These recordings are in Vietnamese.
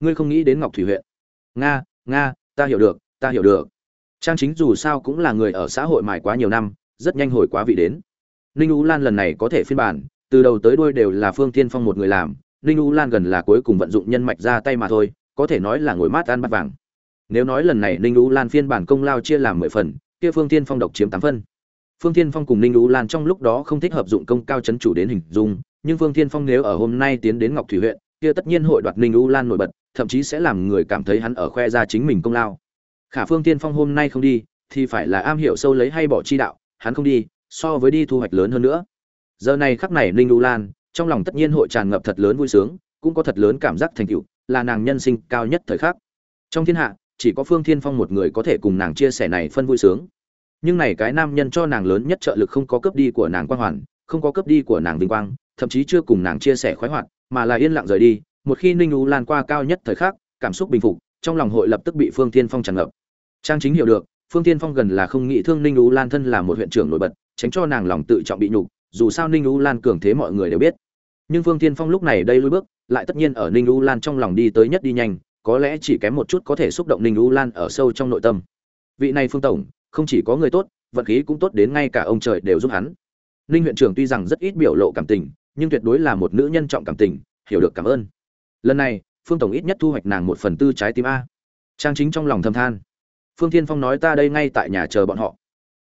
ngươi không nghĩ đến ngọc thủy huyện. Nga nga, ta hiểu được, ta hiểu được. Trang chính dù sao cũng là người ở xã hội mài quá nhiều năm, rất nhanh hồi quá vị đến. Ninh u lan lần này có thể phiên bản, từ đầu tới đuôi đều là phương tiên phong một người làm, ninh u lan gần là cuối cùng vận dụng nhân mạch ra tay mà thôi, có thể nói là ngồi mát ăn bắt vàng. Nếu nói lần này ninh u lan phiên bản công lao chia làm mười phần, kia phương tiên phong độc chiếm tám phân. Phương tiên phong cùng ninh u lan trong lúc đó không thích hợp dụng công cao chấn chủ đến hình dung, nhưng phương tiên phong nếu ở hôm nay tiến đến ngọc thủy huyện kia tất nhiên hội đoạt ninh u lan nổi bật, thậm chí sẽ làm người cảm thấy hắn ở khoe ra chính mình công lao. Khả phương tiên phong hôm nay không đi, thì phải là am hiểu sâu lấy hay bỏ chi đạo, hắn không đi, so với đi thu hoạch lớn hơn nữa. Giờ này khắc này ninh u lan, trong lòng tất nhiên hội tràn ngập thật lớn vui sướng, cũng có thật lớn cảm giác thành tựu, là nàng nhân sinh cao nhất thời khắc. Trong thiên hạ, chỉ có phương thiên phong một người có thể cùng nàng chia sẻ này phân vui sướng. Nhưng này cái nam nhân cho nàng lớn nhất trợ lực không có cấp đi của nàng quan hoàn, không có cấp đi của nàng vinh quang, thậm chí chưa cùng nàng chia sẻ khoái hoạt mà là yên lặng rời đi, một khi ninh u lan qua cao nhất thời khắc, cảm xúc bình phục, trong lòng hội lập tức bị phương thiên phong tràn ngập. Trang chính hiểu được, phương thiên phong gần là không nghĩ thương ninh u lan thân là một huyện trưởng nổi bật, tránh cho nàng lòng tự trọng bị nhục, dù sao ninh u lan cường thế mọi người đều biết. Nhưng phương thiên phong lúc này đây lui bước, lại tất nhiên ở ninh u lan trong lòng đi tới nhất đi nhanh, có lẽ chỉ kém một chút có thể xúc động ninh u lan ở sâu trong nội tâm. Vị này phương tổng, không chỉ có người tốt, vận khí cũng tốt đến ngay cả ông trời đều giúp hắn. Ninh huyện trưởng tuy rằng rất ít biểu lộ cảm tình nhưng tuyệt đối là một nữ nhân trọng cảm tình hiểu được cảm ơn. Lần này phương tổng ít nhất thu hoạch nàng một phần tư trái tim a. Trang chính trong lòng thầm than. Phương thiên phong nói ta đây ngay tại nhà chờ bọn họ.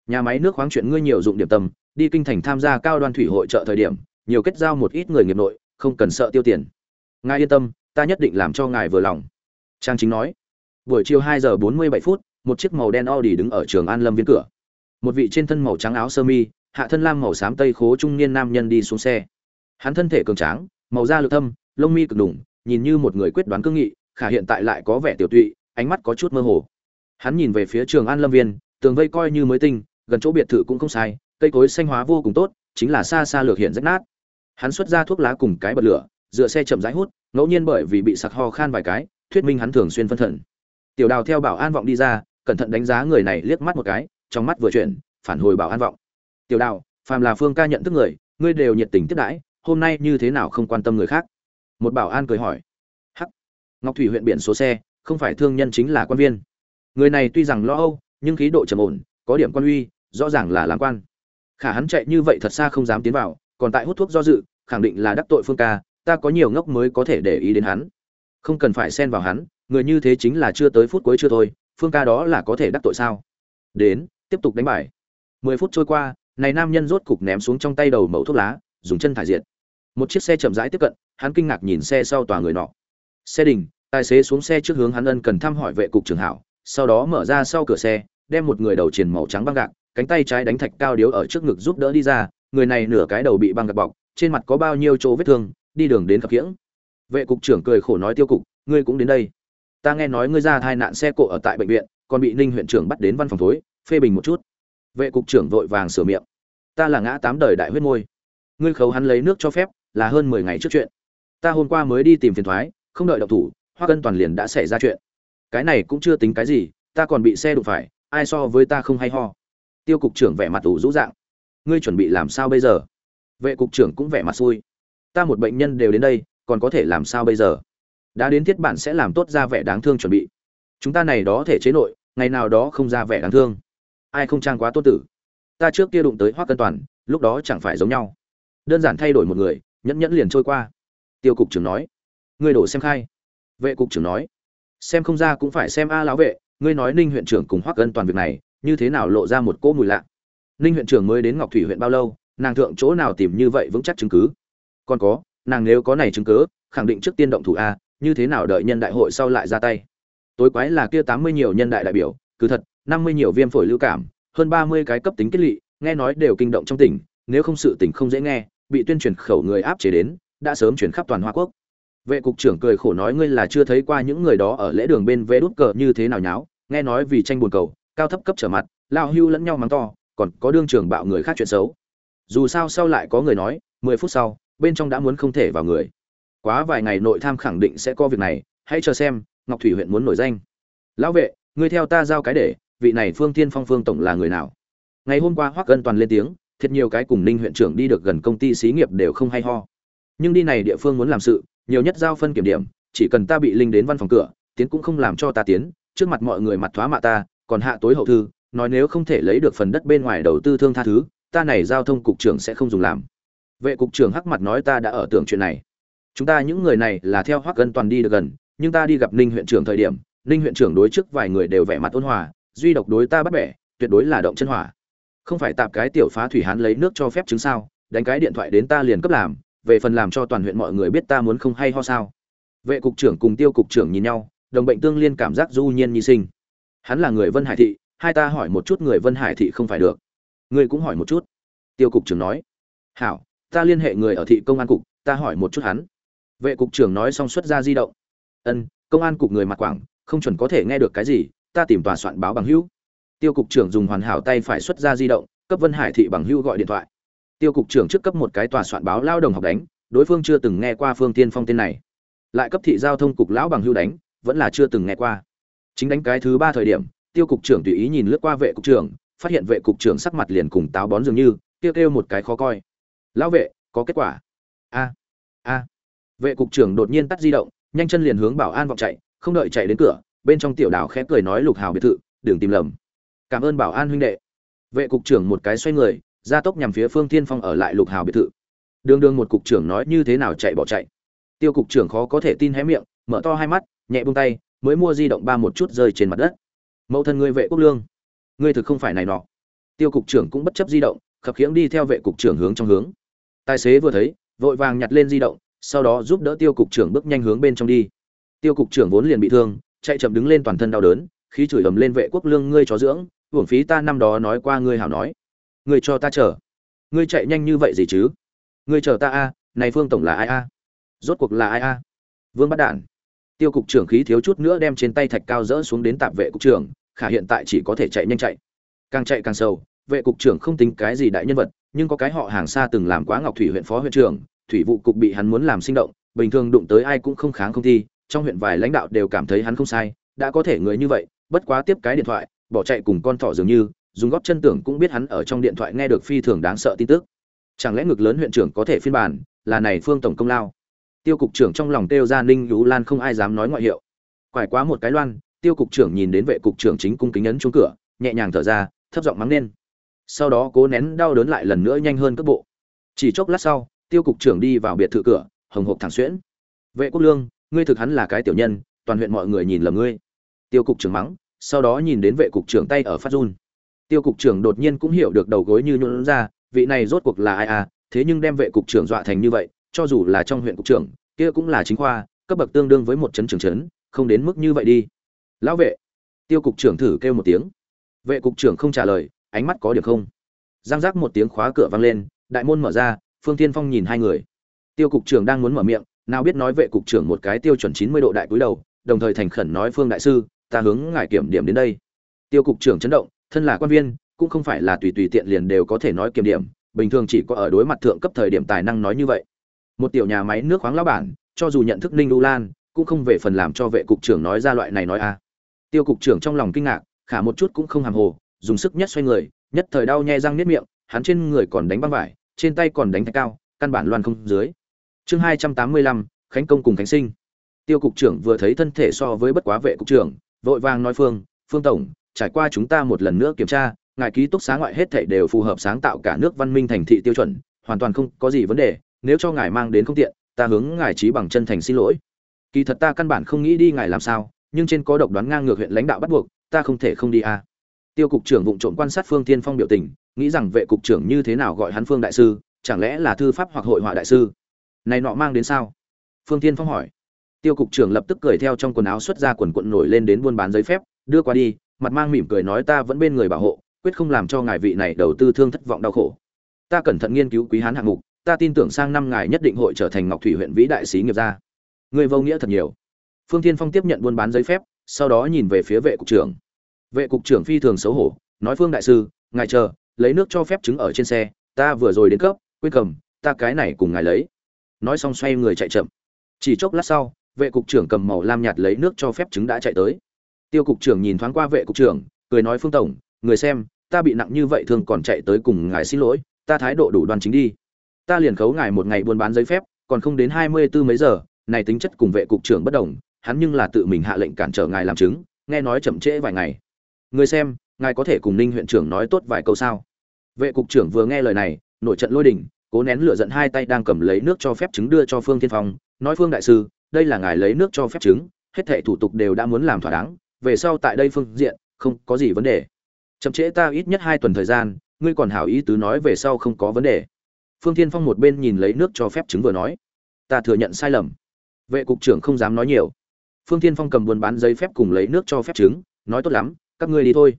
Nhà máy nước khoáng chuyện ngươi nhiều dụng điểm tâm đi kinh thành tham gia cao đoan thủy hội trợ thời điểm nhiều kết giao một ít người nghiệp nội không cần sợ tiêu tiền. Ngài yên tâm ta nhất định làm cho ngài vừa lòng. Trang chính nói. Buổi chiều hai giờ bốn mươi bảy phút một chiếc màu đen Audi đứng ở trường An Lâm viên cửa. Một vị trên thân màu trắng áo sơ mi, hạ thân lam màu xám tây khố trung niên nam nhân đi xuống xe. Hắn thân thể cường tráng, màu da lực thâm, lông mi cực đủng, nhìn như một người quyết đoán cương nghị, khả hiện tại lại có vẻ tiểu tụy, ánh mắt có chút mơ hồ. Hắn nhìn về phía trường An Lâm viên, tường vây coi như mới tinh, gần chỗ biệt thự cũng không sai, cây cối xanh hóa vô cùng tốt, chính là xa xa lược hiện rách nát. Hắn xuất ra thuốc lá cùng cái bật lửa, dựa xe chậm rãi hút, ngẫu nhiên bởi vì bị sặc ho khan vài cái, thuyết minh hắn thường xuyên phân thần. Tiểu Đào theo bảo an vọng đi ra, cẩn thận đánh giá người này liếc mắt một cái trong mắt vừa chuyển phản hồi bảo an vọng tiểu đào, phàm là phương ca nhận thức người ngươi đều nhiệt tình tiếp đãi hôm nay như thế nào không quan tâm người khác? Một bảo an cười hỏi. Hắc. Ngọc thủy huyện biển số xe, không phải thương nhân chính là quan viên. Người này tuy rằng lo âu, nhưng khí độ trầm ổn, có điểm quan uy, rõ ràng là làm quan. Khả hắn chạy như vậy thật xa không dám tiến vào, còn tại hút thuốc do dự, khẳng định là đắc tội phương ca, ta có nhiều ngốc mới có thể để ý đến hắn. Không cần phải xen vào hắn, người như thế chính là chưa tới phút cuối chưa thôi, phương ca đó là có thể đắc tội sao? Đến, tiếp tục đánh bài. Mười phút trôi qua, này nam nhân rốt cục ném xuống trong tay đầu mẫu thuốc lá dùng chân thải diệt. Một chiếc xe chậm rãi tiếp cận, hắn kinh ngạc nhìn xe sau tòa người nọ. Xe đình, tài xế xuống xe trước hướng hắn ân cần thăm hỏi vệ cục trường hảo, sau đó mở ra sau cửa xe, đem một người đầu triền màu trắng băng gạc, cánh tay trái đánh thạch cao điếu ở trước ngực giúp đỡ đi ra, người này nửa cái đầu bị băng gạc bọc, trên mặt có bao nhiêu chỗ vết thương, đi đường đến khập khiễng vệ cục trưởng cười khổ nói tiêu cục, ngươi cũng đến đây. Ta nghe nói ngươi ra tai nạn xe cộ ở tại bệnh viện, còn bị ninh huyện trưởng bắt đến văn phòng thối, phê bình một chút. Vệ cục trưởng vội vàng sửa miệng. Ta là ngã tám đời đại huyết môi ngươi khấu hắn lấy nước cho phép, là hơn mười ngày trước chuyện. Ta hôm qua mới đi tìm phiền thoái, không đợi độc thủ, hoa cân toàn liền đã xảy ra chuyện. Cái này cũng chưa tính cái gì, ta còn bị xe đụng phải, ai so với ta không hay ho. Tiêu cục trưởng vẻ mặt ủ rũ dạng. Ngươi chuẩn bị làm sao bây giờ? Vệ cục trưởng cũng vẻ mặt xui. Ta một bệnh nhân đều đến đây, còn có thể làm sao bây giờ? Đã đến thiết bản sẽ làm tốt ra vẻ đáng thương chuẩn bị. Chúng ta này đó thể chế nội, ngày nào đó không ra vẻ đáng thương. Ai không trang quá tốt tử? Ta trước kia đụng tới hoác cân toàn, lúc đó chẳng phải giống nhau đơn giản thay đổi một người, nhẫn nhẫn liền trôi qua. Tiêu cục trưởng nói, ngươi đổ xem khai. Vệ cục trưởng nói, xem không ra cũng phải xem a lão vệ, ngươi nói ninh huyện trưởng cùng hoác cân toàn việc này, như thế nào lộ ra một cỗ mùi lạ? Ninh huyện trưởng mới đến ngọc thủy huyện bao lâu, nàng thượng chỗ nào tìm như vậy vững chắc chứng cứ? Còn có, nàng nếu có này chứng cứ, khẳng định trước tiên động thủ a, như thế nào đợi nhân đại hội sau lại ra tay? Tối quái là kia tám mươi nhiều nhân đại đại biểu, cứ thật, năm mươi nhiều viêm phổi lưu cảm, hơn ba mươi cái cấp tính kết lị, nghe nói đều kinh động trong tỉnh, nếu không sự tỉnh không dễ nghe bị tuyên truyền khẩu người áp chế đến, đã sớm chuyển khắp toàn hoa quốc. Vệ cục trưởng cười khổ nói, ngươi là chưa thấy qua những người đó ở lễ đường bên vê đút cờ như thế nào nháo, nghe nói vì tranh buồn cầu, cao thấp cấp trở mặt, lao hưu lẫn nhau mắng to, còn có đương trường bạo người khác chuyện xấu. Dù sao sau lại có người nói, mười phút sau, bên trong đã muốn không thể vào người. Quá vài ngày nội tham khẳng định sẽ có việc này, hãy chờ xem, ngọc thủy huyện muốn nổi danh. Lão vệ, ngươi theo ta giao cái để, vị này phương Thiên phong phương tổng là người nào? Ngày hôm qua hoắc ân toàn lên tiếng thiệt nhiều cái cùng ninh huyện trưởng đi được gần công ty xí nghiệp đều không hay ho. Nhưng đi này địa phương muốn làm sự, nhiều nhất giao phân kiểm điểm, chỉ cần ta bị linh đến văn phòng cửa, tiến cũng không làm cho ta tiến, trước mặt mọi người mặt thoá mạ ta, còn hạ tối hậu thư, nói nếu không thể lấy được phần đất bên ngoài đầu tư thương tha thứ, ta này giao thông cục trưởng sẽ không dùng làm. Vệ cục trưởng hắc mặt nói ta đã ở tưởng chuyện này. Chúng ta những người này là theo hoắc gần toàn đi được gần, nhưng ta đi gặp ninh huyện trưởng thời điểm, ninh huyện trưởng đối trước vài người đều vẻ mặt ôn hòa, duy độc đối ta bắt bẻ, tuyệt đối là động chân hỏa không phải tạp cái tiểu phá thủy hán lấy nước cho phép chứng sao, đánh cái điện thoại đến ta liền cấp làm, về phần làm cho toàn huyện mọi người biết ta muốn không hay ho sao. Vệ cục trưởng cùng tiêu cục trưởng nhìn nhau, đồng bệnh tương liên cảm giác du nhiên nhi sinh. Hắn là người vân hải thị, hai ta hỏi một chút người vân hải thị không phải được. Ngươi cũng hỏi một chút. Tiêu cục trưởng nói. Hảo, ta liên hệ người ở thị công an cục, ta hỏi một chút hắn. Vệ cục trưởng nói xong xuất ra di động. Ân, công an cục người mặt quảng, không chuẩn có thể nghe được cái gì, ta tìm tòa soạn báo bằng hữu tiêu cục trưởng dùng hoàn hảo tay phải xuất ra di động, cấp vân hải thị bằng hưu gọi điện thoại. Tiêu cục trưởng trước cấp một cái tòa soạn báo lao đồng học đánh, đối phương chưa từng nghe qua phương tiên phong tên này. Lại cấp thị giao thông cục lão bằng hưu đánh, vẫn là chưa từng nghe qua. Chính đánh cái thứ ba thời điểm, tiêu cục trưởng tùy ý nhìn lướt qua vệ cục trưởng, phát hiện vệ cục trưởng sắc mặt liền cùng táo bón dường như, kêu kêu một cái khó coi. Lão vệ, có kết quả. A a. Vệ cục trưởng đột nhiên tắt di động, nhanh chân liền hướng bảo an vọng chạy, không đợi chạy đến cửa, bên trong tiểu đảo khẽ cười nói lục hào biệt thự, đừng tìm lầm cảm ơn bảo an huynh đệ. Vệ cục trưởng một cái xoay người ra tốc nhằm phía phương thiên phong ở lại lục hào biệt thự. Đường đường một cục trưởng nói như thế nào chạy bỏ chạy. Tiêu cục trưởng khó có thể tin hé miệng, mở to hai mắt, nhẹ buông tay, mới mua di động ba một chút rơi trên mặt đất. Mẫu thân ngươi vệ quốc lương. Ngươi thực không phải này nọ. Tiêu cục trưởng cũng bất chấp di động, khập khiễng đi theo vệ cục trưởng hướng trong hướng. Tài xế vừa thấy, vội vàng nhặt lên di động, sau đó giúp đỡ tiêu cục trưởng bước nhanh hướng bên trong đi. Tiêu cục trưởng vốn liền bị thương, chạy chậm đứng lên toàn thân đau đớn, khí chửi ầm lên vệ quốc lương ngươi chó dưỡng hưởng phí ta năm đó nói qua ngươi hảo nói. Ngươi cho ta chờ. Ngươi chạy nhanh như vậy gì chứ? Ngươi chờ ta a, này phương tổng là ai a? Rốt cuộc là ai a? Vương bắt đản. Tiêu cục trưởng khí thiếu chút nữa đem trên tay thạch cao dỡ xuống đến tạp vệ cục trưởng, khả hiện tại chỉ có thể chạy nhanh chạy. Càng chạy càng sâu vệ cục trưởng không tính cái gì đại nhân vật, nhưng có cái họ hàng xa từng làm quá ngọc thủy huyện phó huyện trưởng, thủy vụ cục bị hắn muốn làm sinh động, bình thường đụng tới ai cũng không kháng không thi, trong huyện vài lãnh đạo đều cảm thấy hắn không sai, đã có thể người như vậy, bất quá tiếp cái điện thoại bỏ chạy cùng con thỏ dường như, dùng góp chân tưởng cũng biết hắn ở trong điện thoại nghe được phi thường đáng sợ tin tức. Chẳng lẽ ngực lớn huyện trưởng có thể phiên bản, là này phương tổng công lao? Tiêu cục trưởng trong lòng tiêu ra ninh lú lan không ai dám nói ngoại hiệu. Quải quá một cái loan, tiêu cục trưởng nhìn đến vệ cục trưởng chính cung kính ấn trúng cửa, nhẹ nhàng thở ra, thấp giọng mắng lên. Sau đó cố nén đau đớn lại lần nữa nhanh hơn cấp bộ. Chỉ chốc lát sau, tiêu cục trưởng đi vào biệt thự cửa, hồng hộp thẳng xuyễn. Vệ quốc lương, ngươi thực hắn là cái tiểu nhân, toàn huyện mọi người nhìn lầm ngươi. Tiêu cục trưởng mắng sau đó nhìn đến vệ cục trưởng tay ở phát run. Tiêu cục trưởng đột nhiên cũng hiểu được đầu gối như nhuận ra, vị này rốt cuộc là ai à thế nhưng đem vệ cục trưởng dọa thành như vậy, cho dù là trong huyện cục trưởng, kia cũng là chính khoa, cấp bậc tương đương với một chấn trưởng chấn, không đến mức như vậy đi. Lão vệ, tiêu cục trưởng thử kêu một tiếng. Vệ cục trưởng không trả lời, ánh mắt có điểm không. Giang giác một tiếng khóa cửa vang lên, đại môn mở ra, phương tiên phong nhìn hai người. Tiêu cục trưởng đang muốn mở miệng, nào biết nói vệ cục trưởng một cái tiêu chuẩn chín mươi độ đại cúi đầu, đồng thời thành khẩn nói phương đại sư ta hướng ngài kiểm điểm đến đây. Tiêu cục trưởng chấn động, thân là quan viên, cũng không phải là tùy tùy tiện liền đều có thể nói kiểm điểm, bình thường chỉ có ở đối mặt thượng cấp thời điểm tài năng nói như vậy. Một tiểu nhà máy nước khoáng lão bản, cho dù nhận thức ninh đu lan, cũng không về phần làm cho vệ cục trưởng nói ra loại này nói a. À. Tiêu cục trưởng trong lòng kinh ngạc, khả một chút cũng không hàm hồ, dùng sức nhất xoay người, nhất thời đau nhe răng niết miệng, hắn trên người còn đánh băng vải, trên tay còn đánh thạch cao, căn bản loan không dưới. Chương hai trăm tám mươi lăm, khánh công cùng khánh sinh. Tiêu cục trưởng vừa thấy thân thể so với bất quá vệ cục trưởng vội vàng nói phương phương tổng, trải qua chúng ta một lần nữa kiểm tra, ngài ký túc xá ngoại hết thảy đều phù hợp sáng tạo cả nước văn minh thành thị tiêu chuẩn, hoàn toàn không có gì vấn đề, nếu cho ngài mang đến không tiện, ta hướng ngài trí bằng chân thành xin lỗi. Kỳ thật ta căn bản không nghĩ đi ngài làm sao, nhưng trên có độc đoán ngang ngược huyện lãnh đạo bắt buộc, ta không thể không đi à. tiêu cục trưởng vụng trộm quan sát phương tiên phong biểu tình, nghĩ rằng vệ cục trưởng như thế nào gọi hắn phương đại sư, chẳng lẽ là thư pháp hoặc hội họa đại sư? Này nọ mang đến sao? Phương tiên phong hỏi tiêu cục trưởng lập tức cười theo trong quần áo xuất ra quần quận nổi lên đến buôn bán giấy phép, đưa qua đi, mặt mang mỉm cười nói ta vẫn bên người bảo hộ, quyết không làm cho ngài vị này đầu tư thương thất vọng đau khổ. Ta cẩn thận nghiên cứu quý hán hạng mục, ta tin tưởng sang năm ngài nhất định hội trở thành ngọc thủy huyện vĩ đại sĩ nghiệp gia. Người vô nghĩa thật nhiều. Phương tiên phong tiếp nhận buôn bán giấy phép, sau đó nhìn về phía vệ cục trưởng. Vệ cục trưởng phi thường xấu hổ, nói phương đại sư, ngài chờ, lấy nước cho phép chứng ở trên xe, ta vừa rồi đến cấp, quên cầm, ta cái này cùng ngài lấy. Nói xong xoay người chạy chậm. Chỉ chốc lát sau vệ cục trưởng cầm màu lam nhạt lấy nước cho phép chứng đã chạy tới. Tiêu cục trưởng nhìn thoáng qua vệ cục trưởng, cười nói, phương tổng, người xem, ta bị nặng như vậy thường còn chạy tới cùng ngài xin lỗi, ta thái độ đủ đoan chính đi. Ta liền khấu ngài một ngày buôn bán giấy phép, còn không đến hai mươi tư mấy giờ, này tính chất cùng vệ cục trưởng bất đồng, hắn nhưng là tự mình hạ lệnh cản trở ngài làm chứng, nghe nói chậm trễ vài ngày. Người xem, ngài có thể cùng ninh huyện trưởng nói tốt vài câu sao? Vệ cục trưởng vừa nghe lời này, nội trận lôi đình, cố nén lửa giận hai tay đang cầm lấy nước cho phép chứng đưa cho phương thiên phong, nói, phương đại sư đây là ngài lấy nước cho phép chứng hết thệ thủ tục đều đã muốn làm thỏa đáng, về sau tại đây phương diện, không có gì vấn đề. Chậm trễ ta ít nhất hai tuần thời gian, ngươi còn hảo ý tứ nói về sau không có vấn đề. Phương thiên phong một bên nhìn lấy nước cho phép chứng vừa nói. Ta thừa nhận sai lầm. Vệ cục trưởng không dám nói nhiều. Phương thiên phong cầm buôn bán giấy phép cùng lấy nước cho phép chứng nói tốt lắm, các ngươi đi thôi.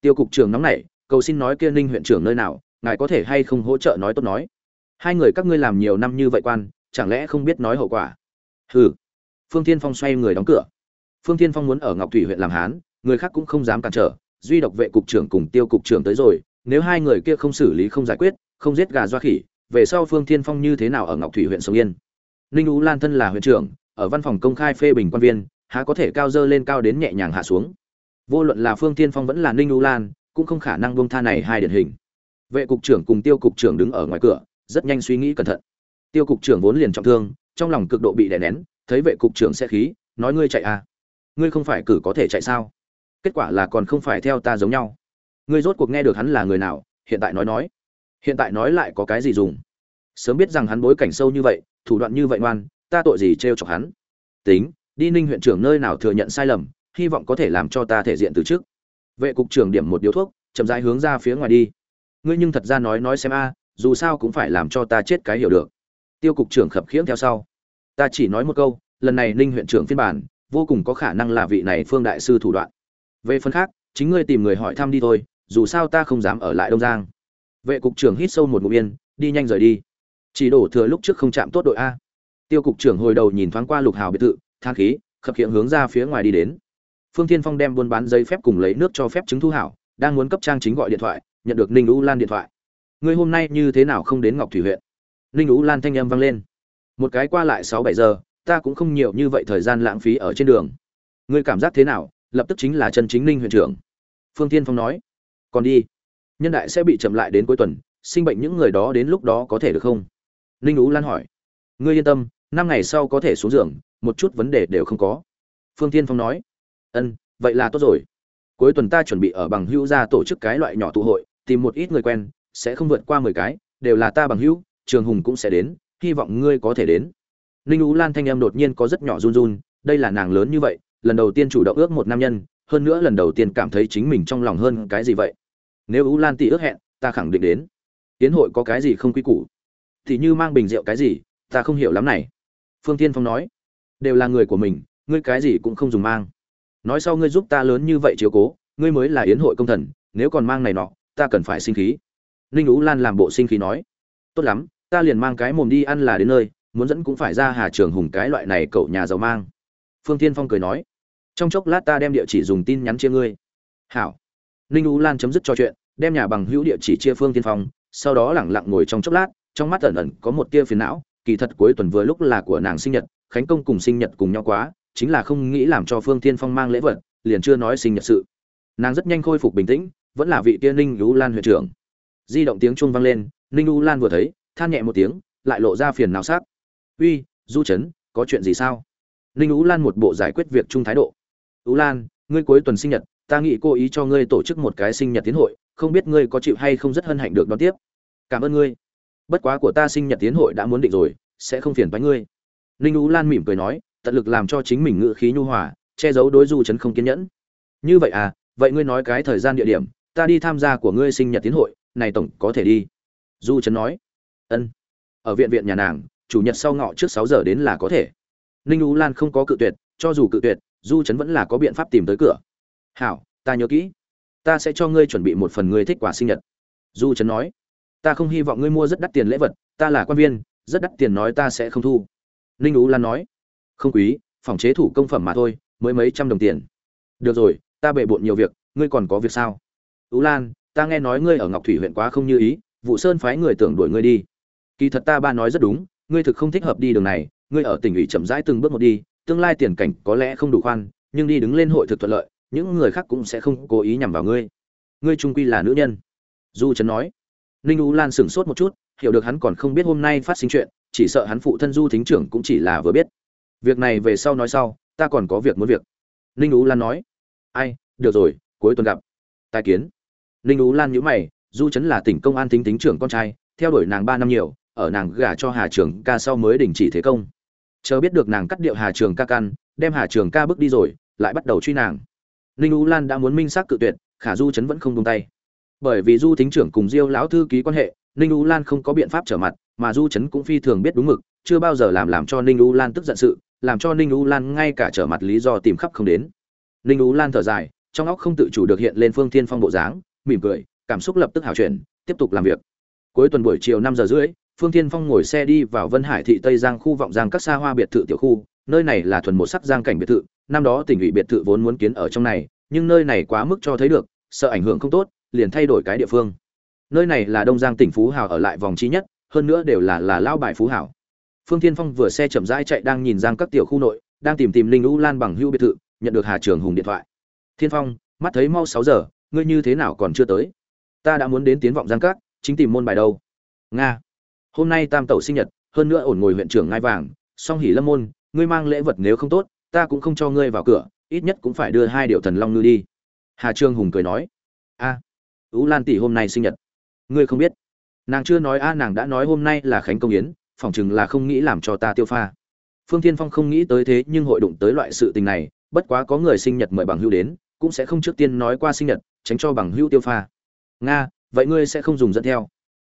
Tiêu cục trưởng nóng nảy, cầu xin nói kia ninh huyện trưởng nơi nào, ngài có thể hay không hỗ trợ nói tốt nói. Hai người các ngươi làm nhiều năm như vậy quan, chẳng lẽ không biết nói hậu quả? Hừ. Phương thiên phong xoay người đóng cửa. Phương thiên phong muốn ở ngọc thủy huyện làm hán, người khác cũng không dám cản trở, duy độc vệ cục trưởng cùng tiêu cục trưởng tới rồi, nếu hai người kia không xử lý không giải quyết, không giết gà doa khỉ, về sau phương thiên phong như thế nào ở ngọc thủy huyện sông yên? Ninh ú lan thân là huyện trưởng, ở văn phòng công khai phê bình quan viên, há có thể cao dơ lên cao đến nhẹ nhàng hạ xuống. Vô luận là phương thiên phong vẫn là ninh ú lan, cũng không khả năng buông tha này hai điển hình. Vệ cục trưởng cùng tiêu cục trưởng đứng ở ngoài cửa, rất nhanh suy nghĩ cẩn thận. Tiêu cục trưởng vốn liền trọng thương trong lòng cực độ bị đè nén, thấy vệ cục trưởng sẽ khí, nói ngươi chạy à? Ngươi không phải cử có thể chạy sao? Kết quả là còn không phải theo ta giống nhau. Ngươi rốt cuộc nghe được hắn là người nào, hiện tại nói nói. Hiện tại nói lại có cái gì dùng? Sớm biết rằng hắn bối cảnh sâu như vậy, thủ đoạn như vậy ngoan, ta tội gì trêu chọc hắn? Tính, đi ninh huyện trưởng nơi nào thừa nhận sai lầm, hy vọng có thể làm cho ta thể diện từ trước. Vệ cục trưởng điểm một điếu thuốc, chậm rãi hướng ra phía ngoài đi. Ngươi nhưng thật ra nói nói xem a, dù sao cũng phải làm cho ta chết cái hiểu được tiêu cục trưởng khập khiễng theo sau. Ta chỉ nói một câu, lần này ninh huyện trưởng phiên bản, vô cùng có khả năng là vị này phương đại sư thủ đoạn. Về phần khác, chính ngươi tìm người hỏi thăm đi thôi, dù sao ta không dám ở lại đông giang. Vệ cục trưởng hít sâu một ngụm yên, đi nhanh rời đi. Chỉ đổ thừa lúc trước không chạm tốt đội a. Tiêu cục trưởng hồi đầu nhìn thoáng qua lục hào biệt thự, than khí, khập khiễng hướng ra phía ngoài đi đến. Phương thiên phong đem buôn bán giấy phép cùng lấy nước cho phép chứng thu hảo, đang muốn cấp trang chính gọi điện thoại, nhận được ninh u lan điện thoại. Ngươi hôm nay như thế nào không đến ngọc thủy huyện? Ninh ú lan thanh âm vang lên. Một cái qua lại sáu bảy giờ, ta cũng không nhiều như vậy thời gian lãng phí ở trên đường. Ngươi cảm giác thế nào? Lập tức chính là chân chính ninh huyện trưởng. Phương tiên phong nói. Còn đi. Nhân đại sẽ bị chậm lại đến cuối tuần, sinh bệnh những người đó đến lúc đó có thể được không? Ninh ú lan hỏi. Ngươi yên tâm, năm ngày sau có thể xuống giường, một chút vấn đề đều không có. Phương tiên phong nói. Ân, vậy là tốt rồi. Cuối tuần ta chuẩn bị ở bằng hữu ra tổ chức cái loại nhỏ tụ hội, tìm một ít người quen, sẽ không vượt qua mười cái, đều là ta bằng hữu trường hùng cũng sẽ đến, hy vọng ngươi có thể đến. Ninh ú lan thanh em đột nhiên có rất nhỏ run run, đây là nàng lớn như vậy, lần đầu tiên chủ động ước một nam nhân, hơn nữa lần đầu tiên cảm thấy chính mình trong lòng hơn cái gì vậy. Nếu ú lan tỷ ước hẹn, ta khẳng định đến. Tiến hội có cái gì không quy củ? Thì như mang bình rượu cái gì, ta không hiểu lắm này. Phương tiên phong nói, đều là người của mình, ngươi cái gì cũng không dùng mang. Nói sau ngươi giúp ta lớn như vậy chiếu cố, ngươi mới là yến hội công thần, nếu còn mang này nọ, ta cần phải sinh khí. Ninh ú lan làm bộ sinh khí nói tốt lắm, ta liền mang cái mồm đi ăn là đến nơi, muốn dẫn cũng phải ra hà trường hùng cái loại này cậu nhà giàu mang. Phương tiên phong cười nói. Trong chốc lát ta đem địa chỉ dùng tin nhắn chia ngươi. Hảo. Ninh u lan chấm dứt trò chuyện, đem nhà bằng hữu địa chỉ chia phương tiên phong, sau đó lẳng lặng ngồi trong chốc lát, trong mắt ẩn ẩn có một tia phiền não, kỳ thật cuối tuần vừa lúc là của nàng sinh nhật, khánh công cùng sinh nhật cùng nhau quá, chính là không nghĩ làm cho phương tiên phong mang lễ vật, liền chưa nói sinh nhật sự. Nàng rất nhanh khôi phục bình tĩnh, vẫn là vị tiên ninh u lan huyện trưởng. Di động tiếng chuông vang lên ninh u lan vừa thấy, than nhẹ một tiếng, lại lộ ra phiền não sắc. Uy, du trấn có chuyện gì sao? Ninh U lan một bộ giải quyết việc chung thái độ. U lan, ngươi cuối tuần sinh nhật, ta nghĩ cô ý cho ngươi tổ chức một cái sinh nhật tiến hội, không biết ngươi có chịu hay không rất hân hạnh được đón tiếp. Cảm ơn ngươi. Bất quá của ta sinh nhật tiến hội đã muốn định rồi, sẽ không phiền với ngươi. Ninh U lan mỉm cười nói, tận lực làm cho chính mình ngự khí nhu hòa, che giấu đối du chấn không kiên nhẫn. Như vậy à vậy ngươi nói cái thời gian địa điểm, ta đi tham gia của ngươi sinh nhật tiến hội, này tổng có thể đi du Trấn nói. Ân. Ở viện viện nhà nàng, chủ nhật sau ngọ trước sáu giờ đến là có thể. Ninh u lan không có cự tuyệt, cho dù cự tuyệt, du trấn vẫn là có biện pháp tìm tới cửa. Hảo, ta nhớ kỹ. Ta sẽ cho ngươi chuẩn bị một phần ngươi thích quà sinh nhật. Du trấn nói. Ta không hy vọng ngươi mua rất đắt tiền lễ vật, ta là quan viên, rất đắt tiền nói ta sẽ không thu. Ninh u lan nói. Không quý, phòng chế thủ công phẩm mà thôi, mới mấy trăm đồng tiền. Được rồi, ta bệ bộn nhiều việc, ngươi còn có việc sao? U lan, ta nghe nói ngươi ở ngọc thủy huyện quá không như ý vụ sơn phái người tưởng đuổi ngươi đi. Kỳ thật ta ba nói rất đúng, ngươi thực không thích hợp đi đường này, ngươi ở tỉnh ủy chậm rãi từng bước một đi, tương lai tiền cảnh có lẽ không đủ khoan, nhưng đi đứng lên hội thực thuận lợi, những người khác cũng sẽ không cố ý nhằm vào ngươi. Ngươi trung quy là nữ nhân. Du trấn nói. Ninh u lan sửng sốt một chút, hiểu được hắn còn không biết hôm nay phát sinh chuyện, chỉ sợ hắn phụ thân du thính trưởng cũng chỉ là vừa biết. Việc này về sau nói sau, ta còn có việc muốn việc. Ninh U lan nói. Ai, được rồi, cuối tuần gặp. Tài kiến. Ninh U lan nhữ mày du chấn là tỉnh công an tính tính trưởng con trai, theo đuổi nàng ba năm nhiều, ở nàng gả cho hà trường ca sau mới đình chỉ thế công. Chờ biết được nàng cắt điệu hà trường ca căn, đem hà trường ca bước đi rồi, lại bắt đầu truy nàng. Ninh U lan đã muốn minh xác cự tuyệt, khả du chấn vẫn không tung tay. Bởi vì du thính trưởng cùng diêu lão thư ký quan hệ, ninh U lan không có biện pháp trở mặt, mà du chấn cũng phi thường biết đúng mực, chưa bao giờ làm làm cho ninh U lan tức giận sự, làm cho ninh U lan ngay cả trở mặt lý do tìm khắp không đến. Ninh U lan thở dài, trong óc không tự chủ được hiện lên phương thiên phong bộ dáng, mỉm cười cảm xúc lập tức hảo chuyển, tiếp tục làm việc. Cuối tuần buổi chiều năm giờ rưỡi, phương thiên phong ngồi xe đi vào vân hải thị tây giang khu vọng giang các xa hoa biệt thự tiểu khu. Nơi này là thuần một sắc giang cảnh biệt thự, năm đó tỉnh ủy biệt thự vốn muốn kiến ở trong này, nhưng nơi này quá mức cho thấy được, sợ ảnh hưởng không tốt, liền thay đổi cái địa phương. Nơi này là đông giang tỉnh phú hào ở lại vòng chi nhất, hơn nữa đều là là lao bài phú hảo phương thiên phong vừa xe chậm rãi chạy đang nhìn giang các tiểu khu nội, đang tìm tìm linh lũ lan bằng hưu biệt thự, nhận được hà trường hùng điện thoại. Thiên phong, mắt thấy mau sáu giờ, ngươi như thế nào còn chưa tới? Ta đã muốn đến tiến vọng giang cát, chính tìm môn bài đâu? Nga. Hôm nay tam tẩu sinh nhật hơn nữa ổn ngồi huyện trưởng ngai vàng song hỉ lâm môn ngươi mang lễ vật nếu không tốt ta cũng không cho ngươi vào cửa ít nhất cũng phải đưa hai điệu thần long ngư đi. Hà trương hùng cười nói. A. À, ú lan tỷ hôm nay sinh nhật. Ngươi không biết. Nàng chưa nói a nàng đã nói hôm nay là khánh công yến phỏng chừng là không nghĩ làm cho ta tiêu pha. Phương thiên phong không nghĩ tới thế nhưng hội đụng tới loại sự tình này bất quá có người sinh nhật mời bằng hưu đến cũng sẽ không trước tiên nói qua sinh nhật tránh cho bằng hưu tiêu pha nga, vậy ngươi sẽ không dùng dẫn theo.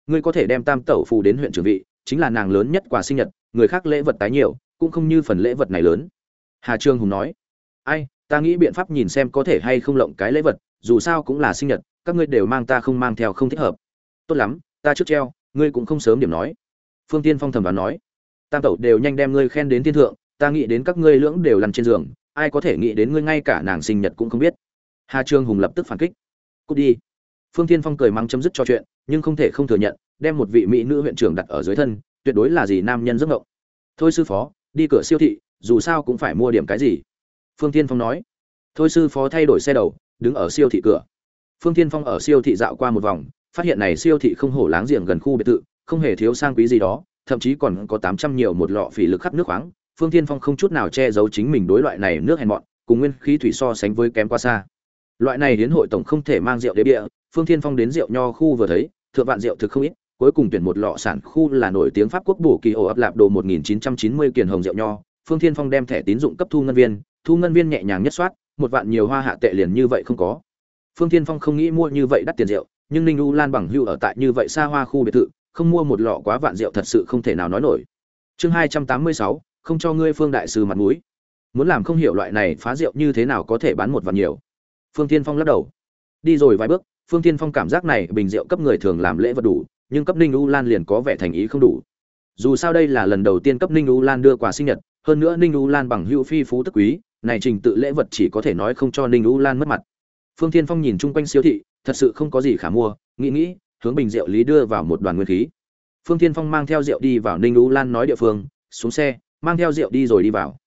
Ngươi có thể đem tam tẩu phù đến huyện trưởng vị, chính là nàng lớn nhất quà sinh nhật, người khác lễ vật tái nhiều, cũng không như phần lễ vật này lớn. Hà trương hùng nói, ai, ta nghĩ biện pháp nhìn xem có thể hay không lộng cái lễ vật, dù sao cũng là sinh nhật, các ngươi đều mang ta không mang theo không thích hợp. Tốt lắm, ta trước treo, ngươi cũng không sớm điểm nói. Phương tiên phong thầm đoán nói, tam tẩu đều nhanh đem ngươi khen đến thiên thượng, ta nghĩ đến các ngươi lưỡng đều lăn trên giường, ai có thể nghĩ đến ngươi ngay cả nàng sinh nhật cũng không biết. Hà trương hùng lập tức phản kích, cút đi phương Thiên phong cười mắng chấm dứt cho chuyện, nhưng không thể không thừa nhận, đem một vị mỹ nữ huyện trưởng đặt ở dưới thân, tuyệt đối là gì nam nhân giấc ngộng thôi sư phó, đi cửa siêu thị, dù sao cũng phải mua điểm cái gì? Phương Thiên phong nói. Thôi sư phó thay đổi xe đầu, đứng ở siêu thị cửa. Phương Thiên phong ở siêu thị dạo qua một vòng, phát hiện này siêu thị không hổ láng giềng gần khu biệt thự, không hề thiếu sang quý gì đó, thậm chí còn có tám trăm nhiều một lọ phỉ lực khắp nước khoáng. Phương Thiên phong không chút nào che giấu chính mình đối loại này nước hèn mọn, cùng nguyên khí thủy so sánh với kém quá xa. Loại này hiến hội tổng không thể mang rượu đế địa phương Thiên phong đến rượu nho khu vừa thấy, thượng vạn rượu thực không ít, cuối cùng tuyển một lọ sản khu là nổi tiếng pháp quốc bổ kỳ ổ ập lạp đồ 1990 kiền hồng rượu nho. Phương thiên phong đem thẻ tín dụng cấp thu ngân viên, thu ngân viên nhẹ nhàng nhất soát, một vạn nhiều hoa hạ tệ liền như vậy không có. Phương thiên phong không nghĩ mua như vậy đắt tiền rượu, nhưng ninh u lan bằng hưu ở tại như vậy xa hoa khu biệt thự, không mua một lọ quá vạn rượu thật sự không thể nào nói nổi. Chương hai trăm tám mươi sáu, không cho ngươi phương đại sư mặt mũi. Muốn làm không hiểu loại này phá rượu như thế nào có thể bán một vạn nhiều? Phương thiên phong lắc đầu. Đi rồi vài bước phương thiên phong cảm giác này bình rượu cấp người thường làm lễ vật đủ, nhưng cấp ninh u lan liền có vẻ thành ý không đủ. Dù sao đây là lần đầu tiên cấp ninh u lan đưa quà sinh nhật, hơn nữa ninh u lan bằng hữu phi phú tức quý, này trình tự lễ vật chỉ có thể nói không cho ninh u lan mất mặt. Phương thiên phong nhìn chung quanh siêu thị, thật sự không có gì khả mua, nghĩ nghĩ, hướng bình rượu lý đưa vào một đoàn nguyên khí. Phương thiên phong mang theo rượu đi vào ninh u lan nói địa phương, xuống xe, mang theo rượu đi rồi đi vào.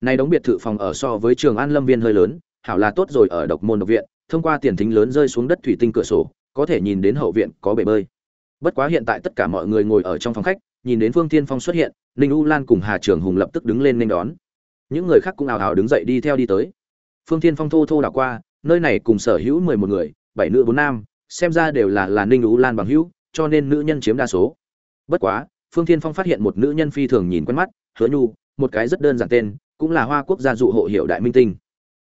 Này đóng biệt thự phòng ở so với trường an lâm viên hơi lớn, hảo là tốt rồi ở độc môn độc viện thông qua tiền thính lớn rơi xuống đất thủy tinh cửa sổ, có thể nhìn đến hậu viện có bể bơi. Bất quá hiện tại tất cả mọi người ngồi ở trong phòng khách, nhìn đến phương tiên phong xuất hiện, ninh u lan cùng hà trường hùng lập tức đứng lên nên đón. Những người khác cũng ào ào đứng dậy đi theo đi tới. Phương tiên phong thô thô đảo qua, nơi này cùng sở hữu mười một người, bảy nữ bốn nam, xem ra đều là là ninh u lan bằng hữu, cho nên nữ nhân chiếm đa số. Bất quá, phương tiên phong phát hiện một nữ nhân phi thường nhìn quen mắt, hứa nhu, một cái rất đơn giản tên, cũng là hoa quốc gia dụ hộ hiệu đại minh tinh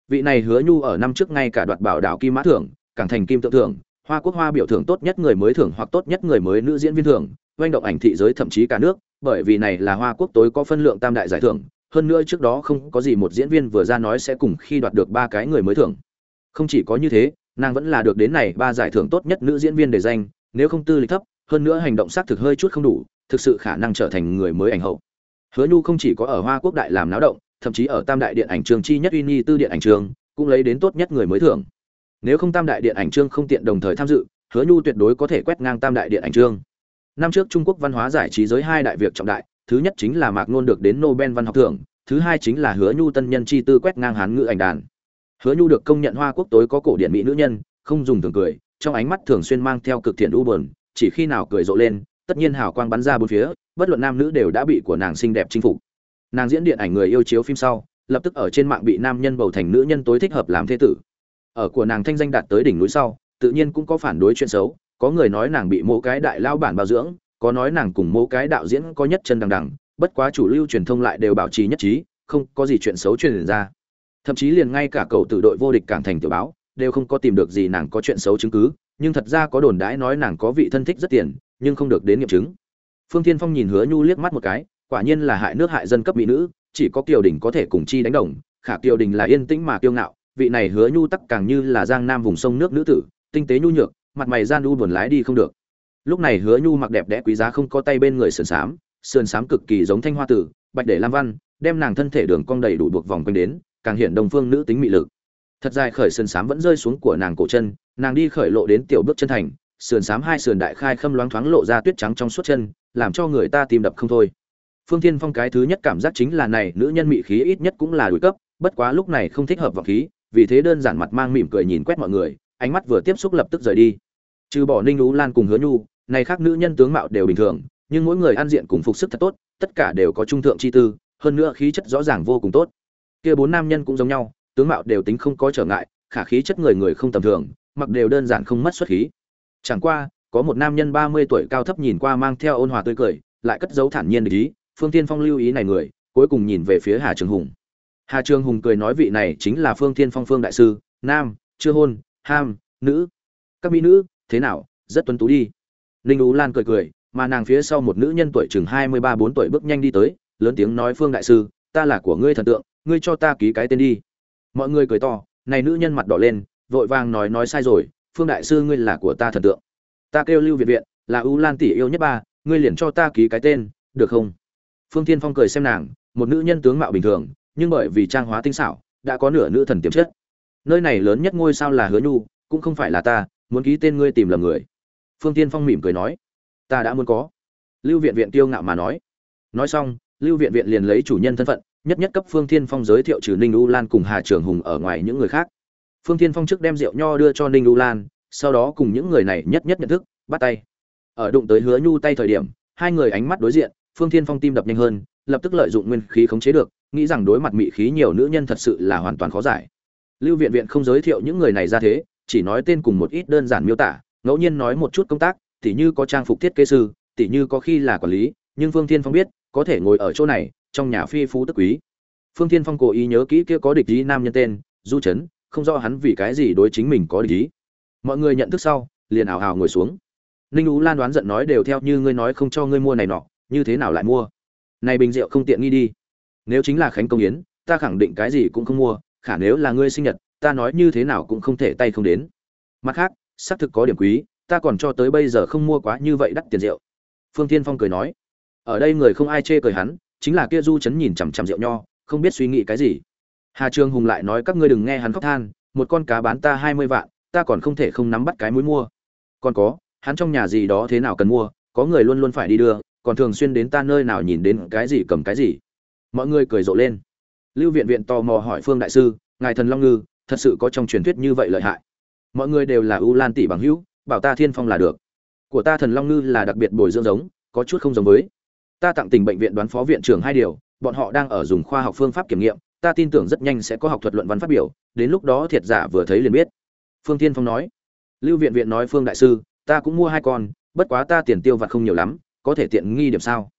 vị này hứa nhu ở năm trước ngay cả đoạt bảo đảo kim mã thưởng cảng thành kim tự thưởng, hoa quốc hoa biểu thưởng tốt nhất người mới thưởng hoặc tốt nhất người mới nữ diễn viên thưởng, doanh động ảnh thị giới thậm chí cả nước, bởi vì này là hoa quốc tối có phân lượng tam đại giải thưởng, hơn nữa trước đó không có gì một diễn viên vừa ra nói sẽ cùng khi đoạt được ba cái người mới thưởng. Không chỉ có như thế, nàng vẫn là được đến này ba giải thưởng tốt nhất nữ diễn viên để danh, nếu không tư lịch thấp, hơn nữa hành động xác thực hơi chút không đủ, thực sự khả năng trở thành người mới ảnh hậu. Hứa nhu không chỉ có ở hoa quốc đại làm náo động thậm chí ở tam đại điện ảnh trường chi nhất uy nhi tư điện ảnh trường, cũng lấy đến tốt nhất người mới thưởng. Nếu không tam đại điện ảnh trương không tiện đồng thời tham dự, hứa nhu tuyệt đối có thể quét ngang tam đại điện ảnh trương năm trước trung quốc văn hóa giải trí giới hai đại việc trọng đại, thứ nhất chính là mạc nôn được đến nobel văn học thưởng, thứ hai chính là hứa nhu tân nhân chi tư quét ngang hán ngữ ảnh đàn. Hứa nhu được công nhận hoa quốc tối có cổ điển mỹ nữ nhân, không dùng thường cười, trong ánh mắt thường xuyên mang theo cực thiện u buồn, chỉ khi nào cười rộ lên, tất nhiên hào quang bắn ra bốn phía, bất luận nam nữ đều đã bị của nàng xinh đẹp chinh phục nàng diễn điện ảnh người yêu chiếu phim sau, lập tức ở trên mạng bị nam nhân bầu thành nữ nhân tối thích hợp làm thế tử. Ở của nàng thanh danh đạt tới đỉnh núi sau, tự nhiên cũng có phản đối chuyện xấu, có người nói nàng bị mỗ cái đại lao bản bao dưỡng, có nói nàng cùng mỗ cái đạo diễn có nhất chân đằng đằng, bất quá chủ lưu truyền thông lại đều bảo trì nhất trí, không có gì chuyện xấu truyền ra. Thậm chí liền ngay cả cầu tử đội vô địch cảng thành tiểu báo, đều không có tìm được gì nàng có chuyện xấu chứng cứ, nhưng thật ra có đồn đãi nói nàng có vị thân thích rất tiền, nhưng không được đến nghiệm chứng. Phương tiên phong nhìn hứa nhu liếc mắt một cái quả nhiên là hại nước hại dân cấp mỹ nữ, chỉ có kiều đình có thể cùng chi đánh đồng, khả kiều đình là yên tĩnh mà kiêu ngạo, vị này hứa nhu tắc càng như là giang nam vùng sông nước nữ tử, tinh tế nhu nhược, mặt mày gian u buồn lái đi không được. Lúc này hứa nhu mặc đẹp đẽ quý giá không có tay bên người sườn xám sườn xám cực kỳ giống thanh hoa tử, bạch để lam văn, đem nàng thân thể đường cong đầy đủ buộc vòng quanh đến, càng hiện đồng phương nữ tính mị lực. Thật dài khởi sườn xám vẫn rơi xuống của nàng cổ chân, nàng đi khởi lộ đến tiểu bước chân thành, sườn xám hai sườn đại khai khâm loáng thoáng lộ ra tuyết trắng trong suốt chân, làm cho người ta tìm đập không thôi phương thiên phong cái thứ nhất cảm giác chính là này, nữ nhân mị khí ít nhất cũng là đuổi cấp, bất quá lúc này không thích hợp vào khí, vì thế đơn giản mặt mang mỉm cười nhìn quét mọi người, ánh mắt vừa tiếp xúc lập tức rời đi. Trừ bỏ ninh Ú lan cùng hứa nhu, này khác nữ nhân tướng mạo đều bình thường, nhưng mỗi người ăn diện cùng phục sức thật tốt, tất cả đều có trung thượng chi tư, hơn nữa khí chất rõ ràng vô cùng tốt. Kia bốn nam nhân cũng giống nhau, tướng mạo đều tính không có trở ngại, khả khí chất người người không tầm thường, mặc đều đơn giản không mất xuất khí. Chẳng qua, có một nam nhân ba mươi tuổi cao thấp nhìn qua mang theo ôn hòa tươi cười, lại cất giấu thản nhiên ý phương tiên phong lưu ý này người, cuối cùng nhìn về phía hà trường hùng. Hà trường hùng cười nói vị này chính là phương tiên phong phương đại sư, nam, chưa hôn, ham, nữ. Các mỹ nữ, thế nào, rất tuấn tú đi. Ninh ú lan cười cười, mà nàng phía sau một nữ nhân tuổi chừng hai mươi ba bốn tuổi bước nhanh đi tới, lớn tiếng nói phương đại sư, ta là của ngươi thần tượng, ngươi cho ta ký cái tên đi. Mọi người cười to, này nữ nhân mặt đỏ lên, vội vàng nói nói sai rồi, phương đại sư ngươi là của ta thần tượng. Ta kêu lưu viện viện, là ưu lan tỷ yêu nhất ba, ngươi liền cho ta ký cái tên, được không? Phương thiên phong cười xem nàng, một nữ nhân tướng mạo bình thường, nhưng bởi vì trang hóa tinh xảo, đã có nửa nữ thần tiềm chất. Nơi này lớn nhất ngôi sao là hứa nhu, cũng không phải là ta, muốn ký tên ngươi tìm lầm người. Phương tiên phong mỉm cười nói, ta đã muốn có. Lưu viện viện tiêu ngạo mà nói. Nói xong, lưu viện viện liền lấy chủ nhân thân phận, nhất nhất cấp phương thiên phong giới thiệu trừ ninh u lan cùng hà trường hùng ở ngoài những người khác. Phương thiên phong trước đem rượu nho đưa cho ninh u lan, sau đó cùng những người này nhất nhất nhận thức, bắt tay. Ở đụng tới hứa nhu tay thời điểm, hai người ánh mắt đối diện phương thiên phong tim đập nhanh hơn, lập tức lợi dụng nguyên khí khống chế được, nghĩ rằng đối mặt mị khí nhiều nữ nhân thật sự là hoàn toàn khó giải. Lưu viện viện không giới thiệu những người này ra thế, chỉ nói tên cùng một ít đơn giản miêu tả, ngẫu nhiên nói một chút công tác, tỉ như có trang phục thiết kế sư, tỉ như có khi là quản lý, nhưng phương thiên phong biết, có thể ngồi ở chỗ này, trong nhà phi phú tức quý. Phương thiên phong cố ý nhớ kỹ kia có địch ý nam nhân tên, du trấn không rõ hắn vì cái gì đối chính mình có địch ý. Mọi người nhận thức sau, liền ảo ảo ngồi xuống. Ninh ú lan đoán giận nói đều theo như ngươi nói không cho ngươi mua này nọ như thế nào lại mua? Này bình rượu không tiện nghi đi. Nếu chính là khánh công yến, ta khẳng định cái gì cũng không mua, khả nếu là ngươi sinh nhật, ta nói như thế nào cũng không thể tay không đến. Mặt khác, xác thực có điểm quý, ta còn cho tới bây giờ không mua quá như vậy đắt tiền rượu. Phương tiên phong cười nói. Ở đây người không ai chê cười hắn, chính là kia du chấn nhìn chằm chằm rượu nho, không biết suy nghĩ cái gì. Hà trường hùng lại nói các ngươi đừng nghe hắn khóc than, một con cá bán ta hai mươi vạn, ta còn không thể không nắm bắt cái mũi mua. Còn có, hắn trong nhà gì đó thế nào cần mua, có người luôn luôn phải đi đưa còn thường xuyên đến ta nơi nào nhìn đến cái gì cầm cái gì. Mọi người cười rộ lên. Lưu viện viện tò mò hỏi phương đại sư, ngài thần long ngư, thật sự có trong truyền thuyết như vậy lợi hại? Mọi người đều là ưu lan tỷ bằng hữu, bảo ta thiên phong là được. Của ta thần long ngư là đặc biệt bồi dưỡng giống, có chút không giống với. Ta tặng tình bệnh viện đoán phó viện trưởng hai điều, bọn họ đang ở dùng khoa học phương pháp kiểm nghiệm, ta tin tưởng rất nhanh sẽ có học thuật luận văn phát biểu, đến lúc đó thiệt giả vừa thấy liền biết. Phương tiên phong nói. Lưu viện viện nói, phương đại sư, ta cũng mua hai con, bất quá ta tiền tiêu vặt không nhiều lắm có thể tiện nghi điểm sao?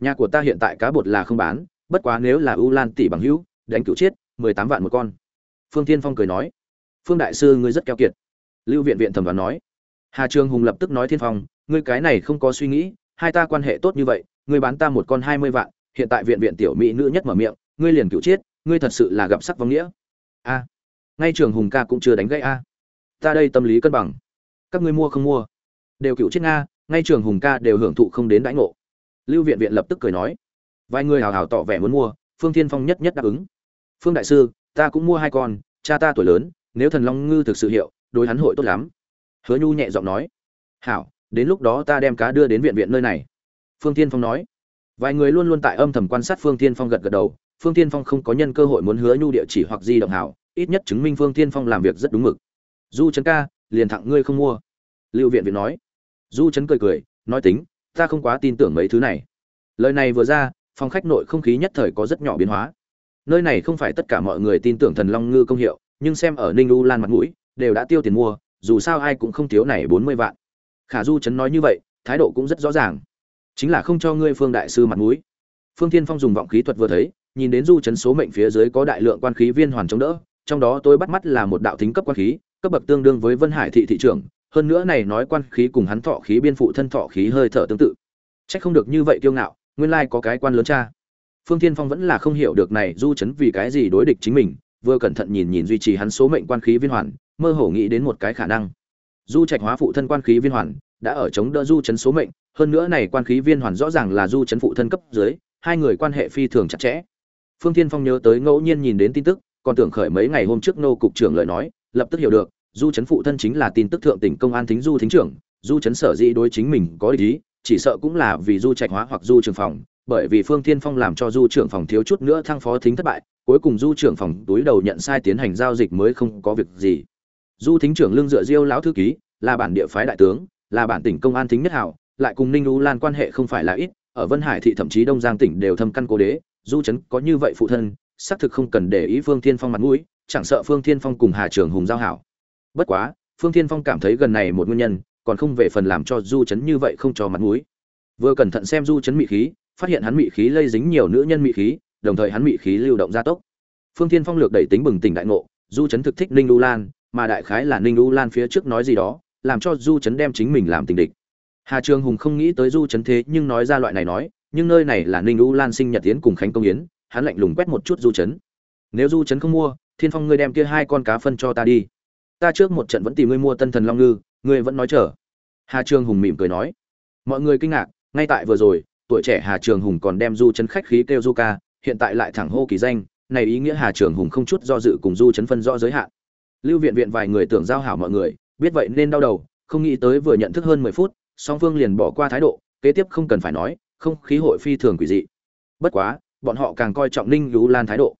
Nhà của ta hiện tại cá bột là không bán, bất quá nếu là ưu lan tỷ bằng hữu, đánh cựu chiết mười tám vạn một con. Phương tiên phong cười nói. Phương đại sư ngươi rất keo kiệt. Lưu viện viện thẩm đoán nói. Hà trường hùng lập tức nói thiên phong, ngươi cái này không có suy nghĩ, hai ta quan hệ tốt như vậy, ngươi bán ta một con hai mươi vạn, hiện tại viện viện tiểu mỹ nữ nhất mở miệng, ngươi liền cựu chiết ngươi thật sự là gặp sắc vong nghĩa. A. Ngay trường hùng ca cũng chưa đánh gãy a. Ta đây tâm lý cân bằng. Các ngươi mua không mua? Đều cựu chiết nga ngay trường hùng ca đều hưởng thụ không đến đãi ngộ. Lưu viện viện lập tức cười nói, vài người hào hào tỏ vẻ muốn mua, phương thiên phong nhất nhất đáp ứng. Phương đại sư, ta cũng mua hai con, cha ta tuổi lớn, nếu thần long ngư thực sự hiệu, đối hắn hội tốt lắm. Hứa nhu nhẹ giọng nói, hảo, đến lúc đó ta đem cá đưa đến viện viện nơi này. Phương tiên phong nói. Vài người luôn luôn tại âm thầm quan sát phương tiên phong gật gật đầu. Phương tiên phong không có nhân cơ hội muốn hứa nhu địa chỉ hoặc di động hảo, ít nhất chứng minh phương tiên phong làm việc rất đúng mực. Du trấn ca, liền thẳng ngươi không mua. Lưu viện viện nói du Chấn cười cười, nói tính, ta không quá tin tưởng mấy thứ này. Lời này vừa ra, phòng khách nội không khí nhất thời có rất nhỏ biến hóa. Nơi này không phải tất cả mọi người tin tưởng thần long ngư công hiệu, nhưng xem ở ninh u lan mặt mũi, đều đã tiêu tiền mua, dù sao ai cũng không thiếu này bốn mươi vạn. Khả du Chấn nói như vậy, thái độ cũng rất rõ ràng. Chính là không cho ngươi phương đại sư mặt mũi. Phương thiên phong dùng vọng khí thuật vừa thấy, nhìn đến du chấn số mệnh phía dưới có đại lượng quan khí viên hoàn chống đỡ, trong đó tôi bắt mắt là một đạo thính cấp quan khí, cấp bậc tương đương với vân hải thị thị trưởng hơn nữa này nói quan khí cùng hắn thọ khí biên phụ thân thọ khí hơi thở tương tự. Trách không được như vậy kiêu ngạo, nguyên lai có cái quan lớn cha. Phương thiên phong vẫn là không hiểu được này du chấn vì cái gì đối địch chính mình, vừa cẩn thận nhìn nhìn duy trì hắn số mệnh quan khí viên hoàn, mơ hồ nghĩ đến một cái khả năng. Du trạch hóa phụ thân quan khí viên hoàn, đã ở chống đỡ du chấn số mệnh, hơn nữa này quan khí viên hoàn rõ ràng là du chấn phụ thân cấp dưới, hai người quan hệ phi thường chặt chẽ. Phương thiên phong nhớ tới ngẫu nhiên nhìn đến tin tức, còn tưởng khởi mấy ngày hôm trước nô cục trưởng lời nói, lập tức hiểu được du chấn phụ thân chính là tin tức thượng tỉnh công an thính du thính trưởng, du chấn sở dĩ đối chính mình có ý, chỉ sợ cũng là vì du trạch hóa hoặc du trường phòng, bởi vì phương thiên phong làm cho du trưởng phòng thiếu chút nữa thăng phó thính thất bại, cuối cùng du trưởng phòng túi đầu nhận sai tiến hành giao dịch mới không có việc gì. Du thính trưởng lương dựa diêu lão thư ký, là bản địa phái đại tướng, là bản tỉnh công an thính nhất hảo, lại cùng ninh u lan quan hệ không phải là ít, ở vân hải thị thậm chí đông giang tỉnh đều thâm căn cố đế, du trấn có như vậy phụ thân, xác thực không cần để ý phương thiên phong mặt mũi, chẳng sợ phương thiên phong cùng hà trường hùng giao hảo bất quá, phương thiên phong cảm thấy gần này một nguyên nhân, còn không về phần làm cho du chấn như vậy không cho mặt mũi. Vừa cẩn thận xem du chấn mị khí, phát hiện hắn mị khí lây dính nhiều nữ nhân mị khí, đồng thời hắn mị khí lưu động gia tốc. Phương thiên phong lược đẩy tính bừng tỉnh đại ngộ, du chấn thực thích ninh u lan, mà đại khái là ninh u lan phía trước nói gì đó, làm cho du chấn đem chính mình làm tình địch. Hà trường hùng không nghĩ tới du chấn thế nhưng nói ra loại này nói, nhưng nơi này là ninh u lan sinh nhật tiến cùng khánh công yến, hắn lạnh lùng quét một chút du chấn. nếu du chấn không mua, thiên phong ngươi đem kia hai con cá phân cho ta đi ta trước một trận vẫn tìm ngươi mua tân thần long ngư, ngươi vẫn nói chờ. Hà trường hùng mỉm cười nói. Mọi người kinh ngạc, ngay tại vừa rồi, tuổi trẻ hà trường hùng còn đem du chấn khách khí kêu du ca, hiện tại lại thẳng hô kỳ danh, này ý nghĩa hà trường hùng không chút do dự cùng du chấn phân rõ giới hạn. Lưu viện viện vài người tưởng giao hảo mọi người, biết vậy nên đau đầu, không nghĩ tới vừa nhận thức hơn mười phút, song phương liền bỏ qua thái độ, kế tiếp không cần phải nói, không khí hội phi thường quỷ dị. Bất quá, bọn họ càng coi trọng ninh lú lan thái độ.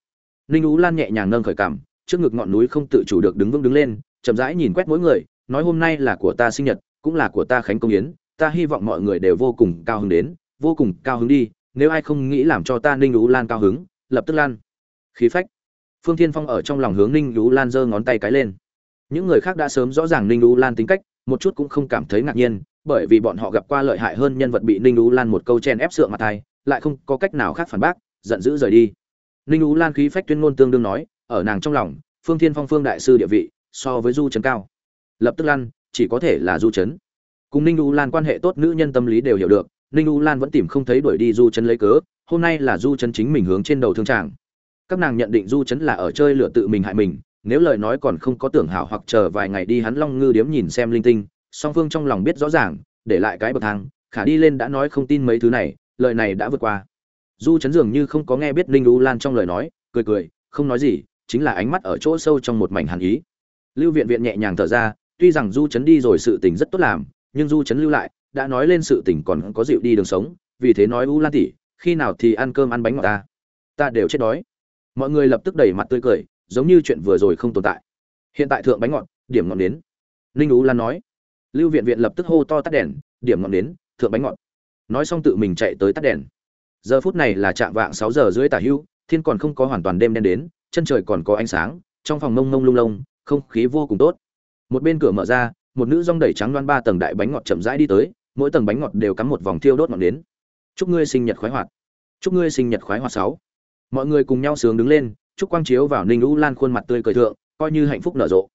Ninh lú lan nhẹ nhàng nâng khởi cảm trước ngực ngọn núi không tự chủ được đứng vững đứng lên, chậm rãi nhìn quét mỗi người, nói hôm nay là của ta sinh nhật, cũng là của ta khánh công yến, ta hy vọng mọi người đều vô cùng cao hứng đến, vô cùng cao hứng đi, nếu ai không nghĩ làm cho ta ninh lũ lan cao hứng, lập tức lan. Khí phách. Phương thiên phong ở trong lòng hướng ninh lũ lan giơ ngón tay cái lên. Những người khác đã sớm rõ ràng ninh lũ lan tính cách, một chút cũng không cảm thấy ngạc nhiên, bởi vì bọn họ gặp qua lợi hại hơn nhân vật bị ninh lũ lan một câu chen ép sượng mặt thai, lại không có cách nào khác phản bác, giận dữ rời đi. Ninh lũ lan khí phách tuyên ngôn tương đương nói ở nàng trong lòng, phương thiên phong phương đại sư địa vị so với du trấn cao. Lập tức lăn, chỉ có thể là du trấn cùng ninh U lan quan hệ tốt nữ nhân tâm lý đều hiểu được, ninh u lan vẫn tìm không thấy đuổi đi du chấn lấy cớ, hôm nay là du chấn chính mình hướng trên đầu thương tràng. Các nàng nhận định du chấn là ở chơi lửa tự mình hại mình, nếu lời nói còn không có tưởng hảo hoặc chờ vài ngày đi hắn long ngư điếm nhìn xem linh tinh, song phương trong lòng biết rõ ràng, để lại cái bậc thang, khả đi lên đã nói không tin mấy thứ này, lời này đã vượt qua. Du chấn dường như không có nghe biết ninh u lan trong lời nói, cười cười, không nói gì chính là ánh mắt ở chỗ sâu trong một mảnh hàn ý. Lưu viện viện nhẹ nhàng thở ra, tuy rằng du chấn đi rồi sự tình rất tốt làm, nhưng du chấn lưu lại, đã nói lên sự tình còn có dịu đi đường sống, vì thế nói u lan tỷ, khi nào thì ăn cơm ăn bánh ngọt ta? Ta đều chết đói. Mọi người lập tức đẩy mặt tươi cười, giống như chuyện vừa rồi không tồn tại. Hiện tại thượng bánh ngọt, điểm ngọn đến. Ninh u lan nói. Lưu viện viện lập tức hô to tắt đèn, điểm ngọn đến, thượng bánh ngọt. Nói xong tự mình chạy tới tắt đèn. Giờ phút này là trạm vạng sáu giờ rưỡi tả hưu, thiên còn không có hoàn toàn đêm đen đến chân trời còn có ánh sáng trong phòng mông mông lung lông, không khí vô cùng tốt. Một bên cửa mở ra một nữ rong đẩy trắng loan ba tầng đại bánh ngọt chậm rãi đi tới mỗi tầng bánh ngọt đều cắm một vòng thiêu đốt ngọn nến. Chúc ngươi sinh nhật khoái hoạt. Chúc ngươi sinh nhật khoái hoạt sáu. Mọi người cùng nhau sướng đứng lên chúc quang chiếu vào ninh u lan khuôn mặt tươi cười thượng coi như hạnh phúc nở rộ.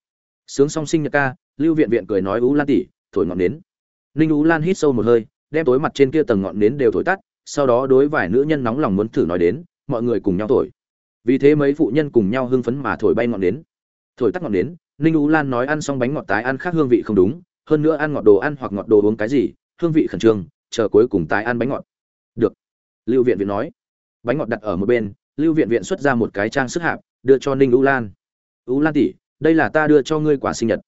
Sướng song sinh nhật ca lưu viện viện cười nói u lan tỉ thổi ngọn nến. Ninh u lan hít sâu một hơi đem tối mặt trên kia tầng ngọn nến đều thổi tắt sau đó đối vài nữ nhân nóng lòng muốn thử nói đến mọi người cùng nhau thổi vì thế mấy phụ nhân cùng nhau hưng phấn mà thổi bay ngọn nến. Thổi tắt ngọn nến, ninh u lan nói ăn xong bánh ngọt tái ăn khác hương vị không đúng, hơn nữa ăn ngọt đồ ăn hoặc ngọt đồ uống cái gì, hương vị khẩn trương, chờ cuối cùng tái ăn bánh ngọt. Được. Lưu viện viện nói. Bánh ngọt đặt ở một bên, lưu viện viện xuất ra một cái trang sức hạp, đưa cho ninh u lan. U lan tỷ, đây là ta đưa cho ngươi quả sinh nhật.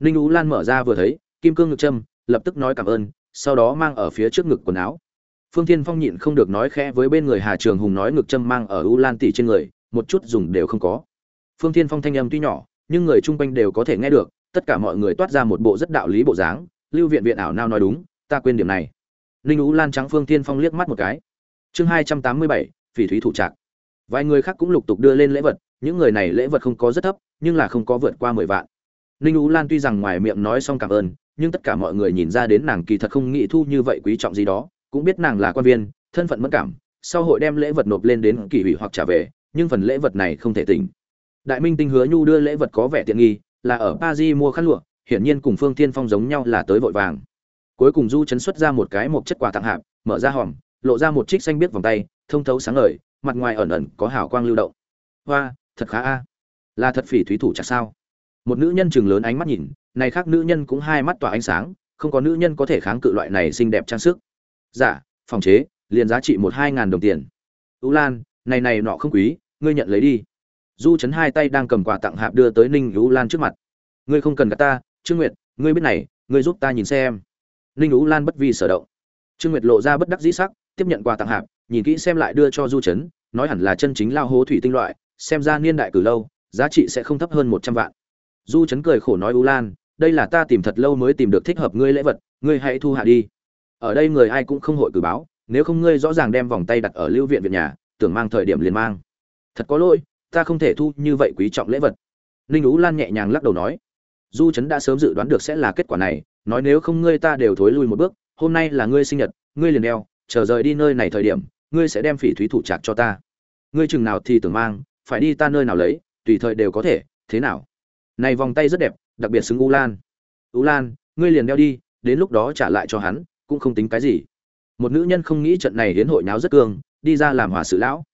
Ninh u lan mở ra vừa thấy, kim cương ngực trâm lập tức nói cảm ơn, sau đó mang ở phía trước ngực quần áo phương thiên phong nhịn không được nói khẽ với bên người hà trường hùng nói ngực trâm mang ở u lan tỷ trên người, một chút dùng đều không có. Phương thiên phong thanh âm tuy nhỏ, nhưng người chung quanh đều có thể nghe được, tất cả mọi người toát ra một bộ rất đạo lý bộ dáng, lưu viện viện ảo nao nói đúng, ta quên điểm này. Ninh U lan trắng phương Thiên phong liếc mắt một cái. Chương hai trăm tám mươi bảy, phỉ thúy thủ trạc. Vài người khác cũng lục tục đưa lên lễ vật, những người này lễ vật không có rất thấp, nhưng là không có vượt qua mười vạn. Ninh U lan tuy rằng ngoài miệng nói xong cảm ơn, nhưng tất cả mọi người nhìn ra đến nàng kỳ thật không nghĩ thu như vậy quý trọng gì đó cũng biết nàng là quan viên, thân phận mất cảm, sau hội đem lễ vật nộp lên đến kỳ hủy hoặc trả về, nhưng phần lễ vật này không thể tỉnh. Đại minh tinh hứa nhu đưa lễ vật có vẻ tiện nghi, là ở paris mua khăn lụa, hiển nhiên cùng phương tiên phong giống nhau là tới vội vàng. Cuối cùng du chấn xuất ra một cái một chất quà tặng hạp, mở ra hòm, lộ ra một trích xanh biết vòng tay, thông thấu sáng ngời, mặt ngoài ẩn ẩn có hào quang lưu động. Hoa, thật khá a. Là thật phỉ thúy thủ chặt sao? Một nữ nhân chừng lớn ánh mắt nhìn, này khác nữ nhân cũng hai mắt tỏa ánh sáng, không có nữ nhân có thể kháng cự loại này xinh đẹp trang sức dạ phòng chế, liền giá trị một hai ngàn đồng tiền. Ưu lan, này này nọ không quý, ngươi nhận lấy đi. Du chấn hai tay đang cầm quà tặng hạp đưa tới ninh ưu lan trước mặt. Ngươi không cần gặp ta, trương nguyệt, ngươi biết này, ngươi giúp ta nhìn xem. Ninh ưu lan bất vi sở động. Trương nguyệt lộ ra bất đắc dĩ sắc, tiếp nhận quà tặng hạp, nhìn kỹ xem lại đưa cho du chấn, nói hẳn là chân chính lao hố thủy tinh loại, xem ra niên đại cử lâu, giá trị sẽ không thấp hơn một trăm vạn. Du chấn cười khổ nói ưu lan, đây là ta tìm thật lâu mới tìm được thích hợp ngươi lễ vật, ngươi hãy thu hạ đi ở đây người ai cũng không hội cử báo, nếu không ngươi rõ ràng đem vòng tay đặt ở lưu viện viện nhà, tưởng mang thời điểm liền mang. Thật có lỗi, ta không thể thu như vậy quý trọng lễ vật. Ninh ú lan nhẹ nhàng lắc đầu nói. Du trấn đã sớm dự đoán được sẽ là kết quả này, nói nếu không ngươi ta đều thối lui một bước, hôm nay là ngươi sinh nhật, ngươi liền đeo, chờ rời đi nơi này thời điểm, ngươi sẽ đem phỉ thúy thủ trạc cho ta. Ngươi chừng nào thì tưởng mang, phải đi ta nơi nào lấy, tùy thời đều có thể, thế nào? Này vòng tay rất đẹp, đặc biệt xứng u lan. U lan, ngươi liền đeo đi, đến lúc đó trả lại cho hắn cũng không tính cái gì. Một nữ nhân không nghĩ trận này hiến hội nháo rất cương, đi ra làm hòa sự lão.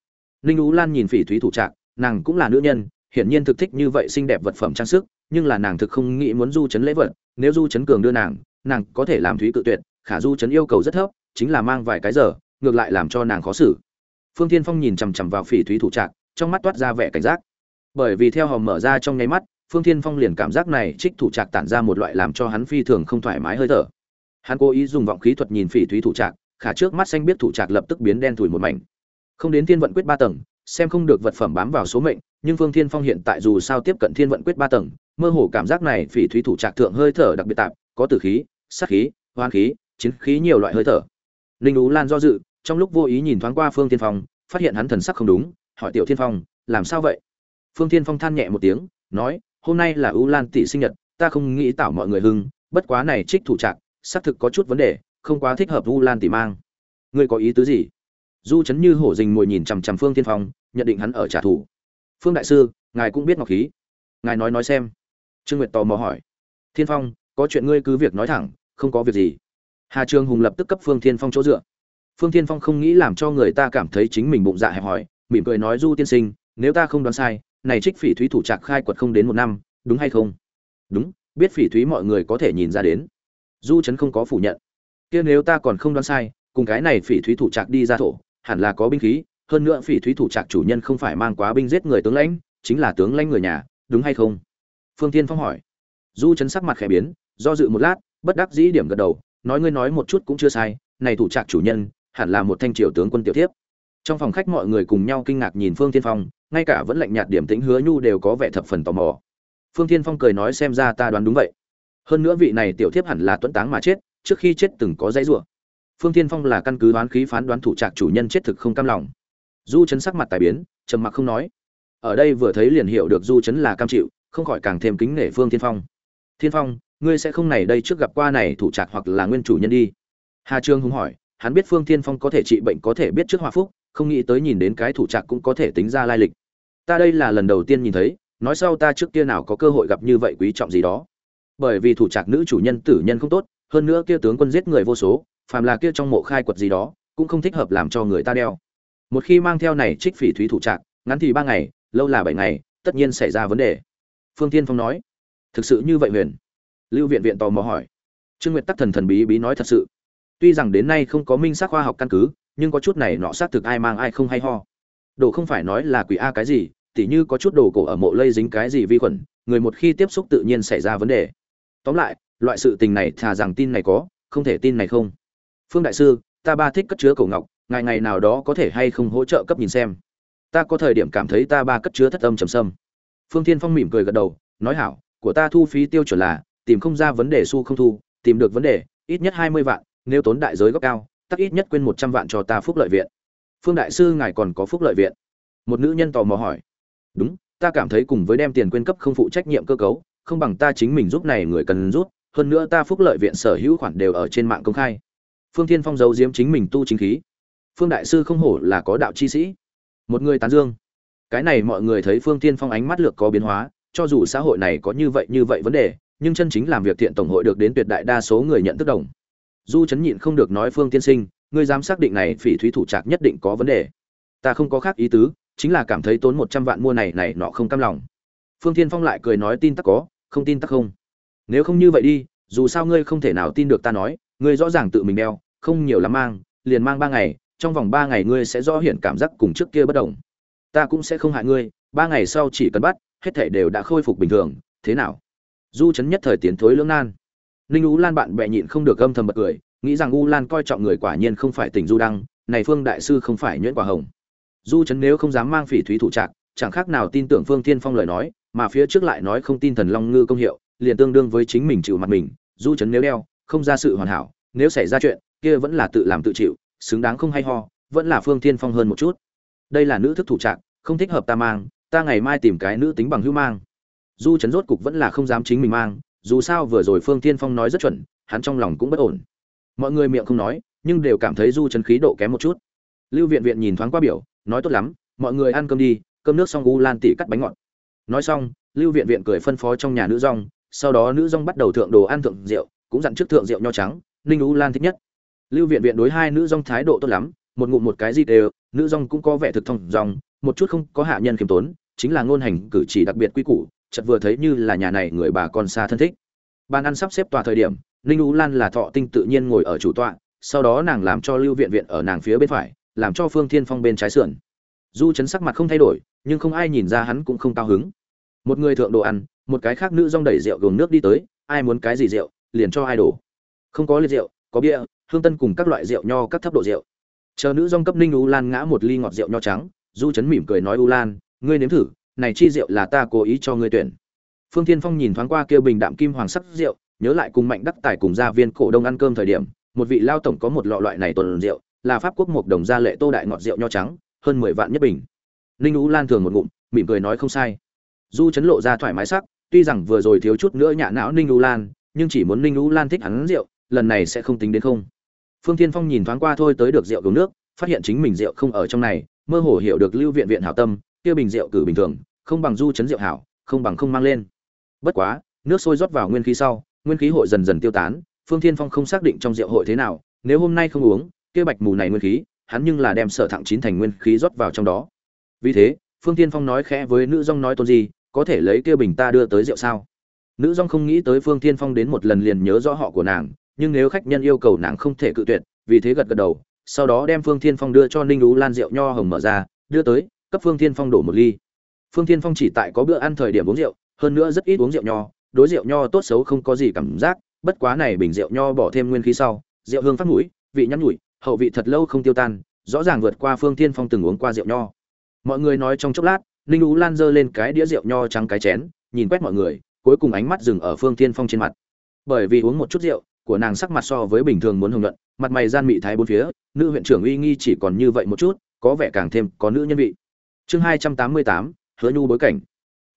Ninh u lan nhìn phỉ thúy thủ trạc, nàng cũng là nữ nhân, hiển nhiên thực thích như vậy xinh đẹp vật phẩm trang sức, nhưng là nàng thực không nghĩ muốn du chấn lễ vật, nếu du chấn cường đưa nàng nàng có thể làm thúy cự tuyệt, khả du chấn yêu cầu rất thấp, chính là mang vài cái giờ, ngược lại làm cho nàng khó xử. Phương tiên phong nhìn chằm chằm vào phỉ thúy thủ trạc, trong mắt toát ra vẻ cảnh giác. Bởi vì theo hòm mở ra trong nháy mắt, phương tiên phong liền cảm giác này trích thủ trạc tản ra một loại làm cho hắn phi thường không thoải mái hơi thở hắn cố ý dùng vọng khí thuật nhìn phỉ thúy thủ trạc, khả trước mắt xanh biết thủ trạc lập tức biến đen thủi một mảnh. Không đến thiên vận quyết ba tầng, xem không được vật phẩm bám vào số mệnh, nhưng phương thiên phong hiện tại dù sao tiếp cận thiên vận quyết ba tầng, mơ hồ cảm giác này phỉ thúy thủ trạc thượng hơi thở đặc biệt tạp, có tử khí, sát khí hoan khí, chiến khí nhiều loại hơi thở. Linh ú lan do dự, trong lúc vô ý nhìn thoáng qua phương thiên phong, phát hiện hắn thần sắc không đúng, hỏi tiểu thiên phong, làm sao vậy? Phương thiên phong than nhẹ một tiếng, nói, hôm nay là ú lan tỷ sinh nhật, ta không nghĩ tạo mọi người hưng, bất quá này trích thủ trạc xác thực có chút vấn đề, không quá thích hợp vu lan tỷ mang. Ngươi có ý tứ gì? Du chấn như hổ dình mồi nhìn chằm chằm phương thiên phong, nhận định hắn ở trả thù. Phương đại sư, ngài cũng biết ngọc khí. Ngài nói nói xem. Trương nguyệt tò mò hỏi. Thiên phong, có chuyện ngươi cứ việc nói thẳng, không có việc gì. Hà trương hùng lập tức cấp phương thiên phong chỗ dựa. Phương thiên phong không nghĩ làm cho người ta cảm thấy chính mình bụng dạ hẹp hòi, mỉm cười nói, du tiên sinh, nếu ta không đoán sai, này trích phỉ thúy thủ trạc khai quật không đến một năm, đúng hay không? Đúng, biết phỉ thúy mọi người có thể nhìn ra đến du trấn không có phủ nhận. Kia nếu ta còn không đoán sai, cùng cái này phỉ thúy thủ trạc đi ra thổ, hẳn là có binh khí, hơn nữa phỉ thúy thủ trạc chủ nhân không phải mang quá binh giết người tướng lãnh, chính là tướng lãnh người nhà, đúng hay không? Phương tiên phong hỏi. Du chấn sắc mặt khẽ biến, do dự một lát, bất đắc dĩ điểm gật đầu, nói ngươi nói một chút cũng chưa sai, này thủ trạc chủ nhân, hẳn là một thanh triều tướng quân tiểu thiếp. Trong phòng khách mọi người cùng nhau kinh ngạc nhìn phương tiên phong, ngay cả vẫn lạnh nhạt điểm tĩnh hứa nhu đều có vẻ thập phần tò mò. Phương tiên phong cười nói xem ra ta đoán đúng vậy hơn nữa vị này tiểu thiếp hẳn là tuấn táng mà chết, trước khi chết từng có dãy rủa. Phương tiên phong là căn cứ đoán khí phán đoán thủ trạc chủ nhân chết thực không cam lòng. Du chấn sắc mặt tài biến, trầm mặc không nói. Ở đây vừa thấy liền hiểu được du chấn là cam chịu, không khỏi càng thêm kính nể phương tiên phong. Thiên phong, ngươi sẽ không này đây trước gặp qua này thủ trạc hoặc là nguyên chủ nhân đi? Hà trương hùng hỏi, hắn biết phương tiên phong có thể trị bệnh có thể biết trước hòa phúc, không nghĩ tới nhìn đến cái thủ trạc cũng có thể tính ra lai lịch. Ta đây là lần đầu tiên nhìn thấy, nói sau ta trước kia nào có cơ hội gặp như vậy quý trọng gì đó bởi vì thủ trạc nữ chủ nhân tử nhân không tốt, hơn nữa kia tướng quân giết người vô số, phàm là kia trong mộ khai quật gì đó, cũng không thích hợp làm cho người ta đeo. Một khi mang theo này trích phỉ thúy thủ trạc, ngắn thì ba ngày, lâu là bảy ngày, tất nhiên xảy ra vấn đề. Phương tiên phong nói, thực sự như vậy huyền? Lưu viện viện tò mò hỏi. Trương nguyệt tắc thần thần bí bí nói thật sự. Tuy rằng đến nay không có minh xác khoa học căn cứ, nhưng có chút này nọ xác thực ai mang ai không hay ho. Đồ không phải nói là quỷ a cái gì, tỉ như có chút đồ cổ ở mộ lây dính cái gì vi khuẩn, người một khi tiếp xúc tự nhiên xảy ra vấn đề tóm lại, loại sự tình này thà rằng tin này có, không thể tin này không. Phương đại sư, ta ba thích cất chứa cổ ngọc ngày ngày nào đó có thể hay không hỗ trợ cấp nhìn xem? Ta có thời điểm cảm thấy ta ba cất chứa thất âm trầm sâm. Phương thiên phong mỉm cười gật đầu, nói hảo, của ta thu phí tiêu chuẩn là, tìm không ra vấn đề su không thu, tìm được vấn đề, ít nhất hai mươi vạn, nếu tốn đại giới góc cao, tắc ít nhất quên một trăm vạn cho ta phúc lợi viện. Phương đại sư, ngài còn có phúc lợi viện? Một nữ nhân tò mò hỏi. Đúng, ta cảm thấy cùng với đem tiền quyên cấp không phụ trách nhiệm cơ cấu không bằng ta chính mình giúp này người cần rút, hơn nữa ta phúc lợi viện sở hữu khoản đều ở trên mạng công khai. Phương thiên phong giấu giếm chính mình tu chính khí. Phương đại sư không hổ là có đạo chi sĩ. Một người tán dương. Cái này mọi người thấy phương thiên phong ánh mắt lược có biến hóa, cho dù xã hội này có như vậy như vậy vấn đề, nhưng chân chính làm việc thiện tổng hội được đến tuyệt đại đa số người nhận thức đồng. Du chấn nhịn không được nói phương tiên sinh, ngươi dám xác định này phỉ thúy thủ trạc nhất định có vấn đề. Ta không có khác ý tứ, chính là cảm thấy tốn một trăm vạn mua này này nọ không cam lòng. Phương thiên phong lại cười nói tin tắc có không tin tắc không? Nếu không như vậy đi, dù sao ngươi không thể nào tin được ta nói, ngươi rõ ràng tự mình đeo, không nhiều lắm mang, liền mang ba ngày, trong vòng ba ngày ngươi sẽ rõ hiện cảm giác cùng trước kia bất đồng. Ta cũng sẽ không hại ngươi, ba ngày sau chỉ cần bắt, hết thể đều đã khôi phục bình thường, thế nào? Du chấn nhất thời tiến thối lưỡng nan. Ninh u lan bạn bè nhịn không được âm thầm bật cười, nghĩ rằng u lan coi trọng người quả nhiên không phải tỉnh du đăng, này phương đại sư không phải nhuyễn quả hồng. Du chấn nếu không dám mang phỉ thúy thủ trạc, chẳng khác nào tin tưởng phương tiên phong lời nói mà phía trước lại nói không tin thần long ngư công hiệu liền tương đương với chính mình chịu mặt mình du chấn nếu đeo không ra sự hoàn hảo nếu xảy ra chuyện kia vẫn là tự làm tự chịu xứng đáng không hay ho vẫn là phương Thiên phong hơn một chút. Đây là nữ thức thủ trạng, không thích hợp ta mang ta ngày mai tìm cái nữ tính bằng hữu mang. Du chấn rốt cục vẫn là không dám chính mình mang dù sao vừa rồi phương Thiên phong nói rất chuẩn hắn trong lòng cũng bất ổn. Mọi người miệng không nói nhưng đều cảm thấy du chấn khí độ kém một chút. Lưu viện viện nhìn thoáng qua biểu nói tốt lắm mọi người ăn cơm đi cơm nước xong u lan tỉ cắt bánh ngọt nói xong, lưu viện viện cười phân phó trong nhà nữ rong, sau đó nữ rong bắt đầu thượng đồ ăn thượng rượu, cũng dặn trước thượng rượu nho trắng, ninh u lan thích nhất. Lưu viện viện đối hai nữ rong thái độ tốt lắm, một ngụm một cái gì đều, nữ rong cũng có vẻ thực thông dòng một chút không có hạ nhân khiêm tốn, chính là ngôn hành cử chỉ đặc biệt quy củ, chợt vừa thấy như là nhà này người bà con xa thân thích. Bàn ăn sắp xếp tòa thời điểm, ninh u lan là thọ tinh tự nhiên ngồi ở chủ tọa, sau đó nàng làm cho lưu viện viện ở nàng phía bên phải, làm cho phương thiên phong bên trái sườn. Du chấn sắc mặt không thay đổi, nhưng không ai nhìn ra hắn cũng không cao hứng một người thượng đồ ăn, một cái khác nữ rong đẩy rượu gồm nước đi tới, ai muốn cái gì rượu, liền cho ai đổ. Không có liệt rượu, có bia, hương tân cùng các loại rượu nho các thấp độ rượu. Chờ nữ rong cấp ninh u lan ngã một ly ngọt rượu nho trắng, du chấn mỉm cười nói u lan, ngươi nếm thử, này chi rượu là ta cố ý cho ngươi tuyển. Phương thiên phong nhìn thoáng qua kêu bình đạm kim hoàng sắc rượu, nhớ lại cùng mạnh đắc tài cùng gia viên cổ đông ăn cơm thời điểm, một vị lao tổng có một lọ loại này tuần rượu, là pháp quốc một đồng gia lệ tô đại ngọt rượu nho trắng, hơn mười vạn nhất bình. Ninh u lan thường một ngụm, mỉm cười nói không sai du chấn lộ ra thoải mái sắc, tuy rằng vừa rồi thiếu chút nữa nhạ não ninh u lan, nhưng chỉ muốn ninh u lan thích hắn rượu, lần này sẽ không tính đến không. Phương thiên phong nhìn thoáng qua thôi tới được rượu uống nước, phát hiện chính mình rượu không ở trong này, mơ hồ hiểu được lưu viện viện hảo tâm, kia bình rượu cử bình thường, không bằng du chấn rượu hảo, không bằng không mang lên. Bất quá, nước sôi rót vào nguyên khí sau, nguyên khí hội dần dần tiêu tán, phương thiên phong không xác định trong rượu hội thế nào, nếu hôm nay không uống, kia bạch mù này nguyên khí, hắn nhưng là đem sở thẳng chín thành nguyên khí rót vào trong đó. Vì thế, phương thiên phong nói khẽ với nữ dong nói tôn gì có thể lấy kia bình ta đưa tới rượu sao? Nữ dong không nghĩ tới phương thiên phong đến một lần liền nhớ rõ họ của nàng, nhưng nếu khách nhân yêu cầu nàng không thể cự tuyệt, vì thế gật gật đầu, sau đó đem phương thiên phong đưa cho ninh ú lan rượu nho hồng mở ra, đưa tới, cấp phương thiên phong đổ một ly. Phương thiên phong chỉ tại có bữa ăn thời điểm uống rượu, hơn nữa rất ít uống rượu nho, đối rượu nho tốt xấu không có gì cảm giác, bất quá này bình rượu nho bỏ thêm nguyên khí sau, rượu hương phát mũi, vị nhăn nhủi, hậu vị thật lâu không tiêu tan, rõ ràng vượt qua phương thiên phong từng uống qua rượu nho. Mọi người nói trong chốc lát ninh ú lan giơ lên cái đĩa rượu nho trắng cái chén, nhìn quét mọi người, cuối cùng ánh mắt dừng ở phương thiên phong trên mặt. Bởi vì uống một chút rượu, của nàng sắc mặt so với bình thường muốn hồng luận mặt mày gian mị thái bốn phía, nữ huyện trưởng uy nghi chỉ còn như vậy một chút, có vẻ càng thêm có nữ nhân vị. Chương hai trăm tám mươi tám, hứa nhu bối cảnh.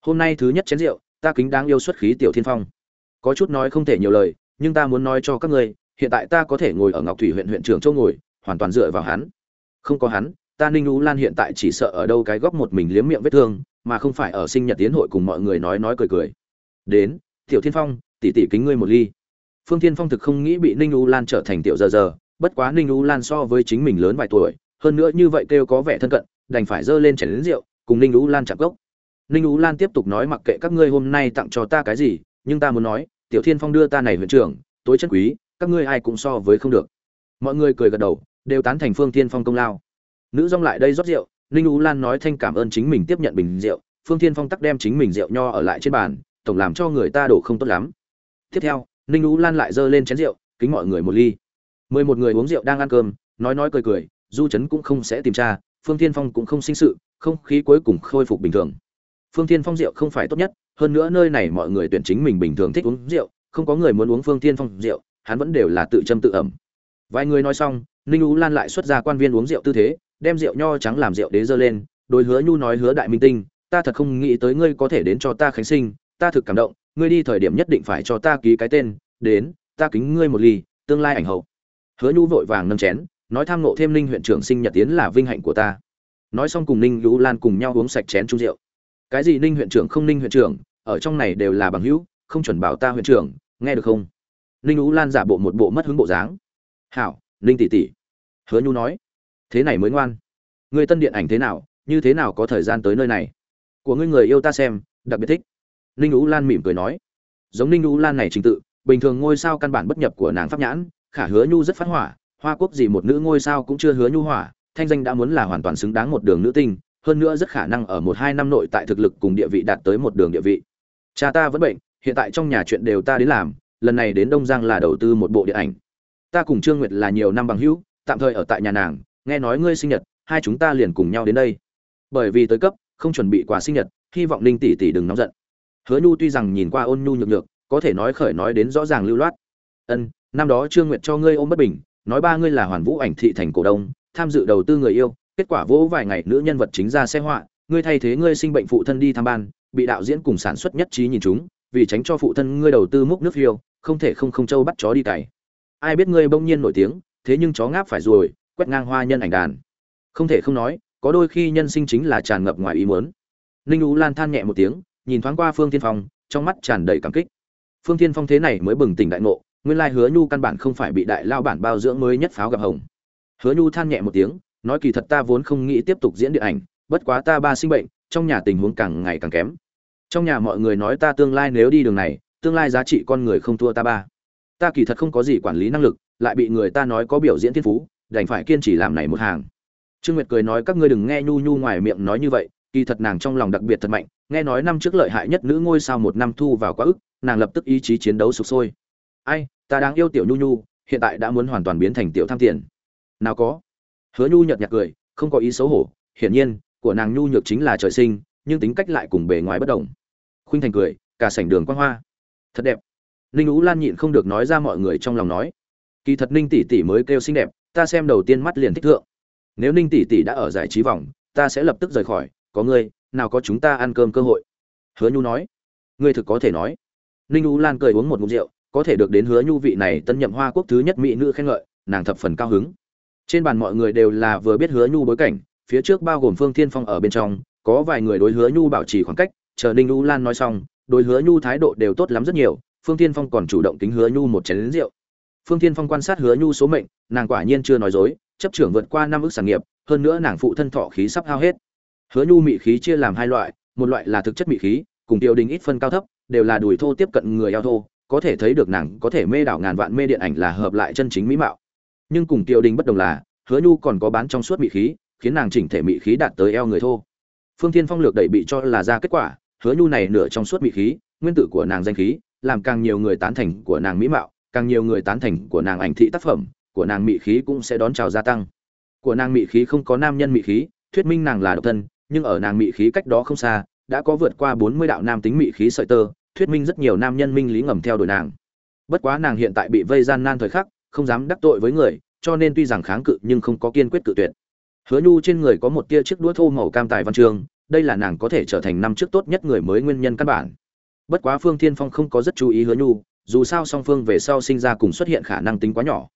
Hôm nay thứ nhất chén rượu, ta kính đáng yêu xuất khí tiểu thiên phong. Có chút nói không thể nhiều lời, nhưng ta muốn nói cho các ngươi, hiện tại ta có thể ngồi ở ngọc thủy huyện huyện trưởng châu ngồi, hoàn toàn dựa vào hắn. Không có hắn ta ninh lũ lan hiện tại chỉ sợ ở đâu cái góc một mình liếm miệng vết thương, mà không phải ở sinh nhật tiến hội cùng mọi người nói nói cười cười. Đến, tiểu thiên phong, tỷ tỷ kính ngươi một ly. Phương thiên phong thực không nghĩ bị ninh u lan trở thành tiểu giờ giờ, bất quá ninh u lan so với chính mình lớn vài tuổi, hơn nữa như vậy kêu có vẻ thân cận, đành phải dơ lên chảy đến rượu, cùng ninh u lan chạm gốc. Ninh u lan tiếp tục nói mặc kệ các ngươi hôm nay tặng cho ta cái gì, nhưng ta muốn nói, tiểu thiên phong đưa ta này huyện trưởng, tối chân quý, các ngươi ai cũng so với không được. Mọi người cười gật đầu, đều tán thành phương thiên phong công lao nữ rong lại đây rót rượu, ninh u lan nói thanh cảm ơn chính mình tiếp nhận bình rượu, phương thiên phong tắc đem chính mình rượu nho ở lại trên bàn, tổng làm cho người ta đổ không tốt lắm. Tiếp theo, ninh u lan lại giơ lên chén rượu, kính mọi người một ly. Mười một người uống rượu đang ăn cơm, nói nói cười cười, du trấn cũng không sẽ tìm tra, phương thiên phong cũng không sinh sự, không khí cuối cùng khôi phục bình thường. Phương thiên phong rượu không phải tốt nhất, hơn nữa nơi này mọi người tuyển chính mình bình thường thích uống rượu, không có người muốn uống phương thiên phong rượu, hắn vẫn đều là tự châm tự ẩm. Vài người nói xong, ninh u lan lại xuất ra quan viên uống rượu tư thế đem rượu nho trắng làm rượu đế dơ lên, đối hứa nhu nói hứa đại minh tinh, ta thật không nghĩ tới ngươi có thể đến cho ta khánh sinh, ta thực cảm động, ngươi đi thời điểm nhất định phải cho ta ký cái tên, đến, ta kính ngươi một ly, tương lai ảnh hậu. Hứa nhu vội vàng nâng chén, nói tham nộ thêm ninh huyện trưởng sinh nhật tiến là vinh hạnh của ta. Nói xong cùng ninh lũ lan cùng nhau uống sạch chén chung rượu. Cái gì ninh huyện trưởng không ninh huyện trưởng, ở trong này đều là bằng hữu, không chuẩn bảo ta huyện trưởng, nghe được không? Ninh lũ lan giả bộ một bộ mất hứng bộ dáng. Hảo, ninh tỷ tỷ. Hứa nhu nói thế này mới ngoan. Người tân điện ảnh thế nào, như thế nào có thời gian tới nơi này? Của ngươi người yêu ta xem, đặc biệt thích. Ninh ú lan mỉm cười nói. Giống ninh ú lan này trình tự, bình thường ngôi sao căn bản bất nhập của nàng pháp nhãn, khả hứa nhu rất phát hỏa, hoa quốc gì một nữ ngôi sao cũng chưa hứa nhu hỏa, thanh danh đã muốn là hoàn toàn xứng đáng một đường nữ tinh, hơn nữa rất khả năng ở một hai năm nội tại thực lực cùng địa vị đạt tới một đường địa vị. Cha ta vẫn bệnh, hiện tại trong nhà chuyện đều ta đến làm, lần này đến đông giang là đầu tư một bộ điện ảnh. Ta cùng trương nguyệt là nhiều năm bằng hữu, tạm thời ở tại nhà nàng nghe nói ngươi sinh nhật, hai chúng ta liền cùng nhau đến đây. Bởi vì tới cấp, không chuẩn bị quà sinh nhật, hy vọng ninh tỷ tỷ đừng nóng giận. Hứa nhu tuy rằng nhìn qua ôn nhu nhược nhược, có thể nói khởi nói đến rõ ràng lưu loát. Ân, năm đó trương nguyệt cho ngươi ôm bất bình, nói ba ngươi là hoàn vũ ảnh thị thành cổ đông, tham dự đầu tư người yêu, kết quả vỗ vài ngày nữ nhân vật chính ra xe họa, ngươi thay thế ngươi sinh bệnh phụ thân đi tham ban, bị đạo diễn cùng sản xuất nhất trí nhìn chúng, vì tránh cho phụ thân ngươi đầu tư múc nước phiêu, không thể không không châu bắt chó đi cày. Ai biết ngươi bỗng nhiên nổi tiếng, thế nhưng chó ngáp phải rồi quét ngang hoa nhân ảnh đàn. Không thể không nói, có đôi khi nhân sinh chính là tràn ngập ngoài ý muốn. Ninh u lan than nhẹ một tiếng, nhìn thoáng qua phương tiên phong, trong mắt tràn đầy cảm kích. Phương tiên phong thế này mới bừng tỉnh đại ngộ, nguyên lai hứa nhu căn bản không phải bị đại lao bản bao dưỡng mới nhất pháo gặp hồng. Hứa nhu than nhẹ một tiếng, nói kỳ thật ta vốn không nghĩ tiếp tục diễn điện ảnh, bất quá ta ba sinh bệnh, trong nhà tình huống càng ngày càng kém. Trong nhà mọi người nói ta tương lai nếu đi đường này, tương lai giá trị con người không thua ta ba. Ta kỳ thật không có gì quản lý năng lực, lại bị người ta nói có biểu diễn thiên phú đành phải kiên trì làm này một hàng. Trương nguyệt cười nói, các ngươi đừng nghe nhu nhu ngoài miệng nói như vậy, kỳ thật nàng trong lòng đặc biệt thật mạnh, nghe nói năm trước lợi hại nhất nữ ngôi sao một năm thu vào quá ức, nàng lập tức ý chí chiến đấu sụp sôi. Ai, ta đáng yêu tiểu nhu nhu, hiện tại đã muốn hoàn toàn biến thành tiểu tham tiền. Nào có. Hứa nhu nhợt nhạt cười, không có ý xấu hổ, hiển nhiên, của nàng nhu nhược chính là trời sinh, nhưng tính cách lại cùng bề ngoài bất đồng. Khuynh thành cười, cả sảnh đường quang hoa. Thật đẹp. Ninh ú lan nhịn không được nói ra mọi người trong lòng nói kỳ thật ninh tỷ tỷ mới kêu xinh đẹp, ta xem đầu tiên mắt liền thích thượng. Nếu ninh tỷ tỷ đã ở giải trí vòng, ta sẽ lập tức rời khỏi. Có ngươi, nào có chúng ta ăn cơm cơ hội. Hứa nhu nói. Ngươi thực có thể nói. Ninh U lan cười uống một ngụm rượu, có thể được đến hứa nhu vị này tân nhậm hoa quốc thứ nhất mỹ nữ khen ngợi, nàng thập phần cao hứng. Trên bàn mọi người đều là vừa biết hứa nhu bối cảnh, phía trước bao gồm phương thiên phong ở bên trong, có vài người đối hứa nhu bảo trì khoảng cách, chờ ninh u lan nói xong, đối hứa nhu thái độ đều tốt lắm rất nhiều, phương thiên phong còn chủ động kính hứa nhu một chén lính rượu phương thiên phong quan sát hứa nhu số mệnh, nàng quả nhiên chưa nói dối, chấp trưởng vượt qua năm ước sản nghiệp, hơn nữa nàng phụ thân thọ khí sắp hao hết. Hứa nhu mị khí chia làm hai loại, một loại là thực chất mị khí, cùng tiêu đình ít phân cao thấp, đều là đùi thô tiếp cận người eo thô, có thể thấy được nàng có thể mê đảo ngàn vạn mê điện ảnh là hợp lại chân chính mỹ mạo. Nhưng cùng tiêu đình bất đồng là, hứa nhu còn có bán trong suốt mị khí, khiến nàng chỉnh thể mị khí đạt tới eo người thô. Phương thiên phong lược đẩy bị cho là ra kết quả, hứa nhu này nửa trong suốt mị khí, nguyên tử của nàng danh khí, làm càng nhiều người tán thành của nàng mỹ mạo càng nhiều người tán thành của nàng ảnh thị tác phẩm, của nàng mị khí cũng sẽ đón chào gia tăng. Của nàng mị khí không có nam nhân mị khí, thuyết minh nàng là độc thân, nhưng ở nàng mị khí cách đó không xa, đã có vượt qua bốn mươi đạo nam tính mị khí sợi tơ, thuyết minh rất nhiều nam nhân minh lý ngầm theo đuổi nàng. Bất quá nàng hiện tại bị vây gian nan thời khắc, không dám đắc tội với người, cho nên tuy rằng kháng cự nhưng không có kiên quyết cự tuyệt. Hứa nhu trên người có một tia chiếc đũa thô màu cam tài văn trường, đây là nàng có thể trở thành năm trước tốt nhất người mới nguyên nhân căn bản. Bất quá phương thiên phong không có rất chú ý hứa nhu dù sao song phương về sau sinh ra cùng xuất hiện khả năng tính quá nhỏ.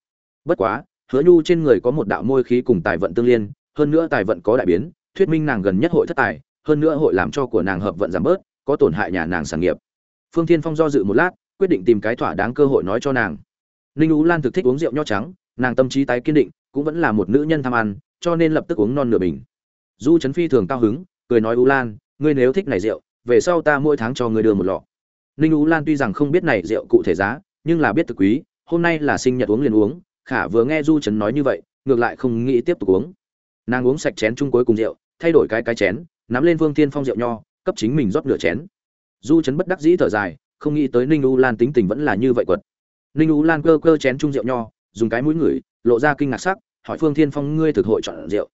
Bất quá, hứa nhu trên người có một đạo môi khí cùng tài vận tương liên, hơn nữa tài vận có đại biến, thuyết minh nàng gần nhất hội thất tài, hơn nữa hội làm cho của nàng hợp vận giảm bớt, có tổn hại nhà nàng sản nghiệp. Phương thiên phong do dự một lát, quyết định tìm cái thỏa đáng cơ hội nói cho nàng. Ninh ú lan thực thích uống rượu nho trắng, nàng tâm trí tái kiên định, cũng vẫn là một nữ nhân tham ăn, cho nên lập tức uống non nửa bình. Du trấn phi thường cao hứng, cười nói ú lan, ngươi nếu thích này rượu, về sau ta mỗi tháng cho ngươi đưa một lọ ninh ú lan tuy rằng không biết này rượu cụ thể giá, nhưng là biết thực quý, hôm nay là sinh nhật uống liền uống, khả vừa nghe du trấn nói như vậy, ngược lại không nghĩ tiếp tục uống. Nàng uống sạch chén chung cuối cùng rượu, thay đổi cái cái chén, nắm lên vương thiên phong rượu nho, cấp chính mình rót nửa chén. Du trấn bất đắc dĩ thở dài, không nghĩ tới ninh u lan tính tình vẫn là như vậy quật. Ninh u lan cơ cơ chén chung rượu nho, dùng cái mũi ngửi, lộ ra kinh ngạc sắc, hỏi phương thiên phong, ngươi thực hội chọn rượu?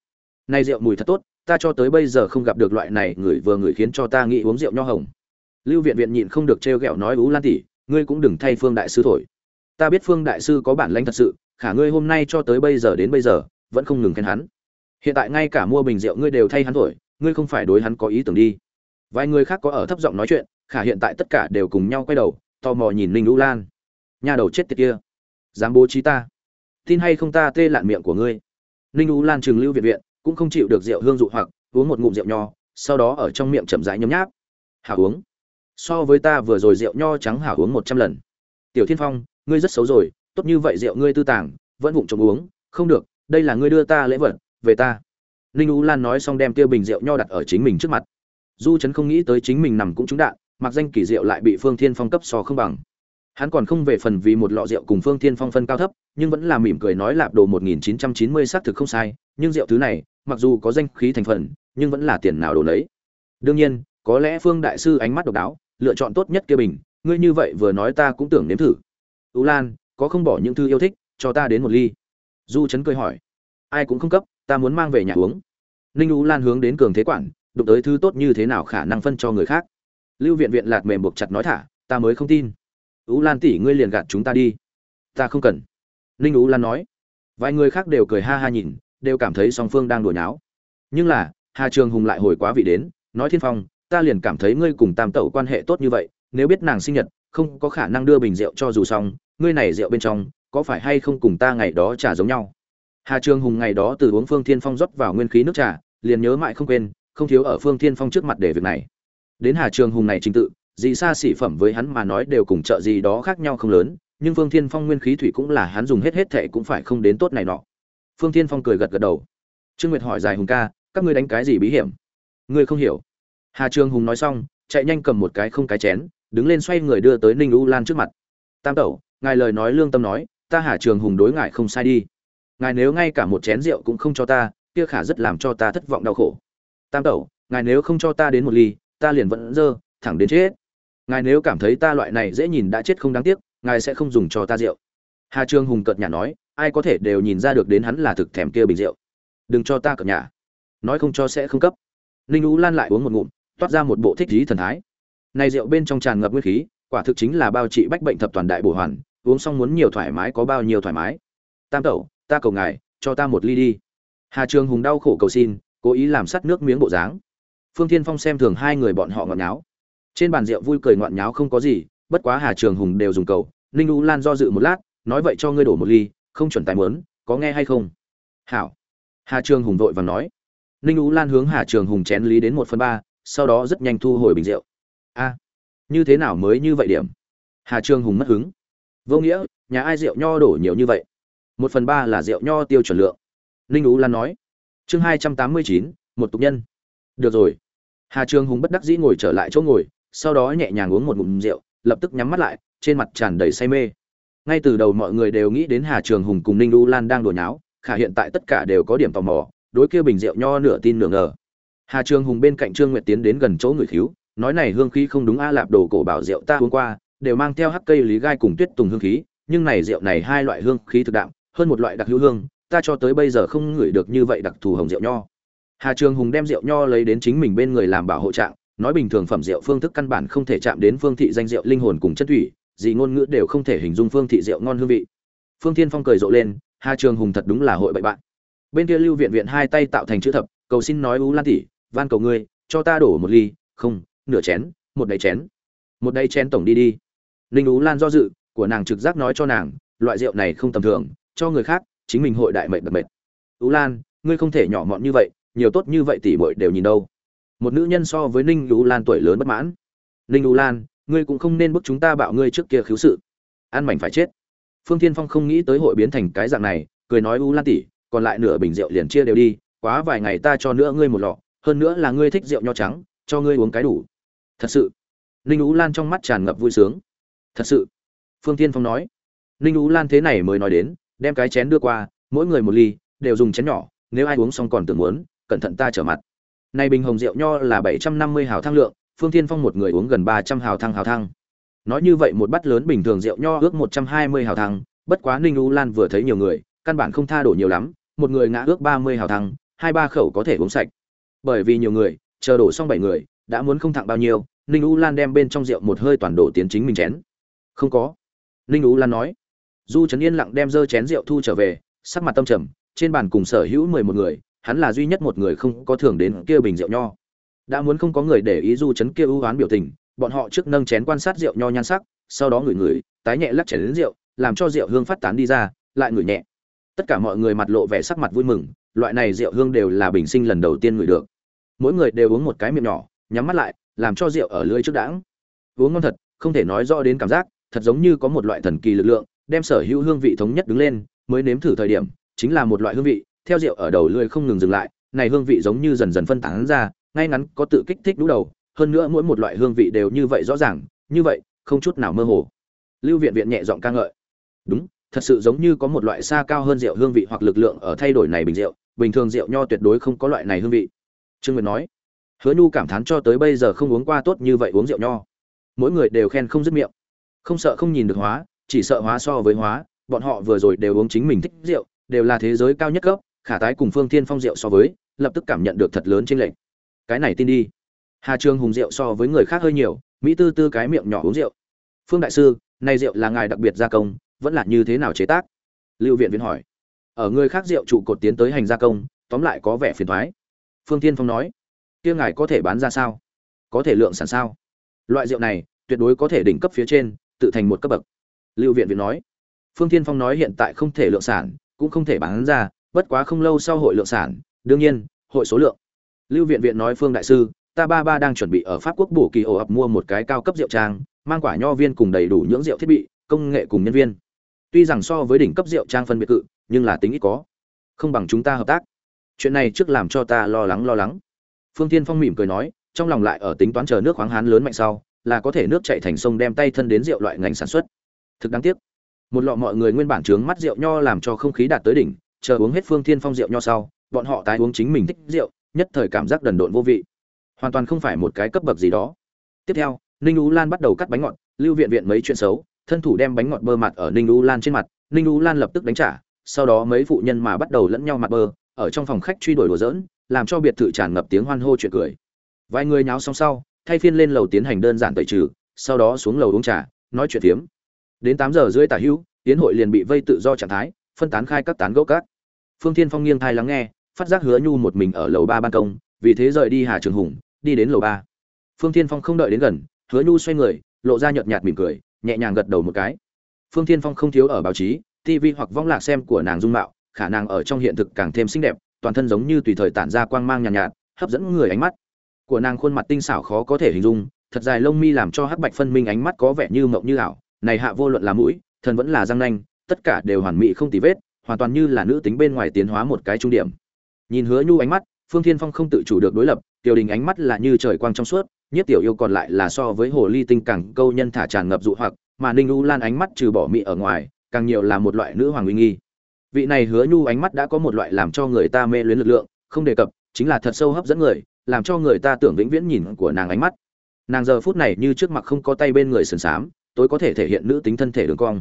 Này rượu mùi thật tốt, ta cho tới bây giờ không gặp được loại này, người vừa người khiến cho ta nghĩ uống rượu nho hồng lưu viện viện nhịn không được trêu ghẹo nói ú lan tỷ, ngươi cũng đừng thay phương đại sư thổi. Ta biết phương đại sư có bản lãnh thật sự, khả ngươi hôm nay cho tới bây giờ đến bây giờ, vẫn không ngừng khen hắn. Hiện tại ngay cả mua bình rượu ngươi đều thay hắn thổi, ngươi không phải đối hắn có ý tưởng đi. Vài người khác có ở thấp giọng nói chuyện, khả hiện tại tất cả đều cùng nhau quay đầu, tò mò nhìn ninh lũ lan. Nhà đầu chết tiệt kia, dám bố trí ta? Tin hay không ta tê lạn miệng của ngươi? Ninh lũ lan trường lưu viện viện, cũng không chịu được rượu hương dụ hoặc, uống một ngụm rượu nho, sau đó ở trong miệng chậm rãi nhấm nháp. Hảo uống so với ta vừa rồi rượu nho trắng hảo uống một trăm lần. Tiểu thiên phong, ngươi rất xấu rồi, tốt như vậy rượu ngươi tư tàng, vẫn vụng trộm uống, không được, đây là ngươi đưa ta lễ vật, về ta. Ninh u lan nói xong đem tiêu bình rượu nho đặt ở chính mình trước mặt. Du trấn không nghĩ tới chính mình nằm cũng trúng đạn, mặc danh kỳ rượu lại bị phương thiên phong cấp so không bằng. Hắn còn không về phần vì một lọ rượu cùng phương thiên phong phân cao thấp, nhưng vẫn là mỉm cười nói lạp đồ một nghìn chín trăm chín mươi xác thực không sai, nhưng rượu thứ này, mặc dù có danh khí thành phần, nhưng vẫn là tiền nào đồ nấy. Đương nhiên, có lẽ phương đại sư ánh mắt độc đáo lựa chọn tốt nhất kia bình, ngươi như vậy vừa nói ta cũng tưởng nếm thử. Tú lan, có không bỏ những thư yêu thích, cho ta đến một ly. Du trấn cười hỏi. Ai cũng không cấp, ta muốn mang về nhà uống. Ninh tú lan hướng đến cường thế quản, đụng tới thứ tốt như thế nào khả năng phân cho người khác. Lưu viện viện lạt mềm buộc chặt nói thả, ta mới không tin. Tú lan tỷ, ngươi liền gạt chúng ta đi. Ta không cần. Ninh tú lan nói. Vài người khác đều cười ha ha nhìn, đều cảm thấy song phương đang đùa nháo. Nhưng là, hà trường hùng lại hồi quá vị đến, nói thiên phong ta liền cảm thấy ngươi cùng tam tẩu quan hệ tốt như vậy, nếu biết nàng sinh nhật, không có khả năng đưa bình rượu cho dù xong, ngươi này rượu bên trong, có phải hay không cùng ta ngày đó trả giống nhau? Hà trường hùng ngày đó từ uống phương thiên phong rót vào nguyên khí nước trà, liền nhớ mãi không quên, không thiếu ở phương thiên phong trước mặt để việc này. Đến hà trường hùng này trình tự dị xa xỉ phẩm với hắn mà nói đều cùng chợ gì đó khác nhau không lớn, nhưng phương thiên phong nguyên khí thủy cũng là hắn dùng hết hết thệ cũng phải không đến tốt này nọ. Phương thiên phong cười gật gật đầu. Trương nguyệt hỏi dài hùng ca, các ngươi đánh cái gì bí hiểm? Ngươi không hiểu hà trường hùng nói xong, chạy nhanh cầm một cái không cái chén, đứng lên xoay người đưa tới ninh u lan trước mặt. Tam tẩu, ngài lời nói lương tâm nói, ta hà trường hùng đối ngài không sai đi. Ngài nếu ngay cả một chén rượu cũng không cho ta, kia khả rất làm cho ta thất vọng đau khổ. Tam tẩu, ngài nếu không cho ta đến một ly, ta liền vẫn dơ, thẳng đến chết. Ngài nếu cảm thấy ta loại này dễ nhìn đã chết không đáng tiếc, ngài sẽ không dùng cho ta rượu. Hà trương hùng cợt nhả nói, ai có thể đều nhìn ra được đến hắn là thực thèm kia bình rượu. Đừng cho ta cợt nhả. Nói không cho sẽ không cấp. Ninh ú lan lại uống một ngụm toát ra một bộ thích khí thần thái. Này rượu bên trong tràn ngập nguyên khí, quả thực chính là bao trị bách bệnh thập toàn đại bổ hoàn, uống xong muốn nhiều thoải mái có bao nhiêu thoải mái. Tam tẩu, ta cầu ngài, cho ta một ly đi. Hà trường hùng đau khổ cầu xin, cố ý làm sắt nước miếng bộ dáng. Phương thiên phong xem thường hai người bọn họ ngọn nháo trên bàn rượu vui cười ngoạn nháo không có gì, bất quá hà trường hùng đều dùng cầu. Ninh u lan do dự một lát, nói vậy cho ngươi đổ một ly, không chuẩn tài mớn có nghe hay không? Hảo. Hà trường hùng vội và nói. Ninh u lan hướng hà trường hùng chén lý đến một phần ba sau đó rất nhanh thu hồi bình rượu. A, như thế nào mới như vậy điểm? Hà trường hùng mất hứng. Vô nghĩa, nhà ai rượu nho đổ nhiều như vậy? Một phần ba là rượu nho tiêu chuẩn lượng. Ninh ú lan nói. Chương hai trăm tám mươi chín, một tục nhân. Được rồi. Hà trường hùng bất đắc dĩ ngồi trở lại chỗ ngồi, sau đó nhẹ nhàng uống một ngụm rượu, lập tức nhắm mắt lại, trên mặt tràn đầy say mê. Ngay từ đầu mọi người đều nghĩ đến hà trường hùng cùng ninh U lan đang đùa nháo, khả hiện tại tất cả đều có điểm tò mò, đối kia bình rượu nho nửa tin nửa ngờ hà trường hùng bên cạnh trương nguyệt tiến đến gần chỗ người thiếu, nói này hương khí không đúng a lạp đồ cổ bảo rượu ta uống qua đều mang theo hắc cây lý gai cùng tuyết tùng hương khí nhưng này rượu này hai loại hương khí thực đạm hơn một loại đặc hữu hương ta cho tới bây giờ không ngửi được như vậy đặc thù hồng rượu nho. Hà trường hùng đem rượu nho lấy đến chính mình bên người làm bảo hộ trạng nói bình thường phẩm rượu phương thức căn bản không thể chạm đến phương thị danh rượu linh hồn cùng chất thủy gì ngôn ngữ đều không thể hình dung phương thị rượu ngon hương vị. Phương thiên phong cười rộ lên hà trường hùng thật đúng là hội bậy bạn. Bên kia lưu viện viện hai tay tạo thành chữ thập cầu xin nói ú lan tỷ van cầu ngươi, cho ta đổ một ly, không, nửa chén, một đầy chén. Một đầy chén tổng đi đi. Linh ú lan do dự, của nàng trực giác nói cho nàng, loại rượu này không tầm thường, cho người khác, chính mình hội đại mệnh bật mệt ú lan, ngươi không thể nhỏ mọn như vậy, nhiều tốt như vậy tỷ bội đều nhìn đâu. Một nữ nhân so với ninh ú lan tuổi lớn bất mãn. Ninh ú lan, ngươi cũng không nên bức chúng ta bạo ngươi trước kia khiếu sự. Ăn mảnh phải chết. Phương thiên phong không nghĩ tới hội biến thành cái dạng này, cười nói ú lan tỷ, còn lại nửa bình rượu liền chia đều đi, quá vài ngày ta cho nữa ngươi một lọ hơn nữa là ngươi thích rượu nho trắng, cho ngươi uống cái đủ. Thật sự. Ninh ú lan trong mắt tràn ngập vui sướng. Thật sự. Phương tiên phong nói. Ninh ú lan thế này mới nói đến, đem cái chén đưa qua, mỗi người một ly, đều dùng chén nhỏ, nếu ai uống xong còn tưởng muốn, cẩn thận ta trở mặt. Này bình hồng rượu nho là bảy trăm năm mươi hào thang lượng, phương tiên phong một người uống gần ba trăm hào thang hào thang nói như vậy một bát lớn bình thường rượu nho ước một trăm hai mươi hào thang bất quá ninh ú lan vừa thấy nhiều người, căn bản không tha đổ nhiều lắm, một người ngã ước ba mươi hào thang hai ba khẩu có thể uống sạch bởi vì nhiều người, chờ đổ xong bảy người, đã muốn không thẳng bao nhiêu, ninh u lan đem bên trong rượu một hơi toàn đổ tiến chính mình chén. Không có. Ninh u lan nói. Du trấn yên lặng đem dơ chén rượu thu trở về, sắc mặt tâm trầm, trên bàn cùng sở hữu mười một người, hắn là duy nhất một người không có thường đến kia bình rượu nho. Đã muốn không có người để ý du Trấn kia ưu oán biểu tình, bọn họ trước nâng chén quan sát rượu nho nhan sắc, sau đó ngửi ngửi, tái nhẹ lắc chén đến rượu, làm cho rượu hương phát tán đi ra, lại ngửi nhẹ. Tất cả mọi người mặt lộ vẻ sắc mặt vui mừng, loại này rượu hương đều là bình sinh lần đầu tiên ngửi được mỗi người đều uống một cái miệng nhỏ, nhắm mắt lại, làm cho rượu ở lưỡi trước đãng. Uống ngon thật, không thể nói rõ đến cảm giác, thật giống như có một loại thần kỳ lực lượng, đem sở hữu hương vị thống nhất đứng lên, mới nếm thử thời điểm, chính là một loại hương vị, theo rượu ở đầu lưỡi không ngừng dừng lại, này hương vị giống như dần dần phân tán ra, ngay ngắn có tự kích thích đũ đầu, hơn nữa mỗi một loại hương vị đều như vậy rõ ràng, như vậy, không chút nào mơ hồ. Lưu viện viện nhẹ giọng ca ngợi. Đúng, thật sự giống như có một loại xa cao hơn rượu hương vị hoặc lực lượng ở thay đổi này bình rượu, bình thường rượu nho tuyệt đối không có loại này hương vị trương nguyệt nói. Hứa nhu cảm thán cho tới bây giờ không uống qua tốt như vậy uống rượu nho. Mỗi người đều khen không dứt miệng. Không sợ không nhìn được hóa, chỉ sợ hóa so với hóa, bọn họ vừa rồi đều uống chính mình thích rượu, đều là thế giới cao nhất cấp khả tái cùng phương thiên phong rượu so với, lập tức cảm nhận được thật lớn trên lệnh cái này tin đi. Hà trương hùng rượu so với người khác hơi nhiều, mỹ tư tư cái miệng nhỏ uống rượu. Phương đại sư nay rượu là ngài đặc biệt gia công, vẫn là như thế nào chế tác? Lưu viện viện hỏi. Ở người khác rượu trụ cột tiến tới hành gia công, tóm lại có vẻ phiền thoái phương tiên phong nói, kia ngài có thể bán ra sao? Có thể lượng sản sao? Loại rượu này tuyệt đối có thể đỉnh cấp phía trên, tự thành một cấp bậc. Lưu viện viện nói, phương tiên phong nói hiện tại không thể lượng sản, cũng không thể bán ra, bất quá không lâu sau hội lượng sản, đương nhiên, hội số lượng. Lưu viện viện nói, phương đại sư, ta ba ba đang chuẩn bị ở pháp quốc bổ kỳ ổ ập mua một cái cao cấp rượu trang, mang quả nho viên cùng đầy đủ những rượu thiết bị, công nghệ cùng nhân viên. Tuy rằng so với đỉnh cấp rượu trang phân biệt cự, nhưng là tính ít có. Không bằng chúng ta hợp tác chuyện này trước làm cho ta lo lắng lo lắng. Phương tiên phong mỉm cười nói, trong lòng lại ở tính toán chờ nước khoáng hán lớn mạnh sau, là có thể nước chạy thành sông đem tay thân đến rượu loại ngành sản xuất. Thực đáng tiếc. Một lọ mọi người nguyên bản trướng mắt rượu nho làm cho không khí đạt tới đỉnh, chờ uống hết phương thiên phong rượu nho sau, bọn họ tái uống chính mình thích rượu, nhất thời cảm giác đần độn vô vị. Hoàn toàn không phải một cái cấp bậc gì đó. Tiếp theo, ninh ú lan bắt đầu cắt bánh ngọt, lưu viện viện mấy chuyện xấu, thân thủ đem bánh ngọt bơ mặt ở ninh ú lan trên mặt, ninh ú lan lập tức đánh trả, sau đó mấy phụ nhân mà bắt đầu lẫn nhau mặt bơ ở trong phòng khách truy đuổi đùa giỡn, làm cho biệt thự tràn ngập tiếng hoan hô chuyện cười. Vài người nháo xong sau, thay phiên lên lầu tiến hành đơn giản tẩy trừ, sau đó xuống lầu uống trà, nói chuyện tiếm đến tám giờ rưỡi tả hữu, tiến hội liền bị vây tự do trạng thái, phân tán khai các tán gỗ cát phương thiên phong nghiêng tai lắng nghe, phát giác hứa nhu một mình ở lầu ba ban công, vì thế rời đi hà trường hùng, đi đến lầu ba. Phương thiên phong không đợi đến gần, hứa nhu xoay người, lộ ra nhợt nhạt mỉm cười, nhẹ nhàng gật đầu một cái. Phương thiên phong không thiếu ở báo chí tv hoặc vong lạc xem của nàng dung mạo khả năng ở trong hiện thực càng thêm xinh đẹp toàn thân giống như tùy thời tản ra quang mang nhàn nhạt, nhạt hấp dẫn người ánh mắt. Của nàng khuôn mặt tinh xảo khó có thể hình dung thật dài lông mi làm cho hắc bạch phân minh ánh mắt có vẻ như mộng như ảo. Này hạ vô luận là mũi thần vẫn là răng nanh tất cả đều hoàn mỹ không tì vết hoàn toàn như là nữ tính bên ngoài tiến hóa một cái trung điểm. Nhìn hứa nhu ánh mắt phương thiên phong không tự chủ được đối lập tiểu đình ánh mắt là như trời quang trong suốt nhất tiểu yêu còn lại là so với hồ ly tinh càng câu nhân thả tràn ngập dụ hoặc mà ninh u lan ánh mắt trừ bỏ mị ở ngoài càng nhiều là một loại nữ hoàng uy nghi vị này hứa nhu ánh mắt đã có một loại làm cho người ta mê luyến lực lượng, không đề cập, chính là thật sâu hấp dẫn người, làm cho người ta tưởng vĩnh viễn nhìn của nàng ánh mắt. Nàng giờ phút này như trước mặt không có tay bên người sườn xám, tối có thể thể hiện nữ tính thân thể đường cong.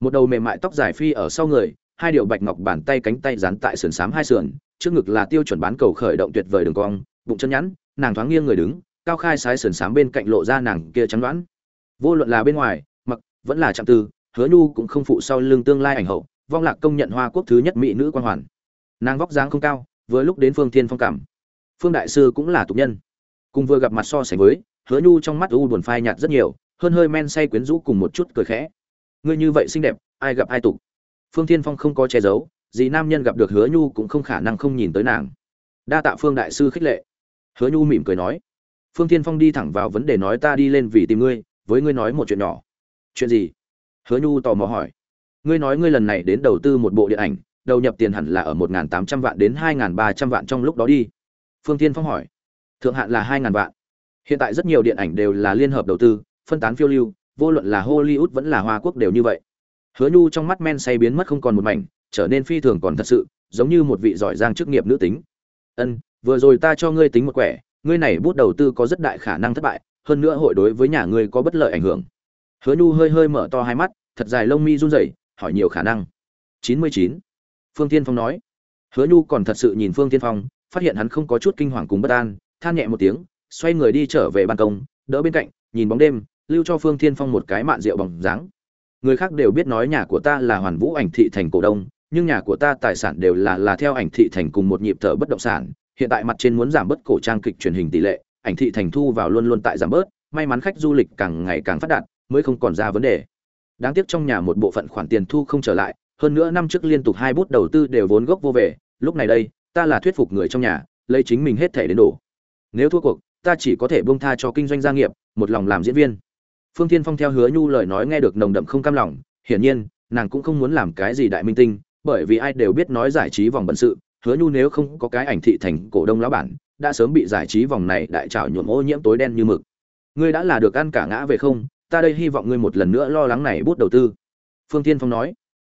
Một đầu mềm mại tóc dài phi ở sau người, hai điệu bạch ngọc bàn tay cánh tay dán tại sườn xám hai sườn, trước ngực là tiêu chuẩn bán cầu khởi động tuyệt vời đường cong, bụng chân nhẵn, nàng thoáng nghiêng người đứng, cao khai sái sườn xám bên cạnh lộ ra nàng kia trắng đoán. Vô luận là bên ngoài, mặc, vẫn là chạm tư, hứa nhu cũng không phụ sau lưng tương lai ảnh hậu vong lạc công nhận hoa quốc thứ nhất mỹ nữ quan hoàn. Nàng vóc dáng không cao, vừa lúc đến phương thiên phong cảm. Phương đại sư cũng là tục nhân. Cùng vừa gặp mặt so sánh với, hứa nhu trong mắt u buồn phai nhạt rất nhiều, hơn hơi men say quyến rũ cùng một chút cười khẽ. Ngươi như vậy xinh đẹp, ai gặp ai tục? Phương thiên phong không có che giấu, gì nam nhân gặp được hứa nhu cũng không khả năng không nhìn tới nàng. Đa tạ phương đại sư khích lệ. Hứa nhu mỉm cười nói, phương thiên phong đi thẳng vào vấn đề nói ta đi lên vì tìm ngươi, với ngươi nói một chuyện nhỏ. Chuyện gì? Hứa nhu tò mò hỏi ngươi nói ngươi lần này đến đầu tư một bộ điện ảnh, đầu nhập tiền hẳn là ở một tám trăm vạn đến hai ba trăm vạn trong lúc đó đi. Phương tiên phong hỏi. Thượng hạn là hai vạn. Hiện tại rất nhiều điện ảnh đều là liên hợp đầu tư, phân tán phiêu lưu, vô luận là hollywood vẫn là hoa quốc đều như vậy. Hứa nhu trong mắt men say biến mất không còn một mảnh, trở nên phi thường còn thật sự, giống như một vị giỏi giang chức nghiệp nữ tính. Ân, vừa rồi ta cho ngươi tính một quẻ, ngươi này bút đầu tư có rất đại khả năng thất bại, hơn nữa hội đối với nhà ngươi có bất lợi ảnh hưởng. Hứa nhu hơi hơi mở to hai mắt, thật dài lông mi run rẩy hỏi nhiều khả năng. Chín mươi chín. Phương tiên phong nói. Hứa nhu còn thật sự nhìn phương tiên phong, phát hiện hắn không có chút kinh hoàng cùng bất an, than nhẹ một tiếng, xoay người đi trở về ban công, đỡ bên cạnh, nhìn bóng đêm, lưu cho phương tiên phong một cái mạn rượu bằng dáng. Người khác đều biết nói nhà của ta là hoàn vũ ảnh thị thành cổ đông, nhưng nhà của ta tài sản đều là là theo ảnh thị thành cùng một nhịp thở bất động sản, hiện tại mặt trên muốn giảm bớt cổ trang kịch truyền hình tỷ lệ, ảnh thị thành thu vào luôn luôn tại giảm bớt, may mắn khách du lịch càng ngày càng phát đạt, mới không còn ra vấn đề đáng tiếc trong nhà một bộ phận khoản tiền thu không trở lại, hơn nữa năm trước liên tục hai bút đầu tư đều vốn gốc vô về, lúc này đây, ta là thuyết phục người trong nhà, lấy chính mình hết thể đến đủ. nếu thua cuộc, ta chỉ có thể buông tha cho kinh doanh gia nghiệp, một lòng làm diễn viên phương thiên phong theo hứa nhu lời nói nghe được nồng đậm không cam lòng, hiển nhiên, nàng cũng không muốn làm cái gì đại minh tinh, bởi vì ai đều biết nói giải trí vòng bận sự, hứa nhu nếu không có cái ảnh thị thành cổ đông lão bản, đã sớm bị giải trí vòng này đại trào nhuộm ô nhiễm tối đen như mực ngươi đã là được ăn cả ngã về không ta đây hy vọng ngươi một lần nữa lo lắng này bút đầu tư. Phương tiên phong nói,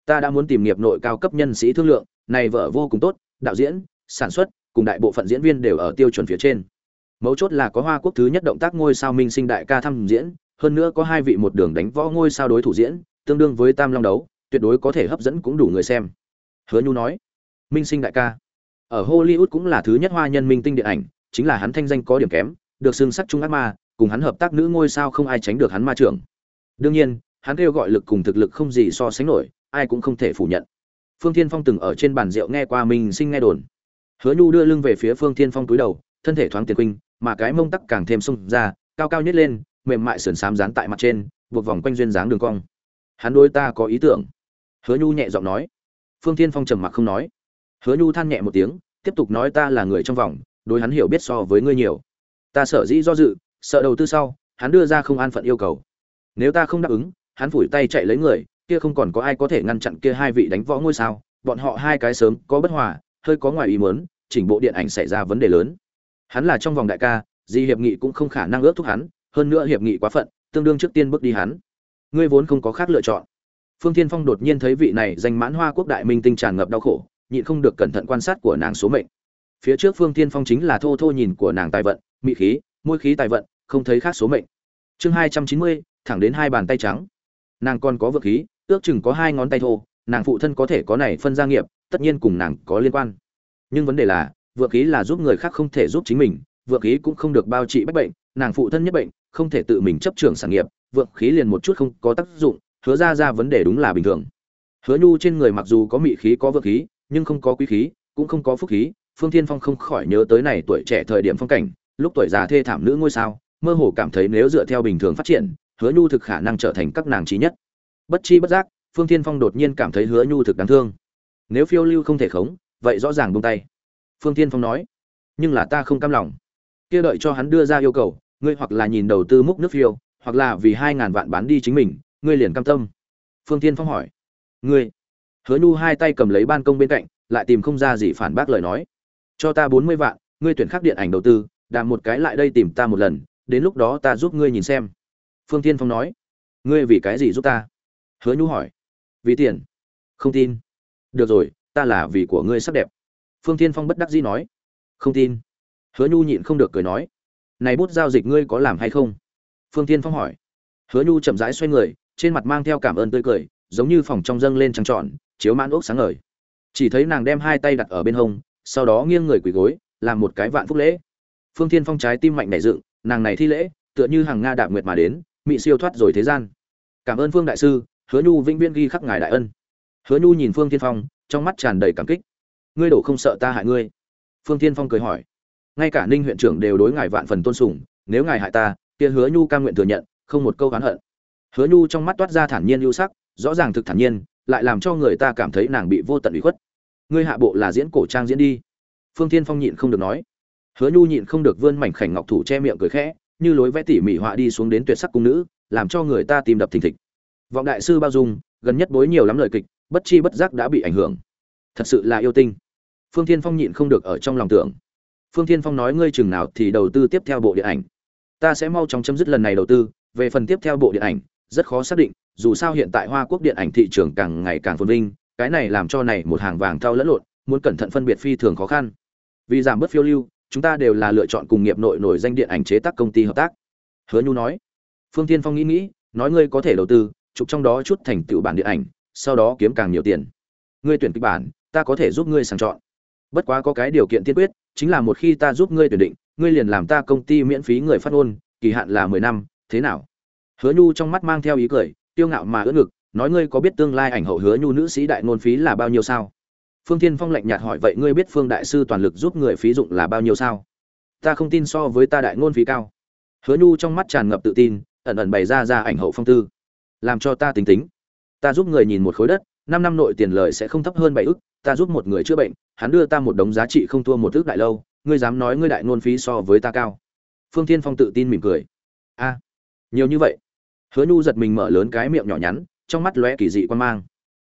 ta đã muốn tìm nghiệp nội cao cấp nhân sĩ thương lượng, này vợ vô cùng tốt, đạo diễn, sản xuất, cùng đại bộ phận diễn viên đều ở tiêu chuẩn phía trên. Mấu chốt là có hoa quốc thứ nhất động tác ngôi sao minh sinh đại ca thăm diễn, hơn nữa có hai vị một đường đánh võ ngôi sao đối thủ diễn, tương đương với tam long đấu, tuyệt đối có thể hấp dẫn cũng đủ người xem. Hứa nhu nói, minh sinh đại ca, ở hollywood cũng là thứ nhất hoa nhân minh tinh điện ảnh, chính là hắn thanh danh có điểm kém, được xương sắc trung ác ma cùng hắn hợp tác nữ ngôi sao không ai tránh được hắn ma trưởng. Đương nhiên, hắn kêu gọi lực cùng thực lực không gì so sánh nổi, ai cũng không thể phủ nhận. Phương thiên phong từng ở trên bàn rượu nghe qua mình sinh nghe đồn. Hứa nhu đưa lưng về phía phương thiên phong túi đầu, thân thể thoáng tiền quinh, mà cái mông tắc càng thêm sung ra, cao cao nhất lên, mềm mại sườn xám dán tại mặt trên, buộc vòng quanh duyên dáng đường cong. Hắn đôi ta có ý tưởng. Hứa nhu nhẹ giọng nói. Phương thiên phong trầm mặc không nói. Hứa nhu than nhẹ một tiếng, tiếp tục nói ta là người trong vòng, đối hắn hiểu biết so với ngươi nhiều. Ta sợ dĩ do dự sợ đầu tư sau, hắn đưa ra không an phận yêu cầu. Nếu ta không đáp ứng, hắn phủi tay chạy lấy người, kia không còn có ai có thể ngăn chặn kia hai vị đánh võ ngôi sao, bọn họ hai cái sớm có bất hòa, hơi có ngoài ý muốn, chỉnh bộ điện ảnh xảy ra vấn đề lớn. Hắn là trong vòng đại ca, gì hiệp nghị cũng không khả năng ước thúc hắn, hơn nữa hiệp nghị quá phận, tương đương trước tiên bước đi hắn. Ngươi vốn không có khác lựa chọn. Phương thiên phong đột nhiên thấy vị này danh mãn hoa quốc đại minh tinh tràn ngập đau khổ, nhịn không được cẩn thận quan sát của nàng số mệnh. Phía trước phương thiên phong chính là thô thô nhìn của nàng tài vận, mỹ khí môi khí tài vận, không thấy khác số mệnh. Chương hai trăm chín mươi, thẳng đến hai bàn tay trắng. Nàng còn có vượng khí, ước chừng có hai ngón tay thô, nàng phụ thân có thể có này phân gia nghiệp, tất nhiên cùng nàng có liên quan. Nhưng vấn đề là, vượng khí là giúp người khác không thể giúp chính mình, vượng khí cũng không được bao trị bách bệnh, nàng phụ thân nhất bệnh, không thể tự mình chấp trường sản nghiệp, vượng khí liền một chút không có tác dụng, hứa ra ra vấn đề đúng là bình thường. Hứa nhu trên người mặc dù có mị khí, có vượng khí, nhưng không có quý khí, cũng không có phúc khí, phương thiên phong không khỏi nhớ tới này tuổi trẻ thời điểm phong cảnh lúc tuổi già thê thảm nữ ngôi sao, mơ hồ cảm thấy nếu dựa theo bình thường phát triển, hứa nhu thực khả năng trở thành các nàng trí nhất. Bất chi bất giác, phương thiên phong đột nhiên cảm thấy hứa nhu thực đáng thương. Nếu phiêu lưu không thể khống, vậy rõ ràng buông tay. Phương thiên phong nói, nhưng là ta không cam lòng. Kia đợi cho hắn đưa ra yêu cầu, ngươi hoặc là nhìn đầu tư múc nước phiêu, hoặc là vì hai ngàn vạn bán đi chính mình, ngươi liền cam tâm. Phương thiên phong hỏi, ngươi? Hứa nhu hai tay cầm lấy ban công bên cạnh, lại tìm không ra gì phản bác lời nói. Cho ta bốn mươi vạn, ngươi tuyển khắc điện ảnh đầu tư đàm một cái lại đây tìm ta một lần, đến lúc đó ta giúp ngươi nhìn xem. Phương tiên phong nói. Ngươi vì cái gì giúp ta? Hứa nhu hỏi. Vì tiền. Không tin. Được rồi, ta là vì của ngươi sắc đẹp. Phương tiên phong bất đắc dĩ nói. Không tin. Hứa nhu nhịn không được cười nói. Này bút giao dịch ngươi có làm hay không? Phương tiên phong hỏi. Hứa nhu chậm rãi xoay người, trên mặt mang theo cảm ơn tươi cười, giống như phòng trong dâng lên trăng trọn, chiếu mãn ốc sáng ngời. Chỉ thấy nàng đem hai tay đặt ở bên hông, sau đó nghiêng người quỳ gối, làm một cái vạn phúc lễ phương thiên phong trái tim mạnh nảy dựng, nàng này thi lễ, tựa như hàng nga đạp nguyệt mà đến, mị siêu thoát rồi thế gian. Cảm ơn phương đại sư, hứa nhu vĩnh viễn ghi khắc ngài đại ân. Hứa nhu nhìn phương thiên phong, trong mắt tràn đầy cảm kích. Ngươi đổ không sợ ta hại ngươi? Phương thiên phong cười hỏi. Ngay cả ninh huyện trưởng đều đối ngài vạn phần tôn sùng, nếu ngài hại ta, kia hứa nhu cam nguyện thừa nhận, không một câu oán hận. Hứa nhu trong mắt toát ra thản nhiên ưu sắc, rõ ràng thực thản nhiên, lại làm cho người ta cảm thấy nàng bị vô tận ủy khuất. Ngươi hạ bộ là diễn cổ trang diễn đi. Phương thiên phong nhịn không được nói hứa nhu nhịn không được vươn mảnh khảnh ngọc thủ che miệng cười khẽ, như lối vẽ tỉ mỉ họa đi xuống đến tuyệt sắc cung nữ, làm cho người ta tìm đập thình thịch. Vọng đại sư bao dung, gần nhất bối nhiều lắm lời kịch, bất chi bất giác đã bị ảnh hưởng. Thật sự là yêu tinh. Phương thiên phong nhịn không được ở trong lòng tưởng. Phương thiên phong nói ngươi chừng nào thì đầu tư tiếp theo bộ điện ảnh. Ta sẽ mau chóng chấm dứt lần này đầu tư, về phần tiếp theo bộ điện ảnh, rất khó xác định, dù sao hiện tại hoa quốc điện ảnh thị trường càng ngày càng phồn vinh, cái này làm cho này một hàng vàng thau lẫn lộn, muốn cẩn thận phân biệt phi thường khó khăn. Vì giảm bớt phiêu lưu chúng ta đều là lựa chọn cùng nghiệp nội nổi danh điện ảnh chế tác công ty hợp tác. Hứa nhu nói. Phương tiên phong nghĩ nghĩ, nói ngươi có thể đầu tư, chụp trong đó chút thành tựu bản điện ảnh, sau đó kiếm càng nhiều tiền. Ngươi tuyển kịch bản, ta có thể giúp ngươi sàng chọn. Bất quá có cái điều kiện tiên quyết, chính là một khi ta giúp ngươi tuyển định, ngươi liền làm ta công ty miễn phí người phát ngôn, kỳ hạn là mười năm, thế nào? Hứa nhu trong mắt mang theo ý cười, tiêu ngạo mà ưỡn ngực, nói ngươi có biết tương lai ảnh hậu hứa nhu nữ sĩ đại ngôn phí là bao nhiêu sao? Phương thiên phong lạnh nhạt hỏi, vậy ngươi biết phương đại sư toàn lực giúp người phí dụng là bao nhiêu sao? Ta không tin so với ta đại ngôn phí cao. Hứa nhu trong mắt tràn ngập tự tin, ẩn ẩn bày ra ra ảnh hậu phong tư. Làm cho ta tính tính. Ta giúp người nhìn một khối đất, năm năm nội tiền lời sẽ không thấp hơn bảy ức, ta giúp một người chữa bệnh, hắn đưa ta một đống giá trị không thua một ức đại lâu, ngươi dám nói ngươi đại ngôn phí so với ta cao? Phương thiên phong tự tin mỉm cười. A, nhiều như vậy? Hứa nhu giật mình mở lớn cái miệng nhỏ nhắn, trong mắt lóe kỳ dị quan mang.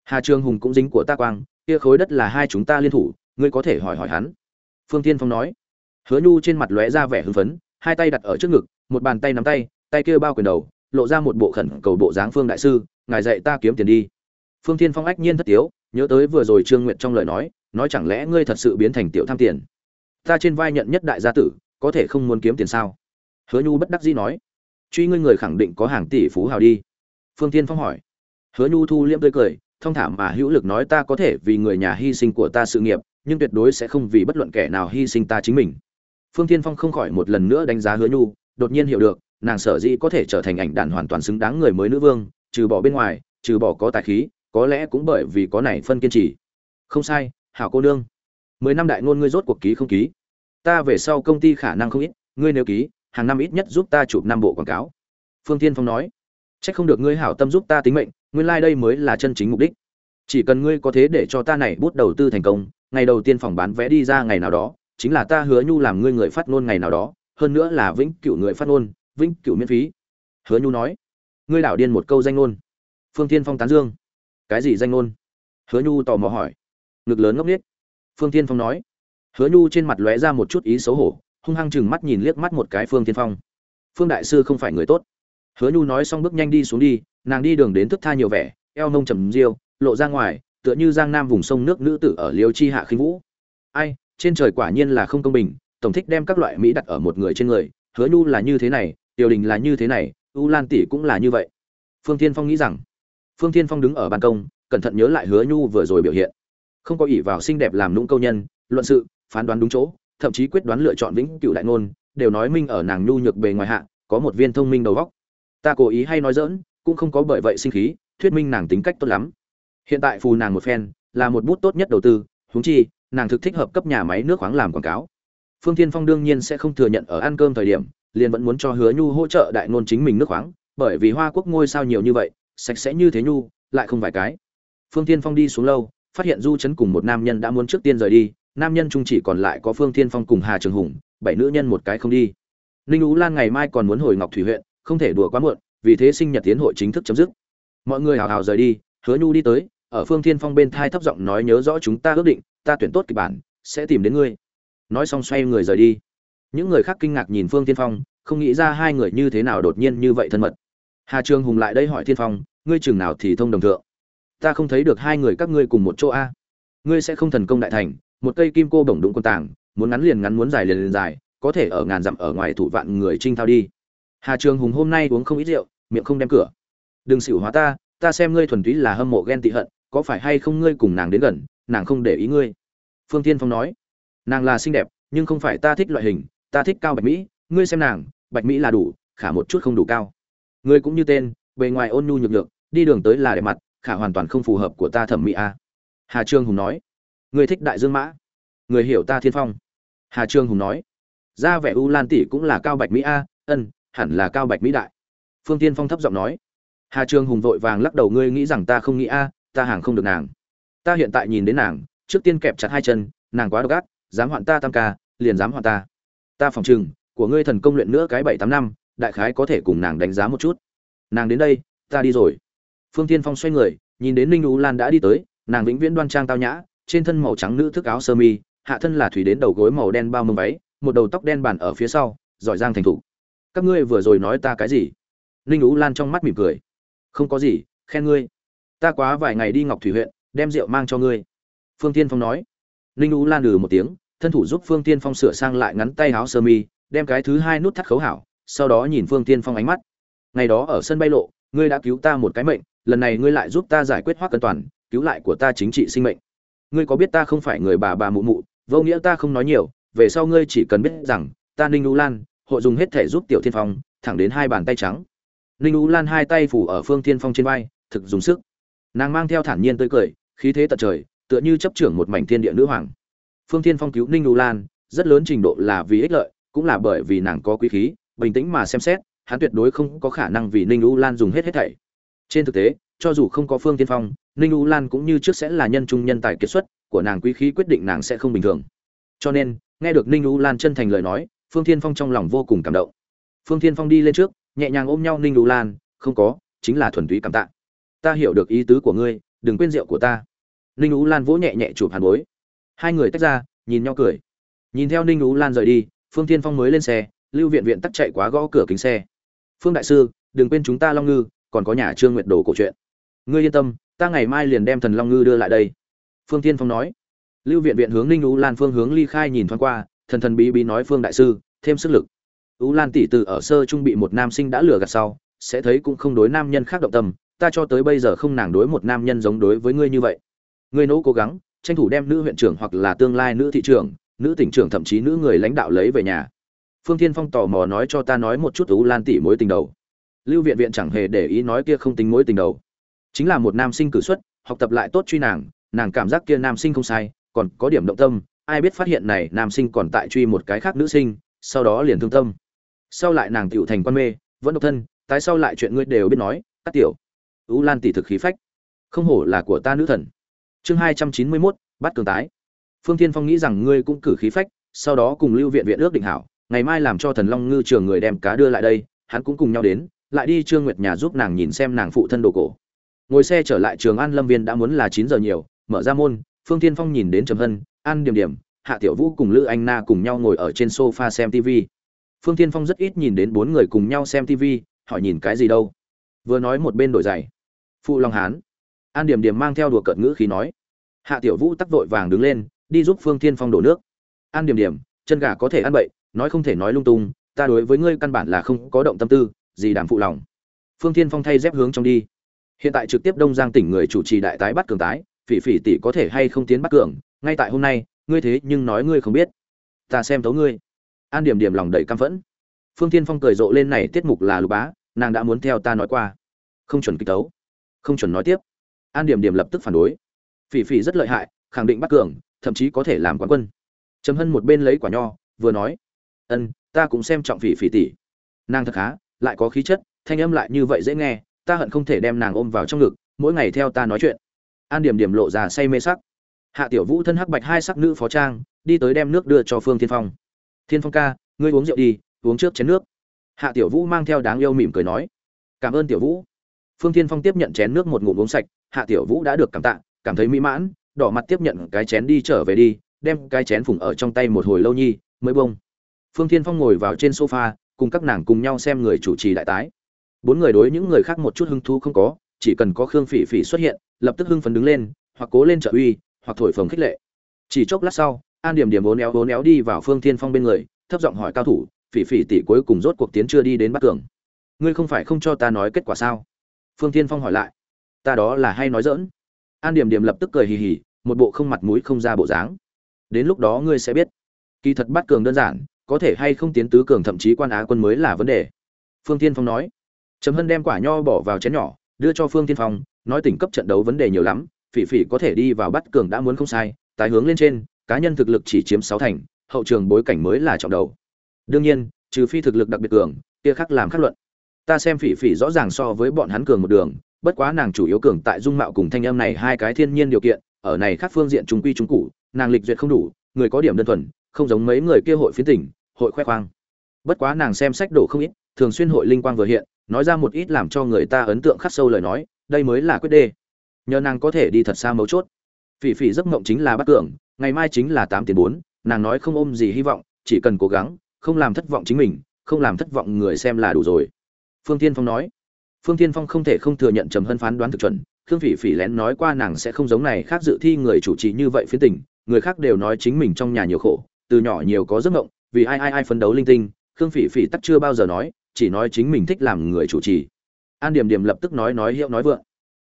Hà trường hùng cũng dính của ta quang kia khối đất là hai chúng ta liên thủ, ngươi có thể hỏi hỏi hắn. Phương thiên phong nói. Hứa nhu trên mặt lóe ra vẻ hưng phấn, hai tay đặt ở trước ngực, một bàn tay nắm tay tay kia bao quyền đầu, lộ ra một bộ khẩn cầu bộ dáng phương đại sư, ngài dạy ta kiếm tiền đi. Phương thiên phong ách nhiên thất tiếu, nhớ tới vừa rồi trương nguyện trong lời nói nói chẳng lẽ ngươi thật sự biến thành tiểu tham tiền? Ta trên vai nhận nhất đại gia tử, có thể không muốn kiếm tiền sao? Hứa nhu bất đắc dĩ nói. Truy ngươi người khẳng định có hàng tỷ phú hào đi. Phương thiên phong hỏi. Hứa nhu thu liễm tươi cười thông thả mà hữu lực nói ta có thể vì người nhà hy sinh của ta sự nghiệp, nhưng tuyệt đối sẽ không vì bất luận kẻ nào hy sinh ta chính mình. Phương thiên phong không khỏi một lần nữa đánh giá hứa nhu, đột nhiên hiểu được, nàng sở dĩ có thể trở thành ảnh đàn hoàn toàn xứng đáng người mới nữ vương, trừ bỏ bên ngoài, trừ bỏ có tài khí, có lẽ cũng bởi vì có này phân kiên trì. Không sai, hảo cô nương. Mười năm đại ngôn ngươi rốt cuộc ký không ký? Ta về sau công ty khả năng không ít, ngươi nếu ký, hàng năm ít nhất giúp ta chụp năm bộ quảng cáo. Phương tiên phong nói chắc không được ngươi hảo tâm giúp ta tính mệnh, nguyên lai đây mới là chân chính mục đích. Chỉ cần ngươi có thế để cho ta này bút đầu tư thành công, ngày đầu tiên phòng bán vé đi ra ngày nào đó, chính là ta hứa nhu làm ngươi người phát ngôn ngày nào đó, hơn nữa là vĩnh cửu người phát ngôn, vĩnh cửu miễn phí. Hứa nhu nói, ngươi đảo điên một câu danh ngôn. Phương Thiên phong tán dương. Cái gì danh ngôn? Hứa nhu tò mò hỏi. Ngực lớn ngốc nghếch. Phương Thiên phong nói. Hứa nhu trên mặt lóe ra một chút ý xấu hổ, hung hăng chừng mắt nhìn liếc mắt một cái phương Thiên phong. Phương đại sư không phải người tốt hứa nhu nói xong bước nhanh đi xuống đi nàng đi đường đến thức tha nhiều vẻ eo nông trầm riêu, lộ ra ngoài tựa như giang nam vùng sông nước nữ tử ở liêu chi hạ khinh vũ. Ai trên trời quả nhiên là không công bình tổng thích đem các loại mỹ đặt ở một người trên người hứa nhu là như thế này tiểu đình là như thế này u lan tỷ cũng là như vậy. Phương Thiên phong nghĩ rằng phương Thiên phong đứng ở ban công cẩn thận nhớ lại hứa nhu vừa rồi biểu hiện. Không có ỷ vào xinh đẹp làm nũng câu nhân luận sự phán đoán đúng chỗ thậm chí quyết đoán lựa chọn vĩnh cửu đại ngôn đều nói minh ở nàng nhu nhược bề ngoài hạ có một viên thông minh đầu góc ta cố ý hay nói dỡn, cũng không có bởi vậy sinh khí, thuyết minh nàng tính cách tốt lắm. Hiện tại phù nàng một phen, là một bút tốt nhất đầu tư húng chi, nàng thực thích hợp cấp nhà máy nước khoáng làm quảng cáo. Phương thiên phong đương nhiên sẽ không thừa nhận ở ăn cơm thời điểm, liền vẫn muốn cho hứa nhu hỗ trợ đại ngôn chính mình nước khoáng, bởi vì hoa quốc ngôi sao nhiều như vậy, sạch sẽ như thế nhu, lại không vài cái. Phương thiên phong đi xuống lâu, phát hiện du chấn cùng một nam nhân đã muốn trước tiên rời đi, nam nhân trung chỉ còn lại có phương thiên phong cùng hà trường hùng, bảy nữ nhân một cái không đi. Ninh ú lan ngày mai còn muốn hồi ngọc thủy huyện không thể đùa quá muộn, vì thế sinh nhật tiến hội chính thức chấm dứt. Mọi người hào hào rời đi, hứa nhu đi tới, ở phương thiên phong bên thai thấp giọng nói nhớ rõ chúng ta ước định, ta tuyển tốt kịch bản, sẽ tìm đến ngươi. Nói xong xoay người rời đi. Những người khác kinh ngạc nhìn phương thiên phong, không nghĩ ra hai người như thế nào đột nhiên như vậy thân mật. Hà trường hùng lại đây hỏi thiên phong, ngươi chừng nào thì thông đồng thượng? Ta không thấy được hai người các ngươi cùng một chỗ a. Ngươi sẽ không thần công đại thành, một cây kim cô bổng đụng quân tàng muốn ngắn liền ngắn muốn dài liền liền dài, có thể ở ngàn dặm ở ngoài thủ vạn người trinh thao đi hà trường hùng hôm nay uống không ít rượu, miệng không đem cửa. Đừng xỉu hóa ta ta xem ngươi thuần túy là hâm mộ ghen tị hận, có phải hay không ngươi cùng nàng đến gần, nàng không để ý ngươi? Phương Thiên phong nói. Nàng là xinh đẹp, nhưng không phải ta thích loại hình, ta thích cao bạch mỹ, ngươi xem nàng, bạch mỹ là đủ, khả một chút không đủ cao. Ngươi cũng như tên, bề ngoài ôn nhu nhược nhược, đi đường tới là để mặt, khả hoàn toàn không phù hợp của ta thẩm mỹ a. Hà trương hùng nói. Ngươi thích đại dương mã. Người hiểu ta thiên phong. Hà trương hùng nói. Ra vẻ u lan tỷ cũng là cao bạch mỹ a, ân hẳn là cao bạch mỹ đại. Phương tiên phong thấp giọng nói. Hà trương hùng vội vàng lắc đầu, ngươi nghĩ rằng ta không nghĩ a, ta hàng không được nàng. Ta hiện tại nhìn đến nàng, trước tiên kẹp chặt hai chân, nàng quá độc ác, dám hoạn ta tam ca, liền dám hoạn ta. Ta phòng chừng, của ngươi thần công luyện nữa cái bảy tám năm, đại khái có thể cùng nàng đánh giá một chút. Nàng đến đây, ta đi rồi. Phương tiên phong xoay người, nhìn đến ninh u lan đã đi tới, nàng vĩnh viễn đoan trang tao nhã, trên thân màu trắng nữ thức áo sơ mi, hạ thân là thủy đến đầu gối màu đen bao mông váy, một đầu tóc đen bàn ở phía sau, giỏi giang thành thục các ngươi vừa rồi nói ta cái gì? Ninh ú lan trong mắt mỉm cười. Không có gì, khen ngươi. Ta quá vài ngày đi ngọc thủy huyện, đem rượu mang cho ngươi. Phương tiên phong nói. Ninh ú lan lừ một tiếng, thân thủ giúp phương tiên phong sửa sang lại ngắn tay áo sơ mi, đem cái thứ hai nút thắt khấu hảo, sau đó nhìn phương tiên phong ánh mắt. Ngày đó ở sân bay lộ, ngươi đã cứu ta một cái mệnh, lần này ngươi lại giúp ta giải quyết hoác cân toàn, cứu lại của ta chính trị sinh mệnh. Ngươi có biết ta không phải người bà bà mụ mụ, vô nghĩa ta không nói nhiều, về sau ngươi chỉ cần biết rằng, ta ninh ú lan hội dùng hết thể giúp tiểu thiên phong, thẳng đến hai bàn tay trắng. Ninh u lan hai tay phủ ở phương thiên phong trên vai, thực dùng sức. Nàng mang theo thản nhiên tươi cười, khí thế tận trời, tựa như chấp trưởng một mảnh thiên địa nữ hoàng. Phương thiên phong cứu ninh U lan, rất lớn trình độ là vì ích lợi, cũng là bởi vì nàng có quý khí, bình tĩnh mà xem xét, hắn tuyệt đối không có khả năng vì ninh U lan dùng hết hết thảy. Trên thực tế, cho dù không có phương tiên phong, ninh U lan cũng như trước sẽ là nhân trung nhân tài kiệt xuất, của nàng quý khí quyết định nàng sẽ không bình thường. Cho nên, nghe được ninh U lan chân thành lời nói phương thiên phong trong lòng vô cùng cảm động. Phương thiên phong đi lên trước, nhẹ nhàng ôm nhau ninh lưu lan, không có, chính là thuần túy cảm tạ. Ta hiểu được ý tứ của ngươi, đừng quên rượu của ta. Ninh ú lan vỗ nhẹ nhẹ chụp hàn bối hai người tách ra, nhìn nhau cười. Nhìn theo ninh ú lan rời đi, phương Thiên phong mới lên xe, lưu viện viện tắt chạy quá gõ cửa kính xe. Phương đại sư, đừng quên chúng ta long ngư, còn có nhà trương nguyệt đồ cổ chuyện. Ngươi yên tâm, ta ngày mai liền đem thần long ngư đưa lại đây. Phương tiên phong nói. Lưu viện viện hướng ninh lũ lan phương hướng ly khai nhìn thoáng qua thần thần bí bí nói phương đại sư, thêm sức lực. Ú lan tỷ từ ở sơ trung bị một nam sinh đã lừa gạt sau, sẽ thấy cũng không đối nam nhân khác động tâm, ta cho tới bây giờ không nàng đối một nam nhân giống đối với ngươi như vậy. Ngươi nỗ cố gắng, tranh thủ đem nữ huyện trưởng hoặc là tương lai nữ thị trưởng, nữ tỉnh trưởng thậm chí nữ người lãnh đạo lấy về nhà. Phương thiên phong tò mò nói cho ta nói một chút ú lan tỷ mối tình đầu. Lưu viện viện chẳng hề để ý nói kia không tính mối tình đầu. Chính là một nam sinh cử xuất, học tập lại tốt truy nàng nàng cảm giác kia nam sinh không sai, còn có điểm động tâm ai biết phát hiện này nam sinh còn tại truy một cái khác nữ sinh, sau đó liền thương tâm. Sau lại nàng tiểu thành quan mê, vẫn độc thân, tái sau lại chuyện ngươi đều biết nói, các tiểu. Ú lan tỷ thực khí phách. Không hổ là của ta nữ thần. Chương hai trăm chín mươi mốt, bắt cường tái. Phương Thiên phong nghĩ rằng ngươi cũng cử khí phách, sau đó cùng lưu viện viện ước định hảo, ngày mai làm cho thần long ngư trường người đem cá đưa lại đây, hắn cũng cùng nhau đến, lại đi trương nguyệt nhà giúp nàng nhìn xem nàng phụ thân đồ cổ. Ngồi xe trở lại trường an lâm viên đã muốn là chín giờ nhiều, mở ra môn, phương Thiên phong nhìn đến trầm hân an điểm điểm, hạ tiểu vũ cùng lữ anh na cùng nhau ngồi ở trên sofa xem tv phương tiên phong rất ít nhìn đến bốn người cùng nhau xem tv hỏi nhìn cái gì đâu. Vừa nói một bên đổi giày. Phụ long hán. An điểm điểm mang theo đùa cợt ngữ khí nói. Hạ tiểu vũ tắc vội vàng đứng lên, đi giúp phương tiên phong đổ nước. An điểm điểm, chân gà có thể ăn bậy, nói không thể nói lung tung, ta đối với ngươi căn bản là không có động tâm tư, gì đảm phụ lòng. Phương tiên phong thay dép hướng trong đi. Hiện tại trực tiếp đông giang tỉnh người chủ trì đại tái bắt cường tái phỉ phỉ tỷ có thể hay không tiến bắt cường, ngay tại hôm nay, ngươi thế nhưng nói ngươi không biết. Ta xem tấu ngươi. An điểm điểm lòng đầy căm phẫn. Phương tiên phong cười rộ lên này tiết mục là lục bá, nàng đã muốn theo ta nói qua. Không chuẩn kịch tấu. Không chuẩn nói tiếp. An điểm điểm lập tức phản đối. Phỉ phỉ rất lợi hại, khẳng định bắt cường, thậm chí có thể làm quán quân. Trầm hân một bên lấy quả nho, vừa nói, ân, ta cũng xem trọng phỉ phỉ tỷ. Nàng thật khá, lại có khí chất, thanh âm lại như vậy dễ nghe, ta hận không thể đem nàng ôm vào trong ngực, mỗi ngày theo ta nói chuyện an điểm điểm lộ ra say mê sắc. Hạ tiểu vũ thân hắc bạch hai sắc nữ phó trang, đi tới đem nước đưa cho phương thiên phong. Thiên phong ca, ngươi uống rượu đi, uống trước chén nước. Hạ tiểu vũ mang theo đáng yêu mỉm cười nói. Cảm ơn tiểu vũ. Phương thiên phong tiếp nhận chén nước một ngụm uống sạch, hạ tiểu vũ đã được cảm tạ, cảm thấy mỹ mãn, đỏ mặt tiếp nhận cái chén đi trở về đi, đem cái chén phùng ở trong tay một hồi lâu nhi, mới bông. Phương thiên phong ngồi vào trên sofa, cùng các nàng cùng nhau xem người chủ trì đại tái. Bốn người đối những người khác một chút hứng thú không có chỉ cần có khương phỉ phỉ xuất hiện, lập tức hưng phấn đứng lên, hoặc cố lên trợ uy, hoặc thổi phồng khích lệ. Chỉ chốc lát sau, an điểm điểm bốn éo bốn éo đi vào phương thiên phong bên người, thấp giọng hỏi cao thủ, phỉ phỉ tỷ cuối cùng rốt cuộc tiến chưa đi đến bắc cường? Ngươi không phải không cho ta nói kết quả sao? Phương thiên phong hỏi lại. Ta đó là hay nói dỡn an điểm điểm lập tức cười hì hì, một bộ không mặt mũi không ra bộ dáng. Đến lúc đó ngươi sẽ biết. Kỳ thật bắt cường đơn giản, có thể hay không tiến tứ cường thậm chí quan á quân mới là vấn đề. Phương thiên phong nói. Trầm hân đem quả nho bỏ vào chén nhỏ đưa cho phương thiên phong nói tỉnh cấp trận đấu vấn đề nhiều lắm phỉ phỉ có thể đi vào bắt cường đã muốn không sai tái hướng lên trên cá nhân thực lực chỉ chiếm sáu thành hậu trường bối cảnh mới là trọng đầu. Đương nhiên trừ phi thực lực đặc biệt cường kia khác làm khác luận. Ta xem phỉ phỉ rõ ràng so với bọn hắn cường một đường bất quá nàng chủ yếu cường tại dung mạo cùng thanh âm này hai cái thiên nhiên điều kiện ở này khác phương diện trùng quy trùng cũ, nàng lịch duyệt không đủ người có điểm đơn thuần không giống mấy người kia hội phiến tỉnh hội khoe khoang. Bất quá nàng xem sách đổ không ít thường xuyên hội linh quang vừa hiện nói ra một ít làm cho người ta ấn tượng khắc sâu lời nói, đây mới là quyết đê. Nhờ nàng có thể đi thật xa mấu chốt. Phỉ phỉ giấc mộng chính là bắt cường ngày mai chính là tám tiền bốn, nàng nói không ôm gì hy vọng, chỉ cần cố gắng, không làm thất vọng chính mình, không làm thất vọng người xem là đủ rồi. Phương tiên phong nói. Phương tiên phong không thể không thừa nhận trầm hân phán đoán thực chuẩn, khương phỉ phỉ lén nói qua nàng sẽ không giống này khác dự thi người chủ trì như vậy phía tình, người khác đều nói chính mình trong nhà nhiều khổ, từ nhỏ nhiều có giấc mộng, vì ai ai ai phấn đấu linh tinh, khương phỉ phỉ tắc chưa bao giờ nói chỉ nói chính mình thích làm người chủ trì. An điểm điểm lập tức nói nói hiệu nói vượng.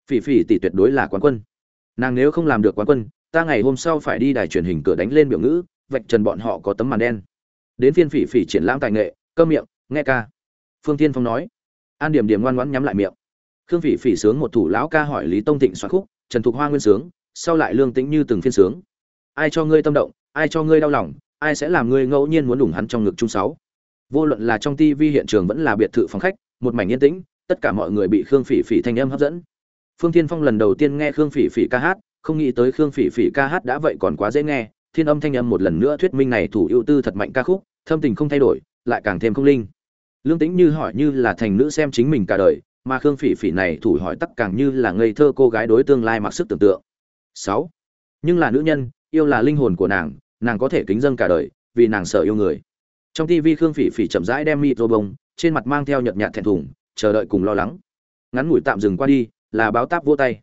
Phỉ phỉ tỷ tuyệt đối là quán quân. Nàng nếu không làm được quán quân, ta ngày hôm sau phải đi đài truyền hình cửa đánh lên biểu ngữ, vạch trần bọn họ có tấm màn đen. Đến phiên phỉ phỉ triển lãm tài nghệ, cơ miệng, nghe ca. Phương tiên phong nói. An điểm điểm ngoan ngoãn nhắm lại miệng. Khương phỉ phỉ sướng một thủ lão ca hỏi lý tông thịnh soạn khúc, trần thục hoa nguyên sướng, sau lại lương tĩnh như từng phiên sướng. Ai cho ngươi tâm động, ai cho ngươi đau lòng, ai sẽ làm ngươi ngẫu nhiên muốn đủng hắn trong ngực chung sáu vô luận là trong tivi hiện trường vẫn là biệt thự phòng khách, một mảnh yên tĩnh, tất cả mọi người bị khương phỉ phỉ thanh âm hấp dẫn. Phương thiên phong lần đầu tiên nghe khương phỉ phỉ ca hát, không nghĩ tới khương phỉ phỉ ca hát đã vậy còn quá dễ nghe, thiên âm thanh âm một lần nữa thuyết minh này thủ ưu tư thật mạnh ca khúc, thâm tình không thay đổi, lại càng thêm không linh. Lương tĩnh như hỏi như là thành nữ xem chính mình cả đời, mà khương phỉ phỉ này thủ hỏi tắc càng như là ngây thơ cô gái đối tương lai mặc sức tưởng tượng. Sáu. Nhưng là nữ nhân, yêu là linh hồn của nàng nàng có thể kính dâng cả đời, vì nàng sợ yêu người trong tv khương phỉ phỉ chậm rãi đem mịt rô bông trên mặt mang theo nhợt nhạt thẹn thùng, chờ đợi cùng lo lắng. Ngắn ngủi tạm dừng qua đi, là báo táp vô tay.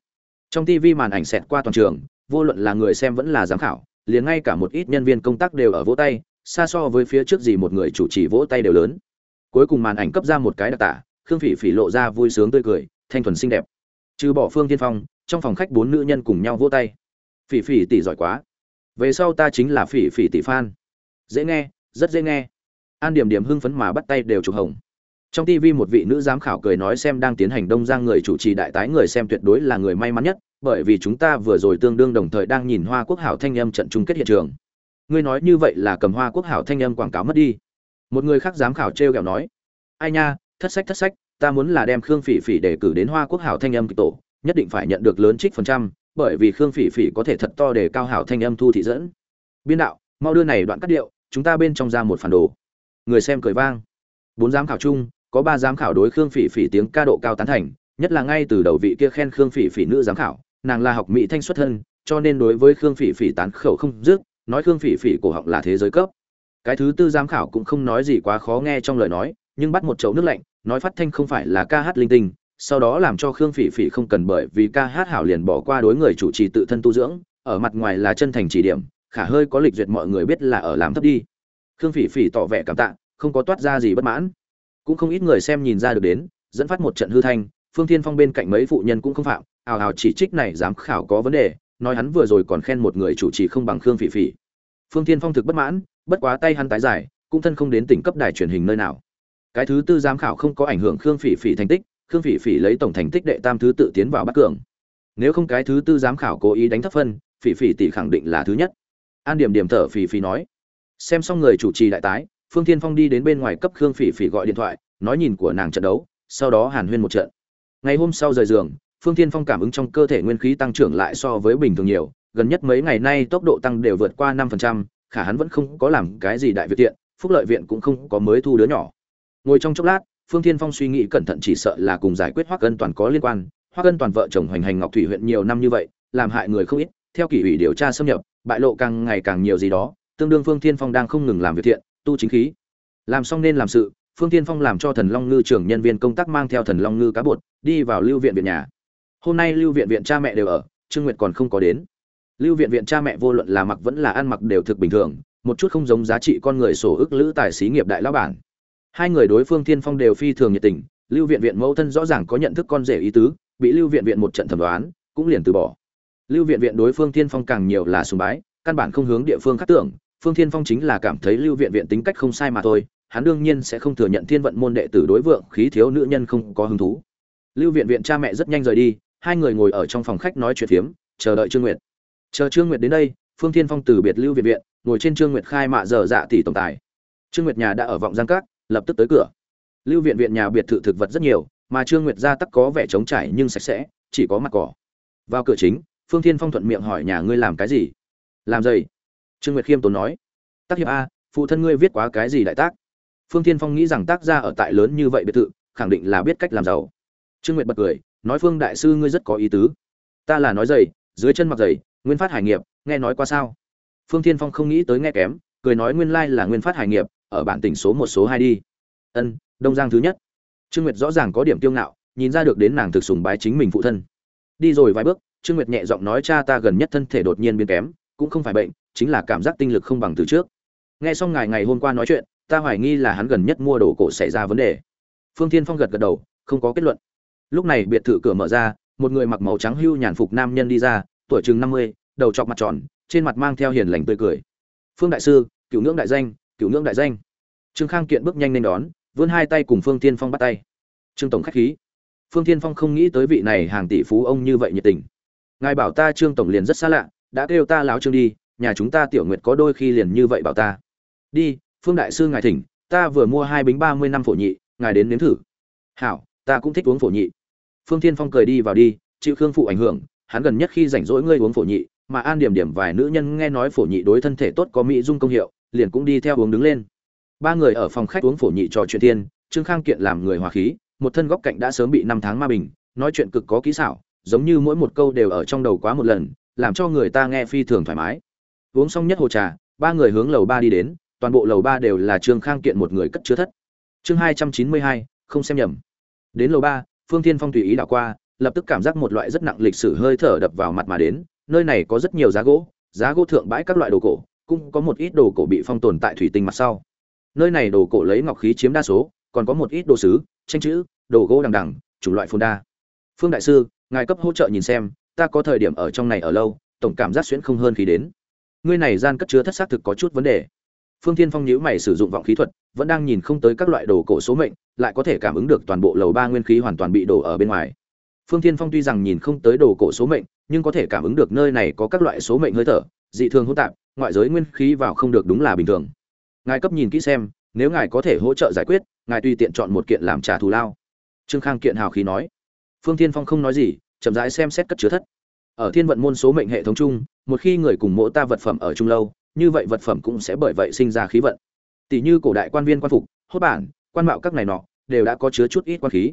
Trong tv màn ảnh xẹt qua toàn trường, vô luận là người xem vẫn là giám khảo, liền ngay cả một ít nhân viên công tác đều ở vỗ tay, xa so với phía trước gì một người chủ trì vỗ tay đều lớn. Cuối cùng màn ảnh cấp ra một cái đặc tả, khương phỉ phỉ lộ ra vui sướng tươi cười, thanh thuần xinh đẹp. Trừ bỏ phương tiên phong, trong phòng khách bốn nữ nhân cùng nhau vỗ tay. Phỉ phỉ tỷ giỏi quá. Về sau ta chính là phỉ phỉ tỷ fan. Dễ nghe, rất dễ nghe an điểm điểm hưng phấn mà bắt tay đều chụp hồng. Trong tv một vị nữ giám khảo cười nói xem đang tiến hành đông giang người chủ trì đại tái người xem tuyệt đối là người may mắn nhất, bởi vì chúng ta vừa rồi tương đương đồng thời đang nhìn hoa quốc hảo thanh âm trận chung kết hiện trường. Ngươi nói như vậy là cầm hoa quốc hảo thanh âm quảng cáo mất đi. Một người khác giám khảo trêu ghẹo nói, ai nha, thất sách thất sách, ta muốn là đem khương phỉ phỉ để cử đến hoa quốc hảo thanh âm kịch tổ, nhất định phải nhận được lớn trích phần trăm, bởi vì khương phỉ phỉ có thể thật to để cao hảo thanh âm thu thị dẫn. Biên đạo, mau đưa này đoạn cắt điệu, chúng ta bên trong ra một phản đồ người xem cười vang. Bốn giám khảo chung, có ba giám khảo đối khương phỉ phỉ tiếng ca độ cao tán thành, nhất là ngay từ đầu vị kia khen khương phỉ phỉ nữ giám khảo, nàng là học mỹ thanh xuất thân, cho nên đối với khương phỉ phỉ tán khẩu không dứt, nói khương phỉ phỉ cổ học là thế giới cấp. Cái thứ tư giám khảo cũng không nói gì quá khó nghe trong lời nói, nhưng bắt một chậu nước lạnh, nói phát thanh không phải là ca hát linh tinh, sau đó làm cho khương phỉ phỉ không cần bởi vì ca hát hảo liền bỏ qua đối người chủ trì tự thân tu dưỡng, ở mặt ngoài là chân thành chỉ điểm, khả hơi có lịch duyệt mọi người biết là ở làm thấp đi khương phỉ phỉ tỏ vẻ cảm tạ, không có toát ra gì bất mãn. Cũng không ít người xem nhìn ra được đến, dẫn phát một trận hư thanh, phương thiên phong bên cạnh mấy phụ nhân cũng không phạm, ào ào chỉ trích này giám khảo có vấn đề, nói hắn vừa rồi còn khen một người chủ trì không bằng khương phỉ phỉ. Phương thiên phong thực bất mãn, bất quá tay hắn tái giải, cũng thân không đến tỉnh cấp đài truyền hình nơi nào. Cái thứ tư giám khảo không có ảnh hưởng khương phỉ phỉ thành tích, khương phỉ phỉ lấy tổng thành tích đệ tam thứ tự tiến vào bắt cường. Nếu không cái thứ tư giám khảo cố ý đánh thấp phân, phỉ phỉ tỷ khẳng định là thứ nhất. An điểm điểm thở phỉ phỉ nói xem xong người chủ trì đại tái phương thiên phong đi đến bên ngoài cấp khương phỉ phỉ gọi điện thoại nói nhìn của nàng trận đấu sau đó hàn huyên một trận. Ngày hôm sau rời giường phương thiên phong cảm ứng trong cơ thể nguyên khí tăng trưởng lại so với bình thường nhiều gần nhất mấy ngày nay tốc độ tăng đều vượt qua năm phần trăm, khả hắn vẫn không có làm cái gì đại việc tiện phúc lợi viện cũng không có mới thu đứa nhỏ. Ngồi trong chốc lát phương thiên phong suy nghĩ cẩn thận chỉ sợ là cùng giải quyết hoắc ân toàn có liên quan. Hoắc ân toàn vợ chồng hoành hành ngọc thủy huyện nhiều năm như vậy làm hại người không ít theo kỷ ủy điều tra xâm nhập bại lộ càng ngày càng nhiều gì đó tương đương phương thiên phong đang không ngừng làm việc thiện, tu chính khí. Làm xong nên làm sự, phương thiên phong làm cho thần long ngư trưởng nhân viên công tác mang theo thần long ngư cá bột, đi vào lưu viện viện nhà. Hôm nay lưu viện viện cha mẹ đều ở, trương nguyệt còn không có đến. Lưu viện viện cha mẹ vô luận là mặc vẫn là ăn mặc đều thực bình thường, một chút không giống giá trị con người sổ ức lữ tài xí nghiệp đại lão bản. Hai người đối phương thiên phong đều phi thường nhiệt tình, lưu viện viện mẫu thân rõ ràng có nhận thức con rể ý tứ, bị lưu viện viện một trận thẩm đoán, cũng liền từ bỏ. Lưu viện viện đối phương thiên phong càng nhiều là sùng bái, căn bản không hướng địa phương khác tưởng phương thiên phong chính là cảm thấy lưu viện viện tính cách không sai mà thôi hắn đương nhiên sẽ không thừa nhận thiên vận môn đệ tử đối vượng khí thiếu nữ nhân không có hứng thú. Lưu viện viện cha mẹ rất nhanh rời đi hai người ngồi ở trong phòng khách nói chuyện phiếm chờ đợi trương nguyệt. Chờ trương nguyệt đến đây phương thiên phong từ biệt lưu viện viện ngồi trên trương nguyệt khai mạ giờ dạ tỷ tổng tài. Trương nguyệt nhà đã ở vọng giang các, lập tức tới cửa. Lưu viện viện nhà biệt thự thực vật rất nhiều mà trương nguyệt gia tắc có vẻ trống trải nhưng sạch sẽ chỉ có mặt cỏ. Vào cửa chính phương thiên phong thuận miệng hỏi nhà ngươi làm cái gì? Làm gì trương nguyệt khiêm tốn nói, tác hiệp a, phụ thân ngươi viết quá cái gì đại tác? Phương thiên phong nghĩ rằng tác gia ở tại lớn như vậy biệt thự, khẳng định là biết cách làm giàu. Trương nguyệt bật cười, nói phương đại sư ngươi rất có ý tứ. Ta là nói giày, dưới chân mặc giày, nguyên phát hải nghiệp, nghe nói qua sao? Phương thiên phong không nghĩ tới nghe kém, cười nói nguyên lai là nguyên phát hải nghiệp, ở bản tỉnh số một, số hai đi. Ân, đông giang thứ nhất. Trương nguyệt rõ ràng có điểm tiêu ngạo, nhìn ra được đến nàng thực sùng bái chính mình phụ thân. Đi rồi vài bước, trương nguyệt nhẹ giọng nói, cha ta gần nhất thân thể đột nhiên biến kém, cũng không phải bệnh chính là cảm giác tinh lực không bằng từ trước. Nghe xong ngài ngày hôm qua nói chuyện, ta hoài nghi là hắn gần nhất mua đồ cổ xảy ra vấn đề. Phương thiên phong gật gật đầu, không có kết luận. Lúc này biệt thự cửa mở ra, một người mặc màu trắng hưu nhàn phục nam nhân đi ra, tuổi chừng năm mươi, đầu chọc mặt tròn, trên mặt mang theo hiền lành tươi cười. Phương đại sư, cựu ngưỡng đại danh, cựu ngưỡng đại danh. Trương khang kiện bước nhanh lên đón, vươn hai tay cùng phương tiên phong bắt tay. Trương tổng khách khí. Phương thiên phong không nghĩ tới vị này hàng tỷ phú ông như vậy nhiệt tình. Ngài bảo ta trương tổng liền rất xa lạ, đã kêu ta láo trương đi nhà chúng ta tiểu nguyệt có đôi khi liền như vậy bảo ta. Đi, phương đại sư ngài thỉnh, ta vừa mua hai bính ba mươi năm phổ nhị, ngài đến nếm thử. Hảo, ta cũng thích uống phổ nhị. Phương thiên phong cười đi vào đi, chịu khương phụ ảnh hưởng, hắn gần nhất khi rảnh rỗi ngươi uống phổ nhị, mà an điểm điểm vài nữ nhân nghe nói phổ nhị đối thân thể tốt có mỹ dung công hiệu, liền cũng đi theo uống đứng lên. Ba người ở phòng khách uống phổ nhị trò chuyện thiên, trương khang kiện làm người hòa khí, một thân góc cạnh đã sớm bị năm tháng ma bình, nói chuyện cực có kỹ xảo, giống như mỗi một câu đều ở trong đầu quá một lần, làm cho người ta nghe phi thường thoải mái uống xong nhất hồ trà, ba người hướng lầu ba đi đến, toàn bộ lầu ba đều là trương khang kiện một người cất chứa thất. Chương hai trăm chín mươi hai, không xem nhầm. Đến lầu ba, phương thiên phong tùy ý đảo qua, lập tức cảm giác một loại rất nặng lịch sử hơi thở đập vào mặt mà đến, nơi này có rất nhiều giá gỗ giá gỗ thượng bãi các loại đồ cổ, cũng có một ít đồ cổ bị phong tồn tại thủy tinh mặt sau. Nơi này đồ cổ lấy ngọc khí chiếm đa số, còn có một ít đồ sứ, tranh chữ, đồ gỗ đằng đằng, chủng loại phồn đa. Phương đại sư, ngài cấp hỗ trợ nhìn xem, ta có thời điểm ở trong này ở lâu, tổng cảm giác xuyễn không hơn khi đến ngươi này gian cất chứa thất xác thực có chút vấn đề. Phương thiên phong nhíu mày sử dụng vọng khí thuật, vẫn đang nhìn không tới các loại đồ cổ số mệnh, lại có thể cảm ứng được toàn bộ lầu ba nguyên khí hoàn toàn bị đổ ở bên ngoài. Phương thiên phong tuy rằng nhìn không tới đồ cổ số mệnh, nhưng có thể cảm ứng được nơi này có các loại số mệnh hơi thở, dị thường hỗn tạp, ngoại giới nguyên khí vào không được đúng là bình thường. Ngài cấp nhìn kỹ xem, nếu ngài có thể hỗ trợ giải quyết, ngài tùy tiện chọn một kiện làm trả thù lao. Trương khang kiện hào khí nói. Phương thiên phong không nói gì, chậm rãi xem xét cất chứa thất. Ở thiên vận môn số mệnh hệ thống chung một khi người cùng mỗ ta vật phẩm ở chung lâu, như vậy vật phẩm cũng sẽ bởi vậy sinh ra khí vận. Tỷ như cổ đại quan viên quan phục, hốt bản, quan mạo các này nọ, đều đã có chứa chút ít quan khí.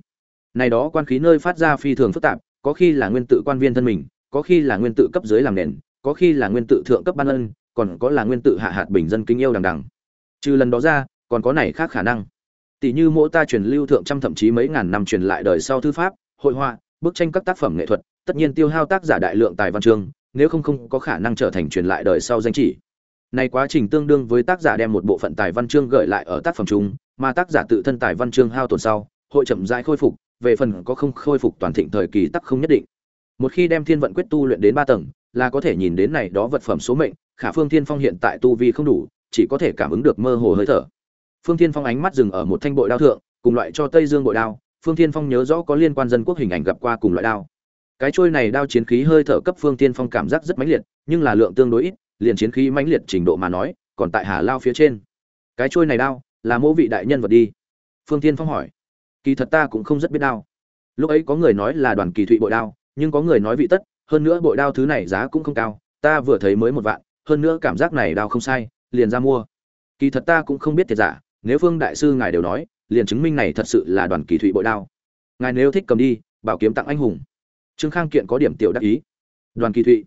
Này đó quan khí nơi phát ra phi thường phức tạp, có khi là nguyên tự quan viên thân mình, có khi là nguyên tự cấp dưới làm nền, có khi là nguyên tự thượng cấp ban ân, còn có là nguyên tự hạ hạt bình dân kính yêu đằng đằng. Trừ lần đó ra, còn có này khác khả năng. Tỷ như mỗi ta truyền lưu thượng trăm thậm chí mấy ngàn năm truyền lại đời sau thư pháp, hội họa, bức tranh các tác phẩm nghệ thuật, tất nhiên tiêu hao tác giả đại lượng tài văn chương nếu không không có khả năng trở thành truyền lại đời sau danh chỉ. Này quá trình tương đương với tác giả đem một bộ phận tài văn chương gửi lại ở tác phẩm chung, mà tác giả tự thân tài văn chương hao tổn sau, hội chậm rãi khôi phục, về phần có không khôi phục toàn thịnh thời kỳ tắc không nhất định. Một khi đem thiên vận quyết tu luyện đến ba tầng, là có thể nhìn đến này đó vật phẩm số mệnh, khả phương thiên phong hiện tại tu vi không đủ, chỉ có thể cảm ứng được mơ hồ hơi thở. Phương thiên phong ánh mắt dừng ở một thanh bội đao thượng, cùng loại cho tây dương bội đao. Phương thiên phong nhớ rõ có liên quan dân quốc hình ảnh gặp qua cùng loại đao cái trôi này đao chiến khí hơi thở cấp phương thiên phong cảm giác rất mãnh liệt, nhưng là lượng tương đối ít, liền chiến khí mãnh liệt trình độ mà nói, còn tại hà lao phía trên. Cái trôi này đao, là mẫu vị đại nhân vật đi? Phương thiên phong hỏi. Kỳ thật ta cũng không rất biết đao. Lúc ấy có người nói là đoàn kỳ thụy bội đao, nhưng có người nói vị tất, hơn nữa bội đao thứ này giá cũng không cao, ta vừa thấy mới một vạn, hơn nữa cảm giác này đao không sai, liền ra mua. Kỳ thật ta cũng không biết thiệt giả, nếu phương đại sư ngài đều nói, liền chứng minh này thật sự là đoàn kỳ thụy bội đao. Ngài nếu thích cầm đi, bảo kiếm tặng anh hùng trương khang kiện có điểm tiểu đắc ý. Đoàn kỳ thụy,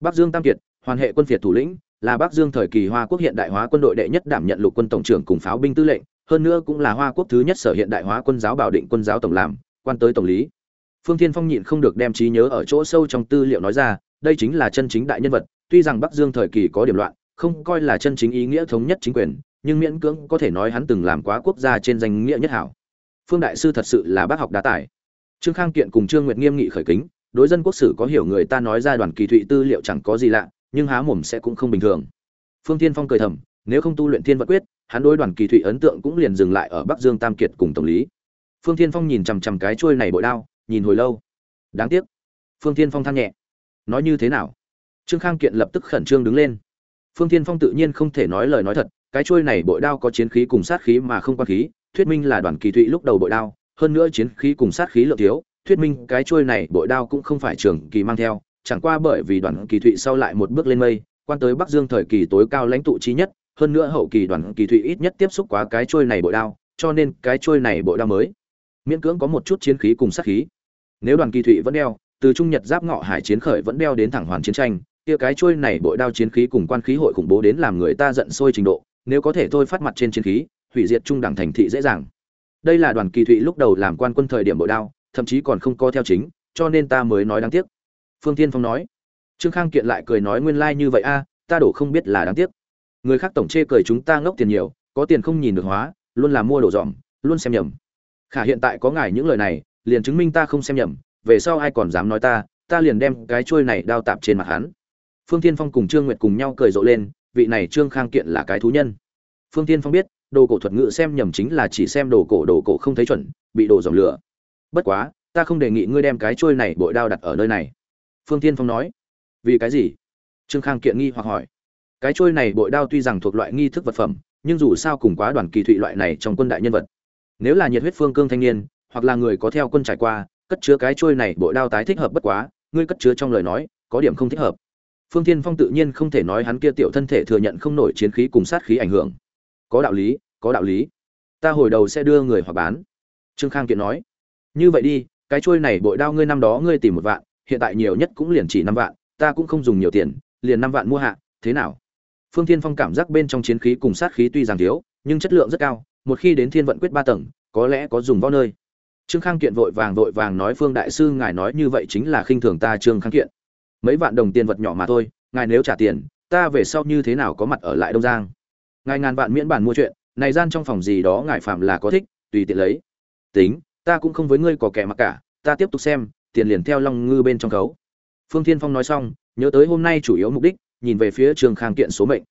bắc dương tam kiệt, hoàn hệ quân phiệt thủ lĩnh, là bắc dương thời kỳ hoa quốc hiện đại hóa quân đội đệ nhất đảm nhận lục quân tổng trưởng cùng pháo binh tư lệnh, hơn nữa cũng là hoa quốc thứ nhất sở hiện đại hóa quân giáo bảo định quân giáo tổng làm, quan tới tổng lý. Phương thiên phong nhịn không được đem trí nhớ ở chỗ sâu trong tư liệu nói ra, đây chính là chân chính đại nhân vật, tuy rằng bắc dương thời kỳ có điểm loạn, không coi là chân chính ý nghĩa thống nhất chính quyền, nhưng miễn cưỡng có thể nói hắn từng làm quá quốc gia trên danh nghĩa nhất hảo. Phương đại sư thật sự là bác học đá tài trương khang kiện cùng trương nguyệt nghiêm nghị khởi kính, đối dân quốc sử có hiểu người ta nói ra đoàn kỳ thụy tư liệu chẳng có gì lạ, nhưng há mồm sẽ cũng không bình thường. Phương tiên phong cười thầm, nếu không tu luyện thiên vật quyết, hắn đối đoàn kỳ thụy ấn tượng cũng liền dừng lại ở bắc dương tam kiệt cùng tổng lý. Phương tiên phong nhìn chằm chằm cái chuôi này bội đao, nhìn hồi lâu. Đáng tiếc. Phương tiên phong than nhẹ. Nói như thế nào? Trương khang kiện lập tức khẩn trương đứng lên. Phương tiên phong tự nhiên không thể nói lời nói thật, cái chuôi này bội đao có chiến khí cùng sát khí mà không quan khí, thuyết minh là đoàn kỳ thụy lúc đầu bội đao hơn nữa chiến khí cùng sát khí lượng thiếu, thuyết minh cái chuôi này bội đao cũng không phải trường kỳ mang theo, chẳng qua bởi vì đoàn kỳ thụy sau lại một bước lên mây, quan tới bắc dương thời kỳ tối cao lãnh tụ trí nhất, hơn nữa hậu kỳ đoàn kỳ thụy ít nhất tiếp xúc quá cái chuôi này bội đao, cho nên cái chuôi này bội đao mới. Miễn cưỡng có một chút chiến khí cùng sát khí. Nếu đoàn kỳ thụy vẫn đeo, từ trung nhật giáp ngọ hải chiến khởi vẫn đeo đến thẳng hoàn chiến tranh, kia cái chuôi này bội đao chiến khí cùng quan khí hội khủng bố đến làm người ta giận sôi trình độ, nếu có thể thôi phát mặt trên chiến khí, hủy diệt trung đẳng thành thị dễ dàng đây là đoàn kỳ thụy lúc đầu làm quan quân thời điểm bội đao, thậm chí còn không có theo chính, cho nên ta mới nói đáng tiếc. Phương tiên phong nói. Trương khang kiện lại cười nói nguyên lai như vậy a, ta đổ không biết là đáng tiếc. Người khác tổng chê cười chúng ta ngốc tiền nhiều, có tiền không nhìn được hóa, luôn là mua đồ dòm, luôn xem nhầm. Khả hiện tại có ngài những lời này, liền chứng minh ta không xem nhầm, về sau ai còn dám nói ta ta liền đem cái chuôi này đao tạp trên mặt hắn. Phương tiên phong cùng trương nguyệt cùng nhau cười rộ lên, vị này trương khang kiện là cái thú nhân. Phương tiên phong biết đồ cổ thuật ngữ xem nhầm chính là chỉ xem đồ cổ đồ cổ không thấy chuẩn, bị đồ dòng lửa. Bất quá, ta không đề nghị ngươi đem cái trôi này bội đao đặt ở nơi này. Phương tiên phong nói. Vì cái gì? Trương khang kiện nghi hoặc hỏi. Cái trôi này bội đao tuy rằng thuộc loại nghi thức vật phẩm, nhưng dù sao cùng quá đoàn kỳ thụy loại này trong quân đại nhân vật. Nếu là nhiệt huyết phương cương thanh niên, hoặc là người có theo quân trải qua, cất chứa cái trôi này bội đao tái thích hợp bất quá, ngươi cất chứa trong lời nói, có điểm không thích hợp. Phương tiên phong tự nhiên không thể nói hắn kia tiểu thân thể thừa nhận không nổi chiến khí cùng sát khí ảnh hưởng có đạo lý, có đạo lý. Ta hồi đầu sẽ đưa người hoặc bán. Trương khang kiện nói. Như vậy đi, cái trôi này bội đao ngươi năm đó ngươi tìm một vạn, hiện tại nhiều nhất cũng liền chỉ năm vạn, ta cũng không dùng nhiều tiền, liền năm vạn mua hạ, thế nào? Phương thiên phong cảm giác bên trong chiến khí cùng sát khí tuy rằng thiếu, nhưng chất lượng rất cao, một khi đến thiên vận quyết ba tầng, có lẽ có dùng võ nơi. Trương khang kiện vội vàng vội vàng nói, phương đại sư, ngài nói như vậy chính là khinh thường ta, trương khang kiện. Mấy vạn đồng tiền vật nhỏ mà thôi, ngài nếu trả tiền, ta về sau như thế nào có mặt ở lại đông giang? Ngài ngàn vạn miễn bản mua chuyện, này gian trong phòng gì đó ngài phạm là có thích, tùy tiện lấy. Tính, ta cũng không với ngươi có kẻ mặc cả, ta tiếp tục xem, tiền liền theo long ngư bên trong khấu. Phương thiên phong nói xong, nhớ tới hôm nay chủ yếu mục đích, nhìn về phía trường khang kiện số mệnh.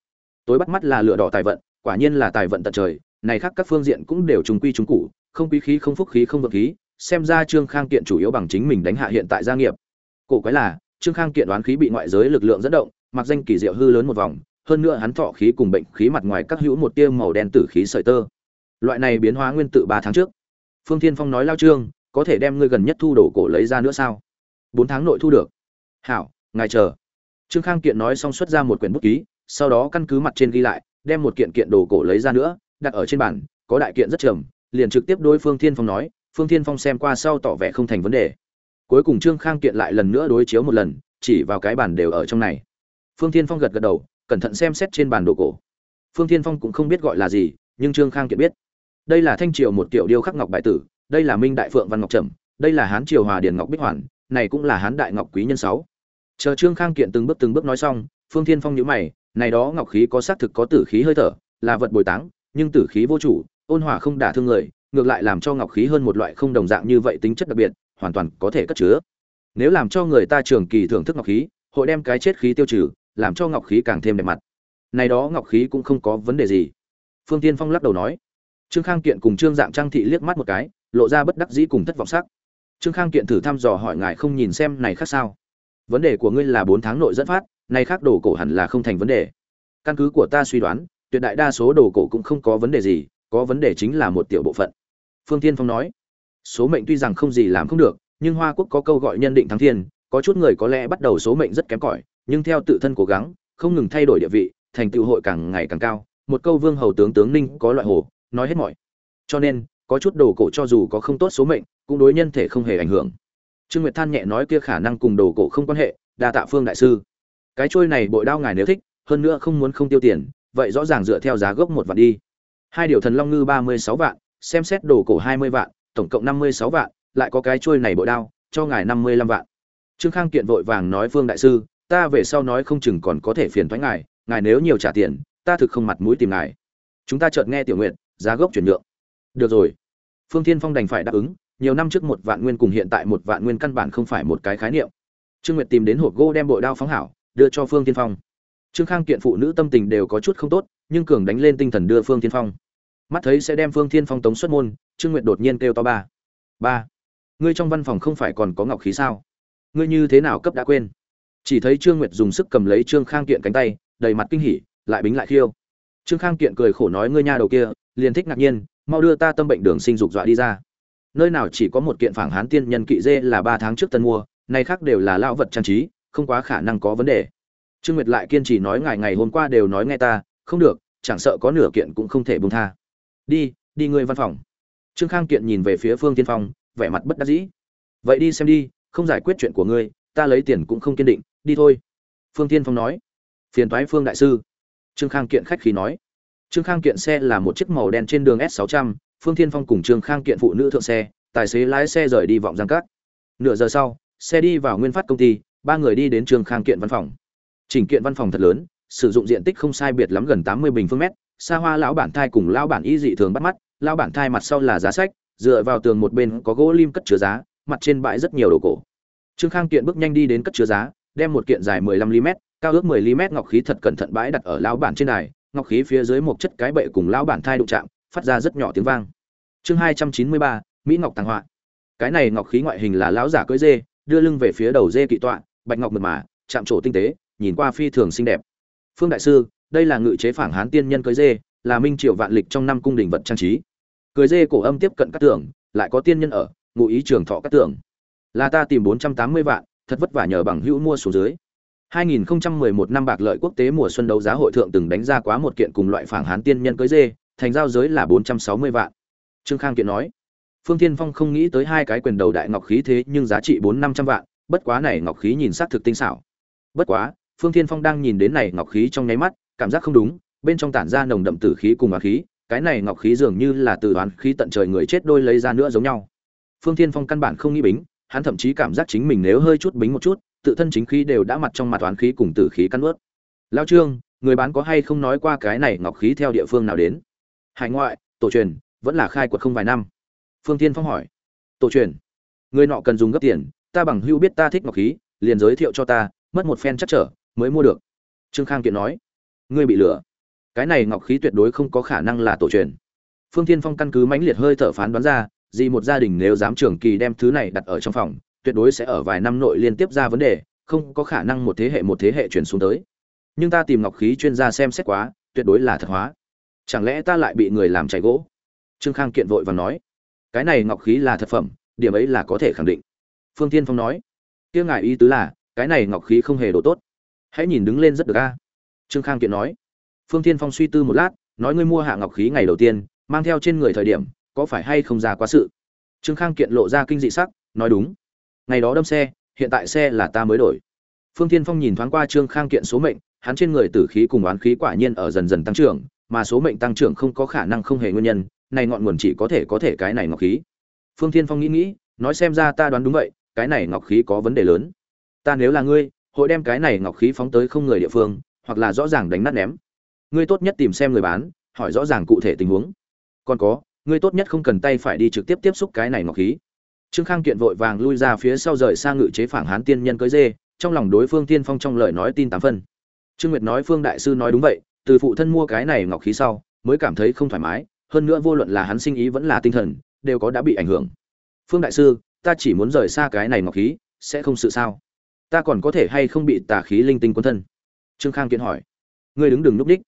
Tối bắt mắt là lựa đỏ tài vận, quả nhiên là tài vận tận trời, này khác các phương diện cũng đều trùng quy trùng cụ không quý khí không phúc khí không vật khí, xem ra trương khang kiện chủ yếu bằng chính mình đánh hạ hiện tại gia nghiệp. Cổ quái là, trương khang kiện đoán khí bị ngoại giới lực lượng dẫn động, mặc danh kỳ diệu hư lớn một vòng hơn nữa hắn thọ khí cùng bệnh khí mặt ngoài các hữu một tia màu đen tử khí sợi tơ. Loại này biến hóa nguyên tự ba tháng trước. Phương thiên phong nói lao trương, có thể đem ngươi gần nhất thu đồ cổ lấy ra nữa sao? Bốn tháng nội thu được. Hảo, ngài chờ. Trương khang kiện nói xong xuất ra một quyển bút ký, sau đó căn cứ mặt trên ghi lại, đem một kiện kiện đồ cổ lấy ra nữa, đặt ở trên bàn, có đại kiện rất trầm, liền trực tiếp đối phương thiên phong nói, phương thiên phong xem qua sau tỏ vẻ không thành vấn đề. Cuối cùng trương khang kiện lại lần nữa đối chiếu một lần, chỉ vào cái bàn đều ở trong này. Phương thiên phong gật gật đầu cẩn thận xem xét trên bản đồ cổ. Phương thiên phong cũng không biết gọi là gì, nhưng trương khang kiện biết. Đây là thanh triều một kiểu điêu khắc ngọc bại tử, đây là minh đại phượng văn ngọc trầm, đây là hán triều hòa điền ngọc bích hoàn, này cũng là hán đại ngọc quý nhân sáu. Chờ trương khang kiện từng bước từng bước nói xong, phương thiên phong nhíu mày, này đó ngọc khí có xác thực có tử khí hơi thở, là vật bồi táng, nhưng tử khí vô chủ, ôn hòa không đả thương người, ngược lại làm cho ngọc khí hơn một loại không đồng dạng như vậy tính chất đặc biệt, hoàn toàn có thể cất chứa. Nếu làm cho người ta trường kỳ thưởng thức ngọc khí, hội đem cái chết khí tiêu trừ làm cho ngọc khí càng thêm đẹp mặt. Này đó ngọc khí cũng không có vấn đề gì. Phương tiên phong lắc đầu nói. Trương khang kiện cùng trương dạng trang thị liếc mắt một cái, lộ ra bất đắc dĩ cùng thất vọng sắc. Trương khang kiện thử thăm dò hỏi ngài không nhìn xem này khác sao? Vấn đề của ngươi là bốn tháng nội dẫn phát, này khác đồ cổ hẳn là không thành vấn đề. Căn cứ của ta suy đoán, tuyệt đại đa số đồ cổ cũng không có vấn đề gì, có vấn đề chính là một tiểu bộ phận. Phương tiên phong nói. Số mệnh tuy rằng không gì làm không được, nhưng hoa quốc có câu gọi nhân định thắng thiên, có chút người có lẽ bắt đầu số mệnh rất kém cỏi nhưng theo tự thân cố gắng, không ngừng thay đổi địa vị, thành tựu hội càng ngày càng cao, một câu vương hầu tướng tướng ninh có loại hồ, nói hết mọi. Cho nên, có chút đồ cổ cho dù có không tốt số mệnh, cũng đối nhân thể không hề ảnh hưởng. Trương nguyệt than nhẹ nói kia khả năng cùng đồ cổ không quan hệ, đa tạ phương đại sư. Cái trôi này bội đao ngài nếu thích, hơn nữa không muốn không tiêu tiền, vậy rõ ràng dựa theo giá gốc một vạn đi. Hai điều thần long ngư ba mươi sáu vạn, xem xét đồ cổ hai mươi vạn, tổng cộng năm mươi sáu vạn, lại có cái trôi này bội đao, cho ngài năm mươi lăm vạn. Trương khang kiện vội vàng nói phương đại sư ta về sau nói không chừng còn có thể phiền thoái ngài ngài nếu nhiều trả tiền, ta thực không mặt mũi tìm ngài. Chúng ta chợt nghe tiểu nguyện giá gốc chuyển nhượng. Được rồi. Phương thiên phong đành phải đáp ứng, nhiều năm trước một vạn nguyên cùng hiện tại một vạn nguyên căn bản không phải một cái khái niệm. Trương nguyệt tìm đến hộp gỗ đem bội đao phóng hảo, đưa cho phương tiên phong. Trương khang kiện phụ nữ tâm tình đều có chút không tốt, nhưng cường đánh lên tinh thần đưa phương tiên phong. Mắt thấy sẽ đem phương tiên phong tống xuất môn, trương nguyệt đột nhiên kêu to ba. Ba. Ngươi trong văn phòng không phải còn có ngọc khí sao? Ngươi như thế nào cấp đã quên? Chỉ thấy trương nguyệt dùng sức cầm lấy trương khang kiện cánh tay, đầy mặt kinh hỉ, lại bính lại khiêu. Trương khang kiện cười khổ nói, ngươi nha đầu kia, liền thích ngạc nhiên, mau đưa ta tâm bệnh đường sinh dục dọa đi ra. Nơi nào chỉ có một kiện phảng hán tiên nhân kỵ dê là ba tháng trước tân mua, nay khác đều là lao vật trang trí, không quá khả năng có vấn đề. Trương nguyệt lại kiên trì nói ngày ngày hôm qua đều nói nghe ta, không được, chẳng sợ có nửa kiện cũng không thể buông tha. Đi đi ngươi văn phòng. Trương khang kiện nhìn về phía phương tiên phong, vẻ mặt bất đắc dĩ. Vậy đi xem đi, không giải quyết chuyện của ngươi, ta lấy tiền cũng không kiên định đi thôi. Phương tiên phong nói. Phiền toái phương đại sư. Trương khang kiện khách khí nói. Trương khang kiện xe là một chiếc màu đen trên đường s 600 phương tiên phong cùng trương khang kiện phụ nữ thượng xe, tài xế lái xe rời đi vọng giang cát. Nửa giờ sau, xe đi vào nguyên phát công ty, ba người đi đến trương khang kiện văn phòng. Chỉnh kiện văn phòng thật lớn, sử dụng diện tích không sai biệt lắm gần tám mươi bình phương mét. Xa hoa lão bản thai cùng lão bản y dị thường bắt mắt, lão bản thai mặt sau là giá sách, dựa vào tường một bên có gỗ lim cất chứa giá, mặt trên bãi rất nhiều đồ cổ. Trương khang kiện bước nhanh đi đến cất chứa giá đem một kiện dài 15 mm, cao ước 10 mm ngọc khí thật cẩn thận bãi đặt ở lão bản trên đài, ngọc khí phía dưới một chất cái bệ cùng lão bản thai đụng chạm, phát ra rất nhỏ tiếng vang. Chương 293, Mỹ Ngọc tàng họa. cái này ngọc khí ngoại hình là lão giả cưỡi dê đưa lưng về phía đầu dê kỵ tọa bạch ngọc mượt mà chạm trổ tinh tế nhìn qua phi thường xinh đẹp phương đại sư đây là ngự chế phảng hán tiên nhân cưỡi dê là minh triều vạn lịch trong năm cung đình vật trang trí cưỡi dê cổ âm tiếp cận các tượng, lại có tiên nhân ở ngụ ý trường thọ các tượng. là ta tìm bốn trăm tám mươi vạn thật vất vả nhờ bằng hữu mua xuống dưới 2011 năm bạc lợi quốc tế mùa xuân đấu giá hội thượng từng đánh ra quá một kiện cùng loại phảng hán tiên nhân cưới dê, thành giao giới là 460 vạn. Trương Khang kiện nói, Phương Thiên Phong không nghĩ tới hai cái quyền đầu đại ngọc khí thế nhưng giá trị 4-500 vạn, bất quá này ngọc khí nhìn sắc thực tinh xảo. Bất quá, Phương Thiên Phong đang nhìn đến này ngọc khí trong nháy mắt, cảm giác không đúng, bên trong tản ra nồng đậm tử khí cùng á khí, cái này ngọc khí dường như là từ oán khí tận trời người chết đôi lấy ra nữa giống nhau. Phương Thiên Phong căn bản không nghĩ bính, hắn thậm chí cảm giác chính mình nếu hơi chút bính một chút, tự thân chính khí đều đã mặt trong mặt toán khí cùng tử khí căn ướt. Lão Trương, người bán có hay không nói qua cái này ngọc khí theo địa phương nào đến? Hải ngoại, tổ truyền, vẫn là khai quật không vài năm. Phương Thiên Phong hỏi. Tổ truyền, người nọ cần dùng gấp tiền, ta bằng hữu biết ta thích ngọc khí, liền giới thiệu cho ta, mất một phen chắc trở mới mua được. Trương Khang Kiện nói. Ngươi bị lừa. Cái này ngọc khí tuyệt đối không có khả năng là tổ truyền. Phương Thiên Phong căn cứ mãnh liệt hơi thở phán đoán ra, gì một gia đình nếu dám trường kỳ đem thứ này đặt ở trong phòng, tuyệt đối sẽ ở vài năm nội liên tiếp ra vấn đề, không có khả năng một thế hệ một thế hệ truyền xuống tới. Nhưng ta tìm ngọc khí chuyên gia xem xét quá, tuyệt đối là thật hóa. Chẳng lẽ ta lại bị người làm chảy gỗ? Trương Khang kiện vội vàng nói, cái này ngọc khí là thật phẩm, điểm ấy là có thể khẳng định. Phương Thiên Phong nói, kia ngài ý tứ là, cái này ngọc khí không hề đồ tốt. Hãy nhìn đứng lên rất được a. Trương Khang kiện nói. Phương Thiên Phong suy tư một lát, nói ngươi mua hạ ngọc khí ngày đầu tiên, mang theo trên người thời điểm, có phải hay không ra quá sự? Trương Khang kiện lộ ra kinh dị sắc, nói đúng. Ngày đó đâm xe hiện tại xe là ta mới đổi. Phương tiên phong nhìn thoáng qua trương khang kiện số mệnh hắn trên người tử khí cùng oán khí quả nhiên ở dần dần tăng trưởng mà số mệnh tăng trưởng không có khả năng không hề nguyên nhân này ngọn nguồn chỉ có thể có thể cái này ngọc khí. Phương tiên phong nghĩ nghĩ nói xem ra ta đoán đúng vậy cái này ngọc khí có vấn đề lớn. Ta nếu là ngươi hội đem cái này ngọc khí phóng tới không người địa phương hoặc là rõ ràng đánh nát ném. Ngươi tốt nhất tìm xem người bán hỏi rõ ràng cụ thể tình huống. Còn có ngươi tốt nhất không cần tay phải đi trực tiếp tiếp xúc cái này ngọc khí. Trương khang kiện vội vàng lui ra phía sau rời sang ngự chế phảng hán tiên nhân cưới dê, trong lòng đối phương tiên phong trong lời nói tin tám phân. Trương nguyệt nói phương đại sư nói đúng vậy, từ phụ thân mua cái này ngọc khí sau, mới cảm thấy không thoải mái, hơn nữa vô luận là hắn sinh ý vẫn là tinh thần, đều có đã bị ảnh hưởng. Phương đại sư, ta chỉ muốn rời xa cái này ngọc khí, sẽ không sự sao? Ta còn có thể hay không bị tà khí linh tinh quân thân? Trương khang kiện hỏi. Ngươi đứng đừng núp đích.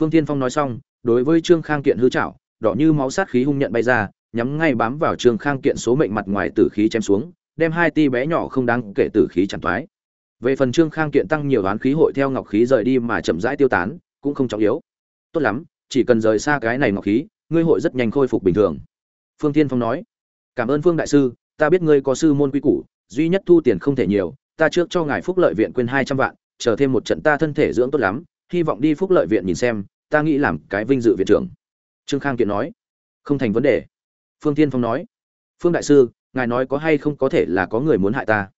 Phương tiên phong nói xong, đối với trương khang kiện hư trảo đỏ như máu sát khí hung nhận bay ra nhắm ngay bám vào Trương Khang kiện số mệnh mặt ngoài tử khí chém xuống, đem hai ti bé nhỏ không đáng kể tử khí chặn toái. Về phần Trương Khang kiện tăng nhiều đoán khí hội theo ngọc khí rời đi mà chậm rãi tiêu tán, cũng không trọng yếu. Tốt lắm, chỉ cần rời xa cái này ngọc khí, ngươi hội rất nhanh khôi phục bình thường. Phương Thiên Phong nói: "Cảm ơn Phương đại sư, ta biết ngươi có sư môn quy củ, duy nhất thu tiền không thể nhiều, ta trước cho ngài phúc lợi viện quên hai trăm vạn, chờ thêm một trận ta thân thể dưỡng tốt lắm, hy vọng đi phúc lợi viện nhìn xem, ta nghĩ làm cái vinh dự viện trưởng." Trương Khang kiện nói: "Không thành vấn đề." phương tiên phong nói. Phương đại sư, ngài nói có hay không có thể là có người muốn hại ta?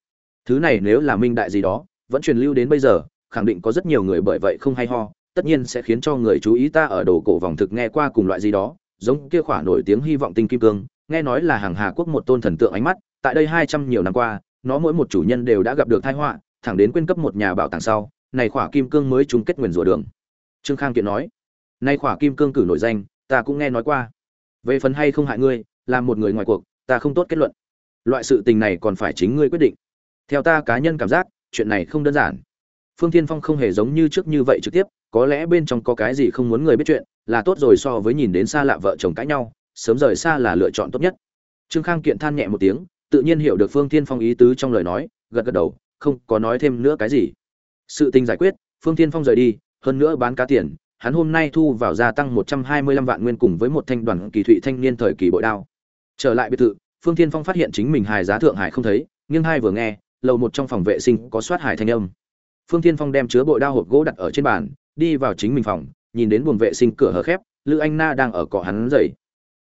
Thứ này nếu là minh đại gì đó, vẫn truyền lưu đến bây giờ, khẳng định có rất nhiều người bởi vậy không hay ho, tất nhiên sẽ khiến cho người chú ý ta ở đồ cổ vòng thực nghe qua cùng loại gì đó, giống kia khỏa nổi tiếng hy vọng tinh kim cương, nghe nói là hàng hà quốc một tôn thần tượng ánh mắt, tại đây hai trăm nhiều năm qua, nó mỗi một chủ nhân đều đã gặp được tai họa, thẳng đến quyên cấp một nhà bảo tàng sau, này khỏa kim cương mới chung kết nguyền rủa đường. Trương khang kiện nói. Nay khỏa kim cương cử nổi danh ta cũng nghe nói qua. Về phần hay không hại ngươi, là một người ngoài cuộc, ta không tốt kết luận. Loại sự tình này còn phải chính ngươi quyết định. Theo ta cá nhân cảm giác, chuyện này không đơn giản. Phương thiên phong không hề giống như trước như vậy trực tiếp, có lẽ bên trong có cái gì không muốn người biết chuyện, là tốt rồi so với nhìn đến xa lạ vợ chồng cãi nhau, sớm rời xa là lựa chọn tốt nhất. Trương khang kiện than nhẹ một tiếng, tự nhiên hiểu được phương thiên phong ý tứ trong lời nói, gật gật đầu, không có nói thêm nữa cái gì. Sự tình giải quyết, phương thiên phong rời đi, hơn nữa bán cá tiền hắn hôm nay thu vào gia tăng một trăm hai mươi lăm vạn nguyên cùng với một thanh đoàn kỳ thụy thanh niên thời kỳ bội đao. Trở lại biệt thự phương Thiên phong phát hiện chính mình hài giá thượng hải không thấy nhưng hai vừa nghe lầu một trong phòng vệ sinh có soát hải thanh âm. Phương Thiên phong đem chứa bội đao hộp gỗ đặt ở trên bàn đi vào chính mình phòng nhìn đến buồng vệ sinh cửa hở khép lữ anh na đang ở cọ hắn dậy.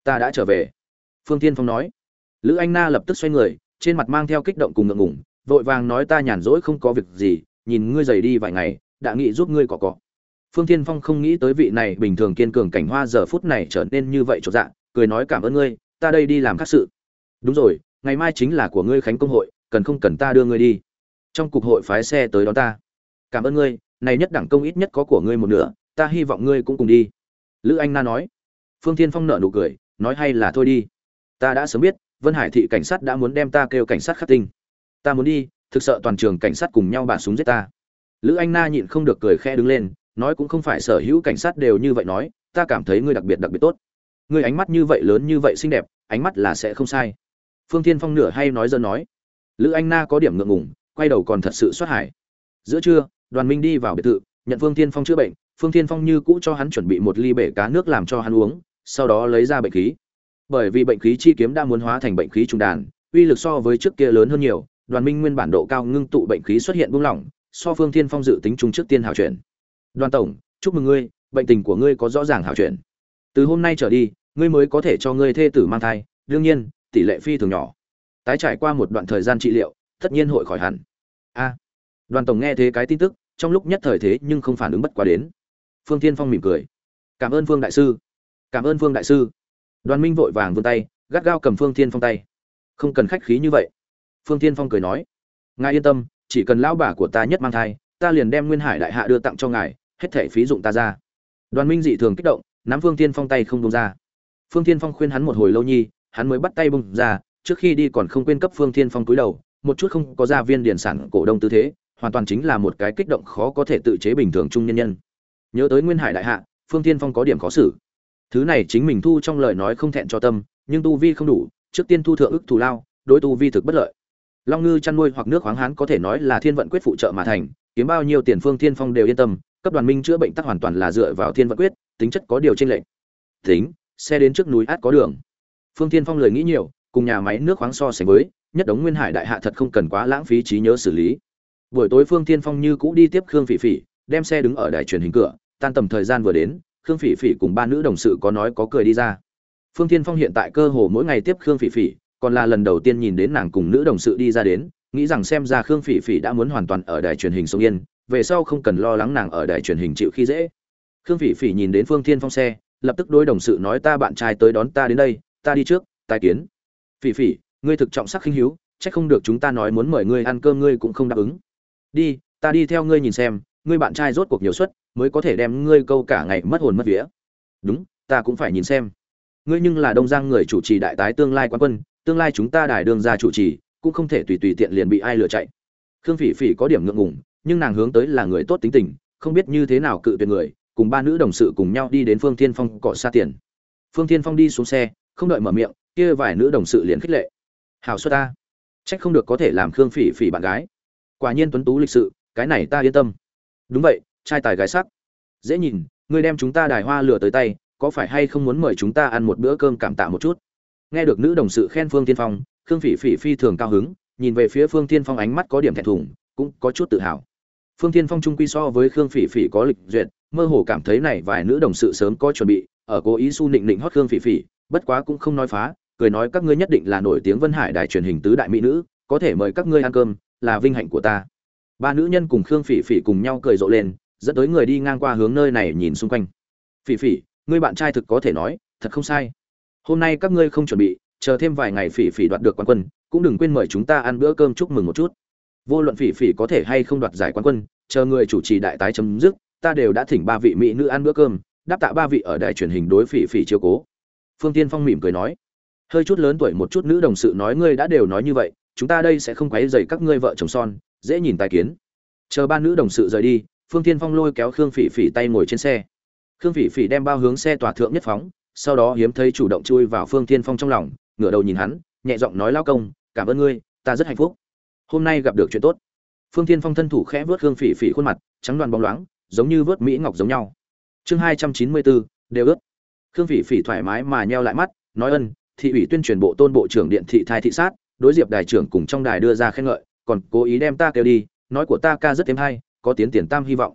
Ta đã trở về. Phương Thiên phong nói. Lữ anh na lập tức xoay người trên mặt mang theo kích động cùng ngượng ngùng, vội vàng nói ta nhàn rỗi không có việc gì nhìn ngươi dậy đi vài ngày đã nghĩ giúp ngươi cọ cọ phương Thiên phong không nghĩ tới vị này bình thường kiên cường cảnh hoa giờ phút này trở nên như vậy chỗ dạ cười nói cảm ơn ngươi, ta đây đi làm các sự. Đúng rồi, ngày mai chính là của ngươi khánh công hội, cần không cần ta đưa ngươi đi. Trong cục hội phái xe tới đón ta. Cảm ơn ngươi, này nhất đẳng công ít nhất có của ngươi một nửa, ta hy vọng ngươi cũng cùng đi. Lữ anh na nói. Phương thiên phong nở nụ cười, nói hay là thôi đi. Ta đã sớm biết, vân hải thị cảnh sát đã muốn đem ta kêu cảnh sát khắc tinh. Ta muốn đi, thực sợ toàn trường cảnh sát cùng nhau bả súng giết ta. Lữ anh na nhịn không được cười khẽ đứng lên nói cũng không phải sở hữu cảnh sát đều như vậy nói, ta cảm thấy ngươi đặc biệt đặc biệt tốt. Ngươi ánh mắt như vậy lớn như vậy xinh đẹp, ánh mắt là sẽ không sai. Phương thiên phong nửa hay nói dân nói. Lữ anh na có điểm ngượng ngùng, quay đầu còn thật sự xuất hải. Giữa trưa, đoàn minh đi vào biệt thự, nhận phương thiên phong chữa bệnh. Phương thiên phong như cũ cho hắn chuẩn bị một ly bể cá nước làm cho hắn uống, sau đó lấy ra bệnh khí. Bởi vì bệnh khí chi kiếm đã muốn hóa thành bệnh khí trùng đàn, uy lực so với trước kia lớn hơn nhiều, đoàn minh nguyên bản độ cao ngưng tụ bệnh khí xuất hiện buông lỏng, so phương thiên phong dự tính trung trước tiên hào chuyển đoàn tổng, chúc mừng ngươi, bệnh tình của ngươi có rõ ràng hảo chuyển. Từ hôm nay trở đi, ngươi mới có thể cho ngươi thê tử mang thai, đương nhiên, tỷ lệ phi thường nhỏ. Tái trải qua một đoạn thời gian trị liệu, tất nhiên hội khỏi hẳn. A. Đoàn tổng nghe thế cái tin tức, trong lúc nhất thời thế nhưng không phản ứng bất quá đến. Phương thiên phong mỉm cười. Cảm ơn phương đại sư. Cảm ơn phương đại sư. Đoàn minh vội vàng vươn tay, gắt gao cầm phương thiên phong tay. Không cần khách khí như vậy. Phương thiên phong cười nói. Ngài yên tâm, chỉ cần lão bà của ta nhất mang thai ta liền đem nguyên hải đại hạ đưa tặng cho ngài, hết thảy phí dụng ta ra. Đoàn minh dị thường kích động, nắm phương thiên phong tay không buông ra. Phương thiên phong khuyên hắn một hồi lâu nhi, hắn mới bắt tay bung ra, trước khi đi còn không quên cấp phương thiên phong cúi đầu, một chút không có ra viên điển sản cổ đông tư thế, hoàn toàn chính là một cái kích động khó có thể tự chế bình thường trung nhân nhân. Nhớ tới nguyên hải đại hạ, phương thiên phong có điểm khó xử. Thứ này chính mình thu trong lời nói không thẹn cho tâm, nhưng tu vi không đủ, trước tiên thu thượng ức thù lao, đối tu vi thực bất lợi. Long ngư chăn nuôi hoặc nước khoáng hán có thể nói là thiên vận quyết phụ trợ mà thành kiếm bao nhiêu tiền phương thiên phong đều yên tâm, cấp đoàn minh chữa bệnh tắc hoàn toàn là dựa vào thiên vận quyết, tính chất có điều trên lệnh tính, xe đến trước núi át có đường. Phương thiên phong lời nghĩ nhiều, cùng nhà máy nước khoáng so sánh với, nhất đống nguyên hải đại hạ thật không cần quá lãng phí trí nhớ xử lý. Buổi tối phương thiên phong như cũ đi tiếp khương phỉ phỉ, đem xe đứng ở đài truyền hình cửa, tan tầm thời gian vừa đến, khương phỉ phỉ cùng ba nữ đồng sự có nói có cười đi ra. Phương thiên phong hiện tại cơ hồ mỗi ngày tiếp khương phỉ phỉ, còn là lần đầu tiên nhìn đến nàng cùng nữ đồng sự đi ra đến nghĩ rằng xem ra khương phỉ phỉ đã muốn hoàn toàn ở đài truyền hình sông yên, về sau không cần lo lắng nàng ở đài truyền hình chịu khi dễ. Khương phỉ phỉ nhìn đến phương thiên phong xe, lập tức đối đồng sự nói ta bạn trai tới đón ta đến đây, ta đi trước, tai kiến. Phỉ phỉ, ngươi thực trọng sắc khinh hiếu, chắc không được chúng ta nói muốn mời ngươi ăn cơm ngươi cũng không đáp ứng. Đi, ta đi theo ngươi nhìn xem, ngươi bạn trai rốt cuộc nhiều suất, mới có thể đem ngươi câu cả ngày mất hồn mất vía. Đúng, ta cũng phải nhìn xem. Ngươi nhưng là đông giang người chủ trì đại tái tương lai quán quân, tương lai chúng ta đài đường ra chủ trì cũng không thể tùy tùy tiện liền bị ai lừa chạy. Khương phỉ phỉ có điểm ngượng ngùng, nhưng nàng hướng tới là người tốt tính tình, không biết như thế nào cự tuyệt người, cùng ba nữ đồng sự cùng nhau đi đến phương thiên phong cọ xa tiền. Phương thiên phong đi xuống xe, không đợi mở miệng, kia vài nữ đồng sự liền khích lệ. Hào xuất ta. Trách không được có thể làm khương phỉ phỉ bạn gái. Quả nhiên tuấn tú lịch sự, cái này ta yên tâm. Đúng vậy, trai tài gái sắc. Dễ nhìn, ngươi đem chúng ta đài hoa lừa tới tay, có phải hay không muốn mời chúng ta ăn một bữa cơm cảm tạ một chút? Nghe được nữ đồng sự khen phương tiên phong khương phỉ phỉ phi thường cao hứng, nhìn về phía phương tiên phong ánh mắt có điểm thẹn thùng, cũng có chút tự hào. Phương tiên phong trung quy so với khương phỉ phỉ có lịch duyệt, mơ hồ cảm thấy này vài nữ đồng sự sớm có chuẩn bị, ở cố ý su nịnh nịnh hót khương phỉ phỉ, bất quá cũng không nói phá, cười nói các ngươi nhất định là nổi tiếng vân hải đài truyền hình tứ đại mỹ nữ, có thể mời các ngươi ăn cơm, là vinh hạnh của ta. Ba nữ nhân cùng khương phỉ phỉ cùng nhau cười rộ lên, dẫn tới người đi ngang qua hướng nơi này nhìn xung quanh. Phỉ phỉ, ngươi bạn trai thực có thể nói, thật không sai. Hôm nay các ngươi không chuẩn bị chờ thêm vài ngày phỉ phỉ đoạt được quán quân, cũng đừng quên mời chúng ta ăn bữa cơm chúc mừng một chút. Vô luận phỉ phỉ có thể hay không đoạt giải quán quân, chờ người chủ trì đại tái chấm dứt, ta đều đã thỉnh ba vị mỹ nữ ăn bữa cơm, đáp tạ ba vị ở đài truyền hình đối phỉ phỉ chiếu cố. Phương tiên phong mỉm cười nói. Hơi chút lớn tuổi một chút nữ đồng sự nói ngươi đã đều nói như vậy, chúng ta đây sẽ không quấy dày các ngươi vợ chồng son, dễ nhìn tài kiến. Chờ ba nữ đồng sự rời đi, phương tiên phong lôi kéo khương phỉ phỉ tay ngồi trên xe. Khương phỉ phỉ đem bao hướng xe tòa thượng nhất phóng, sau đó hiếm thấy chủ động chui vào phương tiên phong trong lòng ngửa đầu nhìn hắn, nhẹ giọng nói lao công, cảm ơn ngươi, ta rất hạnh phúc. Hôm nay gặp được chuyện tốt. Phương tiên phong thân thủ khẽ vớt hương phỉ phỉ khuôn mặt, trắng đoàn bóng loáng, giống như vớt mỹ ngọc giống nhau. Chương hai trăm chín mươi bốn, đều ướt khương phỉ phỉ thoải mái mà nheo lại mắt, nói ân, thị ủy tuyên truyền bộ tôn bộ trưởng điện thị thai thị sát, đối diệp đài trưởng cùng trong đài đưa ra khen ngợi, còn cố ý đem ta kêu đi, nói của ta ca rất thêm hay, có tiến tiền tam hy vọng.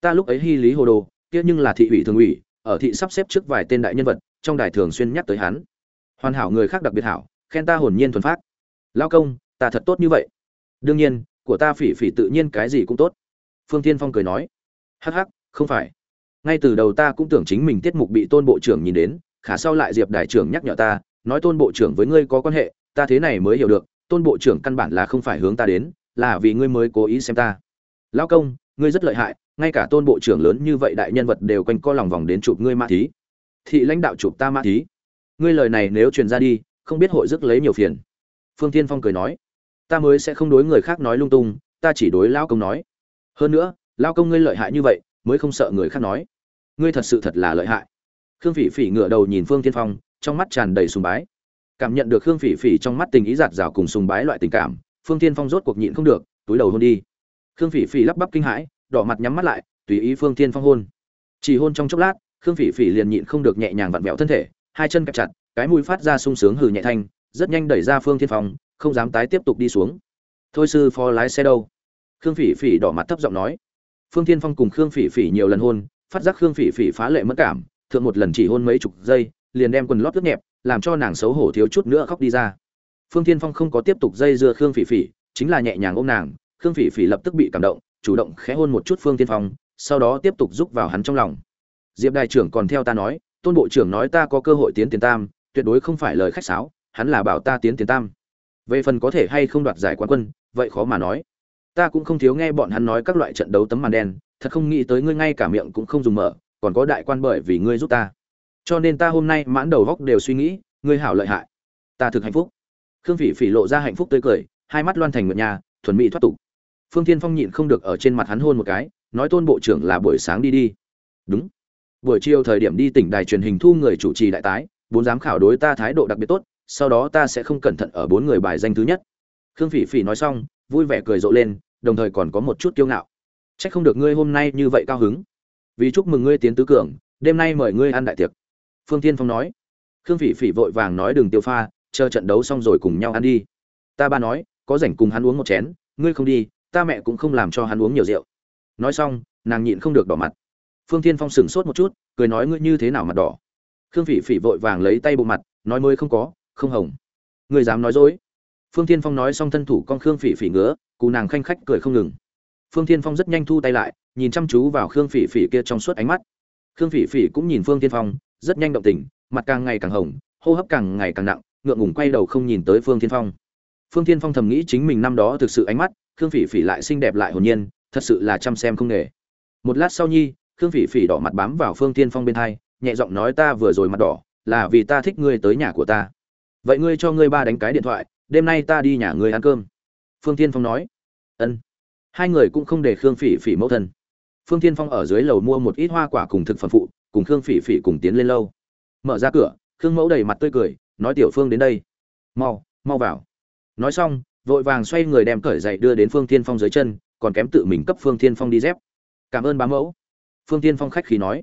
Ta lúc ấy hy lý hồ đồ, kia nhưng là thị ủy thường ủy, ở thị sắp xếp trước vài tên đại nhân vật, trong đài thường xuyên nhắc tới hắn hoàn hảo người khác đặc biệt hảo, khen ta hồn nhiên thuần phát lao công, ta thật tốt như vậy. Đương nhiên, của ta phỉ phỉ tự nhiên cái gì cũng tốt. Phương tiên phong cười nói. Hắc hắc, không phải. Ngay từ đầu ta cũng tưởng chính mình tiết mục bị tôn bộ trưởng nhìn đến, khả sau lại diệp đại trưởng nhắc nhở ta, nói tôn bộ trưởng với ngươi có quan hệ, ta thế này mới hiểu được, tôn bộ trưởng căn bản là không phải hướng ta đến, là vì ngươi mới cố ý xem ta. Lao công, ngươi rất lợi hại, ngay cả tôn bộ trưởng lớn như vậy đại nhân vật đều quanh co lòng vòng đến chụp ngươi ma thí. Thị lãnh đạo chụp ta ma thí ngươi lời này nếu truyền ra đi, không biết hội rước lấy nhiều phiền. Phương tiên phong cười nói, ta mới sẽ không đối người khác nói lung tung, ta chỉ đối lao công nói. Hơn nữa, lao công ngươi lợi hại như vậy, mới không sợ người khác nói. Ngươi thật sự thật là lợi hại. Khương phỉ phỉ ngửa đầu nhìn phương tiên phong, trong mắt tràn đầy sùng bái. Cảm nhận được khương phỉ phỉ trong mắt tình ý giạt rào cùng sùng bái loại tình cảm, phương tiên phong rốt cuộc nhịn không được, túi đầu hôn đi. Khương phỉ phỉ lắp bắp kinh hãi, đỏ mặt nhắm mắt lại, tùy ý phương tiên phong hôn. Chỉ hôn trong chốc lát, khương phỉ phỉ liền nhịn không được nhẹ nhàng vặn vẹo thân thể hai chân kẹp chặt, cái mũi phát ra sung sướng hừ nhẹ thanh, rất nhanh đẩy ra phương Thiên phong, không dám tái tiếp tục đi xuống. Thôi sư phó lái xe đâu? Khương phỉ phỉ đỏ mặt thấp giọng nói. Phương Thiên phong cùng khương phỉ phỉ nhiều lần hôn, phát giác khương phỉ phỉ phá lệ mất cảm, thượng một lần chỉ hôn mấy chục giây, liền đem quần lót ướt nhẹp, làm cho nàng xấu hổ thiếu chút nữa khóc đi ra. Phương Thiên phong không có tiếp tục dây dưa khương phỉ phỉ, chính là nhẹ nhàng ôm nàng, khương phỉ phỉ lập tức bị cảm động, chủ động khẽ hôn một chút phương tiên phong, sau đó tiếp tục giúp vào hắn trong lòng. Diệp đại trưởng còn theo ta nói tôn bộ trưởng nói ta có cơ hội tiến tiền tam, tuyệt đối không phải lời khách sáo, hắn là bảo ta tiến tiền tam. Về phần có thể hay không đoạt giải quán quân, vậy khó mà nói. Ta cũng không thiếu nghe bọn hắn nói các loại trận đấu tấm màn đen, thật không nghĩ tới ngươi ngay cả miệng cũng không dùng mở, còn có đại quan bởi vì ngươi giúp ta. Cho nên ta hôm nay mãn đầu góc đều suy nghĩ, ngươi hảo lợi hại. Ta thực hạnh phúc. Khương phỉ phỉ lộ ra hạnh phúc tươi cười, hai mắt loan thành ngựa nhà, thuần mỹ thoát tục. Phương thiên phong nhịn không được ở trên mặt hắn hôn một cái, nói tôn bộ trưởng là buổi sáng đi đi. Đúng buổi chiều thời điểm đi tỉnh đài truyền hình thu người chủ trì đại tái, bốn giám khảo đối ta thái độ đặc biệt tốt, sau đó ta sẽ không cẩn thận ở bốn người bài danh thứ nhất. Khương phỉ phỉ nói xong, vui vẻ cười rộ lên, đồng thời còn có một chút kiêu ngạo. C h ắ c không được ngươi hôm nay như vậy cao hứng. Vì chúc mừng ngươi tiến tứ cường, đêm nay mời ngươi ăn đại tiệc. Phương tiên phong nói. Khương phỉ phỉ vội vàng nói đừng tiêu pha, chờ trận đấu xong rồi cùng nhau ăn đi. Ta ba nói, có rảnh cùng hắn uống một chén, ngươi không đi, ta mẹ cũng không làm cho hắn uống nhiều rượu. Nói xong, nàng nhịn không được đỏ mặt phương Thiên phong sửng sốt một chút, cười nói ngươi như thế nào mặt đỏ? Khương phỉ phỉ vội vàng lấy tay bộ mặt, nói mới không có, không hồng. Ngươi dám nói dối. Phương Thiên phong nói xong thân thủ con khương phỉ phỉ ngứa cụ nàng khanh khách cười không ngừng. Phương Thiên phong rất nhanh thu tay lại, nhìn chăm chú vào khương phỉ phỉ kia trong suốt ánh mắt. Khương phỉ phỉ cũng nhìn phương Thiên phong, rất nhanh động tình, mặt càng ngày càng hồng, hô hấp càng ngày càng nặng, ngượng ngùng quay đầu không nhìn tới phương Thiên phong. Phương Thiên phong thầm nghĩ chính mình năm đó thực sự ánh mắt, khương phỉ phỉ lại xinh đẹp lại hồn nhiên, thật sự là chăm xem không nghề. Một lát sau nhi khương phỉ phỉ đỏ mặt bám vào phương tiên phong bên hai, nhẹ giọng nói ta vừa rồi mặt đỏ, là vì ta thích ngươi tới nhà của ta. Vậy ngươi cho ngươi ba đánh cái điện thoại, đêm nay ta đi nhà ngươi ăn cơm. Phương tiên phong nói. Ân. Hai người cũng không để khương phỉ phỉ mẫu thân. Phương tiên phong ở dưới lầu mua một ít hoa quả cùng thực phẩm phụ, cùng khương phỉ phỉ cùng tiến lên lâu. Mở ra cửa, khương mẫu đầy mặt tươi cười, nói tiểu phương đến đây. Mau mau vào. Nói xong, vội vàng xoay người đem cởi giày đưa đến phương tiên phong dưới chân, còn kém tự mình cấp phương tiên phong đi dép. Cảm ơn bá mẫu phương tiên phong khách khí nói,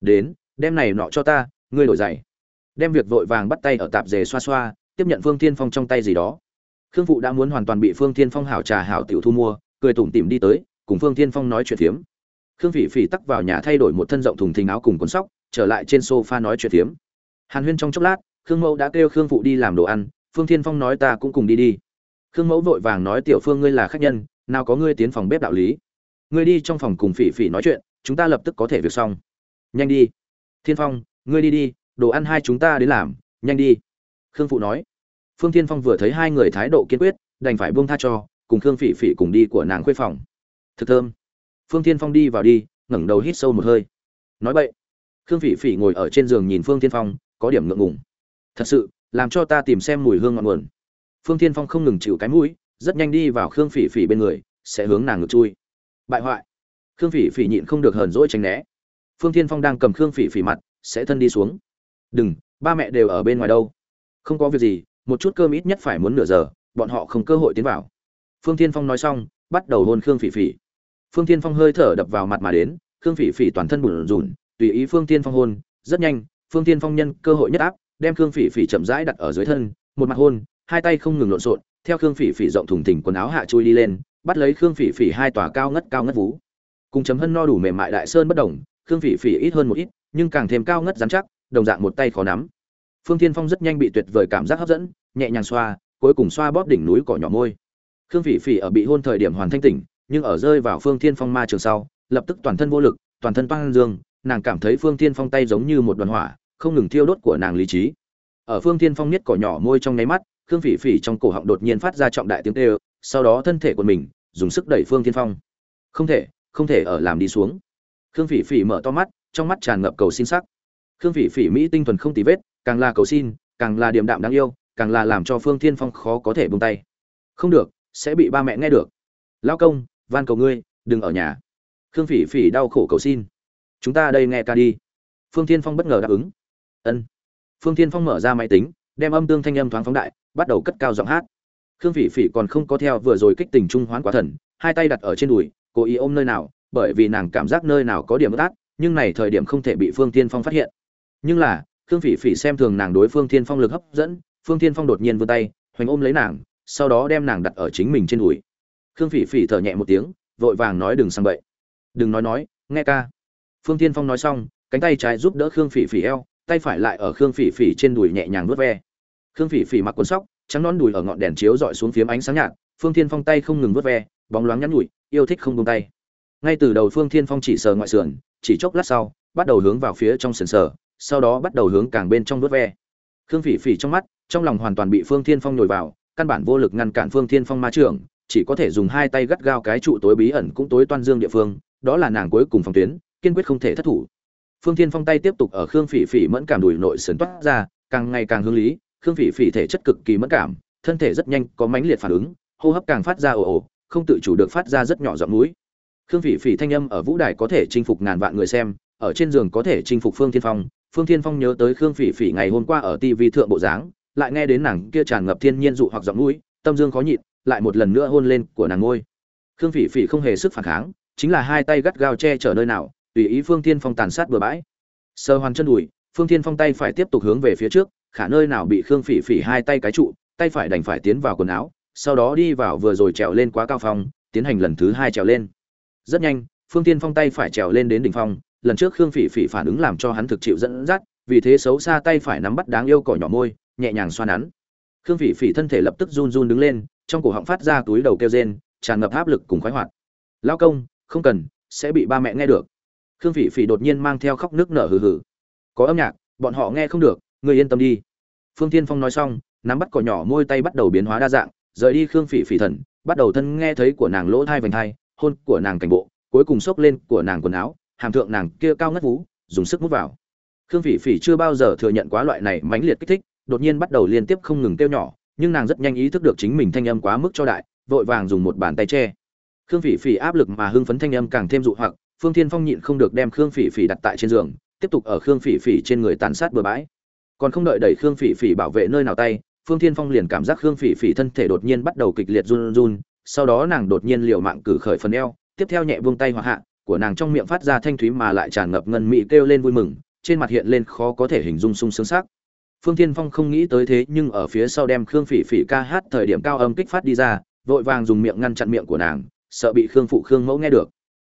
đến, đem này nọ cho ta, ngươi đổi giày. Đem việc vội vàng bắt tay ở tạp dề xoa xoa, tiếp nhận phương tiên phong trong tay gì đó. Khương phụ đã muốn hoàn toàn bị phương tiên phong hảo trà hảo tiểu thu mua, cười tủm tỉm đi tới, cùng phương tiên phong nói chuyện phiếm. Khương phỉ phỉ tắc vào nhà thay đổi một thân rộng thùng thình áo cùng cuốn sóc, trở lại trên sofa nói chuyện phiếm. Hàn huyên trong chốc lát, khương mẫu đã kêu khương phụ đi làm đồ ăn, phương tiên phong nói ta cũng cùng đi đi. Khương mẫu vội vàng nói tiểu phương ngươi là khách nhân, nào có ngươi tiến phòng bếp đạo lý. Ngươi đi trong phòng cùng phỉ phỉ nói chuyện chúng ta lập tức có thể việc xong. Nhanh đi. Thiên phong, ngươi đi đi, đồ ăn hai chúng ta đến làm, nhanh đi. Khương phụ nói. Phương thiên phong vừa thấy hai người thái độ kiên quyết, đành phải buông tha cho, cùng khương phỉ phỉ cùng đi của nàng khuê phòng. Thực thơm. Phương thiên phong đi vào đi, ngẩng đầu hít sâu một hơi. Nói vậy khương phỉ phỉ ngồi ở trên giường nhìn phương thiên phong, có điểm ngượng ngùng. Thật sự, làm cho ta tìm xem mùi hương ngọn nguồn. Phương thiên phong không ngừng chịu cái mũi, rất nhanh đi vào khương phỉ phỉ bên người, sẽ hướng nàng ngược chui. Bại hoại khương phỉ phỉ nhịn không được hờn dỗi tránh né. Phương thiên phong đang cầm khương phỉ phỉ mặt, sẽ thân đi xuống. Đừng, ba mẹ đều ở bên ngoài đâu. Không có việc gì, một chút cơm ít nhất phải muốn nửa giờ, bọn họ không cơ hội tiến vào. Phương thiên phong nói xong, bắt đầu hôn khương phỉ phỉ. Phương thiên phong hơi thở đập vào mặt mà đến, khương phỉ phỉ toàn thân bùn rùn, tùy ý phương thiên phong hôn, rất nhanh, phương thiên phong nhân cơ hội nhất áp, đem khương phỉ phỉ chậm rãi đặt ở dưới thân, một mặt hôn, hai tay không ngừng lộn xộn, theo khương phỉ phỉ rộng thùng thình quần áo hạ chui đi lên, bắt lấy khương phỉ phỉ hai tòa cao ngất cao ngất vú cùng chấm hân no đủ mềm mại đại sơn bất đồng khương phỉ phỉ ít hơn một ít, nhưng càng thêm cao ngất dán chắc, đồng dạng một tay khó nắm. Phương thiên phong rất nhanh bị tuyệt vời cảm giác hấp dẫn, nhẹ nhàng xoa, cuối cùng xoa bóp đỉnh núi cỏ nhỏ môi. Khương phỉ phỉ ở bị hôn thời điểm hoàn thanh tỉnh, nhưng ở rơi vào phương thiên phong ma trường sau, lập tức toàn thân vô lực, toàn thân toan dương, nàng cảm thấy phương thiên phong tay giống như một đoàn hỏa, không ngừng thiêu đốt của nàng lý trí. Ở phương thiên phong nhất cỏ nhỏ môi trong nháy mắt khương phỉ phỉ trong cổ họng đột nhiên phát ra trọng đại tiếng kêu, sau đó thân thể của mình dùng sức đẩy phương thiên phong. Không thể không thể ở làm đi xuống. Khương phỉ phỉ mở to mắt, trong mắt tràn ngập cầu xin sắc. Khương phỉ phỉ mỹ tinh thuần không tì vết, càng là cầu xin, càng là điềm đạm đáng yêu, càng là làm cho phương thiên phong khó có thể buông tay. Không được, sẽ bị ba mẹ nghe được. Lao công, van cầu ngươi, đừng ở nhà. Khương phỉ phỉ đau khổ cầu xin. Chúng ta đây nghe ca đi. Phương thiên phong bất ngờ đáp ứng. Ân. Phương thiên phong mở ra máy tính, đem âm tương thanh âm thoáng phóng đại, bắt đầu cất cao giọng hát. Khương phỉ phỉ còn không có theo vừa rồi kích tình trung hoán quá thần, hai tay đặt ở trên đùi cố ý ôm nơi nào, bởi vì nàng cảm giác nơi nào có điểm ướt nhưng này thời điểm không thể bị phương thiên phong phát hiện. Nhưng là, khương phỉ phỉ xem thường nàng đối phương thiên phong lực hấp dẫn, phương thiên phong đột nhiên vươn tay, hoành ôm lấy nàng, sau đó đem nàng đặt ở chính mình trên đùi. Khương phỉ phỉ thở nhẹ một tiếng, vội vàng nói đừng sang bậy. Đừng nói nói, nghe ca. Phương thiên phong nói xong, cánh tay trái giúp đỡ khương phỉ phỉ eo, tay phải lại ở khương phỉ phỉ trên đùi nhẹ nhàng vuốt ve. Khương phỉ phỉ mặc quần sóc, trắng nón đùi ở ngọn đèn chiếu dọi xuống phiếm ánh sáng nhạt, phương thiên phong tay không ngừng vuốt ve, bóng loáng nhắn nhủi yêu thích không buông tay. Ngay từ đầu phương thiên phong chỉ sờ ngoại sườn, chỉ chốc lát sau, bắt đầu hướng vào phía trong sườn sờ, sau đó bắt đầu hướng càng bên trong đuốt ve. Khương phỉ phỉ trong mắt, trong lòng hoàn toàn bị phương thiên phong nhồi vào, căn bản vô lực ngăn cản phương thiên phong ma trưởng, chỉ có thể dùng hai tay gắt gao cái trụ tối bí ẩn cũng tối toan dương địa phương, đó là nàng cuối cùng phòng tuyến, kiên quyết không thể thất thủ. Phương thiên phong tay tiếp tục ở khương phỉ phỉ mẫn cảm đùi nội sườn toát ra, càng ngày càng hướng lý, khương phỉ phỉ thể chất cực kỳ mẫn cảm, thân thể rất nhanh, có mãnh liệt phản ứng, hô hấp càng phát ra ồ ồ không tự chủ được phát ra rất nhỏ giọng mũi. khương phỉ phỉ thanh âm ở vũ đài có thể chinh phục ngàn vạn người xem, ở trên giường có thể chinh phục phương thiên phong. Phương thiên phong nhớ tới khương phỉ phỉ ngày hôm qua ở tv thượng bộ dáng, lại nghe đến nàng kia tràn ngập thiên nhiên dụ hoặc giọng mũi, tâm dương khó nhịn, lại một lần nữa hôn lên của nàng ngôi. Khương phỉ phỉ không hề sức phản kháng, chính là hai tay gắt gao che chở nơi nào, tùy ý phương thiên phong tàn sát bừa bãi. Sơ hoàn chân đùi, phương thiên phong tay phải tiếp tục hướng về phía trước, khả nơi nào bị khương phỉ phỉ hai tay cái trụ, tay phải đành phải tiến vào quần áo sau đó đi vào vừa rồi trèo lên quá cao phong, tiến hành lần thứ hai trèo lên. Rất nhanh, phương tiên phong tay phải trèo lên đến đỉnh phong, lần trước khương phỉ phỉ phản ứng làm cho hắn thực chịu dẫn dắt, vì thế xấu xa tay phải nắm bắt đáng yêu cỏ nhỏ môi, nhẹ nhàng xoa nắn. Khương phỉ phỉ thân thể lập tức run run đứng lên, trong cổ họng phát ra túi đầu kêu rên, tràn ngập áp lực cùng khoái hoạt. Lão công, không cần, sẽ bị ba mẹ nghe được. Khương phỉ phỉ đột nhiên mang theo khóc nước nở hừ hừ. Có âm nhạc, bọn họ nghe không được người yên tâm đi. Phương tiên phong nói xong, nắm bắt cỏ nhỏ môi tay bắt đầu biến hóa đa dạng rời đi khương phỉ phỉ thần, bắt đầu thân nghe thấy của nàng lỗ thai vành thai, hôn của nàng cảnh bộ, cuối cùng xốc lên của nàng quần áo, hàm thượng nàng kia cao ngất vú, dùng sức mút vào. Khương phỉ phỉ chưa bao giờ thừa nhận quá loại này mãnh liệt kích thích, đột nhiên bắt đầu liên tiếp không ngừng kêu nhỏ, nhưng nàng rất nhanh ý thức được chính mình thanh âm quá mức cho đại, vội vàng dùng một bàn tay che. Khương phỉ phỉ áp lực mà hưng phấn thanh âm càng thêm dụ hoặc, phương thiên phong nhịn không được đem khương phỉ phỉ đặt tại trên giường, tiếp tục ở khương phỉ phỉ trên người tàn sát bừa bãi. Còn không đợi đẩy khương phỉ phỉ bảo vệ nơi nào tay phương thiên phong liền cảm giác khương phỉ phỉ thân thể đột nhiên bắt đầu kịch liệt run run, sau đó nàng đột nhiên liều mạng cử khởi phần eo, tiếp theo nhẹ buông tay hoặc hạ, của nàng trong miệng phát ra thanh thúy mà lại tràn ngập ngân mị kêu lên vui mừng, trên mặt hiện lên khó có thể hình dung sung sướng sắc. Phương thiên phong không nghĩ tới thế nhưng ở phía sau đem khương phỉ phỉ ca hát thời điểm cao âm kích phát đi ra, vội vàng dùng miệng ngăn chặn miệng của nàng, sợ bị khương phụ khương mẫu nghe được.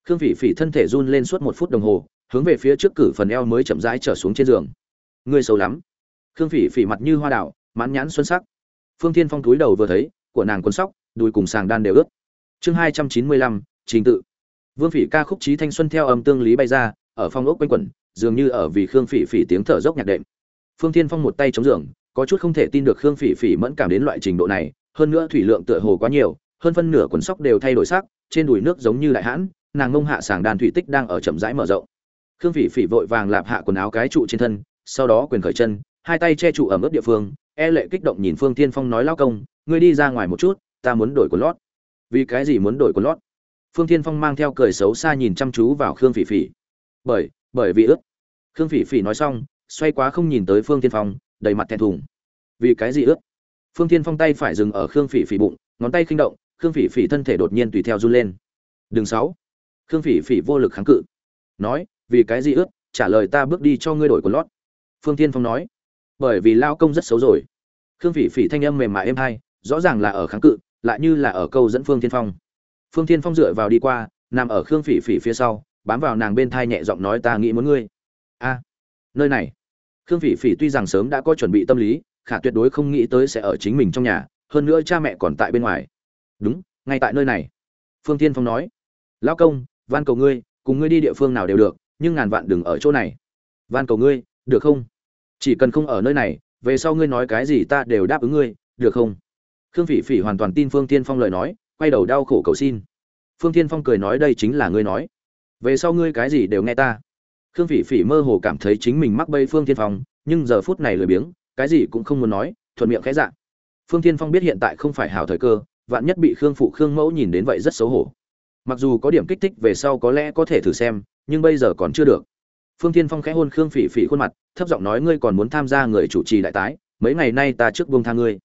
Khương phỉ phỉ thân thể run lên suốt một phút đồng hồ, hướng về phía trước cử phần eo mới chậm rãi trở xuống trên giường. Ngươi xấu lắm. Khương phỉ phỉ mặt như hoa đảo mãn nhãn xuân sắc. Phương thiên phong túi đầu vừa thấy, của nàng quần sóc, đùi cùng sàng đan đều ướt. Chương hai trăm chín mươi lăm, trình tự. Vương phỉ ca khúc trí thanh xuân theo âm tương lý bay ra, ở phong ốc quanh quẩn, dường như ở vì khương phỉ phỉ tiếng thở dốc nhạc đệm. Phương thiên phong một tay chống giường, có chút không thể tin được khương phỉ phỉ mẫn cảm đến loại trình độ này, hơn nữa thủy lượng tựa hồ quá nhiều, hơn phân nửa quần sóc đều thay đổi sắc, trên đùi nước giống như đại hãn, nàng ngông hạ sàng đàn thủy tích đang ở chậm rãi mở rộng. Khương phỉ phỉ vội vàng lạp hạ quần áo cái trụ trên thân, sau đó quyền khởi chân, hai tay che trụ ở mức địa phương e lệ kích động nhìn phương tiên phong nói lao công, ngươi đi ra ngoài một chút, ta muốn đổi quần lót. Vì cái gì muốn đổi quần lót? Phương tiên phong mang theo cười xấu xa nhìn chăm chú vào khương phỉ phỉ. Bởi bởi vì ướt khương phỉ phỉ nói xong, xoay quá không nhìn tới phương tiên phong, đầy mặt thẹn thùng. Vì cái gì ướt phương tiên phong tay phải dừng ở khương phỉ phỉ bụng, ngón tay khinh động, khương phỉ phỉ thân thể đột nhiên tùy theo run lên. Đường sáu khương phỉ phỉ vô lực kháng cự, nói, vì cái gì ướt trả lời ta bước đi cho ngươi đổi quần lót. Phương tiên phong nói bởi vì lao công rất xấu rồi. Khương phỉ phỉ thanh âm mềm mại êm hay rõ ràng là ở kháng cự, lại như là ở câu dẫn phương Thiên phong. Phương Thiên phong dựa vào đi qua, nằm ở khương phỉ phỉ phía sau, bám vào nàng bên thai nhẹ giọng nói, ta nghĩ muốn ngươi. A, nơi này. Khương phỉ phỉ tuy rằng sớm đã có chuẩn bị tâm lý, khả tuyệt đối không nghĩ tới sẽ ở chính mình trong nhà, hơn nữa cha mẹ còn tại bên ngoài. Đúng, ngay tại nơi này. Phương tiên phong nói. Lao công, van cầu ngươi, cùng ngươi đi địa phương nào đều được, nhưng ngàn vạn đừng ở chỗ này. Van cầu ngươi, được không? Chỉ cần không ở nơi này, về sau ngươi nói cái gì ta đều đáp ứng ngươi, được không? Khương phỉ phỉ hoàn toàn tin phương tiên phong lời nói, quay đầu đau khổ cầu xin. Phương tiên phong cười nói đây chính là ngươi nói. Về sau ngươi cái gì đều nghe ta. Khương phỉ phỉ mơ hồ cảm thấy chính mình mắc bây phương tiên phong, nhưng giờ phút này lười biếng, cái gì cũng không muốn nói, thuận miệng khẽ dạ. Phương thiên phong biết hiện tại không phải hào thời cơ, vạn nhất bị khương phụ khương mẫu nhìn đến vậy rất xấu hổ. Mặc dù có điểm kích thích về sau có lẽ có thể thử xem, nhưng bây giờ còn chưa được phương thiên phong khẽ hôn khương phỉ phỉ khuôn mặt, thấp giọng nói, ngươi còn muốn tham gia người chủ trì đại tái, mấy ngày nay ta trước buông tha ngươi.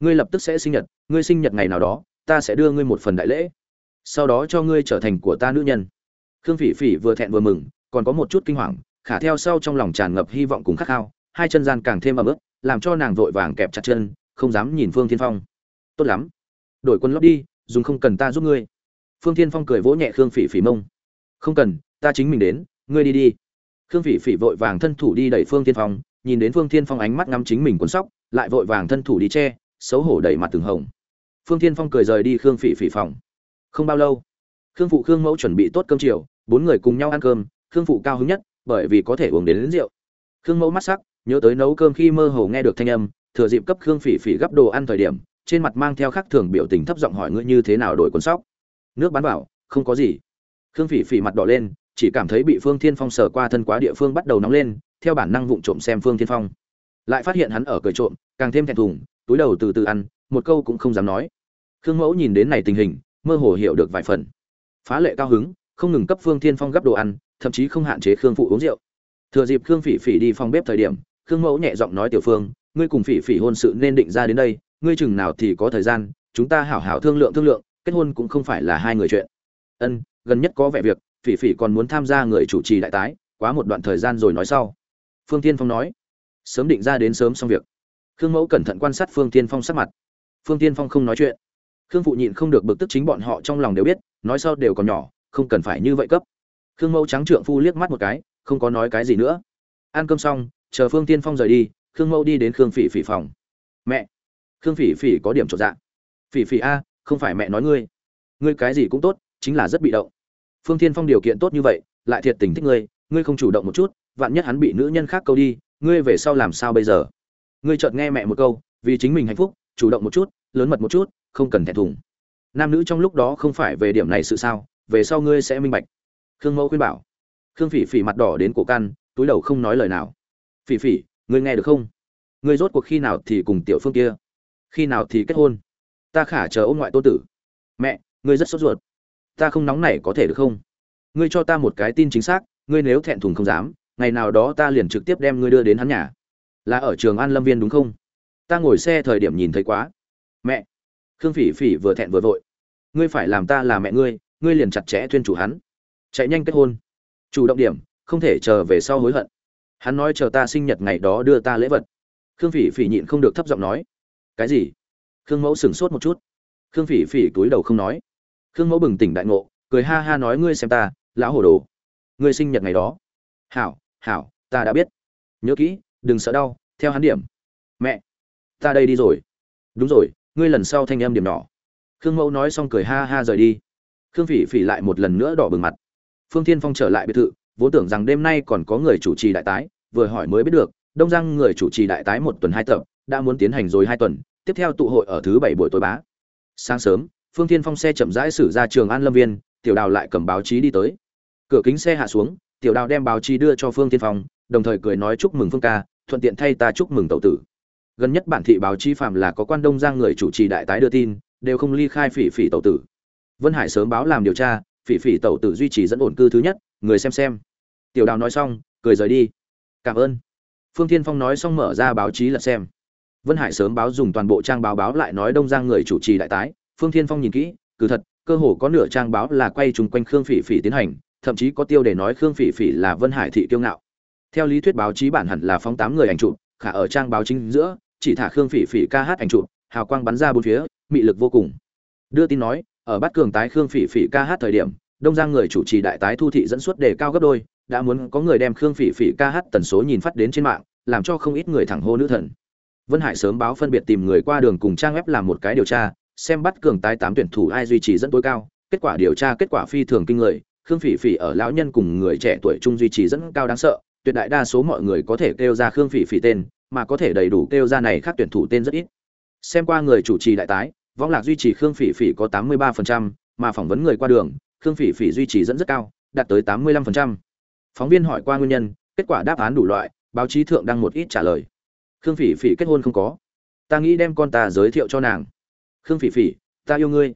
Ngươi lập tức sẽ sinh nhật, ngươi sinh nhật ngày nào đó, ta sẽ đưa ngươi một phần đại lễ. Sau đó cho ngươi trở thành của ta nữ nhân. Khương phỉ phỉ vừa thẹn vừa mừng, còn có một chút kinh hoàng, khả theo sau trong lòng tràn ngập hy vọng cùng khát khao, hai chân gian càng thêm ấm ức, làm cho nàng vội vàng kẹp chặt chân, không dám nhìn phương thiên phong. Tốt lắm, đổi quân lót đi, dùng không cần ta giúp ngươi. Phương thiên phong cười vỗ nhẹ khương phỉ phỉ mông. Không cần, ta chính mình đến, ngươi đi đi khương phỉ phỉ vội vàng thân thủ đi đẩy phương thiên phong nhìn đến phương thiên phong ánh mắt ngắm chính mình cuốn sóc lại vội vàng thân thủ đi che xấu hổ đẩy mặt từng hồng. Phương thiên phong cười rời đi khương phỉ phỉ phòng. Không bao lâu khương phụ khương mẫu chuẩn bị tốt cơm chiều bốn người cùng nhau ăn cơm khương phụ cao hứng nhất bởi vì có thể uống đến, đến rượu. Khương mẫu mắt sắc nhớ tới nấu cơm khi mơ hồ nghe được thanh âm thừa dịp cấp khương phỉ phỉ gấp đồ ăn thời điểm trên mặt mang theo khắc thường biểu tình thấp giọng hỏi ngươi như thế nào đổi cuốn sóc. Nước bán bảo không có gì. Khương phỉ phỉ mặt đỏ lên chỉ cảm thấy bị phương thiên phong sờ qua thân quá địa phương bắt đầu nóng lên, theo bản năng vụng trộm xem phương thiên phong. Lại phát hiện hắn ở cười trộm, càng thêm thẹn thùng, túi đầu từ từ ăn, một câu cũng không dám nói. Khương mẫu nhìn đến này tình hình, mơ hồ hiểu được vài phần. Phá lệ cao hứng, không ngừng cấp phương thiên phong gấp đồ ăn, thậm chí không hạn chế khương phụ uống rượu. Thừa dịp khương phỉ phỉ đi phòng bếp thời điểm, khương mẫu nhẹ giọng nói tiểu phương, ngươi cùng phỉ phỉ hôn sự nên định ra đến đây, ngươi chừng nào thì có thời gian, chúng ta hảo hảo thương lượng thương lượng, kết hôn cũng không phải là hai người chuyện. Ân, gần nhất có vẻ việc phỉ phỉ còn muốn tham gia người chủ trì đại tái, quá một đoạn thời gian rồi nói sau. Phương tiên phong nói, sớm định ra đến sớm xong việc. Khương mẫu cẩn thận quan sát phương tiên phong sắc mặt. Phương tiên phong không nói chuyện. Khương phụ nhịn không được bực tức chính bọn họ trong lòng đều biết, nói sau đều còn nhỏ, không cần phải như vậy cấp. Khương mẫu trắng trượng phu liếc mắt một cái, không có nói cái gì nữa. Ăn cơm xong, chờ phương tiên phong rời đi, khương mẫu đi đến khương phỉ phỉ phòng. Mẹ. Khương phỉ phỉ có điểm trọn dạng phỉ phỉ a, không phải mẹ nói ngươi. Ngươi cái gì cũng tốt, chính là rất bị động phương thiên phong điều kiện tốt như vậy, lại thiệt tình thích ngươi ngươi không chủ động một chút, vạn nhất hắn bị nữ nhân khác câu đi, ngươi về sau làm sao bây giờ? Ngươi chợt nghe mẹ một câu, vì chính mình hạnh phúc, chủ động một chút, lớn mật một chút, không cần thẹn thùng. Nam nữ trong lúc đó không phải về điểm này sự sao, về sau ngươi sẽ minh bạch. Khương mẫu khuyên bảo. Khương phỉ phỉ mặt đỏ đến cổ căn, túi đầu không nói lời nào. Phỉ phỉ, ngươi nghe được không? Ngươi rốt cuộc khi nào thì cùng tiểu phương kia? Khi nào thì kết hôn? Ta khả chờ ôm ngoại tô tử. Mẹ, ngươi rất sốt ruột ta không nóng này có thể được không? Ngươi cho ta một cái tin chính xác, ngươi nếu thẹn thùng không dám, ngày nào đó ta liền trực tiếp đem ngươi đưa đến hắn nhà. Là ở trường an lâm viên đúng không? Ta ngồi xe thời điểm nhìn thấy quá. Mẹ! Khương phỉ phỉ vừa thẹn vừa vội. Ngươi phải làm ta là mẹ ngươi ngươi liền chặt chẽ tuyên chủ hắn. Chạy nhanh kết hôn. Chủ động điểm, không thể chờ về sau hối hận. Hắn nói chờ ta sinh nhật ngày đó đưa ta lễ vật. Khương phỉ phỉ nhịn không được thấp giọng nói. Cái gì? Khương mẫu sửng sốt một chút. Khương phỉ phỉ túi đầu không nói khương mẫu bừng tỉnh đại ngộ, cười ha ha nói, ngươi xem ta, lão hồ đồ. Ngươi sinh nhật ngày đó. Hảo hảo, ta đã biết. Nhớ kỹ, đừng sợ đau, theo hắn điểm. Mẹ, ta đây đi rồi. Đúng rồi, ngươi lần sau thanh em điểm nhỏ. Khương mẫu nói xong cười ha ha rời đi. Khương phỉ phỉ lại một lần nữa đỏ bừng mặt. Phương thiên phong trở lại biệt thự, vốn tưởng rằng đêm nay còn có người chủ trì đại tái, vừa hỏi mới biết được, đông giang người chủ trì đại tái một tuần hai tập, đã muốn tiến hành rồi hai tuần, tiếp theo tụ hội ở thứ bảy buổi tối bá. Sáng sớm phương thiên phong xe chậm rãi xử ra trường an lâm viên, tiểu đào lại cầm báo chí đi tới. Cửa kính xe hạ xuống, tiểu đào đem báo chí đưa cho phương thiên phong, đồng thời cười nói chúc mừng phương ca, thuận tiện thay ta chúc mừng tẩu tử. Gần nhất bản thị báo chí phạm là có quan đông giang người chủ trì đại tái đưa tin, đều không ly khai phỉ phỉ tẩu tử. Vân hải sớm báo làm điều tra, phỉ phỉ tẩu tử duy trì dẫn ổn cư thứ nhất, người xem xem. Tiểu đào nói xong, cười rời đi. Cảm ơn. Phương thiên phong nói xong mở ra báo chí lật xem. Vân hải sớm báo dùng toàn bộ trang báo báo lại nói đông giang người chủ trì đại tái phương thiên phong nhìn kỹ cứ thật, cơ hồ có nửa trang báo là quay chung quanh khương phỉ phỉ tiến hành, thậm chí có tiêu để nói khương phỉ phỉ là vân hải thị kiêu ngạo. Theo lý thuyết báo chí bản hẳn là phóng tám người ảnh chụp, khả ở trang báo chính giữa, chỉ thả khương phỉ phỉ ca hát ảnh chụp, hào quang bắn ra bốn phía, mị lực vô cùng. Đưa tin nói, ở bát cường tái khương phỉ phỉ ca hát thời điểm, đông giang người chủ trì đại tái thu thị dẫn suất đề cao gấp đôi, đã muốn có người đem khương phỉ phỉ ca hát tần số nhìn phát đến trên mạng, làm cho không ít người thẳng hô nữ thần. Vân hải sớm báo phân biệt tìm người qua đường cùng trang web làm một cái điều tra xem bắt cường tái tám tuyển thủ ai duy trì dẫn tối cao kết quả điều tra kết quả phi thường kinh người khương phỉ phỉ ở lão nhân cùng người trẻ tuổi trung duy trì dẫn cao đáng sợ tuyệt đại đa số mọi người có thể kêu ra khương phỉ phỉ tên mà có thể đầy đủ kêu ra này khác tuyển thủ tên rất ít. Xem qua người chủ trì đại tái vong lạc duy trì khương phỉ phỉ có tám mươi 83%, mà phỏng vấn người qua đường khương phỉ phỉ duy trì dẫn rất cao đạt tới tám mươi 85%. phóng viên hỏi qua nguyên nhân kết quả đáp án đủ loại báo chí thượng đăng một ít trả lời. Khương phỉ phỉ kết hôn không có. Ta nghĩ đem con ta giới thiệu cho nàng khương phỉ phỉ, ta yêu ngươi.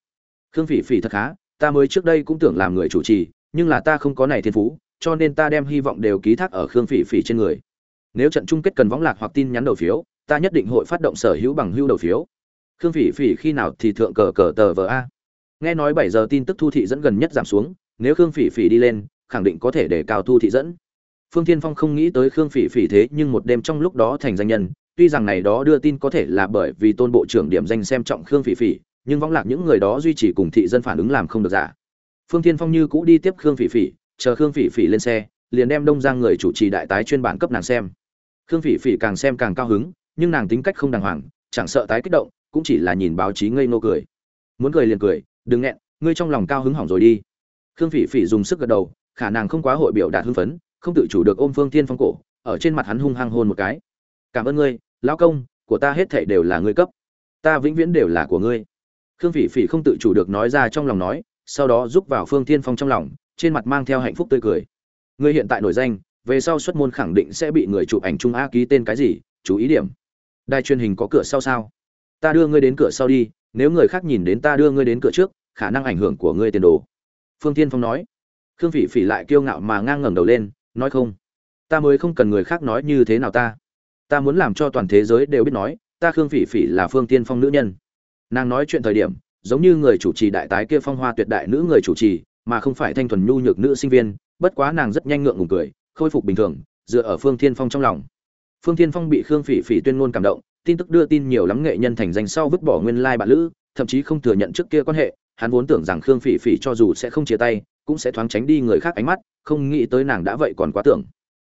Khương phỉ phỉ thật khá, ta mới trước đây cũng tưởng làm người chủ trì, nhưng là ta không có này thiên phú, cho nên ta đem hy vọng đều ký thác ở khương phỉ phỉ trên người. Nếu trận chung kết cần võng lạc hoặc tin nhắn đầu phiếu, ta nhất định hội phát động sở hữu bằng hữu đầu phiếu. Khương phỉ phỉ khi nào thì thượng cờ cờ tờ vờ a. Nghe nói bảy giờ tin tức thu thị dẫn gần nhất giảm xuống, nếu khương phỉ phỉ đi lên, khẳng định có thể để cao thu thị dẫn. Phương thiên phong không nghĩ tới khương phỉ phỉ thế nhưng một đêm trong lúc đó thành danh nhân tuy rằng này đó đưa tin có thể là bởi vì tôn bộ trưởng điểm danh xem trọng khương phỉ phỉ, nhưng võng lạc những người đó duy trì cùng thị dân phản ứng làm không được giả. Phương thiên phong như cũ đi tiếp khương phỉ phỉ, chờ khương phỉ phỉ lên xe, liền đem đông giang người chủ trì đại tái chuyên bản cấp nàng xem. Khương phỉ phỉ càng xem càng cao hứng, nhưng nàng tính cách không đàng hoàng, chẳng sợ tái kích động, cũng chỉ là nhìn báo chí ngây nô cười. Muốn cười liền cười, đừng nghẹn, ngươi trong lòng cao hứng hỏng rồi đi. Khương phỉ phỉ dùng sức gật đầu, khả năng không quá hội biểu đạt hưng phấn, không tự chủ được ôm phương tiên phong cổ, ở trên mặt hắn hung hăng hôn một cái cảm ơn ngươi, lão công, của ta hết thảy đều là ngươi cấp. Ta vĩnh viễn đều là của ngươi. Khương phỉ phỉ không tự chủ được nói ra trong lòng nói, sau đó giúp vào phương tiên phong trong lòng, trên mặt mang theo hạnh phúc tươi cười. Ngươi hiện tại nổi danh, về sau xuất môn khẳng định sẽ bị người chụp ảnh trung a ký tên cái gì, chú ý điểm. Đài truyền hình có cửa sau sao? Ta đưa ngươi đến cửa sau đi, nếu người khác nhìn đến ta đưa ngươi đến cửa trước, khả năng ảnh hưởng của ngươi tiền đồ. Phương tiên phong nói. Khương phỉ phỉ lại kiêu ngạo mà ngang ngẩng đầu lên, nói không. Ta mới không cần người khác nói như thế nào ta ta muốn làm cho toàn thế giới đều biết nói, ta khương phỉ phỉ là phương tiên phong nữ nhân. Nàng nói chuyện thời điểm, giống như người chủ trì đại tái kia phong hoa tuyệt đại nữ người chủ trì, mà không phải thanh thuần nhu nhược nữ sinh viên, bất quá nàng rất nhanh ngượng ngùng cười, khôi phục bình thường, dựa ở phương tiên phong trong lòng. Phương tiên phong bị khương phỉ phỉ tuyên ngôn cảm động, tin tức đưa tin nhiều lắm nghệ nhân thành danh sau vứt bỏ nguyên lai bạn lữ, thậm chí không thừa nhận trước kia quan hệ, hắn vốn tưởng rằng khương phỉ phỉ cho dù sẽ không chia tay, cũng sẽ thoáng tránh đi người khác ánh mắt, không nghĩ tới nàng đã vậy còn quá tưởng.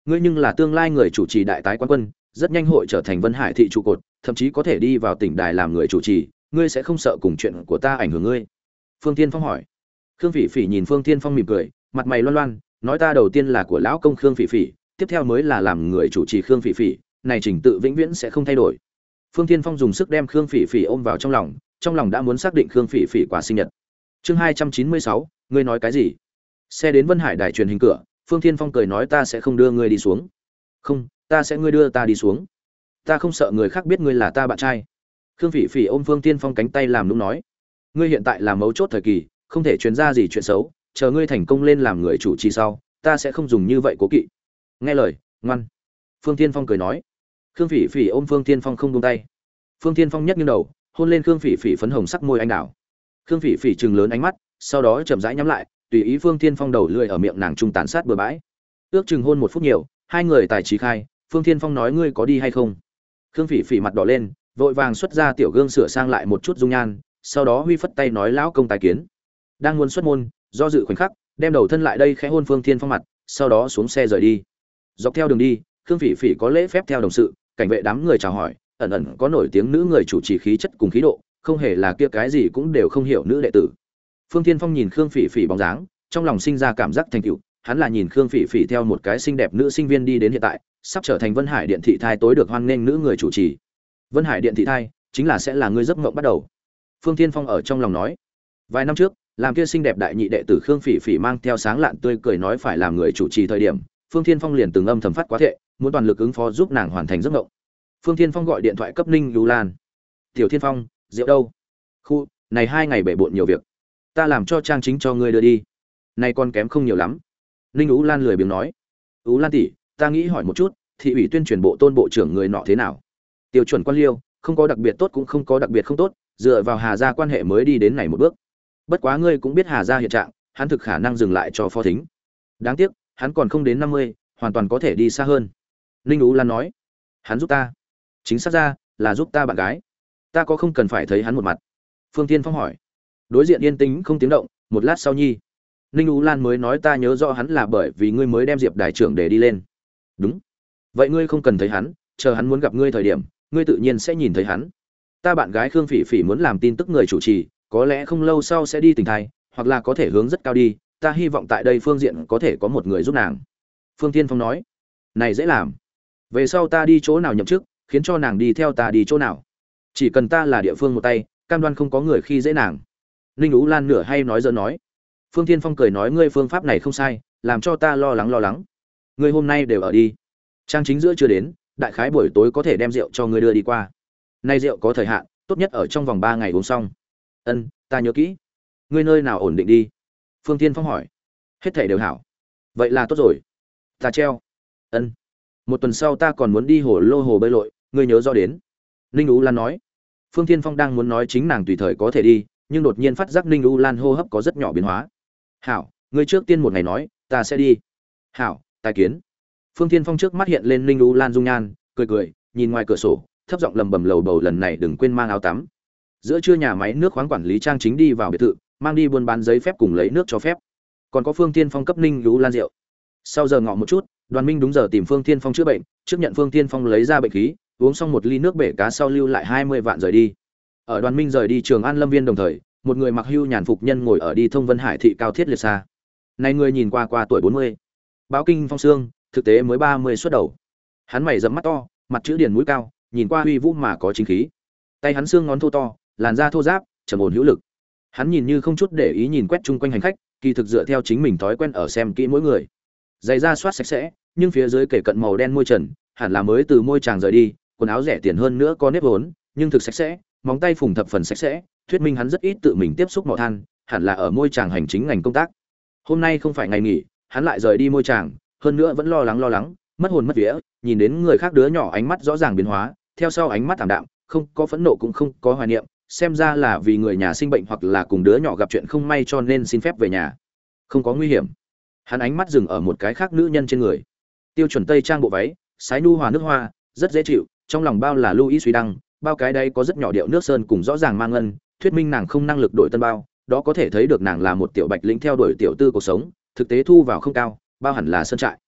Ngươi nhưng là tương lai người chủ trì đại tái quan quân rất nhanh hội trở thành vân hải thị trụ cột, thậm chí có thể đi vào tỉnh đài làm người chủ trì, ngươi sẽ không sợ cùng chuyện của ta ảnh hưởng ngươi. Phương Thiên phong hỏi. Khương phỉ phỉ nhìn phương Thiên phong mỉm cười, mặt mày loan loan, nói ta đầu tiên là của lão công khương phỉ phỉ, tiếp theo mới là làm người chủ trì khương phỉ phỉ, này trình tự vĩnh viễn sẽ không thay đổi. Phương Thiên phong dùng sức đem khương phỉ phỉ ôm vào trong lòng trong lòng đã muốn xác định khương phỉ phỉ quả sinh nhật. Chương hai trăm chín mươi sáu, ngươi nói cái gì? Xe đến vân hải đài truyền hình cửa, phương thiên phong cười nói ta sẽ không đưa ngươi đi xuống. Không ta sẽ ngươi đưa ta đi xuống. Ta không sợ người khác biết ngươi là ta bạn trai. Khương phỉ phỉ ôm phương tiên phong cánh tay làm nũng nói, ngươi hiện tại là mấu chốt thời kỳ, không thể truyền ra gì chuyện xấu, chờ ngươi thành công lên làm người chủ trì sau, ta sẽ không dùng như vậy cố kỵ. Nghe lời, ngoan. Phương tiên phong cười nói. Khương phỉ phỉ ôm phương tiên phong không buông tay. Phương tiên phong nhấc nghiêng đầu, hôn lên khương phỉ phỉ phấn hồng sắc môi anh đào. Khương phỉ phỉ chừng lớn ánh mắt, sau đó chậm rãi nhắm lại, tùy ý phương tiên phong đầu lưỡi ở miệng nàng trung tàn sát bừa bãi. Ước chừng hôn một phút nhiều, hai người tài trí khai phương Thiên phong nói ngươi có đi hay không? Khương phỉ phỉ mặt đỏ lên, vội vàng xuất ra tiểu gương sửa sang lại một chút dung nhan, sau đó huy phất tay nói lão công tài kiến. Đang muốn xuất môn, do dự khoảnh khắc, đem đầu thân lại đây khẽ hôn phương thiên phong mặt, sau đó xuống xe rời đi. Dọc theo đường đi, khương phỉ phỉ có lễ phép theo đồng sự, cảnh vệ đám người chào hỏi, ẩn ẩn có nổi tiếng nữ người chủ trì khí chất cùng khí độ, không hề là kia cái gì cũng đều không hiểu nữ đệ tử. Phương thiên phong nhìn khương phỉ phỉ bóng dáng, trong lòng sinh ra cảm giác thành tựu, hắn là nhìn khương phỉ phỉ theo một cái xinh đẹp nữ sinh viên đi đến hiện tại sắp trở thành vân hải điện thị thai tối được hoan nghênh nữ người chủ trì. Vân hải điện thị thai chính là sẽ là người giấc mộng bắt đầu. Phương thiên phong ở trong lòng nói. Vài năm trước, làm kia xinh đẹp đại nhị đệ tử khương phỉ phỉ mang theo sáng lạn tươi cười nói phải làm người chủ trì thời điểm, phương thiên phong liền từng âm thầm phát quá thệ, muốn toàn lực ứng phó giúp nàng hoàn thành giấc mộng. Phương thiên phong gọi điện thoại cấp ninh lưu lan. Tiểu thiên phong, rượu đâu? Khu, này hai ngày bể bộn nhiều việc. Ta làm cho trang chính cho ngươi đưa đi. Nay còn kém không nhiều lắm. Ninh ú lan lười biếng nói. Ú lan tỷ ta nghĩ hỏi một chút, thị ủy tuyên truyền bộ tôn bộ trưởng người nọ thế nào? Tiêu chuẩn quan liêu, không có đặc biệt tốt cũng không có đặc biệt không tốt, dựa vào hà gia quan hệ mới đi đến này một bước. Bất quá ngươi cũng biết hà gia hiện trạng, hắn thực khả năng dừng lại cho phó thính. Đáng tiếc, hắn còn không đến năm mươi, hoàn toàn có thể đi xa hơn. Ninh ú lan nói, hắn giúp ta. Chính xác ra, là giúp ta bạn gái. Ta có không cần phải thấy hắn một mặt. Phương tiên phong hỏi. Đối diện yên tĩnh không tiếng động, một lát sau nhi. Ninh ú lan mới nói, ta nhớ rõ hắn là bởi vì ngươi mới đem diệp đại trưởng để đi lên đúng. Vậy ngươi không cần thấy hắn, chờ hắn muốn gặp ngươi thời điểm, ngươi tự nhiên sẽ nhìn thấy hắn. Ta bạn gái khương phỉ phỉ muốn làm tin tức người chủ trì, có lẽ không lâu sau sẽ đi tỉnh thai, hoặc là có thể hướng rất cao đi, ta hy vọng tại đây phương diện có thể có một người giúp nàng. Phương tiên phong nói. Này dễ làm. Về sau ta đi chỗ nào nhậm chức, khiến cho nàng đi theo ta đi chỗ nào. Chỉ cần ta là địa phương một tay, cam đoan không có người khi dễ nàng. Ninh ú lan nửa hay nói dỡ nói. Phương tiên phong cười nói, ngươi phương pháp này không sai, làm cho ta lo lắng lo lắng ngươi hôm nay đều ở đi. Trang chính giữa chưa đến, đại khái buổi tối có thể đem rượu cho ngươi đưa đi qua. Nay rượu có thời hạn, tốt nhất ở trong vòng ba ngày uống xong. Ân, ta nhớ kỹ. Ngươi nơi nào ổn định đi? Phương tiên phong hỏi. Hết thảy đều hảo. Vậy là tốt rồi. Ta treo. Ân. Một tuần sau ta còn muốn đi hồ lô hồ bơi lội, ngươi nhớ do đến. Ninh u lan nói. Phương tiên phong đang muốn nói chính nàng tùy thời có thể đi, nhưng đột nhiên phát giác ninh u lan hô hấp có rất nhỏ biến hóa. Hảo, ngươi trước tiên một ngày nói, ta sẽ đi. Hảo tài kiến. Phương tiên phong trước mắt hiện lên ninh u lan dung nhan, cười cười, nhìn ngoài cửa sổ, thấp giọng lầm bầm lầu bầu lần này đừng quên mang áo tắm. Giữa trưa nhà máy nước khoáng quản lý trang chính đi vào biệt thự, mang đi buôn bán giấy phép cùng lấy nước cho phép. Còn có phương tiên phong cấp ninh lũ lan rượu. Sau giờ ngọ một chút, đoàn minh đúng giờ tìm phương tiên phong chữa bệnh, trước nhận phương tiên phong lấy ra bệnh khí, uống xong một ly nước bể cá sau lưu lại hai mươi vạn rời đi. Ở đoàn minh rời đi trường an lâm viên đồng thời, một người mặc hưu nhàn phục nhân ngồi ở đi thông vân hải thị cao thiết liệt xa. Này người nhìn qua qua tuổi bốn mươi báo kinh phong sương thực tế mới ba mươi xuất đầu. Hắn mày dẫm mắt to, mặt chữ điển mũi cao, nhìn qua uy vũ mà có chính khí. Tay hắn xương ngón thô to, làn da thô ráp, trầm ổn hữu lực. Hắn nhìn như không chút để ý nhìn quét chung quanh hành khách, kỳ thực dựa theo chính mình thói quen ở xem kỹ mỗi người. Giày da soát sạch sẽ, nhưng phía dưới kể cận màu đen môi trần, hẳn là mới từ môi tràng rời đi, quần áo rẻ tiền hơn nữa có nếp vốn, nhưng thực sạch sẽ, móng tay phùng thập phần sạch sẽ, thuyết minh hắn rất ít tự mình tiếp xúc mỏ than, hẳn là ở môi tràng hành chính ngành công tác. Hôm nay không phải ngày nghỉ hắn lại rời đi môi tràng hơn nữa vẫn lo lắng lo lắng, mất hồn mất vía, nhìn đến người khác đứa nhỏ ánh mắt rõ ràng biến hóa, theo sau ánh mắt thảm đạm, không có phẫn nộ cũng không có hoài niệm, xem ra là vì người nhà sinh bệnh hoặc là cùng đứa nhỏ gặp chuyện không may cho nên xin phép về nhà. Không có nguy hiểm. Hắn ánh mắt dừng ở một cái khác nữ nhân trên người. Tiêu chuẩn tây trang bộ váy, sái nu hòa nước hoa, rất dễ chịu, trong lòng bao là lưu ý suy đăng, bao cái đây có rất nhỏ điệu nước sơn cùng rõ ràng mang ngân, thuyết minh nàng không năng lực đổi tân bao, đó có thể thấy được nàng là một tiểu bạch lĩnh theo đuổi tiểu tư cuộc sống thực tế thu vào không cao, bao hẳn là sơn trại.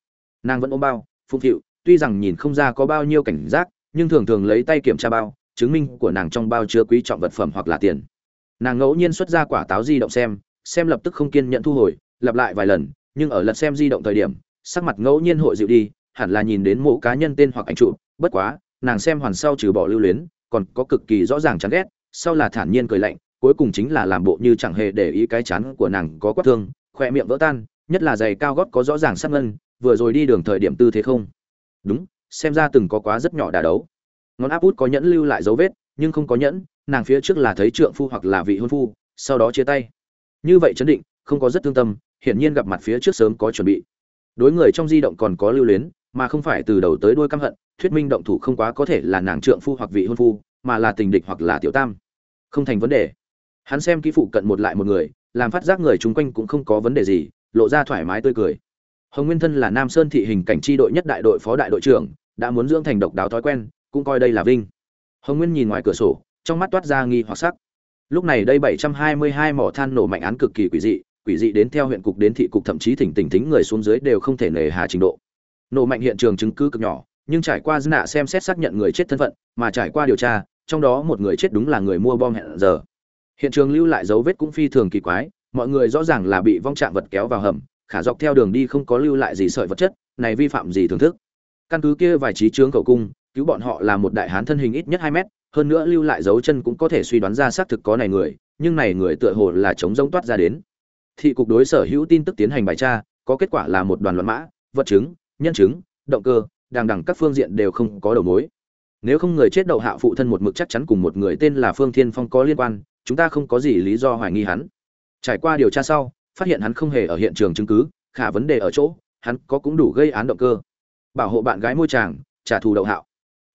Nàng vẫn ôm bao, phụng phịu, tuy rằng nhìn không ra có bao nhiêu cảnh giác, nhưng thường thường lấy tay kiểm tra bao, chứng minh của nàng trong bao chứa quý trọng vật phẩm hoặc là tiền. Nàng ngẫu nhiên xuất ra quả táo di động xem xem lập tức không kiên nhận thu hồi, lặp lại vài lần, nhưng ở lật xem di động thời điểm, sắc mặt ngẫu nhiên hội dịu đi, hẳn là nhìn đến mộ cá nhân tên hoặc ảnh trụ bất quá, nàng xem hoàn sau trừ bỏ lưu luyến, còn có cực kỳ rõ ràng chán ghét, sau là thản nhiên cười lạnh, cuối cùng chính là làm bộ như chẳng hề để ý cái chán của nàng có quát thương khoe miệng vỡ tan nhất là giày cao gót có rõ ràng sắc ngân, vừa rồi đi đường thời điểm tư thế không? Đúng, xem ra từng có quá rất nhỏ đà đấu. Ngón áp út có nhẫn lưu lại dấu vết, nhưng không có nhẫn, nàng phía trước là thấy trượng phu hoặc là vị hôn phu, sau đó chia tay. Như vậy chấn định, không có rất thương tâm, hiển nhiên gặp mặt phía trước sớm có chuẩn bị. Đối người trong di động còn có lưu luyến, mà không phải từ đầu tới đuôi căm hận, thuyết minh động thủ không quá có thể là nàng trượng phu hoặc vị hôn phu, mà là tình địch hoặc là tiểu tam. Không thành vấn đề. Hắn xem kỹ phụ cận một lại một người, làm phát giác người chung quanh cũng không có vấn đề gì lộ ra thoải mái tươi cười. Hồng nguyên thân là nam sơn thị hình cảnh tri đội nhất đại đội phó đại đội trưởng, đã muốn dưỡng thành độc đáo thói quen, cũng coi đây là vinh. Hồng nguyên nhìn ngoài cửa sổ, trong mắt toát ra nghi hoặc sắc. Lúc này đây 722 mỏ than nổ mạnh án cực kỳ quỷ dị quỷ dị đến theo huyện cục đến thị cục thậm chí thỉnh tỉnh thính người xuống dưới đều không thể nề hà trình độ. Nổ mạnh hiện trường chứng cứ cực nhỏ, nhưng trải qua dư nạ xem xét xác nhận người chết thân phận, mà trải qua điều tra, trong đó một người chết đúng là người mua bom hẹn giờ. Hiện trường lưu lại dấu vết cũng phi thường kỳ quái mọi người rõ ràng là bị vong trạng vật kéo vào hầm, khả dọc theo đường đi không có lưu lại gì sợi vật chất, này vi phạm gì thưởng thức? Căn cứ kia vài trí trướng cầu cung, cứu bọn họ là một đại hán thân hình ít nhất hai mét, hơn nữa lưu lại dấu chân cũng có thể suy đoán ra xác thực có này người, nhưng này người tựa hồ là chống giống toát ra đến. Thị cục đối sở hữu tin tức tiến hành bài tra, có kết quả là một đoàn luận mã, vật chứng, nhân chứng, động cơ, đằng đẳng các phương diện đều không có đầu mối. Nếu không người chết đậu hạ phụ thân một mực chắc chắn cùng một người tên là phương thiên phong có liên quan, chúng ta không có gì lý do hoài nghi hắn trải qua điều tra sau, phát hiện hắn không hề ở hiện trường chứng cứ, khả vấn đề ở chỗ, hắn có cũng đủ gây án động cơ. Bảo hộ bạn gái môi tràng trả thù đậu hạo.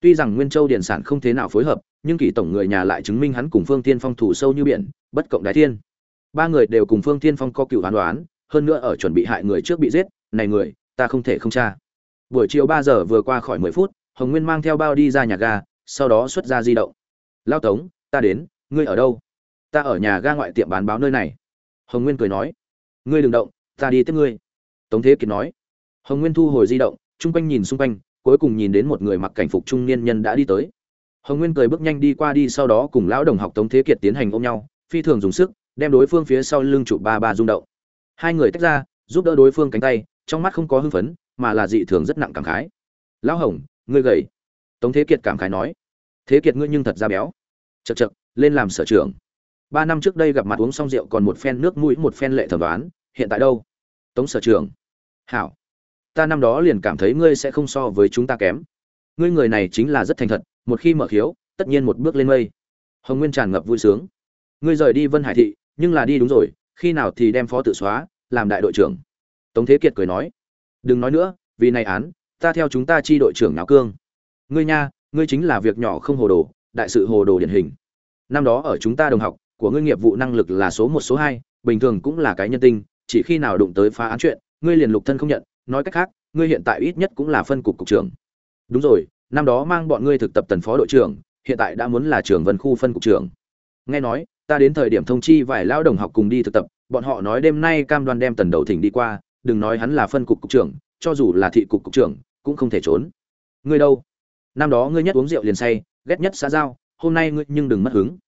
Tuy rằng nguyên châu điện sản không thế nào phối hợp, nhưng kỷ tổng người nhà lại chứng minh hắn cùng phương tiên phong thủ sâu như biển, bất cộng đại thiên. Ba người đều cùng phương tiên phong có cựu hoán đoán, hơn nữa ở chuẩn bị hại người trước bị giết, này người, ta không thể không tra. Buổi chiều ba giờ vừa qua khỏi mười phút, hồng nguyên mang theo bao đi ra nhà ga, sau đó xuất ra di động. Lao tống, ta đến, ngươi ở đâu? Ta ở nhà ga ngoại tiệm bán báo nơi này hồng nguyên cười nói, ngươi đừng động, ta đi tiếp ngươi. Tống thế kiệt nói. Hồng nguyên thu hồi di động, chung quanh nhìn xung quanh, cuối cùng nhìn đến một người mặc cảnh phục trung niên nhân đã đi tới. Hồng nguyên cười bước nhanh đi qua đi, sau đó cùng lão đồng học tống thế kiệt tiến hành ôm nhau, phi thường dùng sức, đem đối phương phía sau lưng trụ ba ba rung động. Hai người tách ra, giúp đỡ đối phương cánh tay, trong mắt không có hưng phấn, mà là dị thường rất nặng cảm khái. Lão hồng, ngươi gầy. Tống thế kiệt cảm khái nói. Thế kiệt ngươi nhưng thật ra béo. Chật chật lên làm sở trưởng ba năm trước đây gặp mặt uống xong rượu còn một phen nước mũi, một phen lệ thẩm đoán, hiện tại đâu? Tống sở trưởng hảo. Ta năm đó liền cảm thấy ngươi sẽ không so với chúng ta kém. Ngươi người này chính là rất thành thật, một khi mở khiếu, tất nhiên một bước lên mây. Hồng nguyên tràn ngập vui sướng. Ngươi rời đi vân hải thị, nhưng là đi đúng rồi, khi nào thì đem phó tự xóa, làm đại đội trưởng. Tống thế kiệt cười nói. Đừng nói nữa, vì này án, ta theo chúng ta chi đội trưởng náo cương. Ngươi nha, ngươi chính là việc nhỏ không hồ đồ, đại sự hồ đồ điển hình. Năm đó ở chúng ta đồng học của ngươi nghiệp vụ năng lực là số một, số hai, bình thường cũng là cái nhân tinh chỉ khi nào đụng tới phá án chuyện, ngươi liền lục thân không nhận. Nói cách khác, ngươi hiện tại ít nhất cũng là phân cục cục trưởng. Đúng rồi, năm đó mang bọn ngươi thực tập tần phó đội trưởng, hiện tại đã muốn là trưởng vân khu phân cục trưởng. Nghe nói, ta đến thời điểm thông chi vài lao đồng học cùng đi thực tập, bọn họ nói đêm nay cam đoan đem tần đầu thỉnh đi qua, đừng nói hắn là phân cục cục trưởng, cho dù là thị cục cục trưởng, cũng không thể trốn. Ngươi đâu? Năm đó ngươi nhất uống rượu liền say, ghét nhất xã giao, hôm nay ngươi nhưng đừng mất hứng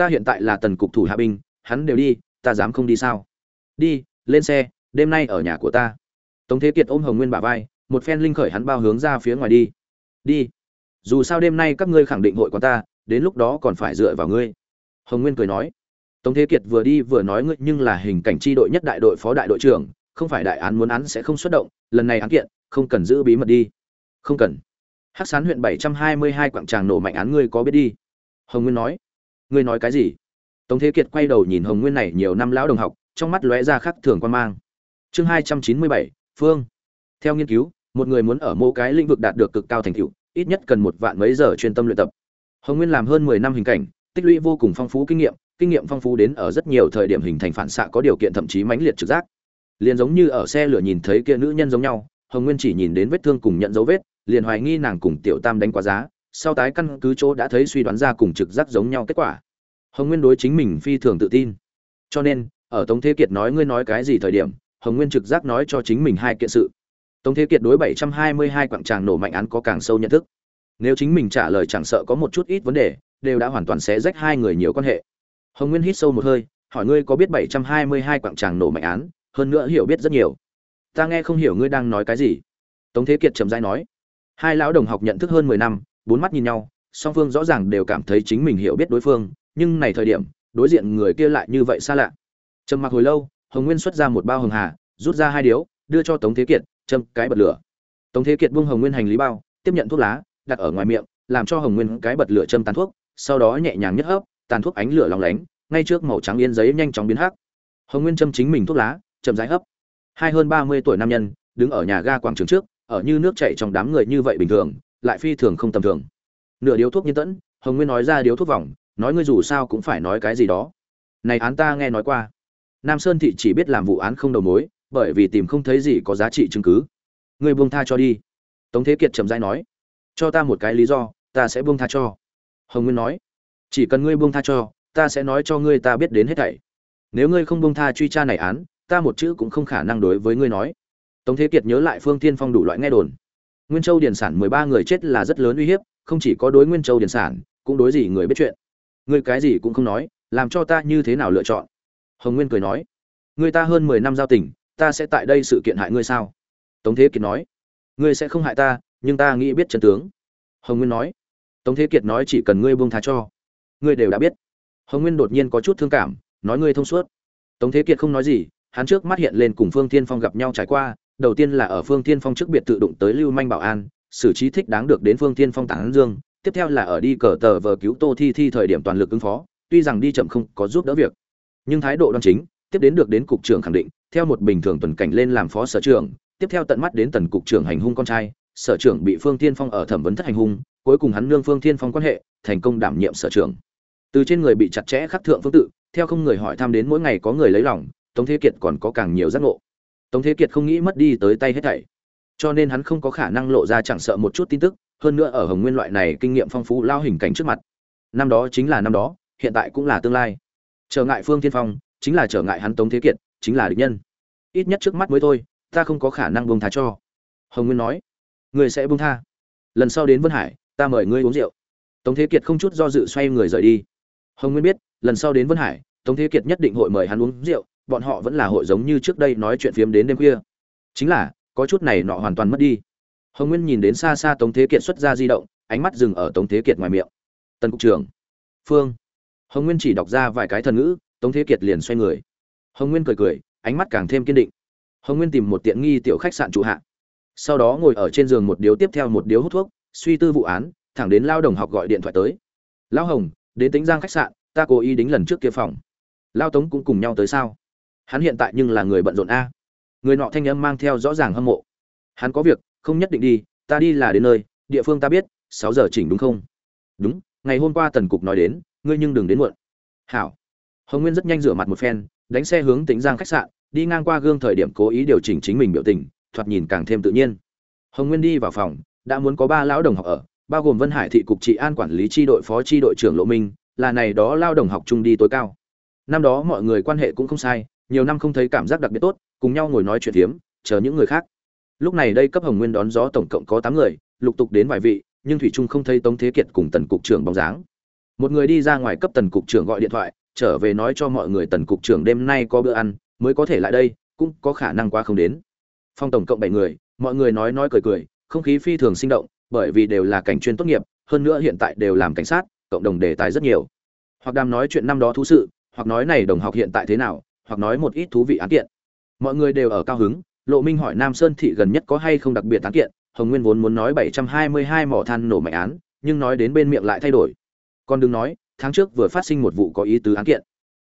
ta hiện tại là tần cục thủ hạ binh, hắn đều đi, ta dám không đi sao? Đi, lên xe, đêm nay ở nhà của ta. Tống thế kiệt ôm hồng nguyên bả vai, một phen linh khởi hắn bao hướng ra phía ngoài đi. Đi. Dù sao đêm nay các ngươi khẳng định hội quán ta, đến lúc đó còn phải dựa vào ngươi. Hồng nguyên cười nói. Tống thế kiệt vừa đi vừa nói ngươi nhưng là hình cảnh tri đội nhất đại đội phó đại đội trưởng, không phải đại án muốn án sẽ không xuất động, lần này án kiện, không cần giữ bí mật đi. Không cần. Hắc sán huyện bảy trăm hai mươi hai quảng tràng nổ mạnh án ngươi có biết đi. Hồng nguyên nói ngươi nói cái gì? Tống thế kiệt quay đầu nhìn hồng nguyên này nhiều năm lão đồng học, trong mắt lóe ra khắc thường quan mang. Chương hai trăm chín mươi bảy, phương. Theo nghiên cứu, một người muốn ở mỗi cái lĩnh vực đạt được cực cao thành tựu, ít nhất cần một vạn mấy giờ chuyên tâm luyện tập. Hồng nguyên làm hơn mười năm hình cảnh, tích lũy vô cùng phong phú kinh nghiệm kinh nghiệm phong phú đến ở rất nhiều thời điểm hình thành phản xạ có điều kiện thậm chí mãnh liệt trực giác. Liền giống như ở xe lửa nhìn thấy kia nữ nhân giống nhau, hồng nguyên chỉ nhìn đến vết thương cùng nhận dấu vết, liền hoài nghi nàng cùng tiểu tam đánh quá giá sau tái căn cứ chỗ đã thấy suy đoán ra cùng trực giác giống nhau kết quả. Hồng nguyên đối chính mình phi thường tự tin. Cho nên, ở tống thế kiệt nói ngươi nói cái gì thời điểm, hồng nguyên trực giác nói cho chính mình hai kiện sự. Tống thế kiệt đối bảy trăm hai mươi hai quặng tràng nổ mạnh án có càng sâu nhận thức. Nếu chính mình trả lời chẳng sợ có một chút ít vấn đề, đều đã hoàn toàn sẽ rách hai người nhiều quan hệ. Hồng nguyên hít sâu một hơi, hỏi ngươi có biết bảy trăm hai mươi hai quặng tràng nổ mạnh án, hơn nữa hiểu biết rất nhiều. Ta nghe không hiểu ngươi đang nói cái gì. Tống thế kiệt trầm dai nói, hai lão đồng học nhận thức hơn mười năm bốn mắt nhìn nhau, song phương rõ ràng đều cảm thấy chính mình hiểu biết đối phương, nhưng này thời điểm, đối diện người kia lại như vậy xa lạ. Trầm mặc hồi lâu, hồng nguyên xuất ra một bao hồng hà, rút ra hai điếu, đưa cho tống thế kiệt, châm cái bật lửa. Tống thế kiệt buông hồng nguyên hành lý bao, tiếp nhận thuốc lá, đặt ở ngoài miệng, làm cho hồng nguyên cái bật lửa châm tàn thuốc, sau đó nhẹ nhàng nhất hấp tàn thuốc ánh lửa lóng lánh, ngay trước màu trắng yên giấy nhanh chóng biến hắc. Hồng nguyên châm chính mình thuốc lá, chậm rãi hấp. Hai hơn ba mươi tuổi nam nhân, đứng ở nhà ga quảng trường trước, ở như nước chảy trong đám người như vậy bình thường lại phi thường không tầm thường. Nửa điếu thuốc nhiên tẫn, hồng nguyên nói ra điếu thuốc vòng, nói ngươi dù sao cũng phải nói cái gì đó. Này án ta nghe nói qua. Nam sơn thị chỉ biết làm vụ án không đầu mối, bởi vì tìm không thấy gì có giá trị chứng cứ. Ngươi buông tha cho đi. Tống thế kiệt trầm rãi nói, cho ta một cái lý do, ta sẽ buông tha cho. Hồng nguyên nói, chỉ cần ngươi buông tha cho, ta sẽ nói cho ngươi ta biết đến hết thảy. Nếu ngươi không buông tha truy tra này án, ta một chữ cũng không khả năng đối với ngươi nói. Tống thế kiệt nhớ lại phương tiên phong đủ loại nghe đồn nguyên châu điển sản mười ba người chết là rất lớn uy hiếp, không chỉ có đối nguyên châu điển sản, cũng đối gì người biết chuyện. Ngươi cái gì cũng không nói, làm cho ta như thế nào lựa chọn? Hồng nguyên cười nói ngươi ta hơn mười năm giao tình, ta sẽ tại đây sự kiện hại ngươi sao? Tống thế kiệt nói, ngươi sẽ không hại ta, nhưng ta nghĩ biết chân tướng. Hồng nguyên nói, tống thế kiệt nói chỉ cần ngươi buông tha cho, ngươi đều đã biết. Hồng nguyên đột nhiên có chút thương cảm, nói, ngươi thông suốt. Tống thế kiệt không nói gì, hắn trước mắt hiện lên cùng phương thiên phong gặp nhau trải qua đầu tiên là ở phương thiên phong trước biệt tự đụng tới lưu manh bảo an, xử trí thích đáng được đến phương thiên phong tán dương, tiếp theo là ở đi cờ tờ vờ cứu tô thi thi thời điểm toàn lực ứng phó, tuy rằng đi chậm không có giúp đỡ việc, nhưng thái độ đoan chính, tiếp đến được đến cục trưởng khẳng định, theo một bình thường tuần cảnh lên làm phó sở trưởng, tiếp theo tận mắt đến tần cục trưởng hành hung con trai, sở trưởng bị phương thiên phong ở thẩm vấn thất hành hung, cuối cùng hắn nương phương thiên phong quan hệ, thành công đảm nhiệm sở trưởng. Từ trên người bị chặt chẽ khắc thượng phương tự, theo không người hỏi thăm đến mỗi ngày có người lấy lòng, tống thế kiệt còn có càng nhiều giác ngộ tống thế kiệt không nghĩ mất đi tới tay hết thảy. Cho nên hắn không có khả năng lộ ra chẳng sợ một chút tin tức, hơn nữa ở hồng nguyên loại này kinh nghiệm phong phú lao hình cảnh trước mặt. Năm đó chính là năm đó, hiện tại cũng là tương lai. Trở ngại phương thiên phong, chính là trở ngại hắn tống thế kiệt, chính là địch nhân. Ít nhất trước mắt mới thôi, ta không có khả năng buông tha cho. Hồng nguyên nói người sẽ buông tha. Lần sau đến vân hải, ta mời ngươi uống rượu. Tống thế kiệt không chút do dự xoay người rời đi. Hồng nguyên biết, lần sau đến vân hải, tống thế kiệt nhất định hội mời hắn uống rượu bọn họ vẫn là hội giống như trước đây nói chuyện phiếm đến đêm khuya. Chính là, có chút này nọ hoàn toàn mất đi. Hồng nguyên nhìn đến xa xa tống thế kiệt xuất ra di động, ánh mắt dừng ở tống thế kiệt ngoài miệng. Tần cục trưởng. Phương. Hồng nguyên chỉ đọc ra vài cái thần ngữ, tống thế kiệt liền xoay người. Hồng nguyên cười cười, ánh mắt càng thêm kiên định. Hồng nguyên tìm một tiện nghi tiểu khách sạn trụ hạ. Sau đó ngồi ở trên giường một điếu tiếp theo một điếu hút thuốc, suy tư vụ án, thẳng đến lao đồng học gọi điện thoại tới. Lão hồng, đến tính giang khách sạn, ta cố ý đính lần trước kia phòng. Lao tống cũng cùng nhau tới sao? Hắn hiện tại nhưng là người bận rộn a. Người nọ thanh âm mang theo rõ ràng hâm mộ. Hắn có việc, không nhất định đi, ta đi là đến nơi, địa phương ta biết, sáu giờ chỉnh đúng không? Đúng, ngày hôm qua tần cục nói đến, ngươi nhưng đừng đến muộn. Hảo. Hồng nguyên rất nhanh rửa mặt một phen, đánh xe hướng tính giang khách sạn, đi ngang qua gương thời điểm cố ý điều chỉnh chính mình biểu tình, thoạt nhìn càng thêm tự nhiên. Hồng nguyên đi vào phòng, đã muốn có ba lão đồng học ở, bao gồm vân hải thị cục trị an quản lý tri đội phó tri đội trưởng lộ minh, là này đó lao đồng học chung đi tối cao. Năm đó mọi người quan hệ cũng không sai nhiều năm không thấy cảm giác đặc biệt tốt, cùng nhau ngồi nói chuyện phiếm, chờ những người khác. Lúc này đây cấp hồng nguyên đón gió tổng cộng có tám người, lục tục đến vài vị, nhưng thủy trung không thấy tống thế kiệt cùng tần cục trưởng bóng dáng. Một người đi ra ngoài cấp tần cục trưởng gọi điện thoại, trở về nói cho mọi người tần cục trưởng đêm nay có bữa ăn, mới có thể lại đây, cũng có khả năng qua không đến. Phong tổng cộng bảy người, mọi người nói nói cười cười, không khí phi thường sinh động, bởi vì đều là cảnh chuyên tốt nghiệp, hơn nữa hiện tại đều làm cảnh sát, cộng đồng đề tài rất nhiều. Hoặc đàm nói chuyện năm đó thú sự, hoặc nói này đồng học hiện tại thế nào hoặc nói một ít thú vị án kiện. Mọi người đều ở cao hứng, lộ minh hỏi nam sơn thị gần nhất có hay không đặc biệt án kiện, hồng nguyên vốn muốn nói bảy trăm hai mươi hai mỏ than nổ mạnh án, nhưng nói đến bên miệng lại thay đổi. Còn đừng nói, tháng trước vừa phát sinh một vụ có ý tứ án kiện.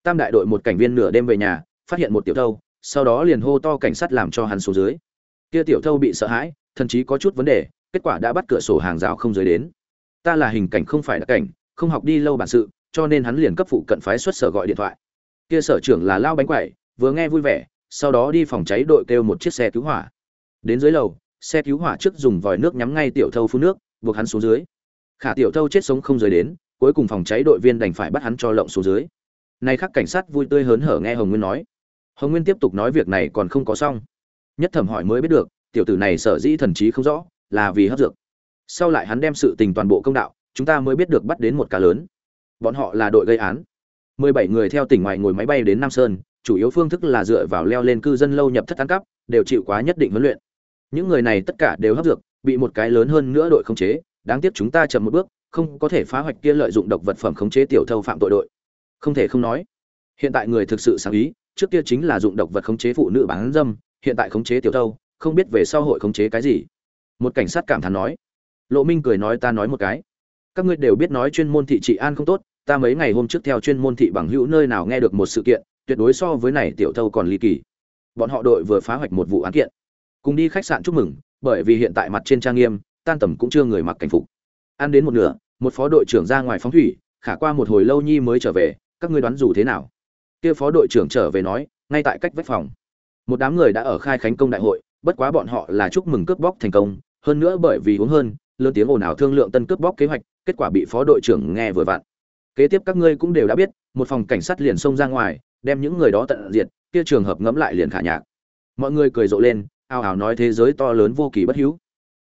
Tam đại đội một cảnh viên nửa đêm về nhà, phát hiện một tiểu thâu, sau đó liền hô to cảnh sát làm cho hắn xuống dưới. Kia tiểu thâu bị sợ hãi thậm chí có chút vấn đề, kết quả đã bắt cửa sổ hàng rào không dưới đến. Ta là hình cảnh không phải đặc cảnh, không học đi lâu bản sự, cho nên hắn liền cấp phụ cận phái xuất sở gọi điện thoại kia sở trưởng là lao bánh quẩy, vừa nghe vui vẻ, sau đó đi phòng cháy đội kêu một chiếc xe cứu hỏa. Đến dưới lầu, xe cứu hỏa trước dùng vòi nước nhắm ngay tiểu thâu phun nước, buộc hắn xuống dưới. Khả tiểu thâu chết sống không rời đến, cuối cùng phòng cháy đội viên đành phải bắt hắn cho lộng xuống dưới. Nay khắc cảnh sát vui tươi hớn hở nghe hồng nguyên nói. Hồng nguyên tiếp tục nói việc này còn không có xong. Nhất thẩm hỏi mới biết được, tiểu tử này sở dĩ thần trí không rõ, là vì hấp dược. Sau lại hắn đem sự tình toàn bộ công đạo, chúng ta mới biết được bắt đến một cá lớn. Bọn họ là đội gây án mười bảy người theo tỉnh ngoài ngồi máy bay đến nam sơn, chủ yếu phương thức là dựa vào leo lên cư dân lâu nhập thất ăn cắp, đều chịu quá nhất định huấn luyện. Những người này tất cả đều hấp dược, bị một cái lớn hơn nữa đội khống chế, đáng tiếc chúng ta chậm một bước, không có thể phá hoạch kia lợi dụng độc vật phẩm khống chế tiểu thâu phạm tội đội. Không thể không nói, hiện tại người thực sự sáng ý, trước kia chính là dụng độc vật khống chế phụ nữ bán dâm, hiện tại khống chế tiểu thâu, không biết về sau hội khống chế cái gì. Một cảnh sát cảm thán nói, lộ minh cười nói ta nói một cái, các ngươi đều biết nói chuyên môn thị trị an không tốt ta mấy ngày hôm trước theo chuyên môn thị bằng hữu nơi nào nghe được một sự kiện, tuyệt đối so với này tiểu thâu còn ly kỳ. Bọn họ đội vừa phá hoạch một vụ án kiện. Cùng đi khách sạn chúc mừng, bởi vì hiện tại mặt trên trang nghiêm, tan tầm cũng chưa người mặc cảnh phục. Ăn đến một nửa, một phó đội trưởng ra ngoài phóng thủy, khả qua một hồi lâu nhi mới trở về, các ngươi đoán dù thế nào? Kia phó đội trưởng trở về nói, ngay tại cách vách phòng. Một đám người đã ở khai khánh công đại hội, bất quá bọn họ là chúc mừng cướp bóc thành công, hơn nữa bởi vì uống hơn, lớn tiếng ồn ào thương lượng tân cướp bóc kế hoạch, kết quả bị phó đội trưởng nghe vừa vặn kế tiếp các ngươi cũng đều đã biết, một phòng cảnh sát liền xông ra ngoài, đem những người đó tận diệt, kia trường hợp ngẫm lại liền khả nhạc. Mọi người cười rộ lên, ào ào nói thế giới to lớn vô kỳ bất hữu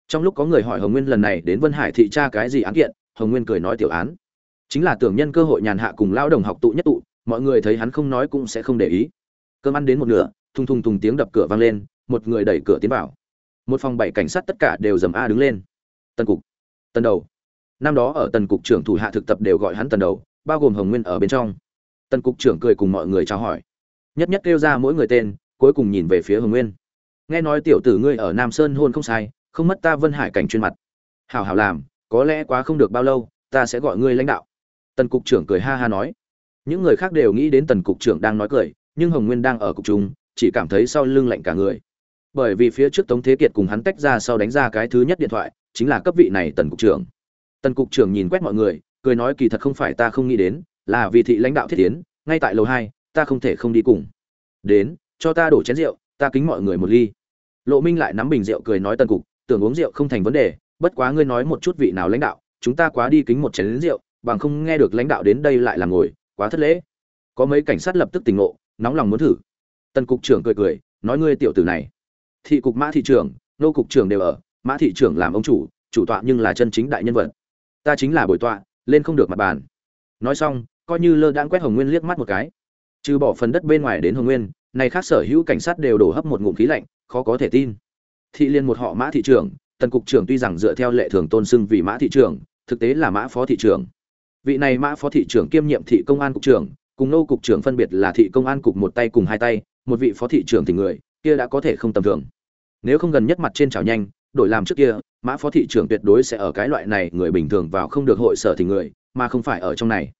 trong lúc có người hỏi hồng nguyên lần này đến vân hải thị tra cái gì án kiện, hồng nguyên cười nói tiểu án. Chính là tưởng nhân cơ hội nhàn hạ cùng lao đồng học tụ nhất tụ, mọi người thấy hắn không nói cũng sẽ không để ý. Cơm ăn đến một nửa, thùng thùng thùng tiếng đập cửa vang lên, một người đẩy cửa tiến vào. Một phòng bảy cảnh sát tất cả đều dầm a đứng lên. Tần cục. Tần đầu. Năm đó ở tần cục trưởng thủ hạ thực tập đều gọi hắn tần đầu bao gồm hồng nguyên ở bên trong. Tần cục trưởng cười cùng mọi người chào hỏi. Nhất nhất kêu ra mỗi người tên, cuối cùng nhìn về phía hồng nguyên. Nghe nói tiểu tử ngươi ở nam sơn hôn không sai, không mất ta vân hải cảnh chuyên mặt. Hảo hảo làm, có lẽ quá không được bao lâu, ta sẽ gọi ngươi lãnh đạo. Tần cục trưởng cười ha ha nói. Những người khác đều nghĩ đến tần cục trưởng đang nói cười, nhưng hồng nguyên đang ở cục chúng chỉ cảm thấy sau lưng lạnh cả người. Bởi vì phía trước tống thế kiệt cùng hắn tách ra sau đánh ra cái thứ nhất điện thoại, chính là cấp vị này tần cục trưởng. Tần cục trưởng nhìn quét mọi người cười nói kỳ thật không phải ta không nghĩ đến, là vì thị lãnh đạo thiết tiến, ngay tại lầu hai, ta không thể không đi cùng. Đến, cho ta đổ chén rượu, ta kính mọi người một ly. Lộ minh lại nắm bình rượu cười nói tần cục, tưởng uống rượu không thành vấn đề, bất quá ngươi nói một chút vị nào lãnh đạo, chúng ta quá đi kính một chén rượu, bằng không nghe được lãnh đạo đến đây lại làm ngồi, quá thất lễ. Có mấy cảnh sát lập tức tỉnh ngộ, nóng lòng muốn thử. Tần cục trưởng cười cười, nói ngươi tiểu tử này. Thị cục mã thị trưởng, nô cục trưởng đều ở, mã thị trưởng làm ông chủ chủ tọa nhưng là chân chính đại nhân vật. Ta chính là bồi tọa lên không được mặt bàn. Nói xong, coi như lơ đãng quét hồng nguyên liếc mắt một cái. Trừ bỏ phần đất bên ngoài đến hồng nguyên, này khác sở hữu cảnh sát đều đổ hấp một ngụm khí lạnh, khó có thể tin. Thị liên một họ mã thị trưởng, tần cục trưởng tuy rằng dựa theo lệ thường tôn xưng vì mã thị trưởng, thực tế là mã phó thị trưởng. Vị này mã phó thị trưởng kiêm nhiệm thị công an cục trưởng, cùng nô cục trưởng phân biệt là thị công an cục một tay cùng hai tay, một vị phó thị trưởng thì người, kia đã có thể không tầm thường. Nếu không gần nhất mặt trên chảo nhanh đổi làm trước kia, mã phó thị trưởng tuyệt đối sẽ ở cái loại này người bình thường vào không được hội sở thì người, mà không phải ở trong này.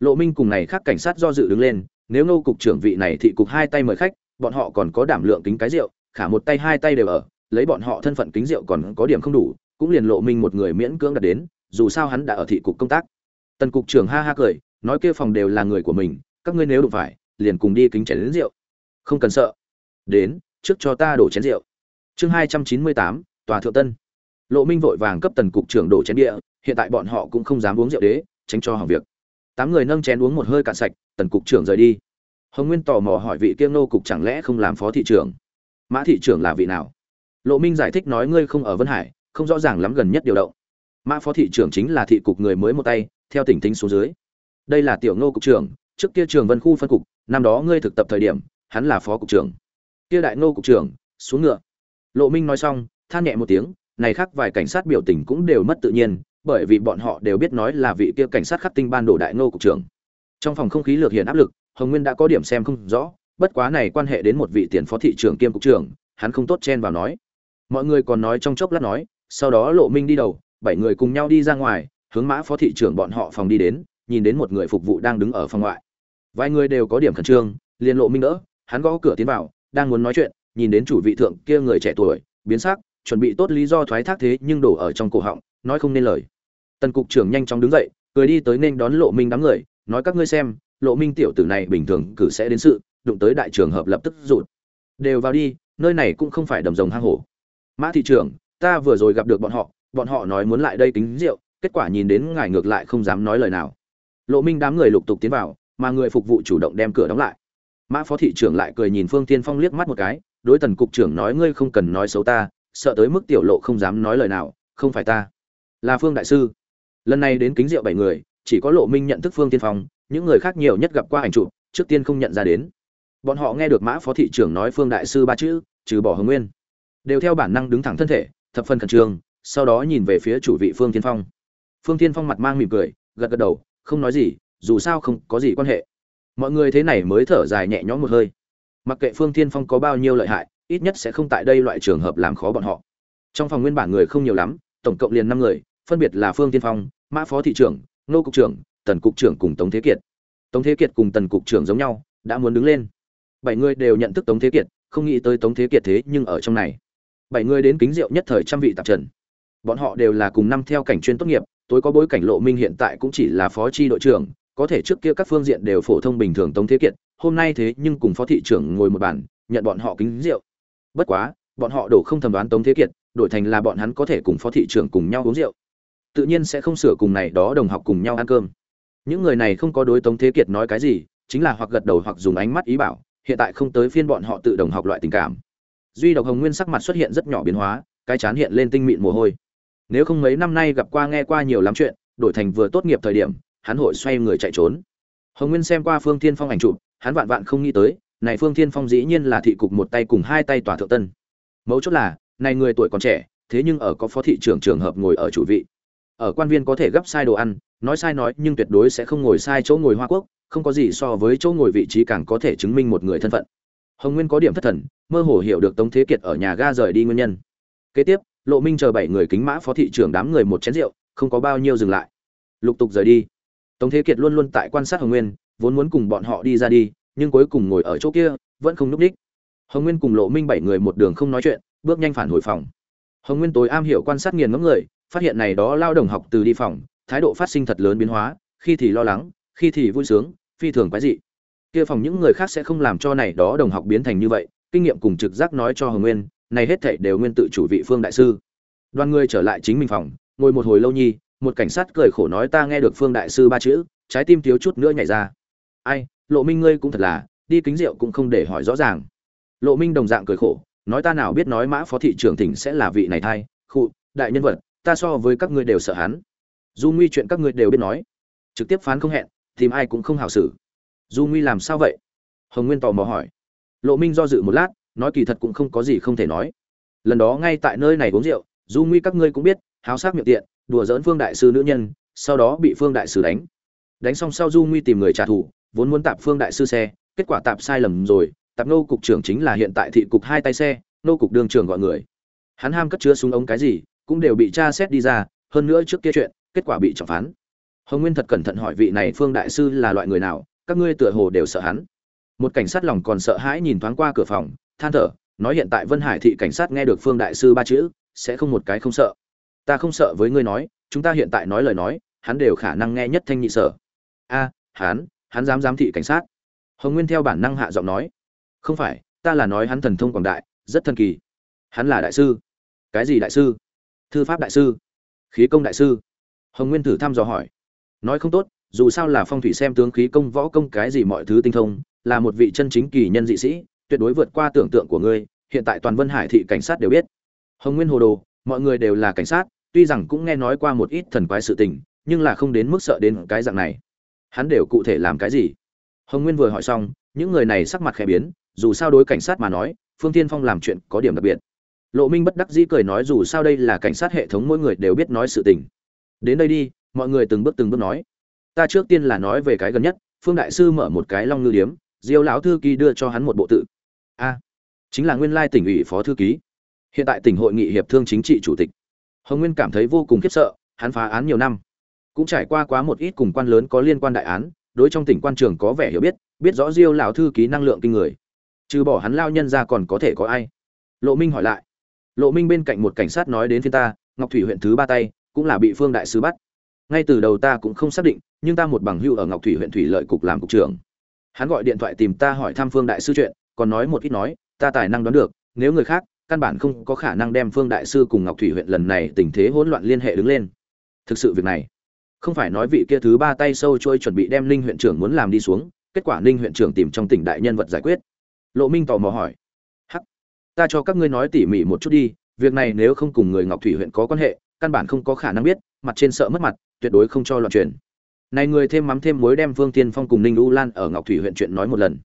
Lộ minh cùng này khác cảnh sát do dự đứng lên, nếu Ngô cục trưởng vị này thị cục hai tay mời khách, bọn họ còn có đảm lượng kính cái rượu, khả một tay hai tay đều ở, lấy bọn họ thân phận kính rượu còn có điểm không đủ, cũng liền lộ minh một người miễn cưỡng đặt đến, dù sao hắn đã ở thị cục công tác. Tần cục trưởng ha ha cười, nói kia phòng đều là người của mình, các ngươi nếu đụng phải, liền cùng đi kính chén đến rượu. Không cần sợ. Đến, trước cho ta đổ chén rượu. Chương hai trăm chín mươi tám tòa thượng tân. Lộ minh vội vàng cấp tần cục trưởng đổ chén địa, hiện tại bọn họ cũng không dám uống rượu đế, tránh cho hỏng việc. Tám người nâng chén uống một hơi cạn sạch, tần cục trưởng rời đi. Hồng nguyên tò mò hỏi vị kiêng nô cục chẳng lẽ không làm phó thị trưởng? Mã thị trưởng là vị nào? Lộ minh giải thích nói ngươi không ở vân hải, không rõ ràng lắm gần nhất điều động. Mã phó thị trưởng chính là thị cục người mới một tay, theo tỉnh tính số dưới. Đây là tiểu nô cục trưởng, trước kia trường vân khu phân cục, năm đó ngươi thực tập thời điểm, hắn là phó cục trưởng. Kia đại nô cục trưởng, xuống ngựa. Lộ minh nói xong than nhẹ một tiếng, này khác vài cảnh sát biểu tình cũng đều mất tự nhiên, bởi vì bọn họ đều biết nói là vị kia cảnh sát khắc tinh ban đổ đại Ngô cục trưởng. Trong phòng không khí lược hiện áp lực, hồng nguyên đã có điểm xem không rõ, bất quá này quan hệ đến một vị tiền phó thị trưởng kiêm cục trưởng, hắn không tốt chen vào nói. Mọi người còn nói trong chốc lát nói, sau đó lộ minh đi đầu, bảy người cùng nhau đi ra ngoài, hướng mã phó thị trưởng bọn họ phòng đi đến, nhìn đến một người phục vụ đang đứng ở phòng ngoại. Vài người đều có điểm khẩn trương, liền lộ minh đỡ, hắn gõ cửa tiến vào, đang muốn nói chuyện, nhìn đến chủ vị thượng kia người trẻ tuổi, biến sắc chuẩn bị tốt lý do thoái thác thế nhưng đổ ở trong cổ họng, nói không nên lời. Tần cục trưởng nhanh chóng đứng dậy, cười đi tới nên đón lộ minh đám người, nói các ngươi xem, lộ minh tiểu tử này bình thường cử sẽ đến sự, đụng tới đại trường hợp lập tức rụt. Đều vào đi, nơi này cũng không phải đầm rồng hang hổ. Mã thị trưởng, ta vừa rồi gặp được bọn họ bọn họ nói muốn lại đây kính rượu, kết quả nhìn đến ngài ngược lại không dám nói lời nào. Lộ minh đám người lục tục tiến vào, mà người phục vụ chủ động đem cửa đóng lại. Mã phó thị trưởng lại cười nhìn phương tiên phong liếc mắt một cái, đối tần cục trưởng nói ngươi không cần nói xấu ta sợ tới mức tiểu lộ không dám nói lời nào, không phải ta. Là phương đại sư. Lần này đến kính rượu bảy người, chỉ có lộ minh nhận thức phương tiên phong, những người khác nhiều nhất gặp qua ảnh chụp, trước tiên không nhận ra đến. Bọn họ nghe được mã phó thị trưởng nói phương đại sư ba chữ, trừ bỏ hồng nguyên. Đều theo bản năng đứng thẳng thân thể, thập phần khẩn trương, sau đó nhìn về phía chủ vị phương tiên phong. Phương tiên phong mặt mang mỉm cười, gật gật đầu, không nói gì, dù sao không có gì quan hệ. Mọi người thế này mới thở dài nhẹ nhõm một hơi. Mặc kệ phương tiên phong có bao nhiêu lợi hại ít nhất sẽ không tại đây loại trường hợp làm khó bọn họ. Trong phòng nguyên bản người không nhiều lắm, tổng cộng liền năm người, phân biệt là phương tiên phong, mã phó thị trưởng nô cục trưởng, tần cục trưởng cùng tống thế kiệt. Tống thế kiệt cùng tần cục trưởng giống nhau, đã muốn đứng lên. Bảy người đều nhận thức tống thế kiệt, không nghĩ tới tống thế kiệt thế nhưng ở trong này. Bảy người đến kính rượu nhất thời trăm vị tạp trần. Bọn họ đều là cùng năm theo cảnh chuyên tốt nghiệp, tối có bối cảnh lộ minh hiện tại cũng chỉ là phó tri đội trưởng, có thể trước kia các phương diện đều phổ thông bình thường tống thế kiệt, hôm nay thế nhưng cùng phó thị trưởng ngồi một bàn, nhận bọn họ kính rượu bất quá, bọn họ đổ không thẩm đoán tống thế kiệt, đổi thành là bọn hắn có thể cùng phó thị trưởng cùng nhau uống rượu. Tự nhiên sẽ không sửa cùng này đó đồng học cùng nhau ăn cơm. Những người này không có đối tống thế kiệt nói cái gì, chính là hoặc gật đầu hoặc dùng ánh mắt ý bảo, hiện tại không tới phiên bọn họ tự đồng học loại tình cảm. Duy độc hồng nguyên sắc mặt xuất hiện rất nhỏ biến hóa, cái chán hiện lên tinh mịn mồ hôi. Nếu không mấy năm nay gặp qua nghe qua nhiều lắm chuyện, đổi thành vừa tốt nghiệp thời điểm, hắn hội xoay người chạy trốn. Hồng nguyên xem qua phương thiên phong ảnh chụp, hắn vạn vạn không nghĩ tới này phương thiên phong dĩ nhiên là thị cục một tay cùng hai tay tòa thượng tân. Mấu chốt là, này người tuổi còn trẻ, thế nhưng ở có phó thị trưởng trường hợp ngồi ở chủ vị. Ở quan viên có thể gấp sai đồ ăn, nói sai nói, nhưng tuyệt đối sẽ không ngồi sai chỗ ngồi hoa quốc, không có gì so với chỗ ngồi vị trí càng có thể chứng minh một người thân phận. Hồng nguyên có điểm thất thần, mơ hồ hiểu được tống thế kiệt ở nhà ga rời đi nguyên nhân. Kế tiếp, lộ minh chờ bảy người kính mã phó thị trưởng đám người một chén rượu, không có bao nhiêu dừng lại. Lục tục rời đi. Tống thế kiệt luôn luôn tại quan sát hồng nguyên, vốn muốn cùng bọn họ đi ra đi nhưng cuối cùng ngồi ở chỗ kia, vẫn không núp đích. Hồng nguyên cùng lộ minh bảy người một đường không nói chuyện, bước nhanh phản hồi phòng. Hồng nguyên tối am hiểu quan sát nghiền ngẫm người, phát hiện này đó lao đồng học từ đi phòng, thái độ phát sinh thật lớn biến hóa, khi thì lo lắng, khi thì vui sướng, phi thường quái dị. Kia phòng những người khác sẽ không làm cho này đó đồng học biến thành như vậy, kinh nghiệm cùng trực giác nói cho hồng nguyên, này hết thảy đều nguyên tự chủ vị phương đại sư. Đoàn người trở lại chính mình phòng, ngồi một hồi lâu nhi, một cảnh sát cười khổ nói ta nghe được phương đại sư ba chữ, trái tim thiếu chút nữa nhảy ra. Ai lộ minh ngươi cũng thật là, đi kính rượu cũng không để hỏi rõ ràng. Lộ minh đồng dạng cười khổ, nói ta nào biết nói mã phó thị trưởng tỉnh sẽ là vị này thay, khụ, đại nhân vật, ta so với các ngươi đều sợ hắn. Du nguy chuyện các ngươi đều biết nói. Trực tiếp phán không hẹn, tìm ai cũng không hào xử. Du nguy làm sao vậy? Hồng nguyên tò mò hỏi. Lộ minh do dự một lát, nói kỳ thật cũng không có gì không thể nói. Lần đó ngay tại nơi này uống rượu, du nguy các ngươi cũng biết, háo sắc miệng tiện, đùa dỡn phương đại sư nữ nhân, sau đó bị phương đại sư đánh đánh xong sau du nguy tìm người trả thù, vốn muốn tạp phương đại sư xe, kết quả tạp sai lầm rồi, tạp nô cục trưởng chính là hiện tại thị cục hai tay xe, nô cục đường trưởng gọi người. Hắn ham cất chứa súng ống cái gì, cũng đều bị tra xét đi ra, hơn nữa trước kia chuyện, kết quả bị trọng phán. Hồng nguyên thật cẩn thận hỏi vị này phương đại sư là loại người nào, các ngươi tựa hồ đều sợ hắn. Một cảnh sát lòng còn sợ hãi nhìn thoáng qua cửa phòng, than thở, nói hiện tại vân hải thị cảnh sát nghe được phương đại sư ba chữ, sẽ không một cái không sợ. Ta không sợ với ngươi nói, chúng ta hiện tại nói lời nói, hắn đều khả năng nghe nhất thanh nhị sở a, hắn hắn dám giám thị cảnh sát. Hồng nguyên theo bản năng hạ giọng nói, không phải, ta là nói hắn thần thông quảng đại, rất thần kỳ. Hắn là đại sư. Cái gì đại sư? Thư pháp đại sư. Khí công đại sư. Hồng nguyên thử thăm dò hỏi. Nói không tốt, dù sao là phong thủy xem tướng khí công võ công cái gì mọi thứ tinh thông, là một vị chân chính kỳ nhân dị sĩ, tuyệt đối vượt qua tưởng tượng của ngươi, hiện tại toàn vân hải thị cảnh sát đều biết. Hồng nguyên hồ đồ, mọi người đều là cảnh sát, tuy rằng cũng nghe nói qua một ít thần quái sự tình, nhưng là không đến mức sợ đến cái dạng này hắn đều cụ thể làm cái gì? Hồng nguyên vừa hỏi xong, những người này sắc mặt khẽ biến, dù sao đối cảnh sát mà nói, phương tiên phong làm chuyện có điểm đặc biệt. Lộ minh bất đắc dĩ cười nói dù sao đây là cảnh sát hệ thống mỗi người đều biết nói sự tình. Đến đây đi, mọi người từng bước từng bước nói. Ta trước tiên là nói về cái gần nhất, phương đại sư mở một cái long ngư điếm, diêu lão thư ký đưa cho hắn một bộ tự. A, chính là nguyên lai tỉnh ủy phó thư ký. Hiện tại tỉnh hội nghị hiệp thương chính trị chủ tịch. Hồng nguyên cảm thấy vô cùng khiếp sợ, hắn phá án nhiều năm cũng trải qua quá một ít cùng quan lớn có liên quan đại án, đối trong tỉnh quan trường có vẻ hiểu biết biết rõ diêu lão thư ký năng lượng kinh người. Trừ bỏ hắn lao nhân ra còn có thể có ai? Lộ minh hỏi lại. Lộ minh bên cạnh một cảnh sát nói đến thiên ta, ngọc thủy huyện thứ ba tay, cũng là bị phương đại sứ bắt. Ngay từ đầu ta cũng không xác định, nhưng ta một bằng hưu ở ngọc thủy huyện thủy lợi cục làm cục trưởng. Hắn gọi điện thoại tìm ta hỏi thăm phương đại sư chuyện, còn nói một ít nói, ta tài năng đoán được, nếu người khác, căn bản không có khả năng đem phương đại sư cùng ngọc thủy huyện lần này tình thế hỗn loạn liên hệ đứng lên. Thực sự việc này không phải nói vị kia thứ ba tay sâu trôi chuẩn bị đem ninh huyện trưởng muốn làm đi xuống kết quả ninh huyện trưởng tìm trong tỉnh đại nhân vật giải quyết lộ minh tò mò hỏi hắc ta cho các ngươi nói tỉ mỉ một chút đi việc này nếu không cùng người ngọc thủy huyện có quan hệ căn bản không có khả năng biết mặt trên sợ mất mặt tuyệt đối không cho loạn truyền này người thêm mắm thêm muối đem Vương Tiên Phong cùng Ninh U Lan ở Ngọc Thủy huyện chuyện nói một lần.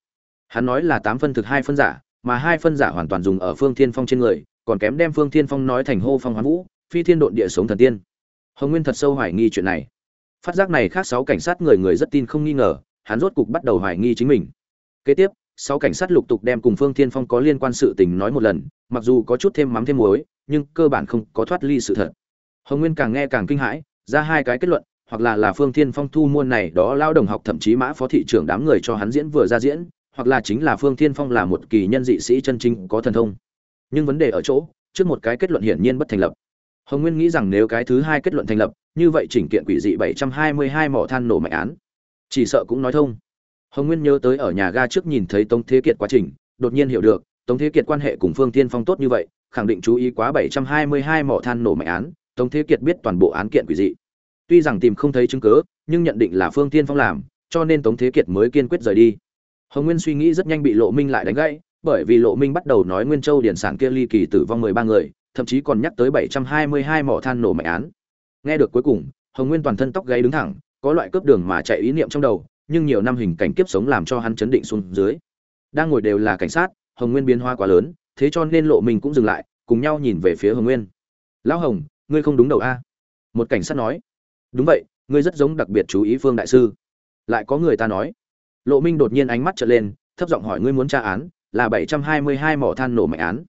Hắn nói là tám phân thực hai phân giả, mà hai phân giả hoàn toàn dùng ở Phương Thiên Phong trên người, còn kém đem Phương Thiên Phong nói thành hô phong hoán vũ, phi thiên độn địa sống thần tiên. Hồng Nguyên thật sâu hoài nghi chuyện này. Phát giác này khác sáu cảnh sát người người rất tin không nghi ngờ, hắn rốt cục bắt đầu hoài nghi chính mình. Kế tiếp, sáu cảnh sát lục tục đem cùng Phương Thiên Phong có liên quan sự tình nói một lần, mặc dù có chút thêm mắm thêm muối, nhưng cơ bản không có thoát ly sự thật. Hồng Nguyên càng nghe càng kinh hãi, ra hai cái kết luận, hoặc là là Phương Thiên Phong thu mua này đó lao đồng học thậm chí mã phó thị trưởng đám người cho hắn diễn vừa ra diễn, hoặc là chính là Phương Thiên Phong là một kỳ nhân dị sĩ chân chính có thần thông. Nhưng vấn đề ở chỗ, trước một cái kết luận hiển nhiên bất thành lập. Hồng Nguyên nghĩ rằng nếu cái thứ hai kết luận thành lập, như vậy chỉnh kiện quỷ dị 722 mỏ than nổ mạnh án, chỉ sợ cũng nói thông. Hồng Nguyên nhớ tới ở nhà ga trước nhìn thấy Tống Thế Kiệt quá trình, đột nhiên hiểu được, Tống Thế Kiệt quan hệ cùng Phương Thiên Phong tốt như vậy, khẳng định chú ý quá 722 mỏ than nổ mạnh án, Tống Thế Kiệt biết toàn bộ án kiện quỷ dị. Tuy rằng tìm không thấy chứng cứ, nhưng nhận định là Phương Thiên Phong làm, cho nên Tống Thế Kiệt mới kiên quyết rời đi. Hồng Nguyên suy nghĩ rất nhanh bị Lộ Minh lại đánh gãy, bởi vì Lộ Minh bắt đầu nói Nguyên Châu điển sản kia ly kỳ tử vong 13 người, thậm chí còn nhắc tới 722 mỏ than nổ mạnh án. Nghe được cuối cùng, Hồng Nguyên toàn thân tóc gáy đứng thẳng, có loại cướp đường mà chạy ý niệm trong đầu, nhưng nhiều năm hình cảnh kiếp sống làm cho hắn chấn định xuống dưới. Đang ngồi đều là cảnh sát, Hồng Nguyên biến hoa quá lớn, thế cho nên Lộ Minh cũng dừng lại, cùng nhau nhìn về phía Hồng Nguyên. "Lão Hồng, ngươi không đúng đầu a?" Một cảnh sát nói đúng vậy ngươi rất giống đặc biệt chú ý phương đại sư lại có người ta nói lộ minh đột nhiên ánh mắt trở lên thấp giọng hỏi ngươi muốn tra án là bảy trăm hai mươi hai mỏ than nổ mạnh án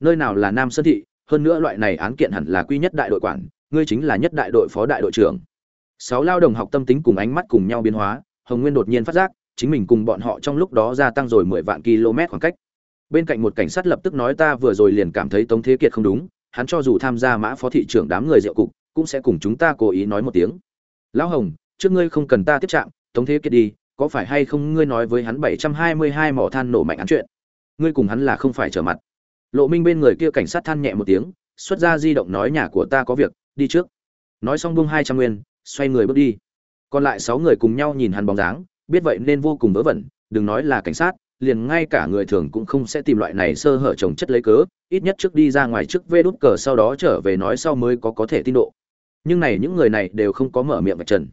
nơi nào là nam sơn thị hơn nữa loại này án kiện hẳn là quy nhất đại đội quản ngươi chính là nhất đại đội phó đại đội trưởng. Sáu lao đồng học tâm tính cùng ánh mắt cùng nhau biến hóa, hồng nguyên đột nhiên phát giác, chính mình cùng bọn họ trong lúc đó gia tăng rồi mười vạn km khoảng cách. Bên cạnh một cảnh sát lập tức nói ta vừa rồi liền cảm thấy tống thế kiệt không đúng, hắn cho dù tham gia mã phó thị trưởng đám người rượu cục, cũng sẽ cùng chúng ta cố ý nói một tiếng. Lão hồng, trước ngươi không cần ta tiếp trạng, tống thế kiệt đi, có phải hay không ngươi nói với hắn bảy trăm hai mươi hai mỏ than nổ mạnh án chuyện? Ngươi cùng hắn là không phải trở mặt. Lộ minh bên người kia cảnh sát than nhẹ một tiếng, xuất ra di động nói nhà của ta có việc đi trước. Nói xong buông hai trăm nguyên, xoay người bước đi. Còn lại sáu người cùng nhau nhìn hắn bóng dáng, biết vậy nên vô cùng vớ vẩn, đừng nói là cảnh sát, liền ngay cả người thường cũng không sẽ tìm loại này sơ hở trồng chất lấy cớ, ít nhất trước đi ra ngoài trước vê đút cờ sau đó trở về nói sau mới có có thể tin độ. Nhưng này những người này đều không có mở miệng vạch trần.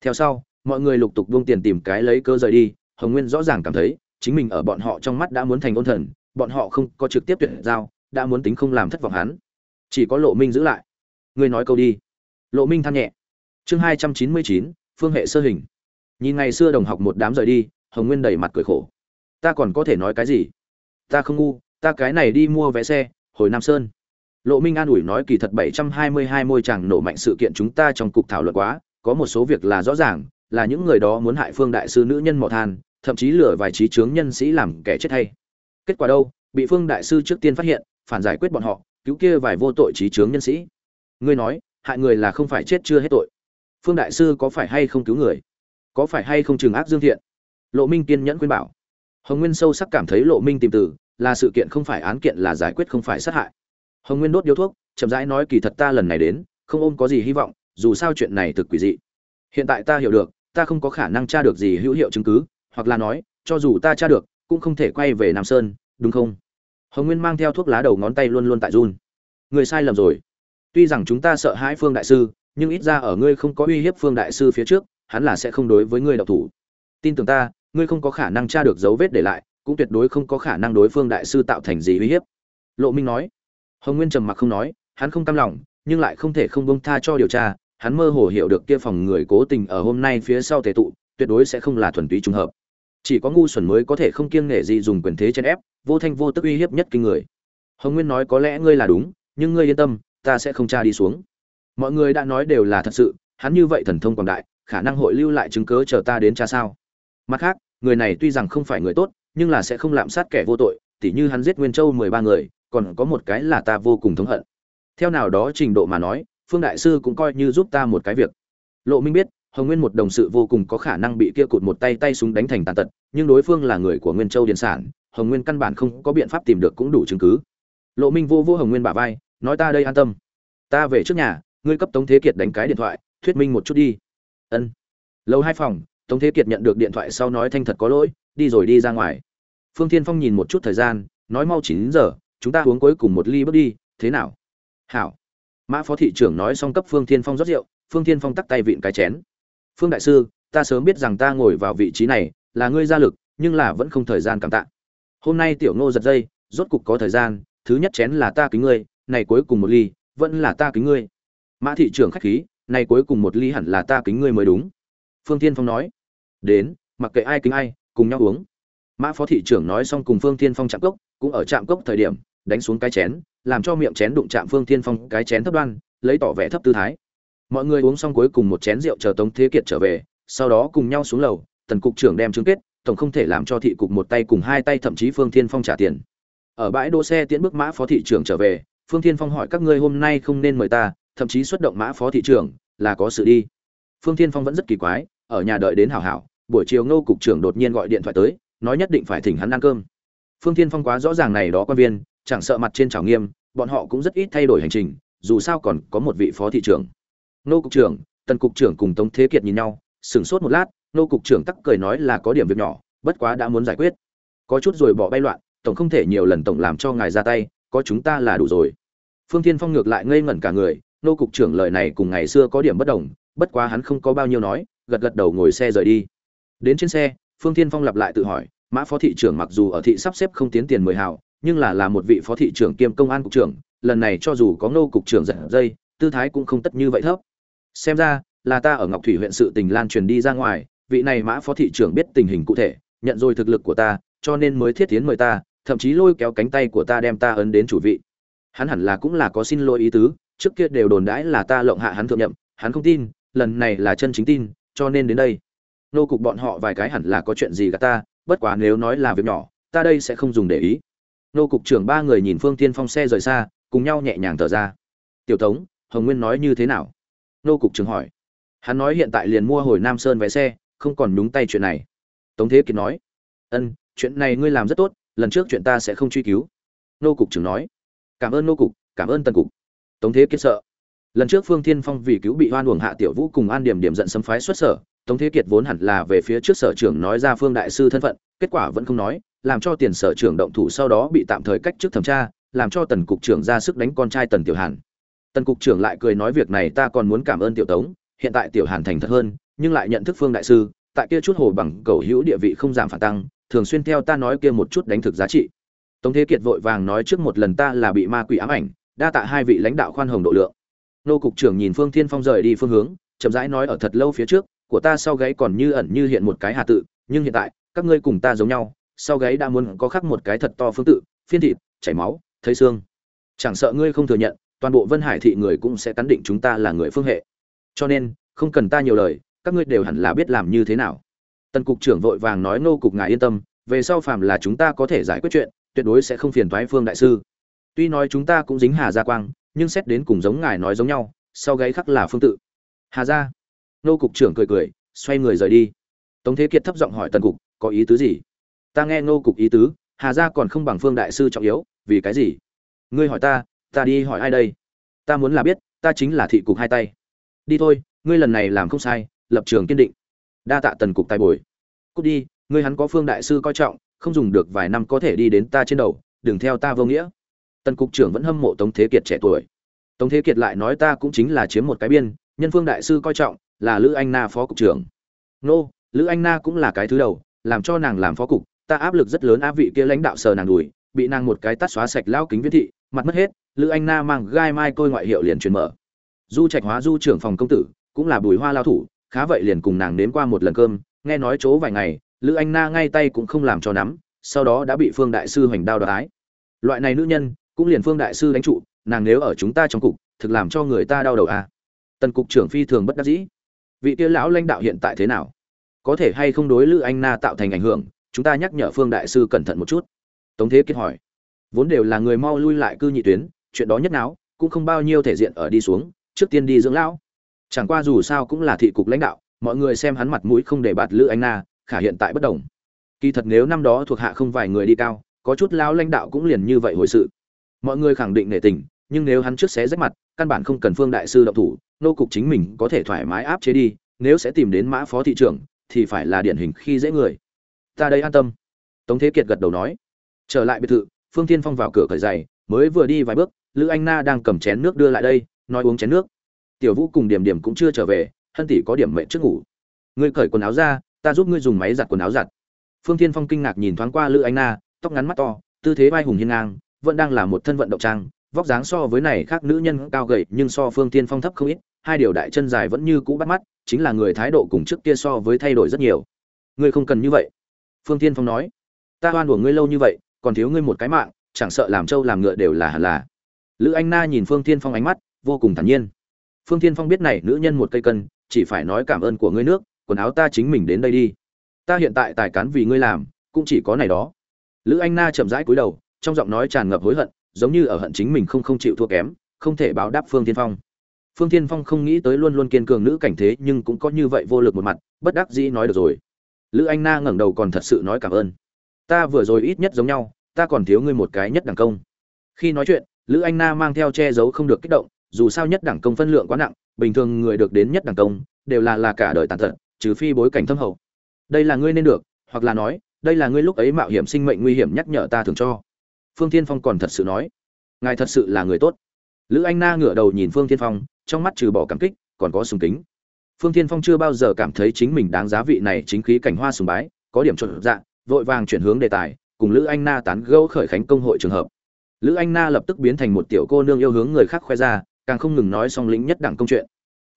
Theo sau, mọi người lục tục buông tiền tìm cái lấy cớ rời đi, hồng nguyên rõ ràng cảm thấy, chính mình ở bọn họ trong mắt đã muốn thành ôn thần, bọn họ không có trực tiếp tuyển giao, đã muốn tính không làm thất vọng hắn. Chỉ có lộ minh giữ lại ngươi nói câu đi. Lộ minh than nhẹ. Chương hai trăm chín mươi chín phương hệ sơ hình. Nhìn ngày xưa đồng học một đám rời đi hồng nguyên đầy mặt cười khổ. Ta còn có thể nói cái gì? Ta không ngu ta cái này đi mua vé xe hồi nam sơn. Lộ Minh an ủi nói kỳ thật 722 môi chàng nổ mạnh sự kiện chúng ta trong cục thảo luận quá, có một số việc là rõ ràng là những người đó muốn hại phương đại sư nữ nhân mọ than thậm chí lừa vài trí chướng nhân sĩ làm kẻ chết hay. Kết quả đâu? Bị phương đại sư trước tiên phát hiện phản giải quyết bọn họ cứu kia vài vô tội trí chướng nhân sĩ ngươi nói, hại người là không phải chết chưa hết tội. Phương đại sư có phải hay không cứu người? Có phải hay không trừng ác dương thiện? Lộ minh kiên nhẫn khuyên bảo. Hồng nguyên sâu sắc cảm thấy lộ minh tìm từ, là sự kiện không phải án kiện là giải quyết không phải sát hại. Hồng nguyên đốt điếu thuốc, chậm rãi nói kỳ thật ta lần này đến, không ôm có gì hy vọng, dù sao chuyện này thực quỷ dị. Hiện tại ta hiểu được, ta không có khả năng tra được gì hữu hiệu chứng cứ, hoặc là nói, cho dù ta tra được, cũng không thể quay về nam sơn, đúng không? Hồng nguyên mang theo thuốc lá đầu ngón tay luôn luôn tại run. Người sai lầm rồi tuy rằng chúng ta sợ hãi phương đại sư, nhưng ít ra ở ngươi không có uy hiếp phương đại sư phía trước, hắn là sẽ không đối với ngươi độc thủ. Tin tưởng ta, ngươi không có khả năng tra được dấu vết để lại, cũng tuyệt đối không có khả năng đối phương đại sư tạo thành gì uy hiếp. Lộ minh nói. Hồng nguyên trầm mặc không nói, hắn không cam lòng, nhưng lại không thể không bông tha cho điều tra, hắn mơ hồ hiểu được kia phòng người cố tình ở hôm nay phía sau thể tụ, tuyệt đối sẽ không là thuần túy trùng hợp. Chỉ có ngu xuẩn mới có thể không kiêng nể gì dùng quyền thế chèn ép, vô thanh vô tức uy hiếp nhất kinh người. Hồng nguyên nói có lẽ ngươi là đúng, nhưng ngươi yên tâm ta sẽ không tra đi xuống. Mọi người đã nói đều là thật sự, hắn như vậy thần thông quảng đại, khả năng hội lưu lại chứng cớ chờ ta đến tra sao. Mặt khác, người này tuy rằng không phải người tốt, nhưng là sẽ không lạm sát kẻ vô tội, tỉ như hắn giết nguyên châu mười ba người, còn có một cái là ta vô cùng thống hận. Theo nào đó trình độ mà nói, phương đại sư cũng coi như giúp ta một cái việc. Lộ minh biết, hồng nguyên một đồng sự vô cùng có khả năng bị kia cụt một tay tay súng đánh thành tàn tật, nhưng đối phương là người của nguyên châu điện sản, hồng nguyên căn bản không có biện pháp tìm được cũng đủ chứng cứ. Lộ minh vô vô hồng nguyên bả vai nói ta đây an tâm. Ta về trước nhà, ngươi cấp tống thế kiệt đánh cái điện thoại, thuyết minh một chút đi. Ân. Lâu hai phòng, tống thế kiệt nhận được điện thoại sau nói thanh thật có lỗi, đi rồi đi ra ngoài. Phương thiên phong nhìn một chút thời gian, nói mau chín giờ, chúng ta uống cuối cùng một ly bước đi, thế nào? Hảo. Mã phó thị trưởng nói xong cấp phương thiên phong rót rượu, phương thiên phong tắt tay vịn cái chén. Phương đại sư, ta sớm biết rằng ta ngồi vào vị trí này, là ngươi ra lực, nhưng là vẫn không thời gian cảm tạ. Hôm nay tiểu ngô giật dây, rốt cục có thời gian, thứ nhất chén là ta kính ngươi này cuối cùng một ly, vẫn là ta kính ngươi. Mã thị trưởng khách khí, này cuối cùng một ly hẳn là ta kính ngươi mới đúng. Phương thiên phong nói. Đến, mặc kệ ai kính ai, cùng nhau uống. Mã phó thị trưởng nói xong cùng phương thiên phong chạm cốc, cũng ở chạm cốc thời điểm, đánh xuống cái chén, làm cho miệng chén đụng chạm phương thiên phong, cái chén thấp đoan, lấy tỏ vẻ thấp tư thái. Mọi người uống xong cuối cùng một chén rượu chờ tống thế kiệt trở về, sau đó cùng nhau xuống lầu, tần cục trưởng đem chứng kết, tổng không thể làm cho thị cục một tay cùng hai tay thậm chí phương thiên phong trả tiền. Ở bãi đỗ xe tiễn bước mã phó thị trưởng trở về phương thiên phong hỏi các ngươi hôm nay không nên mời ta, thậm chí xuất động mã phó thị trưởng, là có sự đi. Phương thiên phong vẫn rất kỳ quái, ở nhà đợi đến hảo hảo, buổi chiều ngô cục trưởng đột nhiên gọi điện thoại tới, nói nhất định phải thỉnh hắn ăn cơm. Phương thiên phong quá rõ ràng này đó quan viên, chẳng sợ mặt trên trào nghiêm, bọn họ cũng rất ít thay đổi hành trình, dù sao còn có một vị phó thị trưởng. Nô cục trưởng, tần cục trưởng cùng tống thế kiệt nhìn nhau, sửng sốt một lát nô cục trưởng tắc cười nói là có điểm việc nhỏ, bất quá đã muốn giải quyết. Có chút rồi bỏ bay loạn, tổng không thể nhiều lần tổng làm cho ngài ra tay có chúng ta là đủ rồi. Phương thiên phong ngược lại ngây ngẩn cả người, nô cục trưởng lời này cùng ngày xưa có điểm bất đồng, bất quá hắn không có bao nhiêu nói, gật gật đầu ngồi xe rời đi. Đến trên xe, phương thiên phong lặp lại tự hỏi, mã phó thị trưởng mặc dù ở thị sắp xếp không tiến tiền mười hào, nhưng là là một vị phó thị trưởng kiêm công an cục trưởng, lần này cho dù có nô cục trưởng giật dây, tư thái cũng không tất như vậy thấp. Xem ra, là ta ở ngọc thủy huyện sự tình lan truyền đi ra ngoài, vị này mã phó thị trưởng biết tình hình cụ thể, nhận rồi thực lực của ta, cho nên mới thiết tiến mời ta thậm chí lôi kéo cánh tay của ta đem ta ấn đến chủ vị. Hắn hẳn là cũng là có xin lỗi ý tứ, trước kia đều đồn đãi là ta lộng hạ hắn thượng nhậm, hắn không tin, lần này là chân chính tin, cho nên đến đây. Nô cục bọn họ vài cái hẳn là có chuyện gì cả ta, bất quá nếu nói là việc nhỏ, ta đây sẽ không dùng để ý. Nô cục trưởng ba người nhìn phương tiên phong xe rời xa, cùng nhau nhẹ nhàng thở ra. Tiểu tống, hồng nguyên nói như thế nào? Nô cục trưởng hỏi. Hắn nói hiện tại liền mua hồi nam sơn vé xe, không còn nhúng tay chuyện này. Tống thế kiệt nói. Ân, chuyện này ngươi làm rất tốt lần trước chuyện ta sẽ không truy cứu. Nô cục trưởng nói. Cảm ơn nô cục, cảm ơn tần cục. Tống thế kiệt sợ. Lần trước phương thiên phong vì cứu bị hoan uổng hạ tiểu vũ cùng an điểm điểm giận xâm phái xuất sở, tống thế kiệt vốn hẳn là về phía trước sở trưởng nói ra phương đại sư thân phận, kết quả vẫn không nói, làm cho tiền sở trưởng động thủ sau đó bị tạm thời cách chức thẩm tra, làm cho tần cục trưởng ra sức đánh con trai tần tiểu hàn. Tần cục trưởng lại cười nói việc này ta còn muốn cảm ơn tiểu tống, hiện tại tiểu hàn thành thật hơn, nhưng lại nhận thức phương đại sư, tại kia chút hồ bằng cầu hữu địa vị không giảm phản tăng thường xuyên theo ta nói kia một chút đánh thực giá trị. Tống thế kiệt vội vàng nói trước một lần ta là bị ma quỷ ám ảnh, đa tạ hai vị lãnh đạo khoan hồng độ lượng. Nô cục trưởng nhìn phương thiên phong rời đi phương hướng, chậm rãi nói ở thật lâu phía trước, của ta sau gáy còn như ẩn như hiện một cái hà tự, nhưng hiện tại, các ngươi cùng ta giống nhau, sau gáy đã muốn có khắc một cái thật to phương tự, phiên thịt, chảy máu, thấy xương. Chẳng sợ ngươi không thừa nhận, toàn bộ vân hải thị người cũng sẽ cắn định chúng ta là người phương hệ. Cho nên, không cần ta nhiều lời, các ngươi đều hẳn là biết làm như thế nào tần cục trưởng vội vàng nói nô cục ngài yên tâm, về sau phàm là chúng ta có thể giải quyết chuyện, tuyệt đối sẽ không phiền thoái phương đại sư. Tuy nói chúng ta cũng dính hà gia quang, nhưng xét đến cùng giống ngài nói giống nhau, sau gáy khắc là phương tự. Hà gia. Nô cục trưởng cười cười, xoay người rời đi. Tống thế kiệt thấp giọng hỏi tần cục, có ý tứ gì? Ta nghe nô cục ý tứ, hà gia còn không bằng phương đại sư trọng yếu, vì cái gì? Ngươi hỏi ta ta đi hỏi ai đây? Ta muốn là biết, ta chính là thị cục hai tay. Đi thôi, ngươi lần này làm không sai, lập trường kiên định đa tạ tần cục tài bồi. Cút đi, ngươi hắn có phương đại sư coi trọng, không dùng được vài năm có thể đi đến ta trên đầu, đừng theo ta vô nghĩa. Tần cục trưởng vẫn hâm mộ tống thế kiệt trẻ tuổi. Tống thế kiệt lại nói ta cũng chính là chiếm một cái biên, nhân phương đại sư coi trọng, là lữ anh na phó cục trưởng. Nô, lữ anh na cũng là cái thứ đầu, làm cho nàng làm phó cục, ta áp lực rất lớn áp vị kia lãnh đạo sờ nàng đùi, bị nàng một cái tắt xóa sạch lao kính viễn thị, mặt mất hết, lữ anh na mang gai mai côi ngoại hiệu liền truyền mở. Du trạch hóa du trưởng phòng công tử, cũng là bùi hoa lao thủ khá vậy liền cùng nàng nếm qua một lần cơm, nghe nói chỗ vài ngày, lữ anh na ngay tay cũng không làm cho nắm, sau đó đã bị phương đại sư hoành đao đoái loại này nữ nhân, cũng liền phương đại sư đánh trụ, nàng nếu ở chúng ta trong cục, thực làm cho người ta đau đầu à. tần cục trưởng phi thường bất đắc dĩ. Vị kia lão lãnh đạo hiện tại thế nào? Có thể hay không đối lữ anh na tạo thành ảnh hưởng, chúng ta nhắc nhở phương đại sư cẩn thận một chút. Tống thế kiệt hỏi. Vốn đều là người mau lui lại cư nhị tuyến, chuyện đó nhất não cũng không bao nhiêu thể diện ở đi xuống, trước tiên đi dưỡng lão chẳng qua dù sao cũng là thị cục lãnh đạo, mọi người xem hắn mặt mũi không để bạt lữ anh na, khả hiện tại bất đồng. Kỳ thật nếu năm đó thuộc hạ không vài người đi cao, có chút lão lãnh đạo cũng liền như vậy hồi sự. Mọi người khẳng định nể tình, nhưng nếu hắn trước xé rách mặt, căn bản không cần phương đại sư động thủ, nô cục chính mình có thể thoải mái áp chế đi, nếu sẽ tìm đến mã phó thị trưởng, thì phải là điển hình khi dễ người. Ta đây an tâm. Tống thế kiệt gật đầu nói. Trở lại biệt thự, phương tiên phong vào cửa cởi giày, mới vừa đi vài bước, lữ anh na đang cầm chén nước đưa lại đây, nói uống chén nước tiểu vũ cùng điểm điểm cũng chưa trở về, hân tỷ có điểm mệnh trước ngủ. Ngươi cởi quần áo ra, ta giúp ngươi dùng máy giặt quần áo giặt. Phương tiên phong kinh ngạc nhìn thoáng qua lữ anh na, tóc ngắn mắt to, tư thế vai hùng hiên ngang, vẫn đang là một thân vận động trang, vóc dáng so với này khác nữ nhân cao gầy, nhưng so phương tiên phong thấp không ít, hai điều đại chân dài vẫn như cũ bắt mắt, chính là người thái độ cùng trước kia so với thay đổi rất nhiều. Ngươi không cần như vậy, phương tiên phong nói. Ta oan của ngươi lâu như vậy, còn thiếu ngươi một cái mạng, chẳng sợ làm trâu làm ngựa đều là hẳn là. Lữ anh na nhìn phương tiên phong ánh mắt, vô cùng thản nhiên phương Thiên phong biết này nữ nhân một cây cân, chỉ phải nói cảm ơn của ngươi nước, quần áo ta chính mình đến đây đi. Ta hiện tại tài cán vì ngươi làm, cũng chỉ có này đó. Lữ anh na chậm rãi cúi đầu, trong giọng nói tràn ngập hối hận, giống như ở hận chính mình không không chịu thua kém, không thể báo đáp phương Thiên phong. Phương Thiên phong không nghĩ tới luôn luôn kiên cường nữ cảnh thế, nhưng cũng có như vậy vô lực một mặt, bất đắc dĩ nói được rồi. Lữ anh na ngẩng đầu còn thật sự nói cảm ơn. Ta vừa rồi ít nhất giống nhau, ta còn thiếu ngươi một cái nhất đẳng công. Khi nói chuyện, lữ anh na mang theo che giấu không được kích động dù sao nhất đẳng công phân lượng quá nặng, bình thường người được đến nhất đẳng công, đều là là cả đời tàn tật, trừ phi bối cảnh thâm hậu. Đây là ngươi nên được, hoặc là nói, đây là ngươi lúc ấy mạo hiểm sinh mệnh nguy hiểm nhắc nhở ta thường cho. Phương tiên phong còn thật sự nói, ngài thật sự là người tốt. Lữ anh na ngửa đầu nhìn phương tiên phong, trong mắt trừ bỏ cảm kích, còn có sùng kính. Phương tiên phong chưa bao giờ cảm thấy chính mình đáng giá vị này chính khí cảnh hoa sùng bái, có điểm chuẩn dạ vội vàng chuyển hướng đề tài, cùng lữ anh na tán gẫu khởi khánh công hội trường hợp. Lữ anh na lập tức biến thành một tiểu cô nương yêu hướng người khác khoe ra càng không ngừng nói song lĩnh nhất đẳng công chuyện.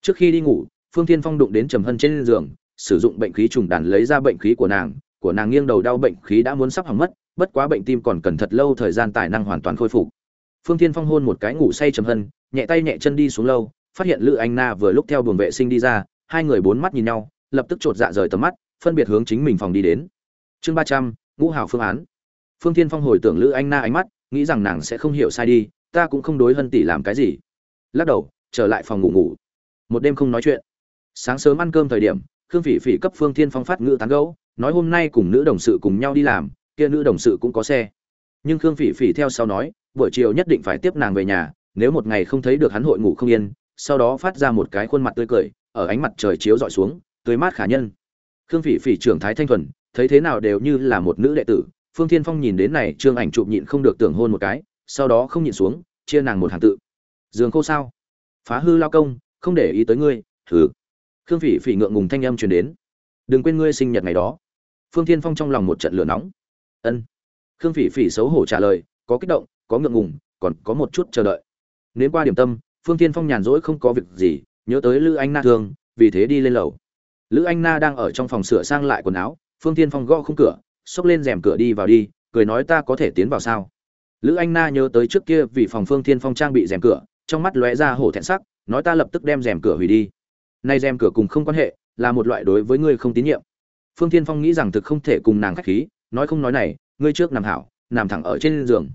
Trước khi đi ngủ, phương thiên phong đụng đến trầm hân trên giường, sử dụng bệnh khí trùng đàn lấy ra bệnh khí của nàng của nàng nghiêng đầu đau bệnh khí đã muốn sắp hỏng mất, bất quá bệnh tim còn cần thật lâu thời gian tài năng hoàn toàn khôi phục. Phương thiên phong hôn một cái ngủ say trầm hân, nhẹ tay nhẹ chân đi xuống lâu, phát hiện lữ anh na vừa lúc theo buồng vệ sinh đi ra, hai người bốn mắt nhìn nhau, lập tức chột dạ rời tầm mắt, phân biệt hướng chính mình phòng đi đến. Chương ba trăm, ngũ hảo phương án. Phương thiên phong hồi tưởng lữ anh na ánh mắt, nghĩ rằng nàng sẽ không hiểu sai đi, ta cũng không đối hân tỷ làm cái gì lắc đầu, trở lại phòng ngủ ngủ. Một đêm không nói chuyện. Sáng sớm ăn cơm thời điểm, khương phỉ phỉ cấp phương Thiên phong phát ngữ tán gẫu, nói hôm nay cùng nữ đồng sự cùng nhau đi làm, kia nữ đồng sự cũng có xe. Nhưng khương phỉ phỉ theo sau nói, buổi chiều nhất định phải tiếp nàng về nhà, nếu một ngày không thấy được hắn hội ngủ không yên. Sau đó phát ra một cái khuôn mặt tươi cười, ở ánh mặt trời chiếu dọi xuống, tươi mát khả nhân. Khương phỉ phỉ trưởng thái thanh thuần, thấy thế nào đều như là một nữ đệ tử. Phương thiên phong nhìn đến này, trương ảnh chụp nhịn không được tưởng hôn một cái, sau đó không nhịn xuống, chia nàng một hàng tự giường khô sao? Phá hư lao công, không để ý tới ngươi, thử. Khương phỉ phỉ ngượng ngùng thanh âm truyền đến. Đừng quên ngươi sinh nhật ngày đó. Phương thiên phong trong lòng một trận lửa nóng. Ân. Khương phỉ phỉ xấu hổ trả lời, có kích động, có ngượng ngùng, còn có một chút chờ đợi. Nếu qua điểm tâm, phương thiên phong nhàn rỗi không có việc gì, nhớ tới lữ anh na thường vì thế đi lên lầu. Lữ anh na đang ở trong phòng sửa sang lại quần áo, phương thiên phong gõ khung cửa, xốc lên rèm cửa đi vào đi, cười nói ta có thể tiến vào sao? Lữ anh na nhớ tới trước kia vì phòng phương thiên phong trang bị rèm cửa trong mắt lóe ra hổ thẹn sắc, nói ta lập tức đem rèm cửa hủy đi. Nay rèm cửa cùng không quan hệ, là một loại đối với ngươi không tín nhiệm. Phương tiên phong nghĩ rằng thực không thể cùng nàng khách khí, nói không nói này, ngươi trước nằm hảo, nằm thẳng ở trên giường.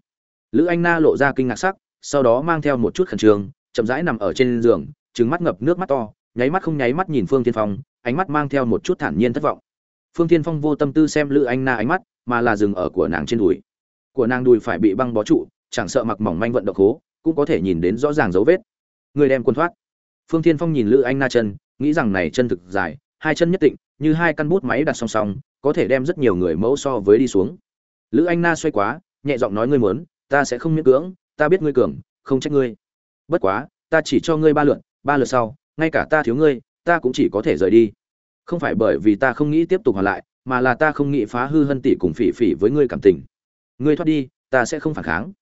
Lữ anh na lộ ra kinh ngạc sắc, sau đó mang theo một chút khẩn trương, chậm rãi nằm ở trên giường trứng mắt ngập nước mắt to, nháy mắt không nháy mắt nhìn phương tiên phong, ánh mắt mang theo một chút thản nhiên thất vọng. Phương tiên phong vô tâm tư xem lữ anh na ánh mắt, mà là dừng ở của nàng trên đùi. Của nàng đùi phải bị băng bó trụ, chẳng sợ mặc mỏng manh vận động hố cũng có thể nhìn đến rõ ràng dấu vết. Người đem quân thoát. Phương thiên phong nhìn lữ anh na chân, nghĩ rằng này chân thực dài, hai chân nhất định như hai căn bút máy đặt song song, có thể đem rất nhiều người mẫu so với đi xuống. Lữ anh na xoay quá, nhẹ giọng nói ngươi muốn, ta sẽ không miễn cưỡng, ta biết ngươi cường, không trách ngươi. Bất quá, ta chỉ cho ngươi ba lượt ba lượt sau, ngay cả ta thiếu ngươi, ta cũng chỉ có thể rời đi. Không phải bởi vì ta không nghĩ tiếp tục hoàn lại, mà là ta không nghĩ phá hư hân tỷ cùng phỉ phỉ với ngươi cảm tình. Ngươi thoát đi, ta sẽ không phản kháng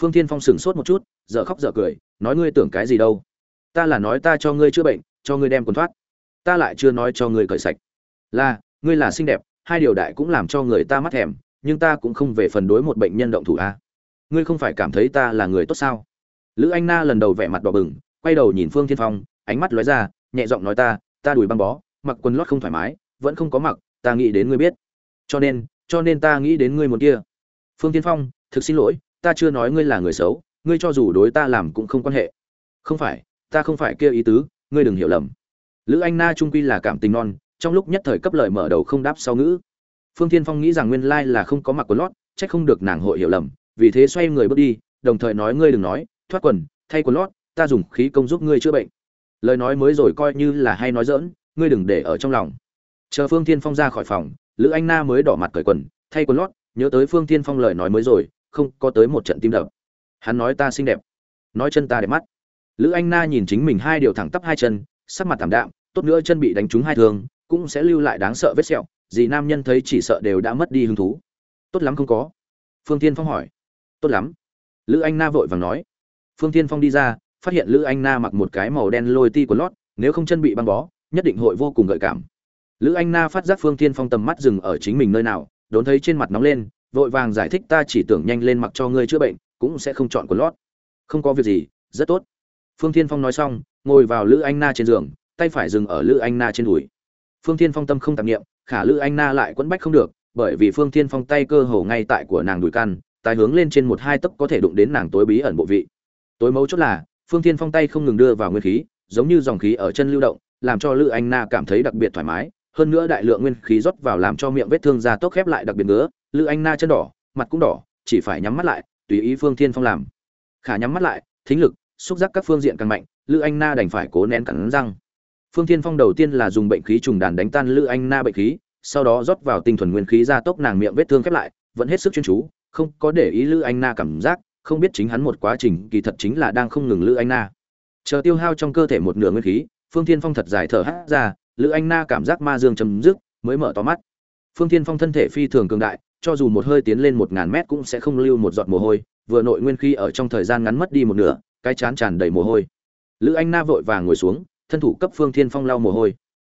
phương thiên phong sửng sốt một chút, dở khóc dở cười, nói ngươi tưởng cái gì đâu. Ta là nói ta cho ngươi chữa bệnh, cho ngươi đem quần thoát. Ta lại chưa nói cho ngươi cởi sạch. Là, ngươi là xinh đẹp, hai điều đại cũng làm cho người ta mắt thèm, nhưng ta cũng không về phần đối một bệnh nhân động thủ a ngươi không phải cảm thấy ta là người tốt sao? Lữ anh na lần đầu vẻ mặt đỏ bừng, quay đầu nhìn phương thiên phong, ánh mắt lóe ra, nhẹ giọng nói ta ta đùi băng bó, mặc quần lót không thoải mái, vẫn không có mặc, ta nghĩ đến ngươi biết. Cho nên cho nên ta nghĩ đến ngươi một kia. Phương Thiên phong, thực xin lỗi ta chưa nói ngươi là người xấu, ngươi cho dù đối ta làm cũng không quan hệ. Không phải, ta không phải kia ý tứ, ngươi đừng hiểu lầm. Lữ anh na trung quy là cảm tình non, trong lúc nhất thời cấp lời mở đầu không đáp sau ngữ. Phương tiên phong nghĩ rằng nguyên lai là không có mặc quần lót trách không được nàng hội hiểu lầm, vì thế xoay người bước đi, đồng thời nói ngươi đừng nói, thoát quần, thay quần lót, ta dùng khí công giúp ngươi chữa bệnh. Lời nói mới rồi coi như là hay nói dỡn ngươi đừng để ở trong lòng. Chờ phương tiên phong ra khỏi phòng, lữ anh na mới đỏ mặt cởi quần, thay quần lót, nhớ tới phương tiên phong lời nói mới rồi không có tới một trận tim đập. Hắn nói ta xinh đẹp. Nói chân ta đẹp mắt. Lữ anh na nhìn chính mình hai điều thẳng tắp hai chân, sắc mặt thảm đạm, tốt nữa chân bị đánh trúng hai thương, cũng sẽ lưu lại đáng sợ vết sẹo, gì nam nhân thấy chỉ sợ đều đã mất đi hứng thú. Tốt lắm không có. Phương tiên phong hỏi. Tốt lắm. Lữ anh na vội vàng nói. Phương tiên phong đi ra, phát hiện lữ anh na mặc một cái màu đen lôi ti của lót, nếu không chân bị băng bó, nhất định hội vô cùng gợi cảm. Lữ anh na phát giác phương tiên phong tầm mắt dừng ở chính mình nơi nào, đốn thấy trên mặt nóng lên vội vàng giải thích ta chỉ tưởng nhanh lên mặc cho ngươi chữa bệnh, cũng sẽ không chọn quần lót. Không có việc gì, rất tốt. Phương Thiên phong nói xong, ngồi vào lữ anh na trên giường, tay phải dừng ở lữ anh na trên đùi. Phương Thiên phong tâm không tạp nghiệm khả lữ anh na lại quẫn bách không được, bởi vì phương Thiên phong tay cơ hồ ngay tại của nàng đùi căn tài hướng lên trên một hai tấc có thể đụng đến nàng tối bí ẩn bộ vị. Tối mấu chốt là, phương Thiên phong tay không ngừng đưa vào nguyên khí, giống như dòng khí ở chân lưu động, làm cho lữ anh na cảm thấy đặc biệt thoải mái, hơn nữa đại lượng nguyên khí rót vào làm cho miệng vết thương da tốc khép lại đặc biệt nữa lữ anh na chân đỏ, mặt cũng đỏ, chỉ phải nhắm mắt lại, tùy ý phương thiên phong làm. Khả nhắm mắt lại, thính lực, xúc giác các phương diện càng mạnh, lữ anh na đành phải cố nén cắn răng. Phương thiên phong đầu tiên là dùng bệnh khí trùng đàn đánh tan lữ anh na bệnh khí, sau đó rót vào tinh thuần nguyên khí ra tốc nàng miệng vết thương khép lại, vẫn hết sức chuyên chú, không có để ý lữ anh na cảm giác, không biết chính hắn một quá trình kỳ thật chính là đang không ngừng lữ anh na. Chờ tiêu hao trong cơ thể một nửa nguyên khí, phương thiên phong thật dài thở hát ra, lữ anh na cảm giác ma dương chấm dứt, mới mở to mắt. Phương thiên phong thân thể phi thường cường đại cho dù một hơi tiến lên một ngàn mét cũng sẽ không lưu một giọt mồ hôi, vừa nội nguyên khí ở trong thời gian ngắn mất đi một nửa, cái chán tràn đầy mồ hôi. Lữ anh na vội vàng ngồi xuống, thân thủ cấp phương thiên phong lau mồ hôi.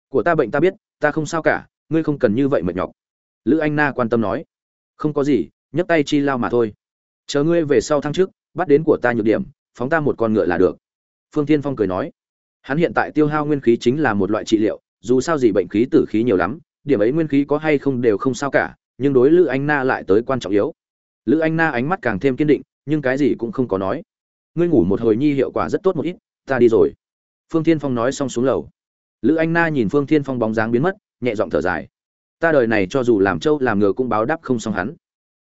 Của ta bệnh ta biết, ta không sao cả, ngươi không cần như vậy mệt nhọc. Lữ anh na quan tâm nói. Không có gì, nhấc tay chi lao mà thôi. Chờ ngươi về sau thăng trước, bắt đến của ta nhược điểm, phóng ta một con ngựa là được. Phương thiên phong cười nói. Hắn hiện tại tiêu hao nguyên khí chính là một loại trị liệu, dù sao gì bệnh khí tử khí nhiều lắm, điểm ấy nguyên khí có hay không đều không sao cả nhưng đối lữ anh na lại tới quan trọng yếu. Lữ anh na ánh mắt càng thêm kiên định, nhưng cái gì cũng không có nói. Ngươi ngủ một hồi nhi hiệu quả rất tốt một ít, ta đi rồi. Phương thiên phong nói xong xuống lầu. Lữ anh na nhìn phương thiên phong bóng dáng biến mất, nhẹ giọng thở dài. Ta đời này cho dù làm trâu làm ngựa cũng báo đáp không xong hắn.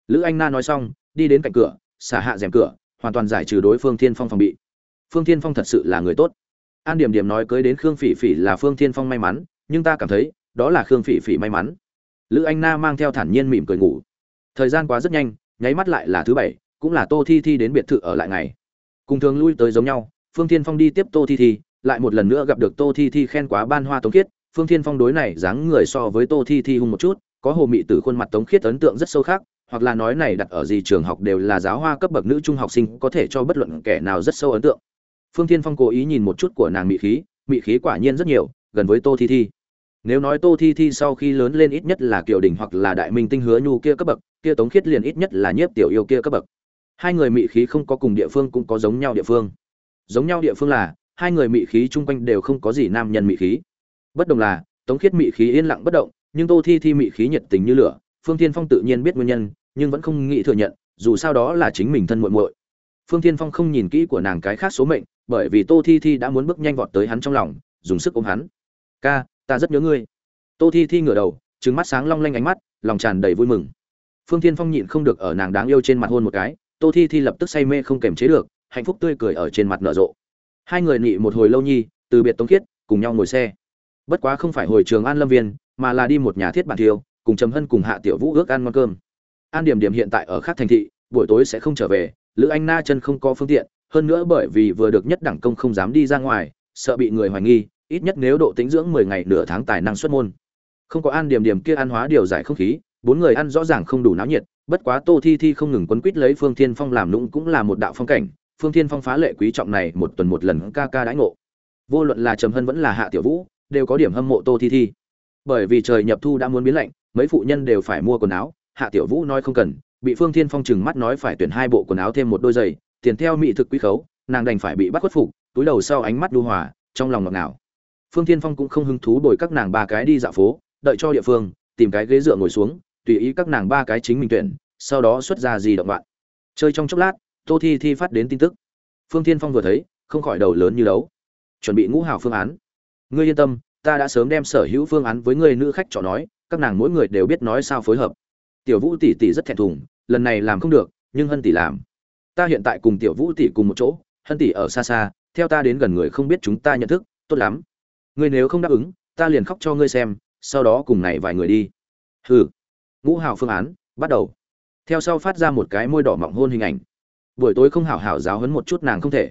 Lữ anh na nói xong, đi đến cạnh cửa, xả hạ rèm cửa, hoàn toàn giải trừ đối phương thiên phong phòng bị. Phương thiên phong thật sự là người tốt. An điểm điểm nói cưới đến khương phỉ phỉ là phương thiên phong may mắn, nhưng ta cảm thấy, đó là khương phỉ phỉ may mắn lữ anh na mang theo thản nhiên mỉm cười ngủ. Thời gian quá rất nhanh, nháy mắt lại là thứ bảy, cũng là tô thi thi đến biệt thự ở lại ngày. Cùng thường lui tới giống nhau, phương thiên phong đi tiếp tô thi thi, lại một lần nữa gặp được tô thi thi khen quá ban hoa tống khiết. Phương thiên phong đối này dáng người so với tô thi thi hung một chút, có hồ mị từ khuôn mặt tống khiết ấn tượng rất sâu khác, hoặc là nói này đặt ở gì trường học đều là giáo hoa cấp bậc nữ trung học sinh có thể cho bất luận kẻ nào rất sâu ấn tượng. Phương thiên phong cố ý nhìn một chút của nàng mị khí mị khí quả nhiên rất nhiều, gần với tô thi thi nếu nói tô thi thi sau khi lớn lên ít nhất là kiều đình hoặc là đại minh tinh hứa nhu kia cấp bậc, kia tống khiết liền ít nhất là nhiếp tiểu yêu kia cấp bậc. Hai người mị khí không có cùng địa phương cũng có giống nhau địa phương. Giống nhau địa phương là, hai người mị khí chung quanh đều không có gì nam nhân mị khí. Bất đồng là, tống khiết mị khí yên lặng bất động, nhưng tô thi thi mị khí nhiệt tình như lửa, phương tiên phong tự nhiên biết nguyên nhân, nhưng vẫn không nghĩ thừa nhận, dù sao đó là chính mình thân muội muội. Phương tiên phong không nhìn kỹ của nàng cái khác số mệnh, bởi vì tô thi thi đã muốn bước nhanh vọt tới hắn trong lòng, dùng sức ôm hắn. Ca ta rất nhớ ngươi. Tô thi thi ngửa đầu trứng mắt sáng long lanh ánh mắt, lòng tràn đầy vui mừng. Phương tiên phong nhịn không được ở nàng đáng yêu trên mặt hôn một cái, tô thi thi lập tức say mê không kềm chế được, hạnh phúc tươi cười ở trên mặt nở rộ. Hai người nị một hồi lâu nhi, từ biệt tống khiết, cùng nhau ngồi xe. Bất quá không phải hồi trường an lâm viên, mà là đi một nhà thiết bản thiêu, cùng trầm hân cùng hạ tiểu vũ ước ăn ngon cơm. An điểm điểm hiện tại ở khác thành thị, buổi tối sẽ không trở về, lữ anh na chân không có phương tiện, hơn nữa bởi vì vừa được nhất đẳng công không dám đi ra ngoài, sợ bị người hoài nghi ít nhất nếu độ tính dưỡng mười ngày nửa tháng tài năng xuất môn. Không có an điểm điểm kia ăn hóa điều giải không khí, bốn người ăn rõ ràng không đủ náo nhiệt, bất quá tô thi thi không ngừng quấn quýt lấy phương thiên phong làm nũng cũng là một đạo phong cảnh. Phương thiên phong phá lệ quý trọng này một tuần một lần ca ca đãi ngộ. Vô luận là trầm hân vẫn là hạ tiểu vũ, đều có điểm hâm mộ tô thi thi. Bởi vì trời nhập thu đã muốn biến lạnh, mấy phụ nhân đều phải mua quần áo, hạ tiểu vũ nói không cần, bị phương thiên phong chừng mắt nói phải tuyển hai bộ quần áo thêm một đôi giày, tiền theo mỹ thực quý khấu, nàng đành phải bị bắt khuất phục, túi đầu sau ánh mắt đu hòa, trong lòng ngọt ngào phương thiên phong cũng không hứng thú đổi các nàng ba cái đi dạo phố, đợi cho địa phương, tìm cái ghế dựa ngồi xuống, tùy ý các nàng ba cái chính mình tuyển, sau đó xuất ra gì động bạn chơi trong chốc lát, tô thi thi phát đến tin tức. Phương thiên phong vừa thấy, không khỏi đầu lớn như đấu. Chuẩn bị ngũ hào phương án. Ngươi yên tâm, ta đã sớm đem sở hữu phương án với người nữ khách trò nói, các nàng mỗi người đều biết nói sao phối hợp. Tiểu vũ tỷ tỷ rất thẹn thùng, lần này làm không được, nhưng hân tỷ làm. Ta hiện tại cùng tiểu vũ tỷ cùng một chỗ, hân tỷ ở xa xa, theo ta đến gần người không biết chúng ta nhận thức, tốt lắm ngươi nếu không đáp ứng, ta liền khóc cho ngươi xem, sau đó cùng này vài người đi. Hừ. Ngũ hào phương án bắt đầu. Theo sau phát ra một cái môi đỏ mọng hôn hình ảnh. Buổi tối không hảo hảo giáo hấn một chút nàng không thể.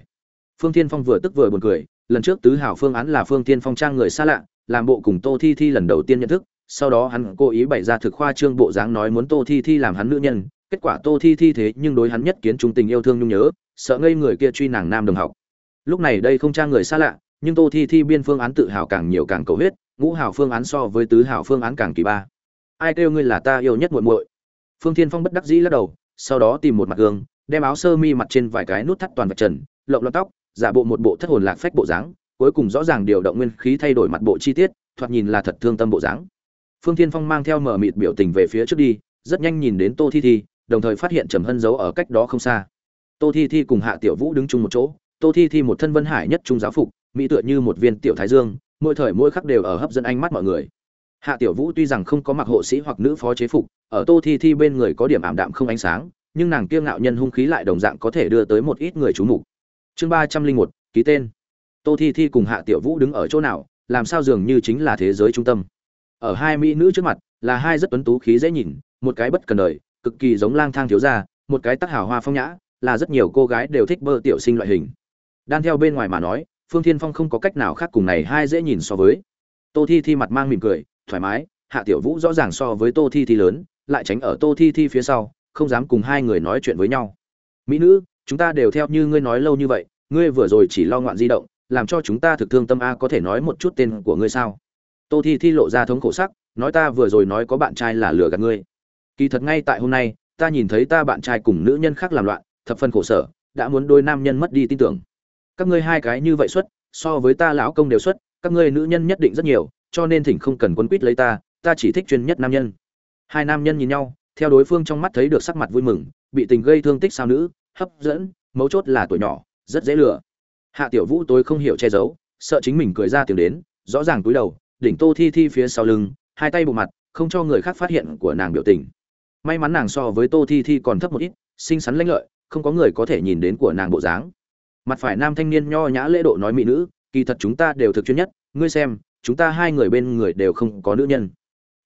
Phương tiên phong vừa tức vừa buồn cười, lần trước tứ hảo phương án là phương tiên phong trang người xa lạ, làm bộ cùng tô thi thi lần đầu tiên nhận thức, sau đó hắn cố ý bày ra thực khoa trương bộ dáng nói muốn tô thi thi làm hắn nữ nhân, kết quả tô thi thi thế nhưng đối hắn nhất kiến trung tình yêu thương nhung nhớ, sợ ngây người kia truy nàng nam đồng học. Lúc này đây không trang người xa lạ nhưng tô thi thi biên phương án tự hào càng nhiều càng cầu hết ngũ hảo phương án so với tứ hảo phương án càng kỳ ba. Ai kêu ngươi là ta yêu nhất muội muội? Phương thiên phong bất đắc dĩ lắc đầu, sau đó tìm một mặt gương, đem áo sơ mi mặt trên vài cái nút thắt toàn vật trần, lộng lọt tóc, giả bộ một bộ thất hồn lạc phách bộ dáng, cuối cùng rõ ràng điều động nguyên khí thay đổi mặt bộ chi tiết, thoạt nhìn là thật thương tâm bộ dáng. Phương thiên phong mang theo mở mịt biểu tình về phía trước đi, rất nhanh nhìn đến tô thi thi, đồng thời phát hiện trầm hân giấu ở cách đó không xa. Tô thi thi cùng hạ tiểu vũ đứng chung một chỗ, tô thi thi một thân vân hải nhất trung giáo phục mỹ tựa như một viên tiểu thái dương, mỗi thời mỗi khắc đều ở hấp dẫn ánh mắt mọi người. Hạ tiểu vũ tuy rằng không có mặc hộ sĩ hoặc nữ phó chế phục, ở tô thi thi bên người có điểm ảm đạm không ánh sáng, nhưng nàng kiêu ngạo nhân hung khí lại đồng dạng có thể đưa tới một ít người chú mục. Chương ba trăm linh một, ký tên. Tô thi thi cùng hạ tiểu vũ đứng ở chỗ nào, làm sao dường như chính là thế giới trung tâm. Ở hai mỹ nữ trước mặt, là hai rất tuấn tú khí dễ nhìn, một cái bất cần đời, cực kỳ giống lang thang thiếu gia, một cái tắc hào hoa phong nhã, là rất nhiều cô gái đều thích bơ tiểu sinh loại hình. Đan theo bên ngoài mà nói phương thiên phong không có cách nào khác cùng này hai dễ nhìn so với. Tô thi thi mặt mang mỉm cười, thoải mái, hạ tiểu vũ rõ ràng so với tô thi thi lớn, lại tránh ở tô thi thi phía sau, không dám cùng hai người nói chuyện với nhau. Mỹ nữ, chúng ta đều theo như ngươi nói lâu như vậy, ngươi vừa rồi chỉ lo ngoạn di động, làm cho chúng ta thực thương tâm a có thể nói một chút tên của ngươi sao? Tô thi thi lộ ra thống khổ sắc, nói ta vừa rồi nói có bạn trai là lừa gạt ngươi. Kỳ thật ngay tại hôm nay, ta nhìn thấy ta bạn trai cùng nữ nhân khác làm loạn, thập phần khổ sở, đã muốn đôi nam nhân mất đi tin tưởng các ngươi hai cái như vậy xuất, so với ta lão công đều xuất, các ngươi nữ nhân nhất định rất nhiều, cho nên thỉnh không cần quấn quýt lấy ta ta chỉ thích chuyên nhất nam nhân. Hai nam nhân nhìn nhau, theo đối phương trong mắt thấy được sắc mặt vui mừng, bị tình gây thương tích sao nữ, hấp dẫn, mấu chốt là tuổi nhỏ, rất dễ lừa. Hạ tiểu vũ tôi không hiểu che giấu, sợ chính mình cười ra tiếng đến, rõ ràng túi đầu, đỉnh tô thi thi phía sau lưng, hai tay bộ mặt, không cho người khác phát hiện của nàng biểu tình. May mắn nàng so với tô thi thi còn thấp một ít, xinh xắn lãnh lợi, không có người có thể nhìn đến của nàng bộ dáng mặt phải nam thanh niên nho nhã lễ độ nói mỹ nữ, kỳ thật chúng ta đều thực chuyên nhất, ngươi xem, chúng ta hai người bên người đều không có nữ nhân.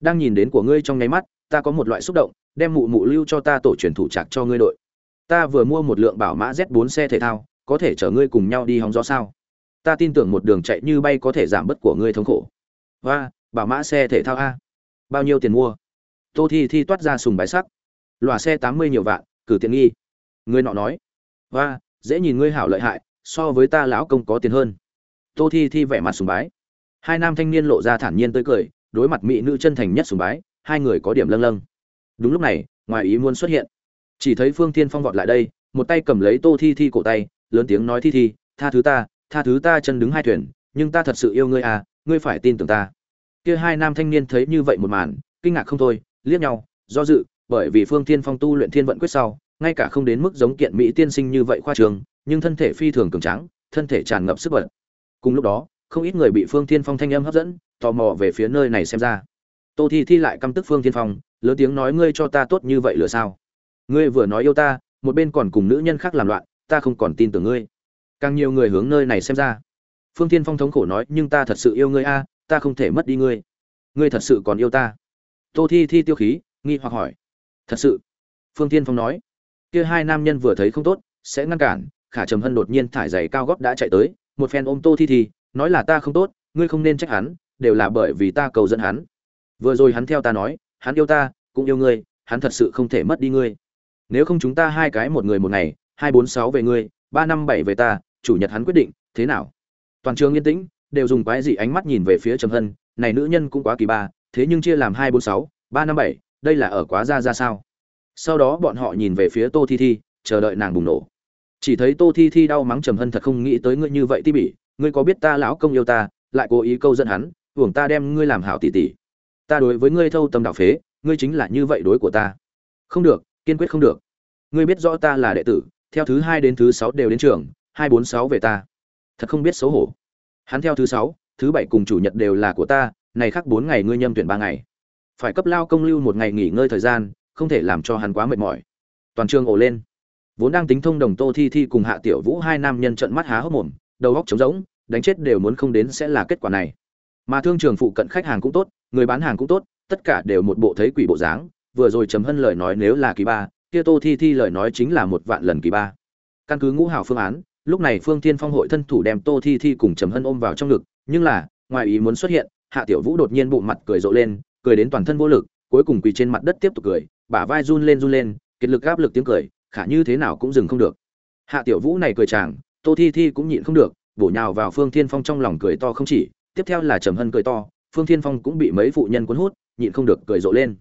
Đang nhìn đến của ngươi trong nháy mắt, ta có một loại xúc động, đem mụ mụ lưu cho ta tổ truyền thủ trạc cho ngươi đội. Ta vừa mua một lượng bảo mã z 4 xe thể thao, có thể chở ngươi cùng nhau đi hóng gió sao? Ta tin tưởng một đường chạy như bay có thể giảm bớt của ngươi thống khổ. Và bảo mã xe thể thao a. Bao nhiêu tiền mua? Tô thi thi toát ra sùng bái sắc. Lòa xe tám mươi nhiều vạn, cử tiện nghi. Người nọ nói. Và dễ nhìn ngươi hảo lợi hại, so với ta lão công có tiền hơn. Tô thi thi vẻ mặt sùng bái. Hai nam thanh niên lộ ra thản nhiên tới cười, đối mặt mỹ nữ chân thành nhất sùng bái, hai người có điểm lâng lâng. Đúng lúc này, ngoài ý muốn xuất hiện. Chỉ thấy phương thiên phong vọt lại đây, một tay cầm lấy tô thi thi cổ tay, lớn tiếng nói thi thi, tha thứ ta, tha thứ ta chân đứng hai thuyền, nhưng ta thật sự yêu ngươi à ngươi phải tin tưởng ta. Kia hai nam thanh niên thấy như vậy một màn, kinh ngạc không thôi, liếc nhau, do dự, bởi vì phương thiên phong tu luyện thiên vận quyết sau ngay cả không đến mức giống kiện mỹ tiên sinh như vậy khoa trường, nhưng thân thể phi thường cường tráng, thân thể tràn ngập sức bật. Cùng lúc đó, không ít người bị phương thiên phong thanh âm hấp dẫn, tò mò về phía nơi này xem ra. Tô thi thi lại căm tức phương thiên phong, lớn tiếng nói, ngươi cho ta tốt như vậy lửa sao? Ngươi vừa nói yêu ta, một bên còn cùng nữ nhân khác làm loạn, ta không còn tin tưởng ngươi. Càng nhiều người hướng nơi này xem ra. Phương thiên phong thống khổ nói, nhưng ta thật sự yêu ngươi a, ta không thể mất đi ngươi. Ngươi thật sự còn yêu ta. Tô thi thi tiêu khí, nghi hoặc hỏi, thật sự? Phương thiên phong nói kia hai nam nhân vừa thấy không tốt, sẽ ngăn cản, khả trầm hân đột nhiên thải giày cao góp đã chạy tới, một phen ôm tô thi thi, nói là ta không tốt, ngươi không nên trách hắn, đều là bởi vì ta cầu dẫn hắn. Vừa rồi hắn theo ta nói, hắn yêu ta, cũng yêu ngươi, hắn thật sự không thể mất đi ngươi. Nếu không chúng ta hai cái một người một ngày, hai bốn sáu về ngươi, ba năm bảy về ta, chủ nhật hắn quyết định, thế nào? Toàn trường yên tĩnh, đều dùng quái dị ánh mắt nhìn về phía trầm hân, này nữ nhân cũng quá kỳ ba, thế nhưng chia làm hai bốn sáu, ba năm bảy, đây là ở quá ra ra sao? Sau đó bọn họ nhìn về phía tô thi thi, chờ đợi nàng bùng nổ. Chỉ thấy tô thi thi đau mắng trầm hân thật không nghĩ tới ngươi như vậy ti bỉ, ngươi có biết ta lão công yêu ta, lại cố ý câu dẫn hắn, hưởng ta đem ngươi làm hảo tỷ tỷ. Ta đối với ngươi thâu tâm đạo phế, ngươi chính là như vậy đối của ta. Không được, kiên quyết không được. Ngươi biết rõ ta là đệ tử, theo thứ hai đến thứ sáu đều đến trường, hai bốn sáu về ta. Thật không biết xấu hổ. Hắn theo thứ sáu, thứ bảy cùng chủ nhật đều là của ta, này khác bốn ngày ngươi nhâm tuyển ba ngày. Phải cấp lao công lưu một ngày nghỉ ngơi thời gian không thể làm cho hắn quá mệt mỏi. Toàn trường ồ lên. Vốn đang tính thông đồng tô thi thi cùng hạ tiểu vũ hai nam nhân trận mắt há hốc mồm, đầu góc trống rỗng, đánh chết đều muốn không đến sẽ là kết quả này. Mà thương trường phụ cận khách hàng cũng tốt, người bán hàng cũng tốt, tất cả đều một bộ thấy quỷ bộ dáng, vừa rồi chấm hân lời nói nếu là kỳ ba, kia tô thi thi lời nói chính là một vạn lần kỳ ba. Căn cứ ngũ hào phương án, lúc này phương thiên phong hội thân thủ đem tô thi thi cùng chấm hân ôm vào trong ngực, nhưng là, ngoài ý muốn xuất hiện, hạ tiểu vũ đột nhiên bụng mặt cười rộ lên, cười đến toàn thân vô lực cuối cùng quỳ trên mặt đất tiếp tục cười, bả vai run lên run lên, kiệt lực áp lực tiếng cười, khả như thế nào cũng dừng không được. Hạ tiểu vũ này cười chàng, tô thi thi cũng nhịn không được, bổ nhào vào phương thiên phong trong lòng cười to không chỉ, tiếp theo là trầm hân cười to, phương thiên phong cũng bị mấy phụ nhân cuốn hút, nhịn không được cười rộ lên.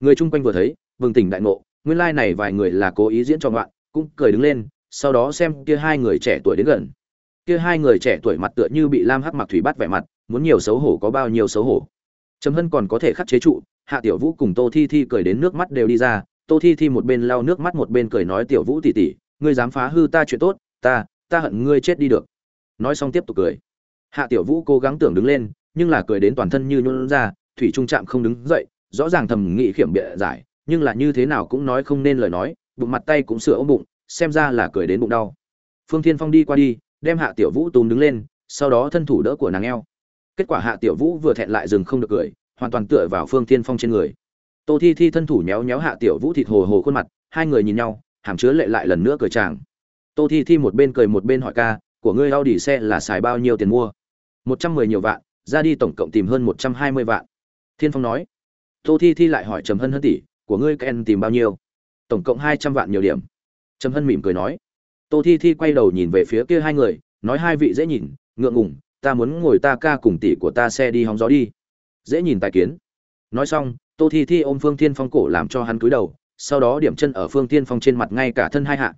Người chung quanh vừa thấy vừng tỉnh đại ngộ, nguyên lai này vài người là cố ý diễn cho ngoạn, cũng cười đứng lên, sau đó xem kia hai người trẻ tuổi đến gần. Kia hai người trẻ tuổi mặt tựa như bị lam hắc mặc thủy bắt vẻ mặt, muốn nhiều xấu hổ có bao nhiêu xấu hổ trầm hân còn có thể khắc chế trụ, hạ tiểu vũ cùng tô thi thi cười đến nước mắt đều đi ra, tô thi thi một bên lau nước mắt một bên cười nói, tiểu vũ tỉ tỉ ngươi dám phá hư ta chuyện tốt, ta ta hận ngươi chết đi được. Nói xong tiếp tục cười. Hạ tiểu vũ cố gắng tưởng đứng lên, nhưng là cười đến toàn thân như nhún ra, thủy trung chạm không đứng dậy, rõ ràng thầm nghị khiểm bịa giải, nhưng là như thế nào cũng nói không nên lời nói, bụng mặt tay cũng sửa ôm bụng, xem ra là cười đến bụng đau. Phương thiên phong đi qua đi, đem hạ tiểu vũ túm đứng lên, sau đó thân thủ đỡ của nàng eo kết quả hạ tiểu vũ vừa thẹn lại dừng không được cười, hoàn toàn tựa vào phương thiên phong trên người. Tô thi thi thân thủ nhéo nhéo hạ tiểu vũ thịt hồ hồ khuôn mặt, hai người nhìn nhau, hàm chứa lệ lại lần nữa cười chàng. Tô thi thi một bên cười một bên hỏi ca, của ngươi a u đi xe là xài bao nhiêu tiền mua? Một trăm mười nhiều vạn, ra đi tổng cộng tìm hơn một trăm hai mươi vạn. Thiên phong nói. Tô thi thi lại hỏi trầm hân hân tỷ, của ngươi ken tìm bao nhiêu? Tổng cộng hai trăm vạn nhiều điểm. Trầm hân mỉm cười nói. Tô thi thi quay đầu nhìn về phía kia hai người, nói hai vị dễ nhìn, ngượng ngùng ta muốn ngồi ta ca cùng tỷ của ta xe đi hóng gió đi. Dễ nhìn tài kiến. Nói xong, tô thi thi ôm phương tiên phong cổ làm cho hắn cúi đầu, sau đó điểm chân ở phương tiên phong trên mặt ngay cả thân hai hạ.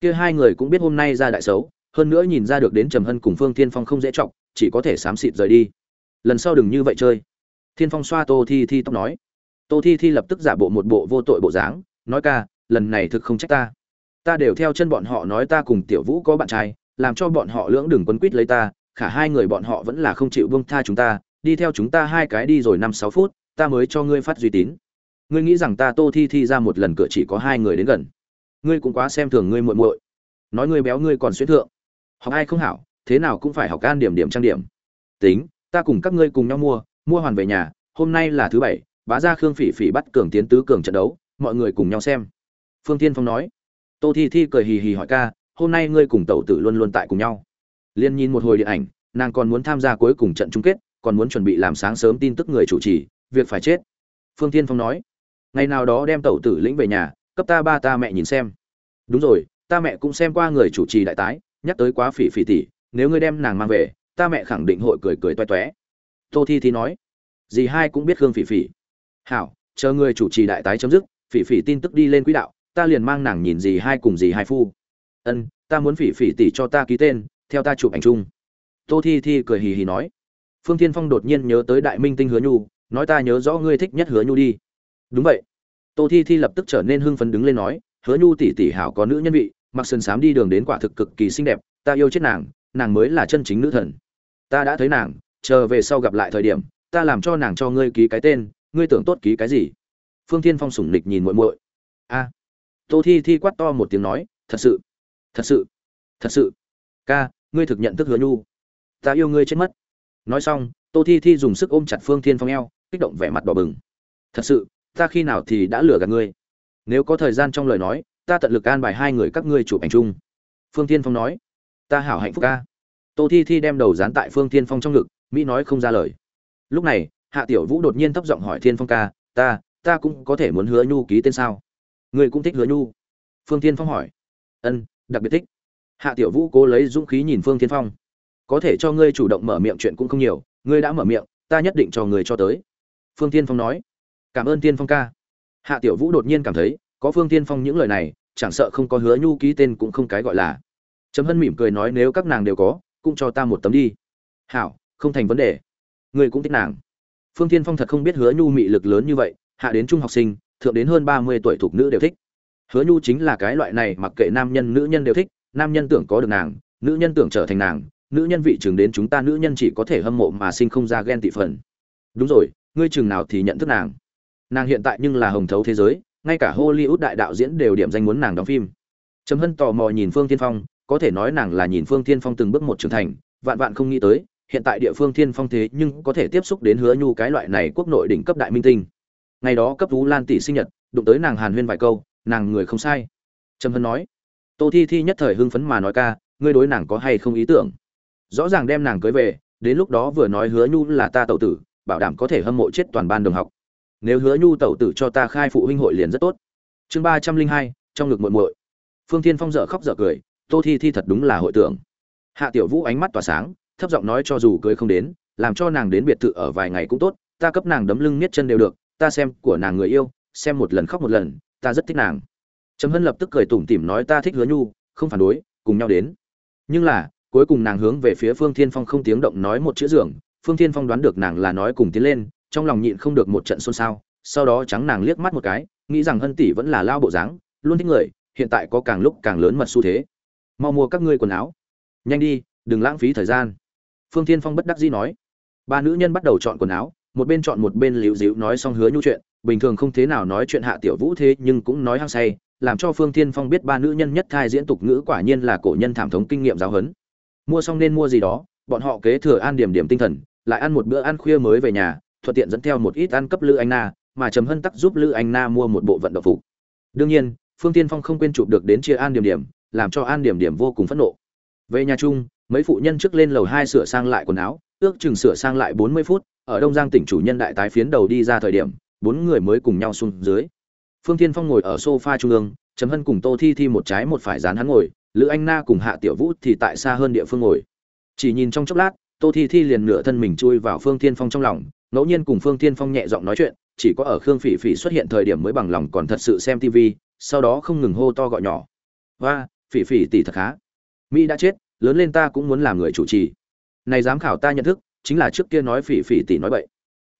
Kia hai người cũng biết hôm nay ra đại xấu, hơn nữa nhìn ra được đến trầm hân cùng phương tiên phong không dễ trọng chỉ có thể xám xịt rời đi. Lần sau đừng như vậy chơi. Thiên phong xoa tô thi thi tóc nói. Tô thi thi lập tức giả bộ một bộ vô tội bộ dáng, nói ca, lần này thực không trách ta. Ta đều theo chân bọn họ nói ta cùng tiểu vũ có bạn trai, làm cho bọn họ lưỡng đừng quấn quýt lấy ta khả hai người bọn họ vẫn là không chịu buông tha chúng ta, đi theo chúng ta hai cái đi rồi năm sáu phút, ta mới cho ngươi phát duy tín. Ngươi nghĩ rằng ta tô thi thi ra một lần cửa chỉ có hai người đến gần. Ngươi cũng quá xem thường ngươi muội muội. Nói ngươi béo ngươi còn xuyên thượng. Học ai không hảo, thế nào cũng phải học can điểm điểm trang điểm. Tính, ta cùng các ngươi cùng nhau mua mua hoàn về nhà, hôm nay là thứ bảy, bá ra khương phỉ phỉ bắt cường tiến tứ cường trận đấu, mọi người cùng nhau xem. Phương Thiên phong nói. Tô thi thi cười hì hì hỏi ca, hôm nay ngươi cùng tẩu tử luôn luôn tại cùng nhau liên nhìn một hồi điện ảnh, nàng còn muốn tham gia cuối cùng trận chung kết, còn muốn chuẩn bị làm sáng sớm tin tức người chủ trì, việc phải chết. Phương thiên phong nói, ngày nào đó đem tẩu tử lĩnh về nhà, cấp ta ba ta mẹ nhìn xem. Đúng rồi, ta mẹ cũng xem qua người chủ trì đại tái, nhắc tới quá phỉ phỉ tỷ nếu ngươi đem nàng mang về, ta mẹ khẳng định hội cười cười toe toé. Tô thi thi nói, dì hai cũng biết khương phỉ phỉ. Hảo, chờ người chủ trì đại tái chấm dứt, phỉ phỉ tin tức đi lên quỹ đạo, ta liền mang nàng nhìn dì hai cùng dì hai phu. Ân, ta muốn phỉ phỉ tỷ cho ta ký tên theo ta chụp ảnh chung. Tô thi thi cười hì hì nói. Phương thiên phong đột nhiên nhớ tới đại minh tinh hứa nhu, nói ta nhớ rõ ngươi thích nhất hứa nhu đi. Đúng vậy. Tô thi thi lập tức trở nên hưng phấn đứng lên nói, hứa nhu tỷ tỷ hảo có nữ nhân vị, mặc sơn xám đi đường đến quả thực cực kỳ xinh đẹp, ta yêu chết nàng nàng mới là chân chính nữ thần. Ta đã thấy nàng, chờ về sau gặp lại thời điểm, ta làm cho nàng cho ngươi ký cái tên, ngươi tưởng tốt ký cái gì? Phương thiên phong sủng lịch nhìn muội muội. A. Tô thi thi quát to một tiếng nói, thật sự thật sự thật sự, ca ngươi thực nhận thức hứa nhu. Ta yêu ngươi chết mất. Nói xong, tô thi thi dùng sức ôm chặt phương thiên phong eo, kích động vẻ mặt đỏ bừng. Thật sự, ta khi nào thì đã lừa gạt ngươi? Nếu có thời gian trong lời nói, ta tận lực an bài hai người các ngươi chụp ảnh chung. Phương thiên phong nói. Ta hảo hạnh phúc ca. Tô thi thi đem đầu dán tại phương thiên phong trong ngực, mỹ nói không ra lời. Lúc này, hạ tiểu vũ đột nhiên thấp giọng hỏi thiên phong ca, ta ta cũng có thể muốn hứa nhu ký tên sao? Ngươi cũng thích hứa nhu. Phương thiên phong hỏi. Ân, đặc biệt thích hạ tiểu vũ cố lấy dũng khí nhìn phương thiên phong. Có thể cho ngươi chủ động mở miệng chuyện cũng không nhiều, ngươi đã mở miệng, ta nhất định cho người cho tới. Phương thiên phong nói. Cảm ơn tiên phong ca. Hạ tiểu vũ đột nhiên cảm thấy, có phương tiên phong những lời này, chẳng sợ không có hứa nhu ký tên cũng không cái gọi là. Chấm hân mỉm cười nói nếu các nàng đều có, cũng cho ta một tấm đi. Hảo, không thành vấn đề. Ngươi cũng thích nàng. Phương tiên phong thật không biết hứa nhu mị lực lớn như vậy, hạ đến trung học sinh, thượng đến hơn ba mươi tuổi thuộc nữ đều thích. Hứa nhu chính là cái loại này mặc kệ nam nhân, nữ nhân đều thích nam nhân tưởng có được nàng, nữ nhân tưởng trở thành nàng, nữ nhân vị chừng đến chúng ta nữ nhân chỉ có thể hâm mộ mà sinh không ra ghen tị phần. Đúng rồi, ngươi chừng nào thì nhận thức nàng. Nàng hiện tại nhưng là hồng thấu thế giới, ngay cả hollywood đại đạo diễn đều điểm danh muốn nàng đóng phim. Trầm hân tò mò nhìn phương tiên phong, có thể nói nàng là nhìn phương tiên phong từng bước một trưởng thành, vạn vạn không nghĩ tới, hiện tại địa phương thiên phong thế nhưng có thể tiếp xúc đến hứa nhu cái loại này quốc nội đỉnh cấp đại minh tinh. Ngày đó cấp vũ lan tỷ sinh nhật, đụng tới nàng hàn huyên vài câu, nàng người không sai. Trầm hân nói tô thi thi nhất thời hưng phấn mà nói ca, ngươi đối nàng có hay không ý tưởng? Rõ ràng đem nàng cưới về, đến lúc đó vừa nói hứa nhu là ta tẩu tử, bảo đảm có thể hâm mộ chết toàn ban đồng học. Nếu hứa nhu tẩu tử cho ta khai phụ huynh hội liền rất tốt. Chương ba trăm linh hai, trong ngực muội muội. Phương thiên phong dở khóc dở cười, tô thi thi thật đúng là hội tưởng. Hạ tiểu vũ ánh mắt tỏa sáng, thấp giọng nói cho dù cưới không đến, làm cho nàng đến biệt thự ở vài ngày cũng tốt, ta cấp nàng đấm lưng miết chân đều được, ta xem của nàng người yêu, xem một lần khóc một lần, ta rất thích nàng trầm hân lập tức cười tủm tỉm nói ta thích hứa nhu, không phản đối, cùng nhau đến. Nhưng là, cuối cùng nàng hướng về phía phương thiên phong không tiếng động nói một chữ dường phương thiên phong đoán được nàng là nói cùng tiến lên, trong lòng nhịn không được một trận xôn xao, sau đó trắng nàng liếc mắt một cái, nghĩ rằng hân tỷ vẫn là lao bộ dáng, luôn thích người, hiện tại có càng lúc càng lớn mật xu thế. Mau mua các ngươi quần áo. Nhanh đi, đừng lãng phí thời gian. Phương thiên phong bất đắc dĩ nói. Ba nữ nhân bắt đầu chọn quần áo, một bên chọn một bên liễu dịu nói xong hứa nhu chuyện, bình thường không thế nào nói chuyện hạ tiểu vũ thế nhưng cũng nói hăng say làm cho phương thiên phong biết ba nữ nhân nhất thai diễn tục ngữ quả nhiên là cổ nhân thảm thống kinh nghiệm giáo huấn. Mua xong nên mua gì đó, bọn họ kế thừa an điểm điểm tinh thần, lại ăn một bữa ăn khuya mới về nhà, thuận tiện dẫn theo một ít ăn cấp lữ anh na, mà trầm hân tắc giúp lữ anh na mua một bộ vận động phục. Đương nhiên, phương Thiên phong không quên chụp được đến chia an điểm điểm, làm cho an điểm điểm vô cùng phẫn nộ. Về nhà chung, mấy phụ nhân trước lên lầu hai sửa sang lại quần áo, ước chừng sửa sang lại bốn mươi phút, ở đông giang tỉnh chủ nhân đại tái phiến đầu đi ra thời điểm, bốn người mới cùng nhau xuống dưới phương Thiên phong ngồi ở sofa trung ương, trầm hân cùng tô thi thi một trái một phải dán hắn ngồi, lữ anh na cùng hạ tiểu vũ thì tại xa hơn địa phương ngồi. Chỉ nhìn trong chốc lát, tô thi thi liền nửa thân mình chui vào phương Thiên phong trong lòng, ngẫu nhiên cùng phương Thiên phong nhẹ giọng nói chuyện, chỉ có ở khương phỉ phỉ xuất hiện thời điểm mới bằng lòng còn thật sự xem tv sau đó không ngừng hô to gọi nhỏ. Và phỉ phỉ tỷ thật khá. Mỹ đã chết, lớn lên ta cũng muốn làm người chủ trì. Này giám khảo ta nhận thức, chính là trước kia nói phỉ phỉ tỷ nói bậy.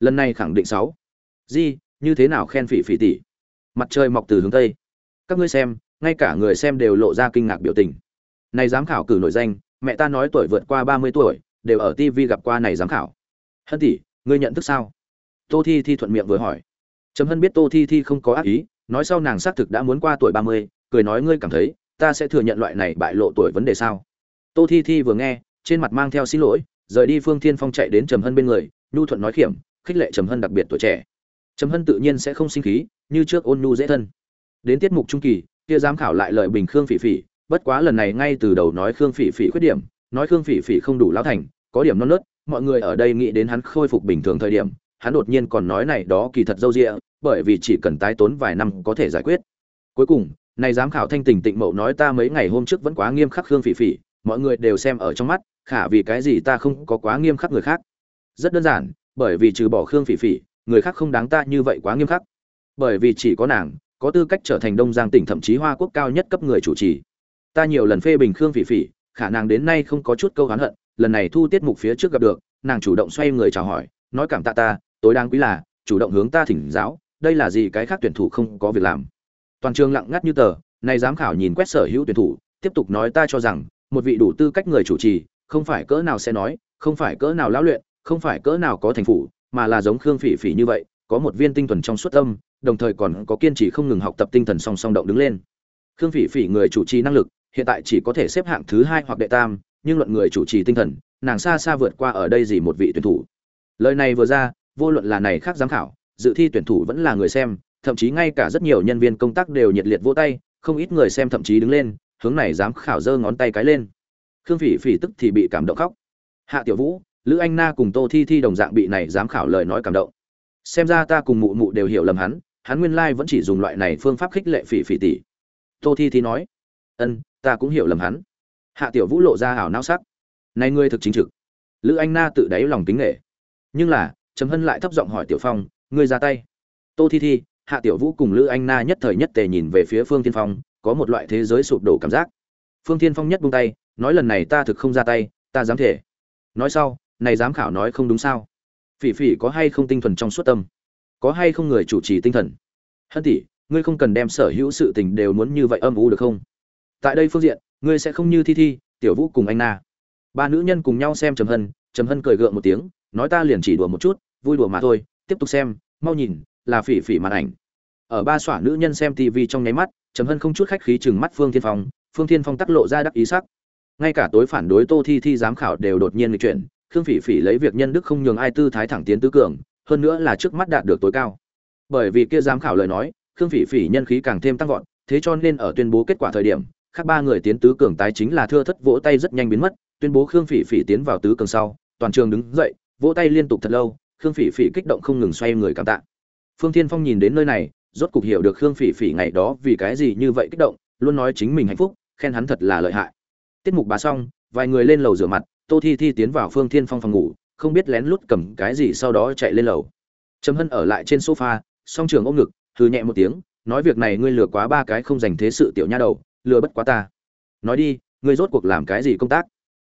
Lần này khẳng định sáu. Di, như thế nào khen phỉ phỉ tỷ? Mặt trời mọc từ hướng tây. Các ngươi xem, ngay cả người xem đều lộ ra kinh ngạc biểu tình. Này giám khảo cử nổi danh, mẹ ta nói tuổi vượt qua ba mươi tuổi, đều ở tv gặp qua này giám khảo. Hân tỷ, ngươi nhận thức sao? Tô thi thi thuận miệng vừa hỏi. Trầm hân biết tô thi thi không có ác ý, nói sau nàng xác thực đã muốn qua tuổi ba mươi, cười nói ngươi cảm thấy, ta sẽ thừa nhận loại này bại lộ tuổi vấn đề sao? Tô thi thi vừa nghe, trên mặt mang theo xin lỗi, rời đi phương thiên phong chạy đến trầm hân bên người, nhu thuận nói khiểm, khích lệ trầm hân đặc biệt tuổi trẻ. Trầm hân tự nhiên sẽ không sinh khí như trước ôn nhu dễ thân. Đến tiết mục trung kỳ, kia giám khảo lại lợi bình khương phỉ phỉ, bất quá lần này ngay từ đầu nói khương phỉ phỉ khuyết điểm, nói khương phỉ phỉ không đủ lão thành, có điểm non nớt, mọi người ở đây nghĩ đến hắn khôi phục bình thường thời điểm, hắn đột nhiên còn nói này đó kỳ thật dâu dịa, bởi vì chỉ cần tái tốn vài năm có thể giải quyết. Cuối cùng, này giám khảo thanh tình tịnh mậu nói ta mấy ngày hôm trước vẫn quá nghiêm khắc khương phỉ phỉ, mọi người đều xem ở trong mắt, khả vì cái gì ta không có quá nghiêm khắc người khác. Rất đơn giản, bởi vì trừ bỏ khương phỉ phỉ, người khác không đáng ta như vậy quá nghiêm khắc bởi vì chỉ có nàng, có tư cách trở thành đông giang tỉnh thậm chí hoa quốc cao nhất cấp người chủ trì. Ta nhiều lần phê bình khương phỉ phỉ, khả năng đến nay không có chút câu hán hận, lần này thu tiết mục phía trước gặp được, nàng chủ động xoay người chào hỏi, nói cảm tạ ta, tối đáng quý là, chủ động hướng ta thỉnh giáo, đây là gì cái khác tuyển thủ không có việc làm. Toàn trường lặng ngắt như tờ, nay giám khảo nhìn quét sở hữu tuyển thủ, tiếp tục nói ta cho rằng, một vị đủ tư cách người chủ trì, không phải cỡ nào sẽ nói, không phải cỡ nào lão luyện, không phải cỡ nào có thành phủ, mà là giống khương phỉ phỉ như vậy, có một viên tinh thuần trong suốt tâm đồng thời còn có kiên trì không ngừng học tập tinh thần song song động đứng lên. Khương phỉ phỉ người chủ trì năng lực, hiện tại chỉ có thể xếp hạng thứ hai hoặc đệ tam, nhưng luận người chủ trì tinh thần, nàng xa xa vượt qua ở đây gì một vị tuyển thủ. Lời này vừa ra, vô luận là này khác giám khảo, dự thi tuyển thủ vẫn là người xem, thậm chí ngay cả rất nhiều nhân viên công tác đều nhiệt liệt vỗ tay, không ít người xem thậm chí đứng lên, hướng này giám khảo giơ ngón tay cái lên. Khương phỉ phỉ tức thì bị cảm động khóc. Hạ tiểu vũ, lữ anh na cùng tô thi thi đồng dạng bị này giám khảo lời nói cảm động xem ra ta cùng mụ mụ đều hiểu lầm hắn hắn nguyên lai vẫn chỉ dùng loại này phương pháp khích lệ phỉ phỉ tỷ. Tô thi thi nói, ân, ta cũng hiểu lầm hắn. Hạ tiểu vũ lộ ra ảo não sắc. Này ngươi thực chính trực. Lữ anh na tự đáy lòng kính nghệ nhưng là, trầm hân lại thấp giọng hỏi tiểu phong, ngươi ra tay? Tô thi thi, hạ tiểu vũ cùng lữ anh na nhất thời nhất tề nhìn về phía phương tiên phong, có một loại thế giới sụp đổ cảm giác. Phương tiên phong nhất buông tay, nói, lần này ta thực không ra tay, ta dám thể. Nói sau, này dám khảo nói không đúng sao? Phỉ phỉ có hay không tinh thần trong suốt tâm? Có hay không người chủ trì tinh thần? Hân tỷ, ngươi không cần đem sở hữu sự tình đều muốn như vậy âm u được không? Tại đây phương diện, ngươi sẽ không như thi thi, tiểu vũ cùng anh na. Ba nữ nhân cùng nhau xem trầm hân trầm hân cười gượng một tiếng, nói ta liền chỉ đùa một chút, vui đùa mà thôi, tiếp tục xem, mau nhìn, là phỉ phỉ màn ảnh. Ở ba xỏa nữ nhân xem tivi trong nháy mắt, trầm hân không chút khách khí chừng mắt phương thiên phong, phương thiên phong tắc lộ ra đắc ý sắc. Ngay cả tối phản đối tô thi thi giám khảo đều đột nhiên lịch chuyển khương phỉ phỉ lấy việc nhân đức không nhường ai tư thái thẳng tiến tứ cường, hơn nữa là trước mắt đạt được tối cao. Bởi vì kia giám khảo lời nói, khương phỉ phỉ nhân khí càng thêm tăng vọt, thế cho nên ở tuyên bố kết quả thời điểm, khác ba người tiến tứ cường tái chính là thưa thất vỗ tay rất nhanh biến mất, tuyên bố khương phỉ phỉ tiến vào tứ cường sau, toàn trường đứng dậy, vỗ tay liên tục thật lâu, khương phỉ phỉ kích động không ngừng xoay người cảm tạ. Phương thiên phong nhìn đến nơi này, rốt cục hiểu được khương phỉ phỉ ngày đó vì cái gì như vậy kích động, luôn nói chính mình hạnh phúc, khen hắn thật là lợi hại. Tiết mục bà xong, vài người lên lầu rửa mặt tô thi thi tiến vào phương thiên phong phòng ngủ, không biết lén lút cầm cái gì sau đó chạy lên lầu. Trầm hân ở lại trên sofa, song trường ôm ngực thư nhẹ một tiếng, nói việc này ngươi lừa quá ba cái không dành thế sự tiểu nha đầu, lừa bất quá ta. Nói đi, ngươi rốt cuộc làm cái gì công tác?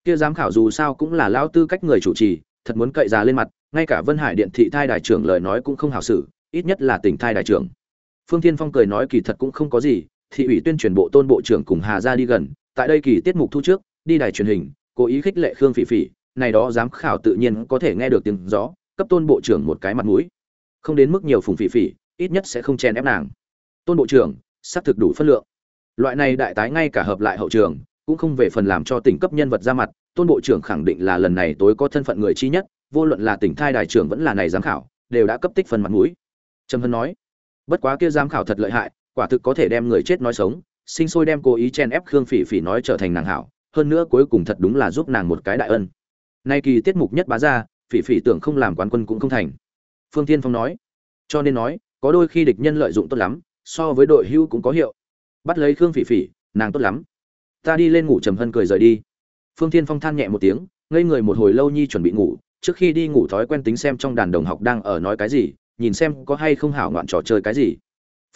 Kia giám khảo dù sao cũng là lao tư cách người chủ trì, thật muốn cậy già lên mặt, ngay cả vân hải điện thị thai đại trưởng lời nói cũng không hảo xử, ít nhất là tỉnh thai đại trưởng. Phương thiên phong cười nói kỳ thật cũng không có gì, thị ủy tuyên truyền bộ tôn bộ trưởng cùng hà ra đi gần, tại đây kỳ tiết mục thu trước, đi đài truyền hình cố ý khích lệ khương phỉ phỉ, này đó giám khảo tự nhiên có thể nghe được tiếng gió, cấp tôn bộ trưởng một cái mặt mũi. Không đến mức nhiều phùng phỉ phỉ, ít nhất sẽ không chen ép nàng. Tôn bộ trưởng, xác thực đủ phân lượng. Loại này đại tái ngay cả hợp lại hậu trường, cũng không về phần làm cho tỉnh cấp nhân vật ra mặt, tôn bộ trưởng khẳng định là lần này tối có thân phận người chi nhất, vô luận là tỉnh thai đại trưởng vẫn là này giám khảo, đều đã cấp tích phần mặt mũi. Trầm hân nói, bất quá kia giám khảo thật lợi hại, quả thực có thể đem người chết nói sống, sinh sôi đem cố ý chen ép khương phỉ phỉ nói trở thành nàng hảo hơn nữa cuối cùng thật đúng là giúp nàng một cái đại ân. Nay kỳ tiết mục nhất bá ra, phỉ phỉ tưởng không làm quán quân cũng không thành. Phương tiên phong nói, cho nên nói, có đôi khi địch nhân lợi dụng tốt lắm, so với đội hưu cũng có hiệu. Bắt lấy khương phỉ phỉ, nàng tốt lắm. Ta đi lên ngủ trầm hân cười rời đi. Phương tiên phong than nhẹ một tiếng, ngây người một hồi lâu nhi chuẩn bị ngủ, trước khi đi ngủ thói quen tính xem trong đàn đồng học đang ở nói cái gì, nhìn xem có hay không hảo ngoạn trò chơi cái gì.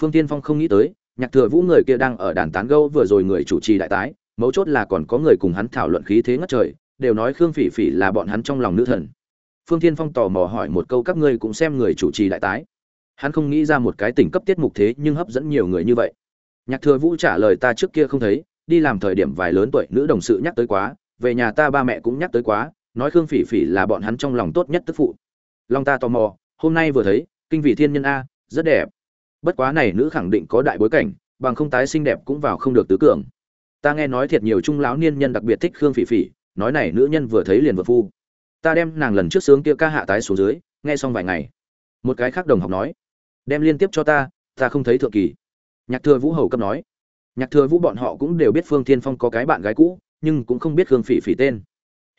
Phương tiên phong không nghĩ tới, nhạc thừa vũ người kia đang ở đàn tán gâu vừa rồi người chủ trì đại tái mấu chốt là còn có người cùng hắn thảo luận khí thế ngất trời, đều nói khương phỉ phỉ là bọn hắn trong lòng nữ thần. Phương thiên phong tò mò hỏi một câu các ngươi cũng xem người chủ trì đại tái. Hắn không nghĩ ra một cái tỉnh cấp tiết mục thế nhưng hấp dẫn nhiều người như vậy. Nhạc thừa vũ trả lời ta trước kia không thấy, đi làm thời điểm vài lớn tuổi nữ đồng sự nhắc tới quá, về nhà ta ba mẹ cũng nhắc tới quá, nói khương phỉ phỉ là bọn hắn trong lòng tốt nhất tức phụ. Long ta tò mò, hôm nay vừa thấy, kinh vị thiên nhân a, rất đẹp. Bất quá này nữ khẳng định có đại bối cảnh, bằng không tái xinh đẹp cũng vào không được tứ cường ta nghe nói thiệt nhiều trung lão niên nhân đặc biệt thích khương phỉ phỉ, nói này nữ nhân vừa thấy liền vừa phu. Ta đem nàng lần trước sướng kia ca hạ tái xuống dưới, nghe xong vài ngày. Một cái khác đồng học nói, đem liên tiếp cho ta ta không thấy thượng kỳ. Nhạc thừa vũ hầu cấp nói, nhạc thừa vũ bọn họ cũng đều biết phương thiên phong có cái bạn gái cũ, nhưng cũng không biết khương phỉ phỉ tên.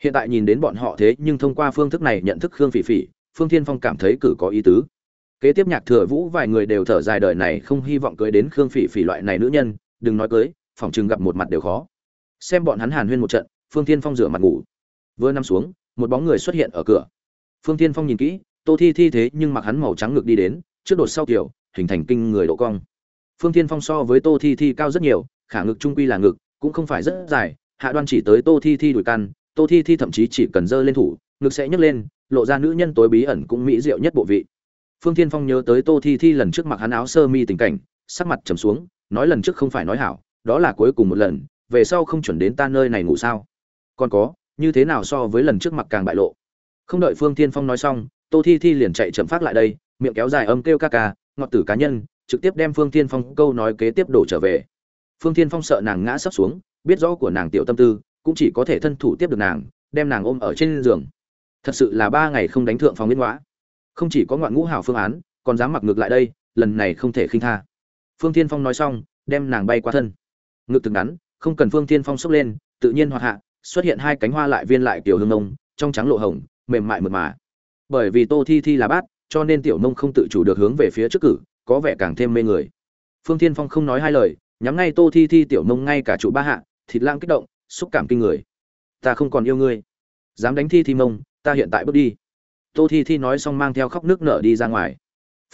Hiện tại nhìn đến bọn họ thế nhưng thông qua phương thức này nhận thức khương phỉ phỉ, phương thiên phong cảm thấy cử có ý tứ. Kế tiếp nhạc thừa vũ vài người đều thở dài đời này không hy vọng cưới đến khương phỉ phỉ loại này nữ nhân, đừng nói cưới phòng chừng gặp một mặt đều khó. Xem bọn hắn hàn huyên một trận, phương tiên phong rửa mặt ngủ. Vừa nằm xuống, một bóng người xuất hiện ở cửa. Phương tiên phong nhìn kỹ, tô thi thi thế nhưng mặc hắn màu trắng ngực đi đến, trước đột sau kiểu, hình thành kinh người độ cong. Phương tiên phong so với tô thi thi cao rất nhiều, khả ngực trung quy là ngực, cũng không phải rất dài, hạ đoan chỉ tới tô thi thi đuổi căn, tô thi thi thậm chí chỉ cần giơ lên thủ, ngực sẽ nhấc lên, lộ ra nữ nhân tối bí ẩn cũng mỹ diệu nhất bộ vị. Phương thiên phong nhớ tới tô thi thi lần trước mặc hắn áo sơ mi tình cảnh, sắc mặt trầm xuống, nói lần trước không phải nói hảo đó là cuối cùng một lần về sau không chuẩn đến ta nơi này ngủ sao? Còn có như thế nào so với lần trước mặc càng bại lộ? Không đợi phương thiên phong nói xong tô thi thi liền chạy chậm phát lại đây miệng kéo dài âm kêu ca ca ngọt tử cá nhân trực tiếp đem phương thiên phong câu nói kế tiếp đổ trở về. Phương thiên phong sợ nàng ngã sấp xuống biết rõ của nàng tiểu tâm tư cũng chỉ có thể thân thủ tiếp được nàng đem nàng ôm ở trên giường. Thật sự là ba ngày không đánh thượng phòng liên hóa, không chỉ có ngoạn ngũ hảo phương án còn dám mặc ngược lại đây lần này không thể khinh tha. Phương thiên phong nói xong đem nàng bay qua thân ngực từng ngắn, không cần phương thiên phong sốc lên, tự nhiên hoạt hạ, xuất hiện hai cánh hoa lại viên lại tiểu hương nông trong trắng lộ hồng, mềm mại mượt mà. Bởi vì tô thi thi là bát, cho nên tiểu nông không tự chủ được hướng về phía trước cử, có vẻ càng thêm mê người. Phương thiên phong không nói hai lời, nhắm ngay tô thi thi tiểu nông ngay cả trụ ba hạ, thịt lang kích động, xúc cảm kinh người. Ta không còn yêu ngươi. Dám đánh thi thi mông, ta hiện tại bước đi. Tô thi thi nói xong mang theo khóc nước nở đi ra ngoài.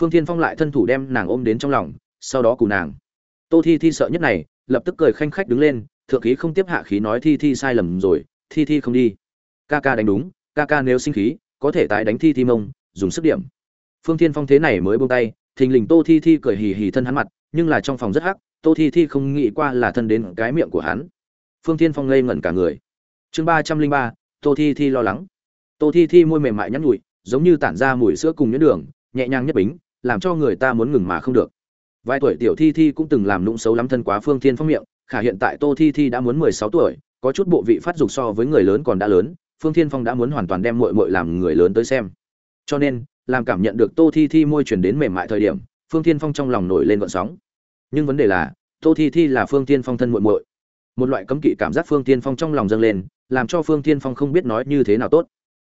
Phương thiên phong lại thân thủ đem nàng ôm đến trong lòng, sau đó cù nàng. Tô thi thi sợ nhất này lập tức cười khanh khách đứng lên, thượng khí không tiếp hạ khí nói thi thi sai lầm rồi, thi thi không đi. Ca ca đánh đúng, ca ca nếu sinh khí, có thể tái đánh thi thi mông, dùng sức điểm. Phương thiên phong thế này mới buông tay, thình lình tô thi thi cười hì hì thân hắn mặt, nhưng là trong phòng rất hắc, tô thi thi không nghĩ qua là thân đến cái miệng của hắn. Phương thiên phong ngây ngẩn cả người. Chương ba trăm linh ba, tô thi thi lo lắng. Tô thi thi môi mềm mại nhắn nhụi giống như tản ra mùi sữa cùng nhuyễn đường, nhẹ nhàng nhất bính, làm cho người ta muốn ngừng mà không được vài tuổi tiểu thi thi cũng từng làm nũng xấu lắm thân quá phương thiên phong miệng, khả hiện tại tô thi thi đã muốn mười sáu tuổi, có chút bộ vị phát dục so với người lớn còn đã lớn, phương thiên phong đã muốn hoàn toàn đem mội mội làm người lớn tới xem. Cho nên, làm cảm nhận được tô thi thi môi chuyển đến mềm mại thời điểm, phương thiên phong trong lòng nổi lên gợn sóng. Nhưng vấn đề là, tô thi thi là phương tiên phong thân muội muội. Một loại cấm kỵ cảm giác phương tiên phong trong lòng dâng lên, làm cho phương tiên phong không biết nói như thế nào tốt.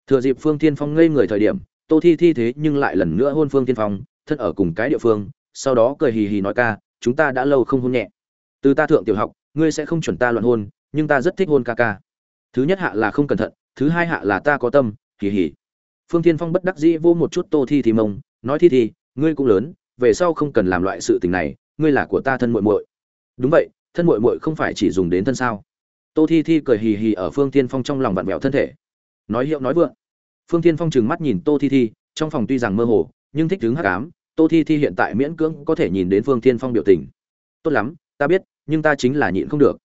Thừa dịp phương tiên phong ngây người thời điểm, tô thi thi thế nhưng lại lần nữa hôn phương tiên phong, thân ở cùng cái địa phương sau đó cười hì hì nói ca, chúng ta đã lâu không hôn nhẹ. Từ ta thượng tiểu học, ngươi sẽ không chuẩn ta loạn hôn, nhưng ta rất thích hôn ca ca. Thứ nhất hạ là không cẩn thận, thứ hai hạ là ta có tâm, hì hì. Phương tiên phong bất đắc dĩ vô một chút tô thi thì mông, nói thi thì ngươi cũng lớn, về sau không cần làm loại sự tình này, ngươi là của ta thân muội muội. Đúng vậy, thân muội muội không phải chỉ dùng đến thân sao? Tô thi thi cười hì hì ở phương tiên phong trong lòng vặn vẹo thân thể. Nói hiệu nói vượng. Phương tiên phong trừng mắt nhìn tô thi thi, trong phòng tuy rằng mơ hồ, nhưng thích đứng hắc ám tô thi thi hiện tại miễn cưỡng có thể nhìn đến phương tiên phong biểu tình. Tốt lắm, ta biết, nhưng ta chính là nhịn không được.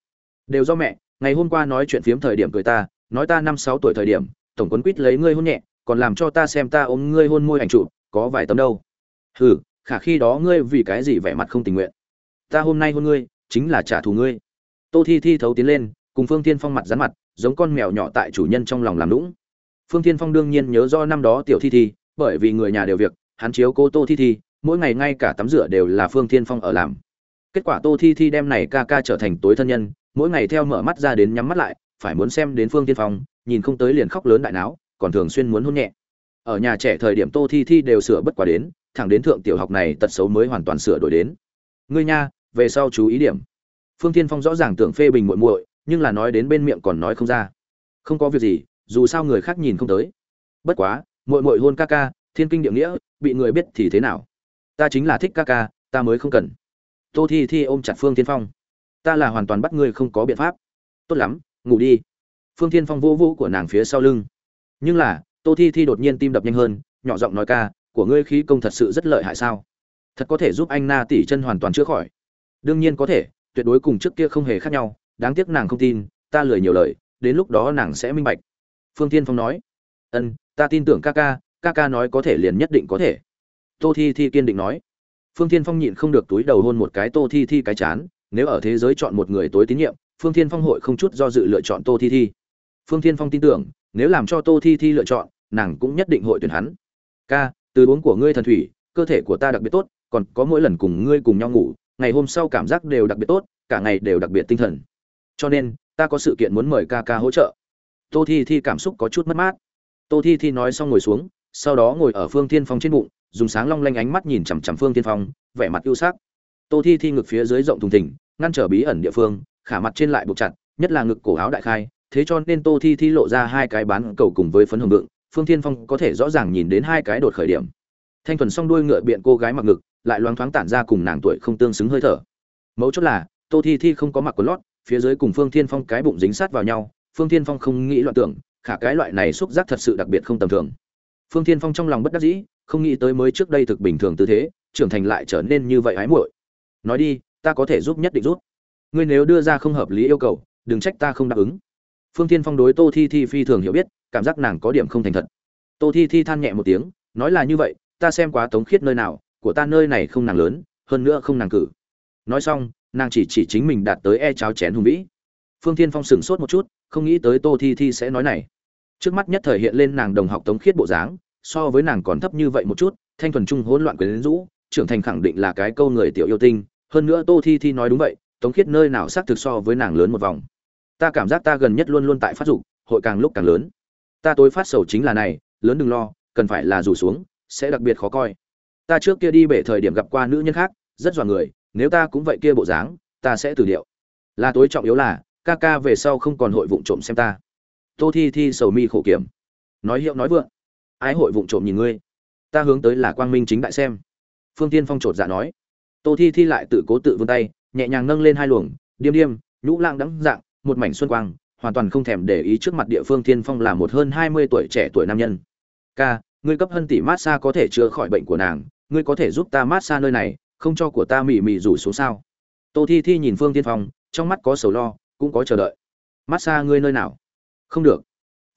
Đều do mẹ, ngày hôm qua nói chuyện phiếm thời điểm cười ta, nói ta năm sáu tuổi thời điểm, tổng quấn quýt lấy ngươi hôn nhẹ, còn làm cho ta xem ta ôm ngươi hôn môi ảnh trụ có vài tấm đâu. Hừ, khả khi đó ngươi vì cái gì vẻ mặt không tình nguyện? Ta hôm nay hôn ngươi, chính là trả thù ngươi. Tô thi thi thấu tiến lên, cùng phương tiên phong mặt rắn mặt, giống con mèo nhỏ tại chủ nhân trong lòng làm lũng phương tiên phong đương nhiên nhớ do năm đó tiểu thi thi, bởi vì người nhà đều việc hắn chiếu cô tô thi thi, mỗi ngày ngay cả tắm rửa đều là phương thiên phong ở làm. Kết quả tô thi thi đem này ca ca trở thành tối thân nhân, mỗi ngày theo mở mắt ra đến nhắm mắt lại, phải muốn xem đến phương thiên phong, nhìn không tới liền khóc lớn đại não còn thường xuyên muốn hôn nhẹ. Ở nhà trẻ thời điểm tô thi thi đều sửa bất quá đến, thẳng đến thượng tiểu học này tật xấu mới hoàn toàn sửa đổi đến. Ngươi nha, về sau chú ý điểm. Phương thiên phong rõ ràng tưởng phê bình muội muội, nhưng là nói đến bên miệng còn nói không ra. Không có việc gì, dù sao người khác nhìn không tới. Bất quá, muội muội hôn ca ca thiên kinh địa nghĩa, bị người biết thì thế nào? Ta chính là thích ca ca, ta mới không cần. Tô thi thi ôm chặt phương tiên phong. Ta là hoàn toàn bắt ngươi không có biện pháp. Tốt lắm, ngủ đi. Phương tiên phong vô vô của nàng phía sau lưng. Nhưng là, tô thi thi đột nhiên tim đập nhanh hơn, nhỏ giọng nói ca, của ngươi khí công thật sự rất lợi hại sao? Thật có thể giúp anh na tỷ chân hoàn toàn chữa khỏi. Đương nhiên có thể, tuyệt đối cùng trước kia không hề khác nhau, đáng tiếc nàng không tin, ta lười nhiều lời, đến lúc đó nàng sẽ minh bạch. Phương tiên phong nói. Ân, ta tin tưởng ca ca ca ca nói có thể liền nhất định có thể. Tô thi thi kiên định nói. Phương Thiên phong nhịn không được túi đầu hôn một cái tô thi thi cái chán, nếu ở thế giới chọn một người tối tín nhiệm, phương Thiên phong hội không chút do dự lựa chọn tô thi thi. Phương Thiên phong tin tưởng, nếu làm cho tô thi thi lựa chọn, nàng cũng nhất định hội tuyển hắn. Ca, từ uống của ngươi thần thủy, cơ thể của ta đặc biệt tốt, còn có mỗi lần cùng ngươi cùng nhau ngủ, ngày hôm sau cảm giác đều đặc biệt tốt, cả ngày đều đặc biệt tinh thần. Cho nên, ta có sự kiện muốn mời ca ca hỗ trợ. Tô thi thi cảm xúc có chút mất mát. Tô thi thi nói xong ngồi xuống sau đó ngồi ở phương Thiên phong trên bụng, dùng sáng long lanh ánh mắt nhìn chằm chằm phương Thiên phong, vẻ mặt ưu sắc. Tô thi thi ngực phía dưới rộng thùng thình, ngăn trở bí ẩn địa phương, khả mặt trên lại buộc chặt, nhất là ngực cổ áo đại khai, thế cho nên tô thi thi lộ ra hai cái bán cầu cùng với phấn hồng vượng phương Thiên phong có thể rõ ràng nhìn đến hai cái đột khởi điểm. Thanh thuần song đuôi ngựa biện cô gái mặc ngực, lại loáng thoáng tản ra cùng nàng tuổi không tương xứng hơi thở. Mấu chốt là, tô thi thi không có mặc quần lót, phía dưới cùng phương thiên phong cái bụng dính sát vào nhau, phương thiên phong không nghĩ loạn tưởng, khả cái loại này xúc giác thật sự đặc biệt không tầm thường phương thiên phong trong lòng bất đắc dĩ, không nghĩ tới mới trước đây thực bình thường tư thế, trưởng thành lại trở nên như vậy ái muội. Nói đi, ta có thể giúp nhất định giúp. Ngươi nếu đưa ra không hợp lý yêu cầu, đừng trách ta không đáp ứng. Phương thiên phong đối tô thi thi phi thường hiểu biết, cảm giác nàng có điểm không thành thật. Tô thi thi than nhẹ một tiếng, nói là như vậy, ta xem quá tống khiết nơi nào, của ta nơi này không nàng lớn, hơn nữa không nàng cử. Nói xong, nàng chỉ chỉ chính mình đạt tới e cháo chén hùng vĩ. Phương thiên phong sửng sốt một chút, không nghĩ tới tô thi thi sẽ nói này trước mắt nhất thời hiện lên nàng đồng học tống khiết bộ dáng, so với nàng còn thấp như vậy một chút, thanh thuần trung hỗn loạn quyến rũ, trưởng thành khẳng định là cái câu người tiểu yêu tinh, hơn nữa tô thi thi nói đúng vậy, tống khiết nơi nào xác thực so với nàng lớn một vòng. Ta cảm giác ta gần nhất luôn luôn tại phát dục, hội càng lúc càng lớn. Ta tối phát sầu chính là này, lớn đừng lo, cần phải là rủ xuống, sẽ đặc biệt khó coi. Ta trước kia đi bể thời điểm gặp qua nữ nhân khác, rất dọa người, nếu ta cũng vậy kia bộ dáng, ta sẽ từ điệu. Là tối trọng yếu là, ca ca về sau không còn hội vụng trộm xem ta tô thi thi sầu mi khổ kiểm. Nói hiệu nói vượng. Ái hội vụng trộm nhìn ngươi. Ta hướng tới là quang minh chính đại xem. Phương tiên phong trột dạ nói. Tô thi thi lại tự cố tự vươn tay, nhẹ nhàng nâng lên hai luồng, điềm điềm, nhũ lang đắng dạng, một mảnh xuân quang, hoàn toàn không thèm để ý trước mặt địa phương Thiên phong là một hơn hai mươi tuổi trẻ tuổi nam nhân. Ca, ngươi cấp hân tỷ mát xa có thể chữa khỏi bệnh của nàng, ngươi có thể giúp ta mát xa nơi này, không cho của ta mỉ mỉ rủ xuống sao? Tô thi thi nhìn phương tiên phong, trong mắt có sầu lo, cũng có chờ đợi. Mát xa ngươi nơi nào? Không được.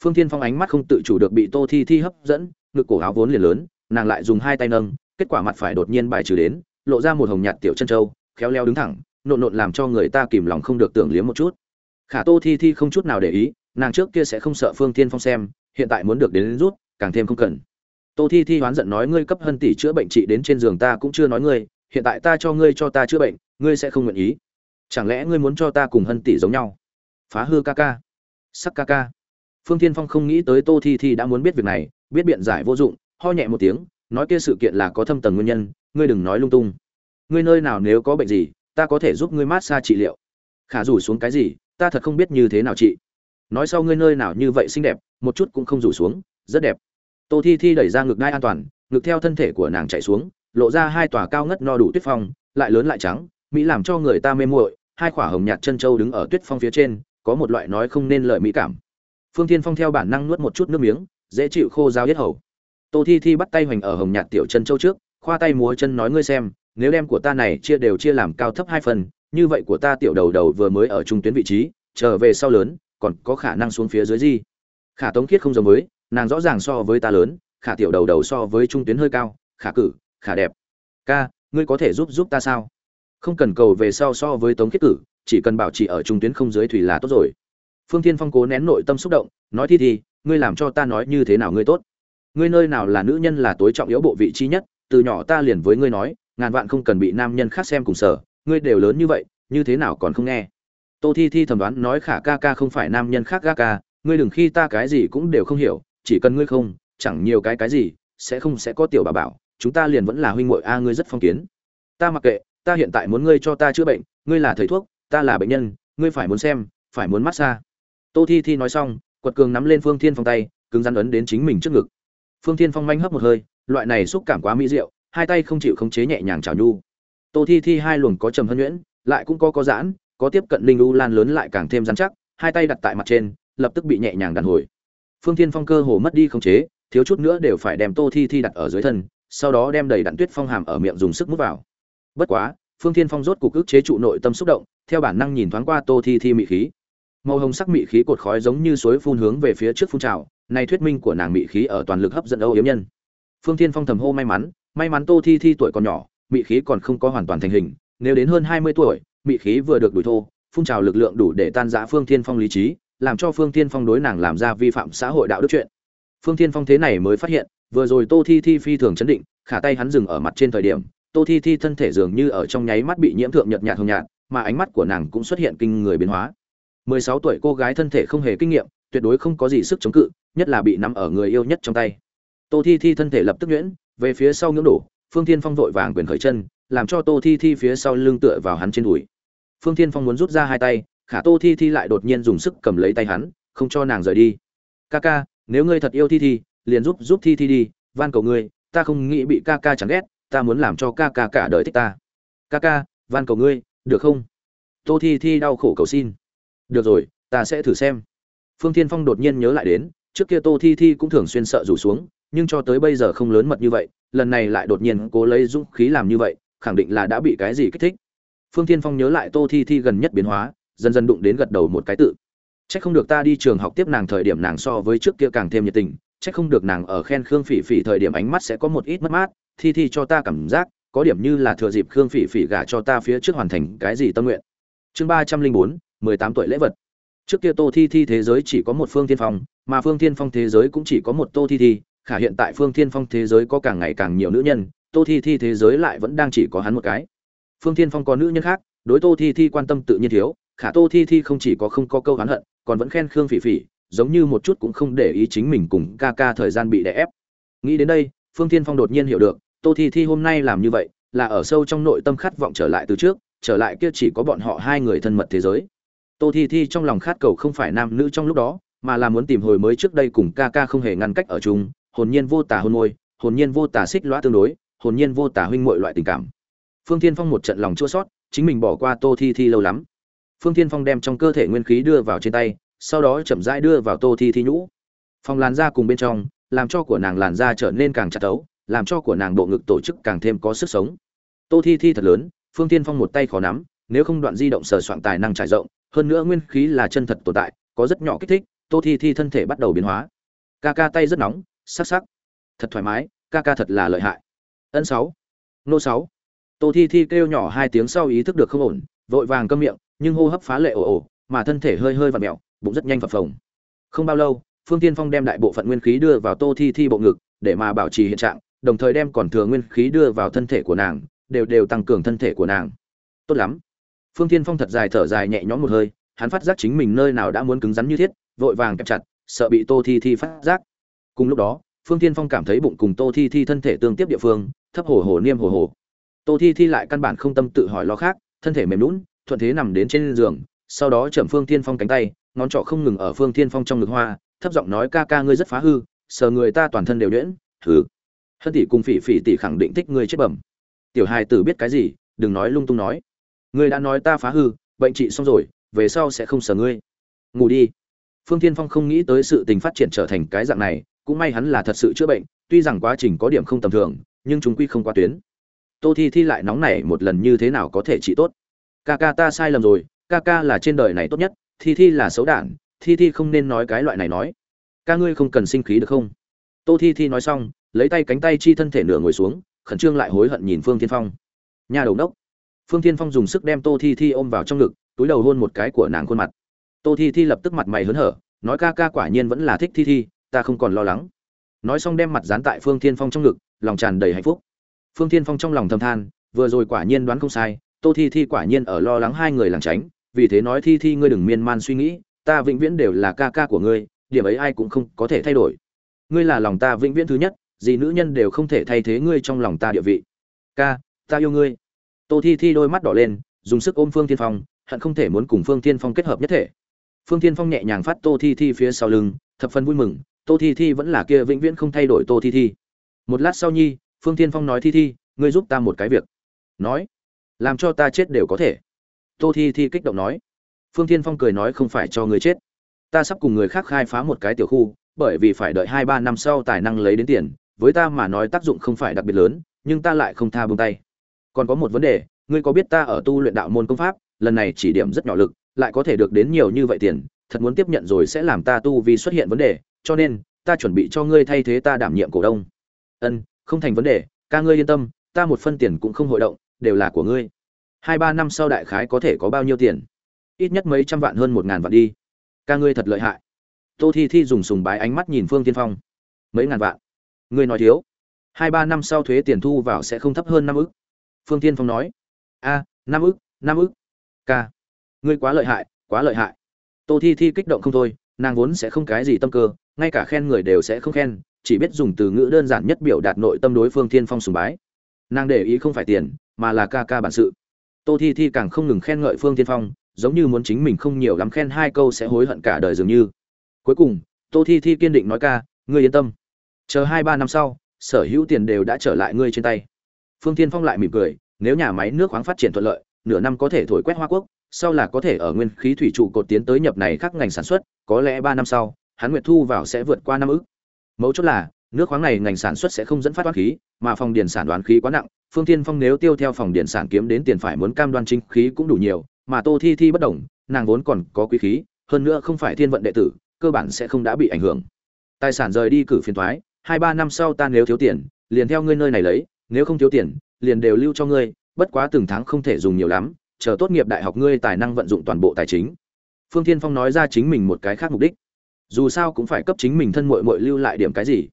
Phương tiên phong ánh mắt không tự chủ được bị tô thi thi hấp dẫn ngực cổ áo vốn liền lớn nàng lại dùng hai tay nâng kết quả mặt phải đột nhiên bài trừ đến lộ ra một hồng nhạt tiểu chân trâu khéo leo đứng thẳng nộn nộn làm cho người ta kìm lòng không được tưởng liếm một chút. Khả tô thi thi không chút nào để ý nàng trước kia sẽ không sợ phương tiên phong xem hiện tại muốn được đến, đến rút càng thêm không cần. Tô thi thi hoán giận nói ngươi cấp hân tỷ chữa bệnh trị đến trên giường ta cũng chưa nói ngươi hiện tại ta cho ngươi cho ta chữa bệnh ngươi sẽ không nguyện ý. Chẳng lẽ ngươi muốn cho ta cùng hân tỷ giống nhau? Phá hư ca ca sắc ca ca. Phương tiên phong không nghĩ tới tô thi thi đã muốn biết việc này, biết biện giải vô dụng, ho nhẹ một tiếng, nói kia sự kiện là có thâm tầng nguyên nhân, ngươi đừng nói lung tung. Ngươi nơi nào nếu có bệnh gì, ta có thể giúp ngươi mát xa trị liệu. Khả rủ xuống cái gì, ta thật không biết như thế nào chị. Nói sau ngươi nơi nào như vậy xinh đẹp, một chút cũng không rủ xuống, rất đẹp. Tô thi thi đẩy ra ngực ngai an toàn, ngực theo thân thể của nàng chạy xuống, lộ ra hai tòa cao ngất no đủ tuyết phong, lại lớn lại trắng, mỹ làm cho người ta mê muội, hai khỏa hồng nhạt chân châu đứng ở tuyết phong phía trên có một loại nói không nên lợi mỹ cảm. Phương thiên phong theo bản năng nuốt một chút nước miếng, dễ chịu khô dao yết hầu. Tô thi thi bắt tay hoành ở hồng nhạt tiểu chân châu trước, khoa tay múa chân nói ngươi xem, nếu đem của ta này chia đều chia làm cao thấp hai phần, như vậy của ta tiểu đầu đầu vừa mới ở trung tuyến vị trí, trở về sau lớn, còn có khả năng xuống phía dưới gì? Khả tống khiết không giống với, nàng rõ ràng so với ta lớn, khả tiểu đầu đầu so với trung tuyến hơi cao, khả cử, khả đẹp. Ca, ngươi có thể giúp giúp ta sao? Không cần cầu về sau so với tống khiết cử chỉ cần bảo trì ở trung tuyến không dưới thủy là tốt rồi. Phương thiên phong cố nén nội tâm xúc động, nói thi thì ngươi làm cho ta nói như thế nào ngươi tốt? Ngươi nơi nào là nữ nhân là tối trọng yếu bộ vị chi nhất, từ nhỏ ta liền với ngươi nói, ngàn vạn không cần bị nam nhân khác xem cùng sở, ngươi đều lớn như vậy, như thế nào còn không nghe? Tô thi thi thẩm đoán nói khả ca ca không phải nam nhân khác ca ca, ngươi đừng khi ta cái gì cũng đều không hiểu, chỉ cần ngươi không, chẳng nhiều cái cái gì, sẽ không sẽ có tiểu bà bảo, chúng ta liền vẫn là huynh muội a, ngươi rất phong kiến. Ta mặc kệ, ta hiện tại muốn ngươi cho ta chữa bệnh, ngươi là thầy thuốc ta là bệnh nhân, ngươi phải muốn xem, phải muốn massage tô thi thi nói xong, quật cường nắm lên phương thiên phong tay, cứng rắn ấn đến chính mình trước ngực. Phương thiên phong manh hấp một hơi, loại này xúc cảm quá mỹ diệu, hai tay không chịu khống chế nhẹ nhàng chào nhu. Tô thi thi hai luồng có trầm hơn nhuyễn, lại cũng có có giãn, có tiếp cận linh u lan lớn lại càng thêm rắn chắc, hai tay đặt tại mặt trên, lập tức bị nhẹ nhàng đàn hồi. Phương thiên phong cơ hồ mất đi khống chế, thiếu chút nữa đều phải đem tô thi thi đặt ở dưới thân, sau đó đem đầy đặn tuyết phong hàm ở miệng dùng sức mút vào. Bất quá phương thiên phong rốt cục ức chế trụ nội tâm xúc động, theo bản năng nhìn thoáng qua tô thi thi mị khí. Màu hồng sắc mị khí cột khói giống như suối phun hướng về phía trước phun trào, này thuyết minh của nàng mị khí ở toàn lực hấp dẫn âu yếm nhân. Phương thiên phong thầm hô may mắn may mắn tô thi thi tuổi còn nhỏ, mị khí còn không có hoàn toàn thành hình, nếu đến hơn hai mươi tuổi, mị khí vừa được đuổi thô, phun trào lực lượng đủ để tan giã phương thiên phong lý trí, làm cho phương thiên phong đối nàng làm ra vi phạm xã hội đạo đức chuyện. Phương thiên phong thế này mới phát hiện, vừa rồi tô thi thi phi thường chấn định, khả tay hắn dừng ở mặt trên thời điểm tô thi thi thân thể dường như ở trong nháy mắt bị nhiễm thượng nhợt nhạt hồng nhạt, mà ánh mắt của nàng cũng xuất hiện kinh người biến hóa. 16 tuổi cô gái thân thể không hề kinh nghiệm, tuyệt đối không có gì sức chống cự, nhất là bị nắm ở người yêu nhất trong tay. Tô thi thi thân thể lập tức nhuyễn, về phía sau ngưỡng đổ, phương thiên phong vội vàng quyền khởi chân, làm cho tô thi thi phía sau lưng tựa vào hắn trên đùi. Phương thiên phong muốn rút ra hai tay, khả tô thi thi lại đột nhiên dùng sức cầm lấy tay hắn, không cho nàng rời đi. Ca ca, nếu ngươi thật yêu thi thi, liền giúp giúp thi thi đi, van cầu ngươi, ta không nghĩ bị ca ca chẳng ghét ta muốn làm cho ca ca cả đời thích ta. Ca ca van cầu ngươi được không? Tô thi thi đau khổ cầu xin. Được rồi ta sẽ thử xem. Phương thiên phong đột nhiên nhớ lại đến trước kia tô thi thi cũng thường xuyên sợ rủ xuống nhưng cho tới bây giờ không lớn mật như vậy lần này lại đột nhiên cố lấy dũng khí làm như vậy khẳng định là đã bị cái gì kích thích. Phương thiên phong nhớ lại tô thi thi gần nhất biến hóa dần dần đụng đến gật đầu một cái tự. Trách không được ta đi trường học tiếp nàng thời điểm nàng so với trước kia càng thêm nhiệt tình, trách không được nàng ở khen Khương Phỉ Phỉ thời điểm ánh mắt sẽ có một ít mất mát, thi thi cho ta cảm giác, có điểm như là thừa dịp Khương Phỉ Phỉ gả cho ta phía trước hoàn thành cái gì tâm nguyện. Chương ba trăm linh bốn mười tám tuổi lễ vật. Trước kia Tô Thi Thi thế giới chỉ có một Phương Thiên Phong, mà Phương Thiên Phong thế giới cũng chỉ có một Tô Thi Thi, khả hiện tại Phương Thiên Phong thế giới có càng ngày càng nhiều nữ nhân, Tô Thi Thi thế giới lại vẫn đang chỉ có hắn một cái. Phương Thiên Phong có nữ nhân khác, đối Tô Thi Thi quan tâm tự nhiên thiếu, khả Tô Thi Thi không chỉ có không có câu oán hận, còn vẫn khen khương phỉ phỉ giống như một chút cũng không để ý chính mình cùng ca ca thời gian bị đè ép nghĩ đến đây phương thiên phong đột nhiên hiểu được tô thi thi hôm nay làm như vậy, là ở sâu trong nội tâm khát vọng trở lại từ trước, trở lại kia chỉ có bọn họ hai người thân mật thế giới. Tô thi thi trong lòng khát cầu không phải nam nữ trong lúc đó, mà là muốn tìm hồi mới trước đây cùng ca ca không hề ngăn cách ở chung, hồn nhiên vô tà hôn môi, hồn nhiên vô tà xích lõa tương đối, hồn nhiên vô tà huynh muội loại tình cảm. Phương thiên phong một trận lòng chua sót chính mình bỏ qua tô thi thi lâu lắm. Phương thiên phong đem trong cơ thể nguyên khí đưa vào trên tay, sau đó chậm rãi đưa vào tô thi thi nhũ. Phòng làn da cùng bên trong, làm cho của nàng làn da trở nên càng chặt tấu làm cho của nàng bộ ngực tổ chức càng thêm có sức sống. Tô thi thi thật lớn, phương tiên phong một tay khó nắm, nếu không đoạn di động sờ soạn tài năng trải rộng, hơn nữa nguyên khí là chân thật tồn tại, có rất nhỏ kích thích, tô thi thi thân thể bắt đầu biến hóa. Ca ca tay rất nóng, sắc sắc. Thật thoải mái, ca ca thật là lợi hại. Ân sáu, nô sáu. Tô thi thi kêu nhỏ hai tiếng sau ý thức được không ổn, vội vàng câm miệng, nhưng hô hấp phá lệ ồ ồ, mà thân thể hơi hơi và mẹo, bụng rất nhanh phập phồng. Không bao lâu, phương tiên phong đem đại bộ phận nguyên khí đưa vào tô thi thi bộ ngực, để mà bảo trì hiện trạng đồng thời đem còn thừa nguyên khí đưa vào thân thể của nàng, đều đều tăng cường thân thể của nàng. Tốt lắm. Phương Thiên phong thật dài thở dài nhẹ nhõm một hơi, hắn phát giác chính mình nơi nào đã muốn cứng rắn như thiết, vội vàng kẹp chặt, sợ bị tô thi thi phát giác. Cùng lúc đó, phương Thiên phong cảm thấy bụng cùng tô thi thi thân thể tương tiếp địa phương, thấp hồ hồ niêm hồ hồ tô thi thi lại căn bản không tâm tự hỏi lo khác, thân thể mềm lún thuận thế nằm đến trên giường, sau đó chậm phương Thiên phong cánh tay, ngón trỏ không ngừng ở phương Thiên phong trong ngực hoa, thấp giọng nói, ca ca ngươi rất phá hư, sờ người ta toàn thân đều nhuyễn. Thử hân tỷ cùng phỉ phỉ tỷ khẳng định thích ngươi chết bẩm. Tiểu hài tử biết cái gì, đừng nói lung tung nói. Ngươi đã nói ta phá hư, bệnh trị xong rồi, về sau sẽ không sờ ngươi. Ngủ đi. Phương tiên phong không nghĩ tới sự tình phát triển trở thành cái dạng này, cũng may hắn là thật sự chữa bệnh, tuy rằng quá trình có điểm không tầm thường, nhưng chúng quy không qua tuyến. Tô thi thi lại nóng nảy một lần như thế nào có thể trị tốt. Ca ca ta sai lầm rồi, ca ca là trên đời này tốt nhất, thi thi là xấu đản, thi thi không nên nói cái loại này nói. Ca ngươi không cần sinh khí được không? Tô thi thi nói xong, lấy tay cánh tay chi thân thể nửa ngồi xuống, khẩn trương lại hối hận nhìn phương tiên phong. Nhà đầu đốc. Phương tiên phong dùng sức đem tô thi thi ôm vào trong ngực, túi đầu hôn một cái của nàng khuôn mặt. Tô thi thi lập tức mặt mày hớn hở, nói ca ca quả nhiên vẫn là thích thi thi, ta không còn lo lắng. Nói xong đem mặt dán tại phương tiên phong trong ngực, lòng tràn đầy hạnh phúc. Phương tiên phong trong lòng thầm than, vừa rồi quả nhiên đoán không sai, tô thi thi quả nhiên ở lo lắng hai người làng tránh, vì thế nói thi thi ngươi đừng miên man suy nghĩ, ta vĩnh viễn đều là ca ca của ngươi, điểm ấy ai cũng không có thể thay đổi ngươi là lòng ta vĩnh viễn thứ nhất, gì nữ nhân đều không thể thay thế ngươi trong lòng ta địa vị. Ca, ta yêu ngươi. Tô thi thi đôi mắt đỏ lên, dùng sức ôm phương tiên phong, hận không thể muốn cùng phương tiên phong kết hợp nhất thể. Phương tiên phong nhẹ nhàng phát tô thi thi phía sau lưng, thập phần vui mừng, tô thi thi vẫn là kia vĩnh viễn không thay đổi tô thi thi. Một lát sau nhi, phương tiên phong nói thi thi, ngươi giúp ta một cái việc. Nói, làm cho ta chết đều có thể. Tô thi thi kích động nói. Phương thiên phong cười nói không phải cho ngươi chết. Ta sắp cùng người khác khai phá một cái tiểu khu bởi vì phải đợi hai ba năm sau tài năng lấy đến tiền, với ta mà nói tác dụng không phải đặc biệt lớn, nhưng ta lại không tha buông tay. Còn có một vấn đề, ngươi có biết ta ở tu luyện đạo môn công pháp, lần này chỉ điểm rất nhỏ lực, lại có thể được đến nhiều như vậy tiền, thật muốn tiếp nhận rồi sẽ làm ta tu vì xuất hiện vấn đề, cho nên, ta chuẩn bị cho ngươi thay thế ta đảm nhiệm cổ đông. Ân, không thành vấn đề, ca ngươi yên tâm, ta một phân tiền cũng không hội động, đều là của ngươi. Hai ba năm sau đại khái có thể có bao nhiêu tiền? Ít nhất mấy trăm vạn hơn một ngàn vạn đi. Ca ngươi thật lợi hại tô thi thi dùng sùng bái ánh mắt nhìn phương tiên phong. Mấy ngàn vạn. Ngươi nói thiếu. Hai ba năm sau thuế tiền thu vào sẽ không thấp hơn năm ức. Phương tiên phong nói. A, năm ức năm ức. K ngươi quá lợi hại, quá lợi hại. Tô thi thi kích động không thôi, nàng vốn sẽ không cái gì tâm cơ, ngay cả khen người đều sẽ không khen, chỉ biết dùng từ ngữ đơn giản nhất biểu đạt nội tâm đối phương thiên phong sùng bái. Nàng để ý không phải tiền, mà là ca ca bản sự. Tô thi thi càng không ngừng khen ngợi phương Thiên phong, giống như muốn chính mình không nhiều lắm khen hai câu sẽ hối hận cả đời dường như cuối cùng, tô thi thi kiên định nói ca, ngươi yên tâm. Chờ hai ba năm sau, sở hữu tiền đều đã trở lại ngươi trên tay. Phương tiên phong lại mỉm cười, nếu nhà máy nước khoáng phát triển thuận lợi, nửa năm có thể thổi quét hoa quốc, sau là có thể ở nguyên khí thủy trụ cột tiến tới nhập này các ngành sản xuất, có lẽ ba năm sau hắn nguyệt thu vào sẽ vượt qua năm ức. Mấu chốt là, nước khoáng này ngành sản xuất sẽ không dẫn phát toán khí, mà phòng điền sản đoán khí quá nặng, phương tiên phong nếu tiêu theo phòng điền sản kiếm đến tiền phải muốn cam đoan chính khí cũng đủ nhiều, mà tô thi thi bất đồng, nàng vốn còn có quý khí, hơn nữa không phải thiên vận đệ tử cơ bản sẽ không đã bị ảnh hưởng. Tài sản rời đi cử phiền thoái, hai ba năm sau ta nếu thiếu tiền, liền theo ngươi nơi này lấy, nếu không thiếu tiền, liền đều lưu cho ngươi, bất quá từng tháng không thể dùng nhiều lắm, chờ tốt nghiệp đại học ngươi tài năng vận dụng toàn bộ tài chính. Phương thiên phong nói ra chính mình một cái khác mục đích. Dù sao cũng phải cấp chính mình thân muội muội lưu lại điểm cái gì.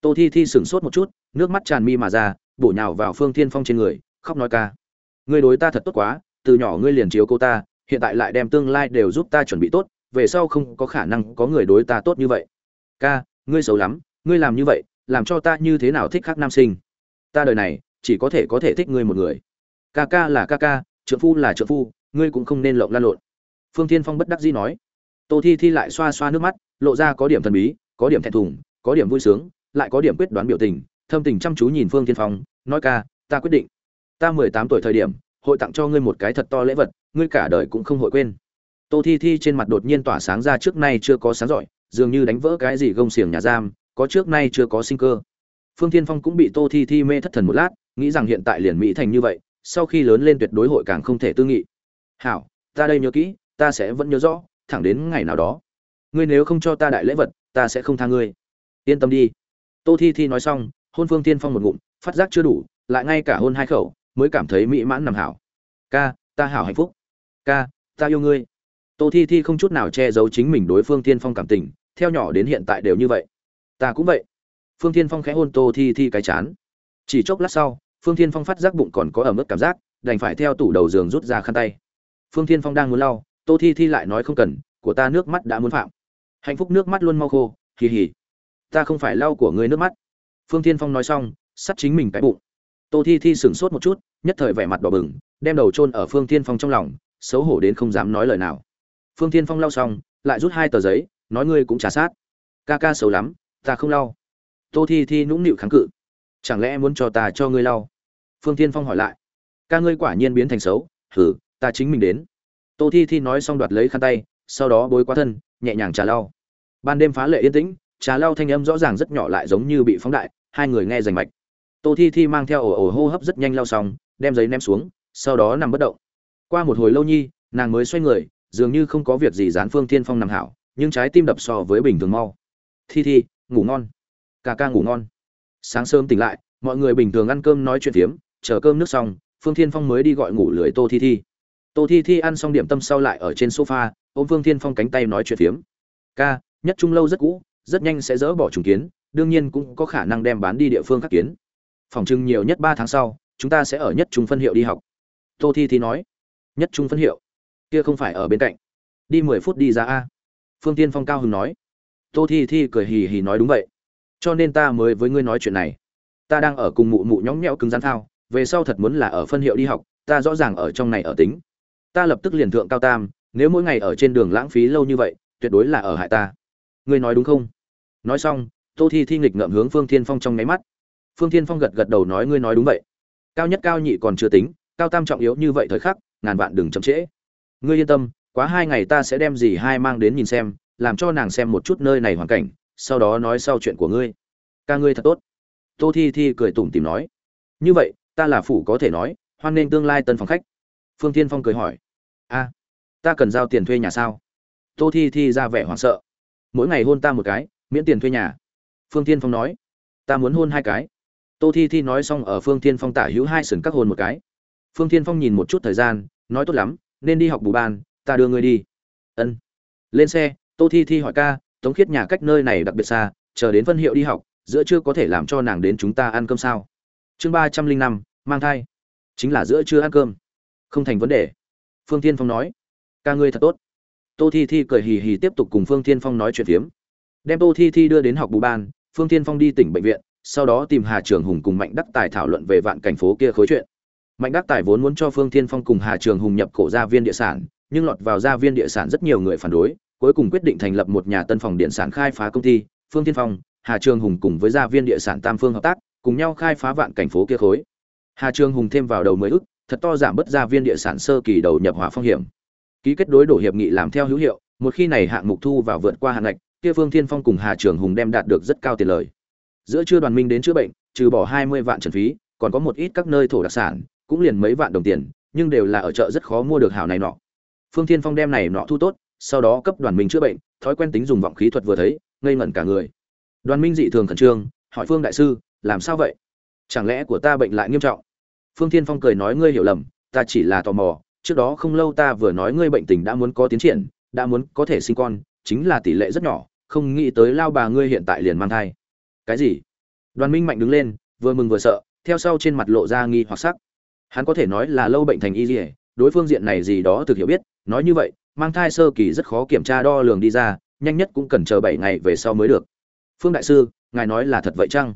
Tô thi thi sửng sốt một chút, nước mắt tràn mi mà ra, bổ nhào vào phương thiên phong trên người, khóc nói ca. Ngươi đối ta thật tốt quá, từ nhỏ ngươi liền chiếu cô ta, hiện tại lại đem tương lai đều giúp ta chuẩn bị tốt về sau không có khả năng có người đối ta tốt như vậy. Ca, ngươi xấu lắm, ngươi làm như vậy, làm cho ta như thế nào thích khác nam sinh? Ta đời này, chỉ có thể có thể thích ngươi một người. Ca ca là ca ca trợ phu là trợ phu, ngươi cũng không nên lộng lan lộn. Phương thiên phong bất đắc dĩ nói. Tô thi thi lại xoa xoa nước mắt, lộ ra có điểm thần bí, có điểm thẹn thùng, có điểm vui sướng, lại có điểm quyết đoán biểu tình, thâm tình chăm chú nhìn phương thiên phong, nói ca, ta quyết định. Ta mười tám tuổi thời điểm, hội tặng cho ngươi một cái thật to lễ vật, ngươi cả đời cũng không hội quên tô thi thi trên mặt đột nhiên tỏa sáng ra trước nay chưa có sáng giỏi dường như đánh vỡ cái gì gông xiềng nhà giam, có trước nay chưa có sinh cơ. Phương thiên phong cũng bị tô thi thi mê thất thần một lát, nghĩ rằng hiện tại liền mỹ thành như vậy, sau khi lớn lên tuyệt đối hội càng không thể tư nghị. Hảo, ta đây nhớ kỹ, ta sẽ vẫn nhớ rõ, thẳng đến ngày nào đó. Ngươi nếu không cho ta đại lễ vật, ta sẽ không tha ngươi. Yên tâm đi. Tô thi thi nói xong, hôn phương tiên phong một ngụm, phát giác chưa đủ, lại ngay cả hôn hai khẩu, mới cảm thấy mỹ mãn nằm hảo. Ca, ta hảo hạnh phúc. Ca, ta yêu ngươi tô thi thi không chút nào che giấu chính mình đối phương tiên phong cảm tình, theo nhỏ đến hiện tại đều như vậy. Ta cũng vậy. Phương tiên phong khẽ hôn tô thi thi cái chán. Chỉ chốc lát sau, phương tiên phong phát giác bụng còn có ẩm ướt cảm giác, đành phải theo tủ đầu giường rút ra khăn tay. Phương tiên phong đang muốn lau, tô thi thi lại nói không cần, của ta nước mắt đã muốn phạm. Hạnh phúc nước mắt luôn mau khô, hì hì. Ta không phải lau của ngươi nước mắt. Phương tiên phong nói xong, sắt chính mình cái bụng. Tô thi thi sửng sốt một chút, nhất thời vẻ mặt đỏ bừng, đem đầu chôn ở phương tiên phong trong lòng, xấu hổ đến không dám nói lời nào phương tiên phong lau xong, lại rút hai tờ giấy, nói ngươi cũng trả sát. Ca ca xấu lắm, ta không lau. Tô thi thi nũng nịu kháng cự. Chẳng lẽ muốn cho ta cho ngươi lau? Phương tiên phong hỏi lại. Ca ngươi quả nhiên biến thành xấu hử ta chính mình đến. Tô thi thi nói xong đoạt lấy khăn tay, sau đó bối qua thân, nhẹ nhàng trà lau. Ban đêm phá lệ yên tĩnh, trà lau thanh âm rõ ràng rất nhỏ lại giống như bị phóng đại, hai người nghe rành mạch. Tô thi thi mang theo ổ ổ hô hấp rất nhanh lau xong, đem giấy ném xuống, sau đó nằm bất động. Qua một hồi lâu nhi, nàng mới xoay người dường như không có việc gì dán phương thiên phong nằm hảo, nhưng trái tim đập so với bình thường mau. Thi thi, ngủ ngon. Ca ca ngủ ngon. Sáng sớm tỉnh lại, mọi người bình thường ăn cơm nói chuyện phiếm, chờ cơm nước xong, phương thiên phong mới đi gọi ngủ lưới tô thi thi. Tô thi thi ăn xong điểm tâm sau lại ở trên sofa, ôm phương thiên phong cánh tay nói chuyện phiếm. Ca, nhất trung lâu rất cũ, rất nhanh sẽ dỡ bỏ trùng kiến, đương nhiên cũng có khả năng đem bán đi địa phương các kiến. Phòng trưng nhiều nhất ba tháng sau, chúng ta sẽ ở nhất trung phân hiệu đi học. Tô thi thi nói. Nhất trung phân hiệu? Kia không phải ở bên cạnh. Đi mười phút đi ra a. Phương tiên phong cao hứng nói. Tô thi thi cười hì hì nói đúng vậy. Cho nên ta mới với ngươi nói chuyện này. Ta đang ở cùng mụ mụ nhõng nhẽo cứng rắn thao. Về sau thật muốn là ở phân hiệu đi học, ta rõ ràng ở trong này ở tính. Ta lập tức liền thượng cao tam, nếu mỗi ngày ở trên đường lãng phí lâu như vậy, tuyệt đối là ở hại ta. Ngươi nói đúng không? Nói xong, tô thi thi nghịch ngợm hướng phương thiên phong trong nháy mắt. Phương thiên phong gật gật đầu nói ngươi nói đúng vậy. Cao nhất cao nhị còn chưa tính, cao tam trọng yếu như vậy thời khắc, ngàn vạn đừng chậm trễ ngươi yên tâm, quá hai ngày ta sẽ đem gì hai mang đến nhìn xem, làm cho nàng xem một chút nơi này hoàn cảnh, sau đó nói sau chuyện của ngươi. Ca ngươi thật tốt. Tô thi thi cười tủm tìm nói. Như vậy, ta là phủ có thể nói, hoan nghênh tương lai tân phòng khách. Phương thiên phong cười hỏi. A, ta cần giao tiền thuê nhà sao? Tô thi thi ra vẻ hoảng sợ. Mỗi ngày hôn ta một cái, miễn tiền thuê nhà. Phương tiên phong nói. Ta muốn hôn hai cái. Tô thi thi nói xong ở phương tiên phong tả hữu hai sừng các hôn một cái. Phương tiên phong nhìn một chút thời gian, nói tốt lắm nên đi học bù ban, ta đưa ngươi đi. Ân. Lên xe, tô thi thi hỏi ca, tống khiết nhà cách nơi này đặc biệt xa, chờ đến phân hiệu đi học, giữa trưa có thể làm cho nàng đến chúng ta ăn cơm sao? Chương ba trăm linh năm, mang thai. Chính là giữa trưa ăn cơm. Không thành vấn đề. Phương tiên phong nói, ca ngươi thật tốt. Tô thi thi cười hì hì tiếp tục cùng phương tiên phong nói chuyện phiếm. Đem tô thi thi đưa đến học bù ban, phương tiên phong đi tỉnh bệnh viện, sau đó tìm hà trường hùng cùng mạnh đắc tài thảo luận về vạn cảnh phố kia khối chuyện mạnh đắc tài vốn muốn cho phương Thiên phong cùng hà trường hùng nhập cổ gia viên địa sản, nhưng lọt vào gia viên địa sản rất nhiều người phản đối, cuối cùng quyết định thành lập một nhà tân phòng điện sản khai phá công ty. Phương Thiên phong, hà trường hùng cùng với gia viên địa sản tam phương hợp tác, cùng nhau khai phá vạn cảnh phố kia khối. Hà trường hùng thêm vào đầu mới ức, thật to giảm bớt gia viên địa sản sơ kỳ đầu nhập hỏa phong hiểm. Ký kết đối đổ hiệp nghị làm theo hữu hiệu, một khi này hạng mục thu vào vượt qua hạn ngạch, kia phương thiên phong cùng hà trường hùng đem đạt được rất cao tiền lời. Giữa trưa đoàn minh đến chữa bệnh, trừ bỏ hai mươi vạn trần phí, còn có một ít các nơi thổ đặc sản cũng liền mấy vạn đồng tiền, nhưng đều là ở chợ rất khó mua được hảo này nọ. Phương thiên phong đem này nọ thu tốt, sau đó cấp đoàn minh chữa bệnh, thói quen tính dùng vọng khí thuật vừa thấy, ngây ngẩn cả người. Đoàn minh dị thường khẩn trương, hỏi phương đại sư, làm sao vậy? Chẳng lẽ của ta bệnh lại nghiêm trọng? Phương thiên phong cười nói, ngươi hiểu lầm, ta chỉ là tò mò, trước đó không lâu ta vừa nói ngươi bệnh tình đã muốn có tiến triển, đã muốn có thể sinh con, chính là tỷ lệ rất nhỏ, không nghĩ tới lao bà ngươi hiện tại liền mang thai. Cái gì? Đoàn minh mạnh đứng lên, vừa mừng vừa sợ, theo sau trên mặt lộ ra nghi hoặc sắc hắn có thể nói là lâu bệnh thành y dỉa đối phương diện này gì đó thực hiểu biết, nói như vậy, mang thai sơ kỳ rất khó kiểm tra đo lường đi ra, nhanh nhất cũng cần chờ bảy ngày về sau mới được. Phương đại sư, ngài nói là thật vậy chăng?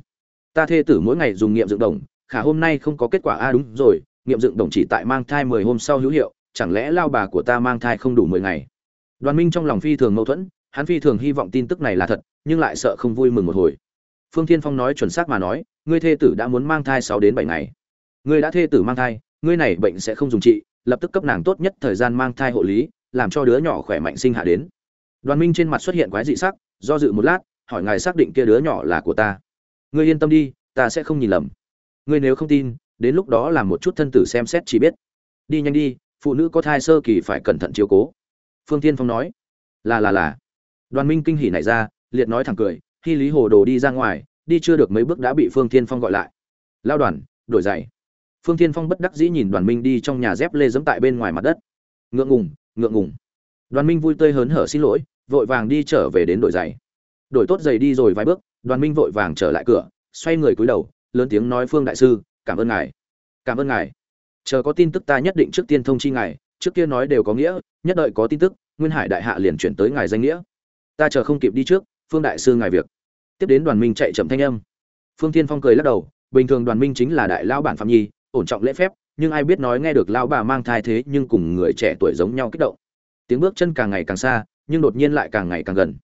Ta thê tử mỗi ngày dùng nghiệm dựng đồng, khả hôm nay không có kết quả a, đúng rồi, nghiệm dựng đồng chỉ tại mang thai mười hôm sau hữu hiệu, chẳng lẽ lao bà của ta mang thai không đủ mười ngày? Đoàn minh trong lòng phi thường mâu thuẫn, hắn phi thường hy vọng tin tức này là thật, nhưng lại sợ không vui mừng một hồi. Phương thiên phong nói chuẩn xác mà nói, ngươi thê tử đã muốn mang thai sáu đến bảy ngày ngươi đã thê tử mang thai, ngươi này bệnh sẽ không dùng trị, lập tức cấp nàng tốt nhất thời gian mang thai hộ lý, làm cho đứa nhỏ khỏe mạnh sinh hạ đến. Đoàn minh trên mặt xuất hiện quái dị sắc, do dự một lát, hỏi ngài xác định kia đứa nhỏ là của ta. Ngươi yên tâm đi, ta sẽ không nhìn lầm. Ngươi nếu không tin, đến lúc đó làm một chút thân tử xem xét chỉ biết. Đi nhanh đi, phụ nữ có thai sơ kỳ phải cẩn thận chiếu cố. Phương Thiên phong nói. Là là là. Đoàn minh kinh hỉ nảy ra, liệt nói thẳng cười, khi lý hồ đồ đi ra ngoài, đi chưa được mấy bước đã bị phương Thiên phong gọi lại. Lao đoàn, đổi giày phương Thiên phong bất đắc dĩ nhìn đoàn minh đi trong nhà dép lê dẫm tại bên ngoài mặt đất. Ngượng ngùng ngượng ngùng. Đoàn minh vui tươi hớn hở xin lỗi, vội vàng đi trở về đến đổi giày. Đổi tốt giày đi rồi vài bước, đoàn minh vội vàng trở lại cửa, xoay người cúi đầu, lớn tiếng nói, phương đại sư, cảm ơn ngài, cảm ơn ngài. Chờ có tin tức ta nhất định trước tiên thông chi ngài, trước kia nói đều có nghĩa, nhất đợi có tin tức, nguyên hải đại hạ liền chuyển tới ngài danh nghĩa. Ta chờ không kịp đi trước, phương đại sư ngài việc. Tiếp đến đoàn minh chạy chậm thanh âm. Phương thiên phong cười lắc đầu, bình thường đoàn minh chính là đại lao bản phạm nhi ổn trọng lễ phép, nhưng ai biết nói nghe được lão bà mang thai thế nhưng cùng người trẻ tuổi giống nhau kích động. Tiếng bước chân càng ngày càng xa, nhưng đột nhiên lại càng ngày càng gần.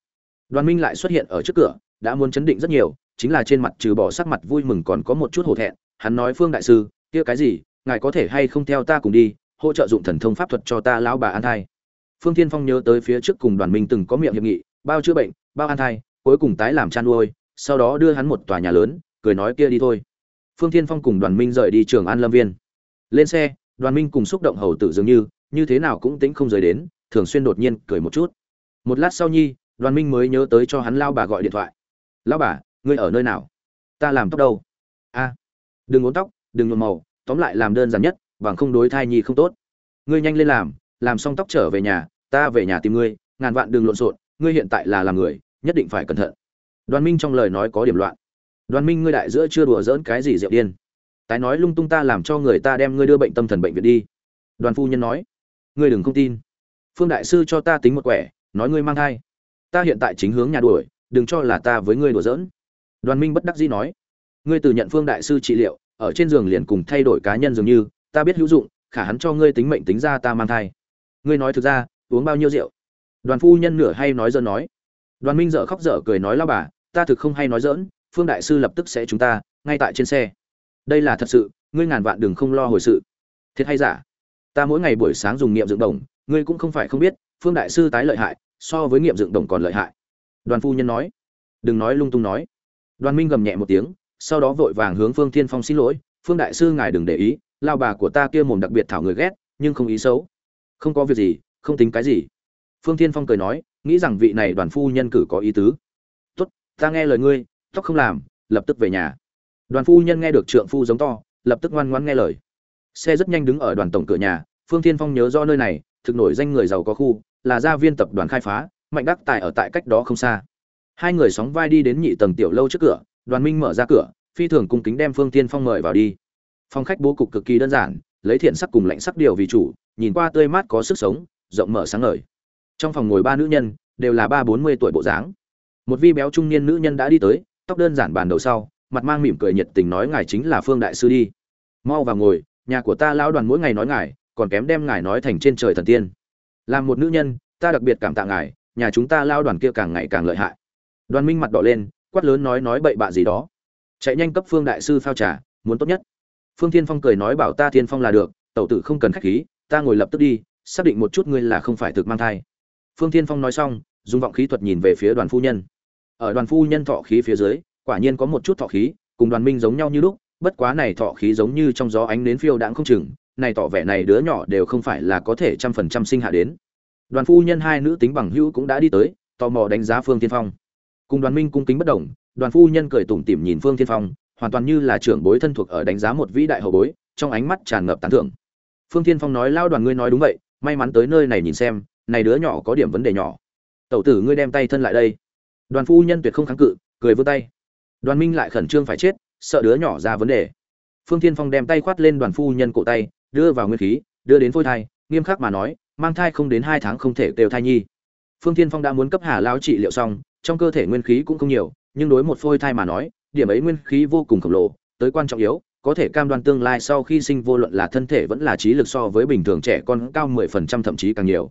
Đoàn minh lại xuất hiện ở trước cửa, đã muốn chấn định rất nhiều, chính là trên mặt trừ bỏ sắc mặt vui mừng còn có một chút hổ thẹn, hắn nói, phương đại sư, kia cái gì, ngài có thể hay không theo ta cùng đi, hỗ trợ dụng thần thông pháp thuật cho ta lão bà an thai. Phương thiên phong nhớ tới phía trước cùng đoàn minh từng có miệng hiệp nghị, bao chữa bệnh, bao an thai, cuối cùng tái làm chăn nuôi, sau đó đưa hắn một tòa nhà lớn, cười nói, kia đi thôi phương thiên phong cùng đoàn minh rời đi trường an lâm viên. Lên xe, đoàn minh cùng xúc động hầu tử dường như như thế nào cũng tính không rời đến, thường xuyên đột nhiên cười một chút. Một lát sau nhi, đoàn minh mới nhớ tới cho hắn lao bà gọi điện thoại. Lao bà, ngươi ở nơi nào? Ta làm tóc đâu? A, đừng uốn tóc, đừng nhuộm màu, tóm lại làm đơn giản nhất, bằng không đối thai nhi không tốt. Ngươi nhanh lên làm làm xong tóc trở về nhà, ta về nhà tìm ngươi, ngàn vạn đừng lộn xộn, ngươi hiện tại là làm người, nhất định phải cẩn thận. Đoàn minh trong lời nói có điểm loạn đoàn minh ngươi đại giữa chưa đùa dỡn cái gì rượu điên? Tái nói lung tung ta làm cho người ta đem ngươi đưa bệnh tâm thần bệnh viện đi. Đoàn phu nhân nói. Ngươi đừng không tin. Phương đại sư cho ta tính một quẻ, nói ngươi mang thai. Ta hiện tại chính hướng nhà đuổi, đừng cho là ta với ngươi đùa giỡn. Đoàn minh bất đắc dĩ nói. Ngươi từ nhận phương đại sư trị liệu, ở trên giường liền cùng thay đổi cá nhân dường như, ta biết hữu dụng, khả hắn cho ngươi tính mệnh tính ra ta mang thai. Ngươi nói thực ra, uống bao nhiêu rượu? Đoàn phu nhân nửa hay nói dơ nói. Đoàn minh dở khóc dở cười nói lao bà, ta thực không hay nói dỡn phương đại sư lập tức sẽ chúng ta, ngay tại trên xe. Đây là thật sự, ngươi ngàn vạn đừng không lo hồi sự. Thiệt hay giả? Ta mỗi ngày buổi sáng dùng nghiệm dựng đồng, ngươi cũng không phải không biết, phương đại sư tái lợi hại, so với nghiệm dựng đồng còn lợi hại. Đoàn phu nhân nói. Đừng nói lung tung nói. Đoàn minh gầm nhẹ một tiếng, sau đó vội vàng hướng phương thiên phong xin lỗi, phương đại sư ngài đừng để ý, lao bà của ta kia mồm đặc biệt thảo người ghét, nhưng không ý xấu. Không có việc gì, không tính cái gì. Phương thiên phong cười nói, nghĩ rằng vị này đoàn phu nhân cử có ý tứ. Tốt, ta nghe lời ngươi tóc không làm, lập tức về nhà. Đoàn phu nhân nghe được trượng phu giống to, lập tức ngoan ngoãn nghe lời. Xe rất nhanh đứng ở đoàn tổng cửa nhà, phương thiên phong nhớ do nơi này, thực nổi danh người giàu có khu, là gia viên tập đoàn khai phá, mạnh đắc tài ở tại cách đó không xa. Hai người sóng vai đi đến nhị tầng tiểu lâu trước cửa, đoàn minh mở ra cửa, phi thường cung kính đem phương tiên phong mời vào đi. Phòng khách bố cục cực kỳ đơn giản, lấy thiện sắc cùng lạnh sắc điều vì chủ, nhìn qua tươi mát có sức sống, rộng mở sáng ngời. Trong phòng ngồi ba nữ nhân, đều là ba bốn mươi tuổi bộ dáng. Một vi béo trung niên nữ nhân đã đi tới tóc đơn giản bàn đầu sau, mặt mang mỉm cười nhiệt tình nói ngài chính là phương đại sư đi. Mau vào ngồi, nhà của ta lão đoàn mỗi ngày nói ngài, còn kém đem ngài nói thành trên trời thần tiên. Làm một nữ nhân, ta đặc biệt cảm tạ ngài, nhà chúng ta lao đoàn kia càng ngày càng lợi hại. Đoàn minh mặt đỏ lên, quát lớn nói nói bậy bạ gì đó. Chạy nhanh cấp phương đại sư phao trà, muốn tốt nhất. Phương thiên phong cười nói bảo ta thiên phong là được, tẩu tử không cần khách khí, ta ngồi lập tức đi, xác định một chút ngươi là không phải thực mang thai. Phương thiên phong nói xong, dùng vọng khí thuật nhìn về phía đoàn phu nhân ở đoàn phu nhân thọ khí phía dưới, quả nhiên có một chút thọ khí, cùng đoàn minh giống nhau như lúc, bất quá này thọ khí giống như trong gió ánh đến phiêu đãng không chừng, này tỏ vẻ này đứa nhỏ đều không phải là có thể trăm phần trăm sinh hạ đến. Đoàn phu nhân hai nữ tính bằng hữu cũng đã đi tới, tò mò đánh giá phương tiên phong. Cùng đoàn minh cung kính bất đồng đoàn phu nhân cười tủm tỉm nhìn phương tiên phong, hoàn toàn như là trưởng bối thân thuộc ở đánh giá một vĩ đại hậu bối, trong ánh mắt tràn ngập tán thưởng. Phương tiên phong nói, lao đoàn ngươi nói đúng vậy, may mắn tới nơi này nhìn xem, này đứa nhỏ có điểm vấn đề nhỏ. Tẩu tử ngươi đem tay thân lại đây đoàn phu nhân tuyệt không kháng cự cười vươn tay. Đoàn minh lại khẩn trương phải chết sợ đứa nhỏ ra vấn đề. Phương Thiên phong đem tay khoát lên đoàn phu nhân cổ tay đưa vào nguyên khí đưa đến phôi thai nghiêm khắc mà nói mang thai không đến hai tháng không thể kêu thai nhi. Phương Thiên phong đã muốn cấp hà lao trị liệu xong trong cơ thể nguyên khí cũng không nhiều nhưng đối một phôi thai mà nói điểm ấy nguyên khí vô cùng khổng lồ tới quan trọng yếu có thể cam đoan tương lai sau khi sinh vô luận là thân thể vẫn là trí lực so với bình thường trẻ con cao 10% thậm chí càng nhiều.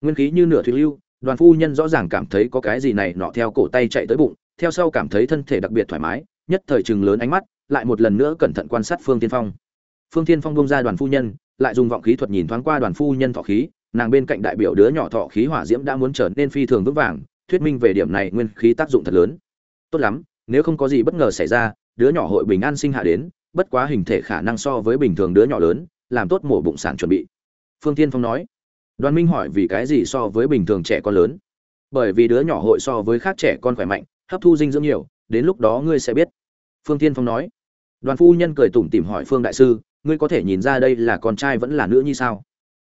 Nguyên khí như nửa thủy lưu, Đoàn phu nhân rõ ràng cảm thấy có cái gì này nọ theo cổ tay chạy tới bụng, theo sau cảm thấy thân thể đặc biệt thoải mái, nhất thời chừng lớn ánh mắt, lại một lần nữa cẩn thận quan sát Phương Tiên Phong. Phương Tiên Phong buông ra Đoàn phu nhân, lại dùng vọng khí thuật nhìn thoáng qua Đoàn phu nhân thọ khí, nàng bên cạnh đại biểu đứa nhỏ thọ khí hỏa diễm đã muốn trở nên phi thường vững vàng, thuyết minh về điểm này nguyên khí tác dụng thật lớn. Tốt lắm, nếu không có gì bất ngờ xảy ra, đứa nhỏ hội bình an sinh hạ đến, bất quá hình thể khả năng so với bình thường đứa nhỏ lớn làm tốt mổ bụng sản chuẩn bị phương tiên phong nói đoàn minh hỏi vì cái gì so với bình thường trẻ con lớn? Bởi vì đứa nhỏ hội so với khác trẻ con khỏe mạnh, hấp thu dinh dưỡng nhiều, đến lúc đó ngươi sẽ biết. Phương tiên phong nói. Đoàn phu nhân cười tủm tỉm hỏi phương đại sư, ngươi có thể nhìn ra đây là con trai vẫn là nữ như sao?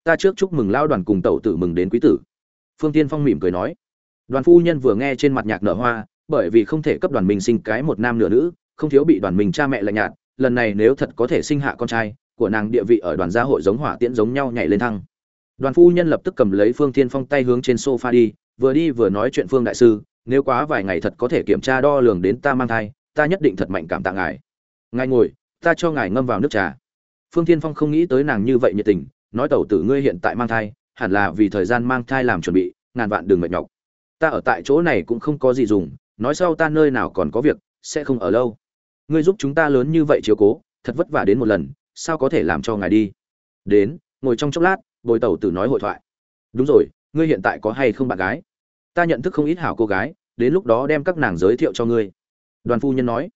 Ta trước chúc mừng lao đoàn cùng tẩu tử mừng đến quý tử. Phương tiên phong mỉm cười nói. Đoàn phu nhân vừa nghe trên mặt nhạc nở hoa, bởi vì không thể cấp đoàn minh sinh cái một nam nửa nữ, không thiếu bị đoàn mình cha mẹ lạnh nhạt, lần này nếu thật có thể sinh hạ con trai, của nàng địa vị ở đoàn gia hội giống hỏa tiễn giống nhau nhảy lên thăng đoàn phu nhân lập tức cầm lấy phương thiên phong tay hướng trên sofa đi, vừa đi vừa nói chuyện phương đại sư, nếu quá vài ngày thật có thể kiểm tra đo lường đến ta mang thai, ta nhất định thật mạnh cảm tạ ngài. Ngài ngồi, ta cho ngài ngâm vào nước trà. Phương thiên phong không nghĩ tới nàng như vậy nhiệt tình, nói tẩu tử ngươi hiện tại mang thai, hẳn là vì thời gian mang thai làm chuẩn bị, ngàn vạn đừng mệt nhọc. Ta ở tại chỗ này cũng không có gì dùng, nói sau ta nơi nào còn có việc, sẽ không ở lâu. Ngươi giúp chúng ta lớn như vậy chiếu cố, thật vất vả đến một lần, sao có thể làm cho ngài đi? Đến, ngồi trong chốc lát bồi tẩu tử nói hội thoại. Đúng rồi, ngươi hiện tại có hay không bạn gái? Ta nhận thức không ít hảo cô gái, đến lúc đó đem các nàng giới thiệu cho ngươi. Đoàn phu nhân nói.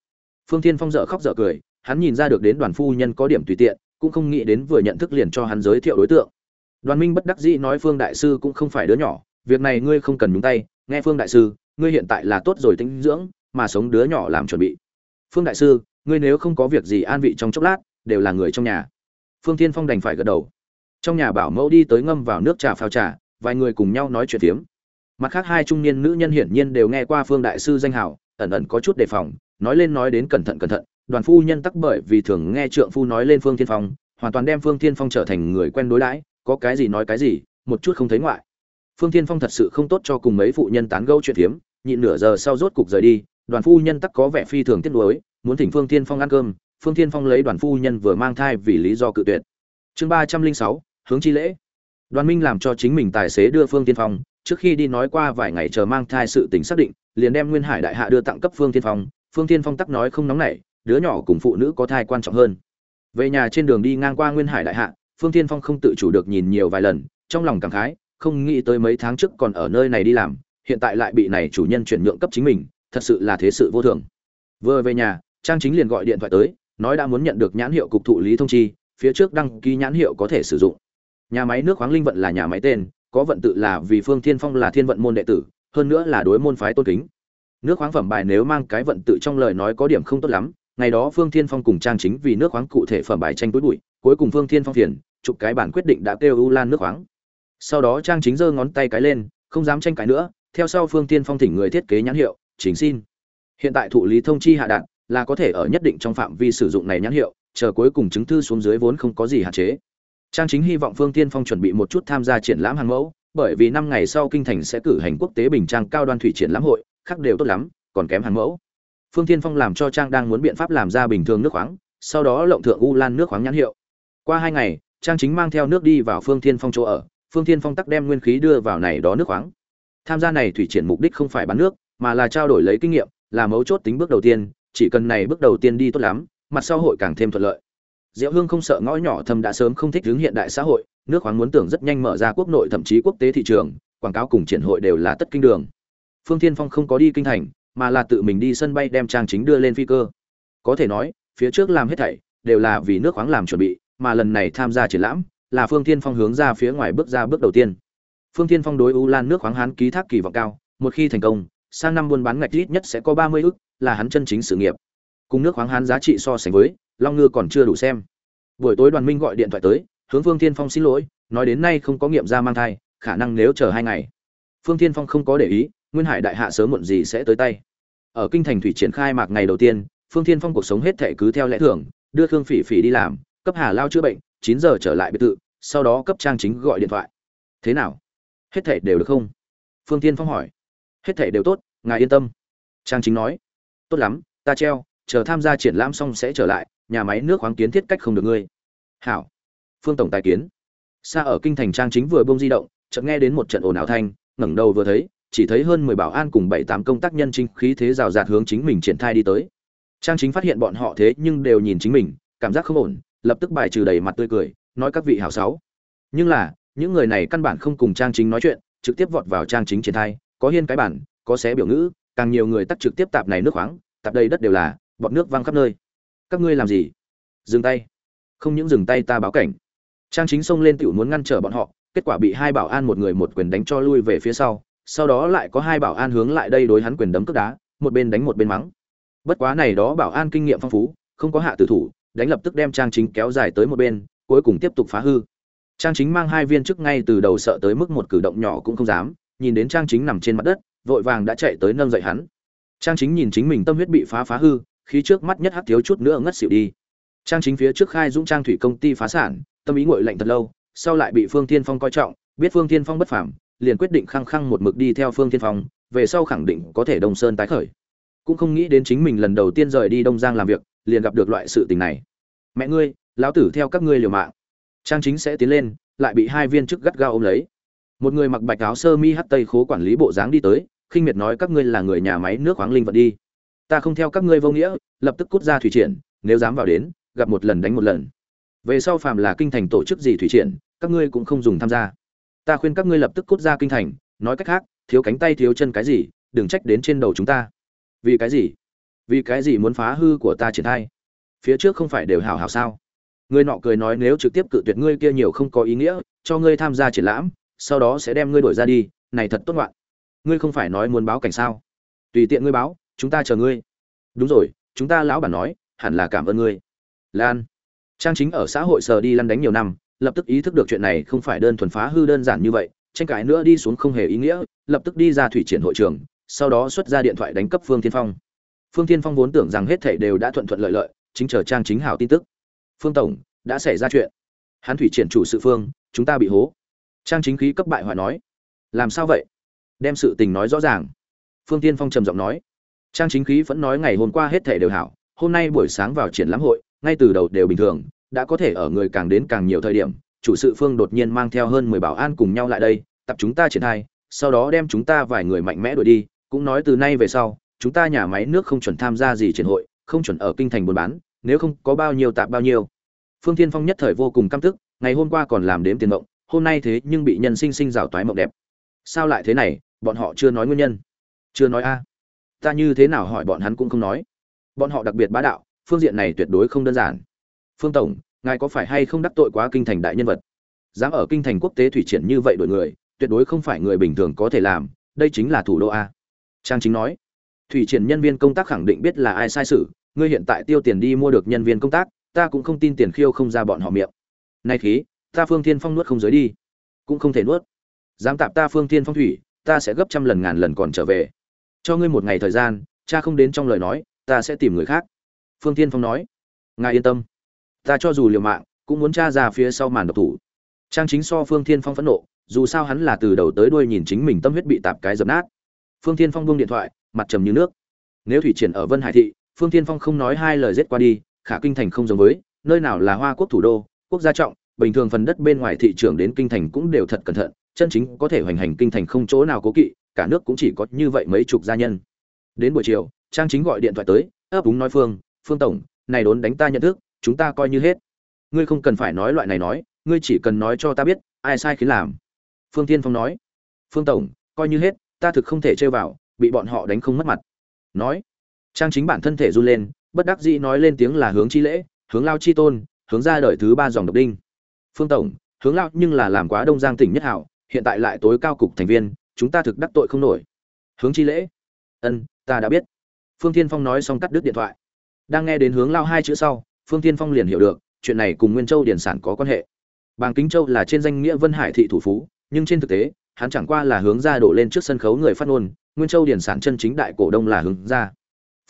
Phương thiên phong dở khóc dở cười, hắn nhìn ra được đến đoàn phu nhân có điểm tùy tiện, cũng không nghĩ đến vừa nhận thức liền cho hắn giới thiệu đối tượng. Đoàn minh bất đắc dĩ nói phương đại sư cũng không phải đứa nhỏ, việc này ngươi không cần nhúng tay, nghe phương đại sư, ngươi hiện tại là tốt rồi tinh dưỡng, mà sống đứa nhỏ làm chuẩn bị. Phương đại sư, ngươi nếu không có việc gì an vị trong chốc lát, đều là người trong nhà. Phương Thiên phong đành phải gật đầu trong nhà bảo mẫu đi tới ngâm vào nước trà phao trà, vài người cùng nhau nói chuyện phiếm. Mặt khác hai trung niên nữ nhân hiển nhiên đều nghe qua phương đại sư danh hào, ẩn ẩn có chút đề phòng, nói lên nói đến cẩn thận cẩn thận, đoàn phu nhân tắc bởi vì thường nghe trượng phu nói lên phương thiên phong, hoàn toàn đem phương thiên phong trở thành người quen đối đãi, có cái gì nói cái gì, một chút không thấy ngoại. Phương thiên phong thật sự không tốt cho cùng mấy phụ nhân tán gẫu chuyện phiếm, nhịn nửa giờ sau rốt cục rời đi, đoàn phu nhân tắc có vẻ phi thường tiếc nuối, muốn thỉnh phương thiên phong ăn cơm, phương thiên phong lấy đoàn phu nhân vừa mang thai vì lý do cự tuyệt. Chương ba trăm linh sáu hướng chi lễ. Đoàn minh làm cho chính mình tài xế đưa phương tiên phong, trước khi đi nói qua vài ngày chờ mang thai sự tình xác định, liền đem nguyên hải đại hạ đưa tặng cấp phương tiên phong. Phương tiên phong tắc nói không nóng nảy, đứa nhỏ cùng phụ nữ có thai quan trọng hơn. Về nhà trên đường đi ngang qua nguyên hải đại hạ, phương tiên phong không tự chủ được nhìn nhiều vài lần, trong lòng cảm khái, không nghĩ tới mấy tháng trước còn ở nơi này đi làm, hiện tại lại bị này chủ nhân chuyển nhượng cấp chính mình, thật sự là thế sự vô thường. Vừa về nhà, trang chính liền gọi điện thoại tới, nói đã muốn nhận được nhãn hiệu cục thụ lý thông chi, phía trước đăng ký nhãn hiệu có thể sử dụng nhà máy nước khoáng linh vận là nhà máy tên, có vận tự là vì phương thiên phong là thiên vận môn đệ tử, hơn nữa là đối môn phái tôn kính. Nước khoáng phẩm bài nếu mang cái vận tự trong lời nói có điểm không tốt lắm, ngày đó phương thiên phong cùng trang chính vì nước khoáng cụ thể phẩm bài tranh túi bụi, cuối cùng phương thiên phong phiền, chụp cái bản quyết định đã kêu u lan nước khoáng. Sau đó trang chính giơ ngón tay cái lên, không dám tranh cãi nữa, theo sau phương thiên phong thỉnh người thiết kế nhãn hiệu chính xin. Hiện tại thụ lý thông chi hạ đạn, là có thể ở nhất định trong phạm vi sử dụng này nhãn hiệu, chờ cuối cùng chứng thư xuống dưới vốn không có gì hạn chế trang chính hy vọng phương tiên phong chuẩn bị một chút tham gia triển lãm hàng mẫu, bởi vì năm ngày sau kinh thành sẽ cử hành quốc tế bình trang cao đoan thủy triển lãm hội, khác đều tốt lắm, còn kém hàng mẫu. Phương tiên phong làm cho trang đang muốn biện pháp làm ra bình thường nước khoáng, sau đó lộng thượng u lan nước khoáng nhãn hiệu. Qua hai ngày, trang chính mang theo nước đi vào phương tiên phong chỗ ở, phương tiên phong tắc đem nguyên khí đưa vào này đó nước khoáng. Tham gia này thủy triển mục đích không phải bán nước, mà là trao đổi lấy kinh nghiệm, là mấu chốt tính bước đầu tiên, chỉ cần này bước đầu tiên đi tốt lắm, mặt sau hội càng thêm thuận lợi diệu hương không sợ ngõ nhỏ thầm đã sớm không thích hướng hiện đại xã hội, nước khoáng muốn tưởng rất nhanh mở ra quốc nội thậm chí quốc tế thị trường, quảng cáo cùng triển hội đều là tất kinh đường. Phương thiên phong không có đi kinh thành, mà là tự mình đi sân bay đem trang chính đưa lên phi cơ. Có thể nói, phía trước làm hết thảy đều là vì nước khoáng làm chuẩn bị, mà lần này tham gia triển lãm là phương thiên phong hướng ra phía ngoài bước ra bước đầu tiên. Phương thiên phong đối u lan nước khoáng hán ký thác kỳ vọng cao, một khi thành công, sang năm buôn bán ngạch ít nhất sẽ có ba mươi ức, là hắn chân chính sự nghiệp. Cùng nước khoáng hán giá trị so sánh với long ngư còn chưa đủ xem. Buổi tối đoàn minh gọi điện thoại tới, hướng phương thiên phong xin lỗi, nói đến nay không có nghiệm ra mang thai, khả năng nếu chờ hai ngày. Phương thiên phong không có để ý, nguyên hải đại hạ sớm muộn gì sẽ tới tay. Ở kinh thành thủy triển khai mạc ngày đầu tiên, phương thiên phong cuộc sống hết thể cứ theo lẽ thường, đưa thương phỉ phỉ đi làm, cấp hà lao chữa bệnh, chín giờ trở lại biệt thự, sau đó cấp trang chính gọi điện thoại. Thế nào? Hết thể đều được không? Phương thiên phong hỏi. Hết thể đều tốt, ngài yên tâm. Trang chính nói. Tốt lắm, ta treo, chờ tham gia triển lãm xong sẽ trở lại nhà máy nước khoáng kiến thiết cách không được ngươi. Hảo. Phương tổng tài kiến. Xa ở kinh thành trang chính vừa bông di động, chợt nghe đến một trận ồn ào thanh, ngẩng đầu vừa thấy, chỉ thấy hơn mười bảo an cùng bảy tám công tác nhân chính khí thế rào rạt hướng chính mình triển khai đi tới. Trang chính phát hiện bọn họ thế nhưng đều nhìn chính mình, cảm giác không ổn, lập tức bài trừ đầy mặt tươi cười, nói các vị hảo sáu. Nhưng là, những người này căn bản không cùng trang chính nói chuyện, trực tiếp vọt vào trang chính triển khai có hiên cái bản, có xé biểu ngữ, càng nhiều người tắt trực tiếp tạp này nước khoáng, tạp đây đất đều là bọn nước văng khắp nơi các ngươi làm gì? Dừng tay. Không những dừng tay ta báo cảnh. Trang chính xông lên tiểu muốn ngăn trở bọn họ, kết quả bị hai bảo an một người một quyền đánh cho lui về phía sau sau đó lại có hai bảo an hướng lại đây đối hắn quyền đấm cước đá, một bên đánh một bên mắng. Bất quá này đó bảo an kinh nghiệm phong phú, không có hạ tử thủ, đánh lập tức đem trang chính kéo dài tới một bên, cuối cùng tiếp tục phá hư. Trang chính mang hai viên chức ngay từ đầu sợ tới mức một cử động nhỏ cũng không dám, nhìn đến trang chính nằm trên mặt đất, vội vàng đã chạy tới nâng dậy hắn. Trang chính nhìn chính mình tâm huyết bị phá phá hư khí trước mắt nhất hắt thiếu chút nữa ngất xỉu đi. Trang chính phía trước khai dũng trang thủy công ty phá sản, tâm ý ngội lạnh thật lâu, sau lại bị phương thiên phong coi trọng, biết phương thiên phong bất phàm, liền quyết định khăng khăng một mực đi theo phương thiên phong, về sau khẳng định có thể đông sơn tái khởi. Cũng không nghĩ đến chính mình lần đầu tiên rời đi đông giang làm việc, liền gặp được loại sự tình này. Mẹ ngươi, lão tử theo các ngươi liều mạng. Trang chính sẽ tiến lên, lại bị hai viên chức gắt gao ôm lấy. Một người mặc bạch áo sơ mi hắt tây khố quản lý bộ dáng đi tới, khinh miệt nói, các ngươi là người nhà máy nước khoáng linh vật đi ta không theo các ngươi vô nghĩa, lập tức cút ra thủy triển, nếu dám vào đến, gặp một lần đánh một lần. Về sau phàm là kinh thành tổ chức gì thủy triển, các ngươi cũng không dùng tham gia. Ta khuyên các ngươi lập tức cút ra kinh thành, nói cách khác, thiếu cánh tay thiếu chân cái gì, đừng trách đến trên đầu chúng ta. Vì cái gì? Vì cái gì muốn phá hư của ta triển khai? Phía trước không phải đều hào hào sao? Người nọ cười nói nếu trực tiếp cự tuyệt ngươi kia nhiều không có ý nghĩa, cho ngươi tham gia triển lãm, sau đó sẽ đem ngươi đổi ra đi, này thật tốt ngoạn. Ngươi không phải nói muốn báo cảnh sao? Tùy tiện ngươi báo chúng ta chờ ngươi. Đúng rồi, chúng ta lão bản nói, hẳn là cảm ơn ngươi. Lan. Trang chính ở xã hội sờ đi lăn đánh nhiều năm, lập tức ý thức được chuyện này không phải đơn thuần phá hư đơn giản như vậy, tranh cãi nữa đi xuống không hề ý nghĩa, lập tức đi ra thủy triển hội trường, sau đó xuất ra điện thoại đánh cấp phương tiên phong. Phương tiên phong vốn tưởng rằng hết thảy đều đã thuận thuận lợi lợi, chính chờ trang chính hảo tin tức. Phương tổng, đã xảy ra chuyện. Hắn thủy triển chủ sự phương, chúng ta bị hố. Trang chính khí cấp bại hoại nói. Làm sao vậy? Đem sự tình nói rõ ràng. Phương tiên phong trầm giọng nói trang chính khí vẫn nói ngày hôm qua hết thể đều hảo, hôm nay buổi sáng vào triển lãm hội, ngay từ đầu đều bình thường, đã có thể ở người càng đến càng nhiều thời điểm, chủ sự phương đột nhiên mang theo hơn mười bảo an cùng nhau lại đây, tập chúng ta triển khai, sau đó đem chúng ta vài người mạnh mẽ đuổi đi, cũng nói từ nay về sau, chúng ta nhà máy nước không chuẩn tham gia gì triển hội, không chuẩn ở kinh thành buôn bán, nếu không có bao nhiêu tạp bao nhiêu. Phương tiên phong nhất thời vô cùng căm tức, ngày hôm qua còn làm đếm tiền mộng, hôm nay thế nhưng bị nhân sinh sinh rào toái mộng đẹp. Sao lại thế này, bọn họ chưa nói nguyên nhân. Chưa nói a ta như thế nào hỏi bọn hắn cũng không nói. Bọn họ đặc biệt bá đạo, phương diện này tuyệt đối không đơn giản. Phương tổng, ngài có phải hay không đắc tội quá kinh thành đại nhân vật? Dám ở kinh thành quốc tế thủy triển như vậy đổi người, tuyệt đối không phải người bình thường có thể làm, đây chính là thủ đô a. Trang chính nói, thủy triển nhân viên công tác khẳng định biết là ai sai sự, ngươi hiện tại tiêu tiền đi mua được nhân viên công tác, ta cũng không tin tiền khiêu không ra bọn họ miệng. Nay khí, ta phương thiên phong nuốt không giới đi. Cũng không thể nuốt. Dám tạp ta phương thiên phong thủy, ta sẽ gấp trăm lần ngàn lần còn trở về cho ngươi một ngày thời gian, cha không đến trong lời nói, ta sẽ tìm người khác. Phương tiên phong nói. Ngài yên tâm. Ta cho dù liều mạng, cũng muốn tra ra phía sau màn độc thủ. Trang chính so phương thiên phong phẫn nộ, dù sao hắn là từ đầu tới đuôi nhìn chính mình tâm huyết bị tạp cái dập nát. Phương thiên phong buông điện thoại, mặt trầm như nước. Nếu thủy triển ở vân hải thị, phương thiên phong không nói hai lời rết qua đi, khả kinh thành không giống với, nơi nào là hoa quốc thủ đô, quốc gia trọng, bình thường phần đất bên ngoài thị trường đến kinh thành cũng đều thật cẩn thận, chân chính có thể hoành hành kinh thành không chỗ nào cố kỵ cả nước cũng chỉ có như vậy mấy chục gia nhân. Đến buổi chiều, trang chính gọi điện thoại tới, ấp úng nói, phương phương tổng, này đốn đánh ta nhận thức, chúng ta coi như hết. Ngươi không cần phải nói loại này nói, ngươi chỉ cần nói cho ta biết, ai sai khiến làm. Phương tiên phong nói, phương tổng, coi như hết, ta thực không thể chơi vào, bị bọn họ đánh không mất mặt. Nói, trang chính bản thân thể run lên, bất đắc dĩ nói lên tiếng là hướng chi lễ, hướng lao chi tôn, hướng ra đời thứ ba dòng độc đinh. Phương tổng, hướng lao nhưng là làm quá đông giang tỉnh nhất hảo, hiện tại lại tối cao cục thành viên chúng ta thực đắc tội không nổi. Hướng chi lễ. Ân, ta đã biết. Phương thiên phong nói xong cắt đứt điện thoại. Đang nghe đến hướng lao hai chữ sau, phương thiên phong liền hiểu được, chuyện này cùng nguyên châu điển sản có quan hệ. Bàng kính châu là trên danh nghĩa vân hải thị thủ phú, nhưng trên thực tế, hắn chẳng qua là hướng ra đổ lên trước sân khấu người phát ngôn, nguyên châu điển sản chân chính đại cổ đông là hướng ra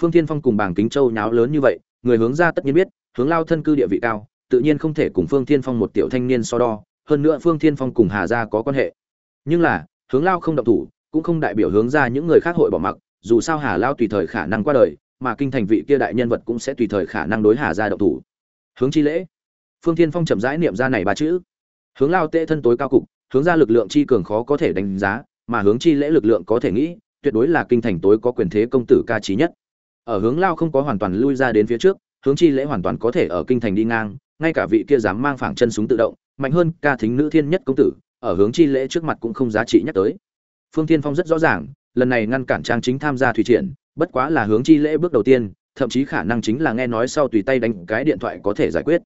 phương thiên phong cùng bàng kính châu nháo lớn như vậy, người hướng ra tất nhiên biết, hướng lao thân cư địa vị cao, tự nhiên không thể cùng phương thiên phong một tiểu thanh niên so đo, hơn nữa phương thiên phong cùng hà gia có quan hệ. Nhưng là hướng lao không động thủ, cũng không đại biểu hướng ra những người khác hội bỏ mặc, dù sao hà lao tùy thời khả năng qua đời, mà kinh thành vị kia đại nhân vật cũng sẽ tùy thời khả năng đối hà ra động thủ. Hướng chi lễ. Phương thiên phong chậm rãi niệm ra này ba chữ. Hướng lao tệ thân tối cao cục, hướng ra lực lượng chi cường khó có thể đánh giá, mà hướng chi lễ lực lượng có thể nghĩ, tuyệt đối là kinh thành tối có quyền thế công tử ca trí nhất. Ở hướng lao không có hoàn toàn lui ra đến phía trước, hướng chi lễ hoàn toàn có thể ở kinh thành đi ngang, ngay cả vị kia dám mang phảng chân súng tự động, mạnh hơn ca thính nữ thiên nhất công tử ở hướng chi lễ trước mặt cũng không giá trị nhắc tới. Phương thiên phong rất rõ ràng, lần này ngăn cản trang chính tham gia thủy triển, bất quá là hướng chi lễ bước đầu tiên, thậm chí khả năng chính là nghe nói sau tùy tay đánh cái điện thoại có thể giải quyết.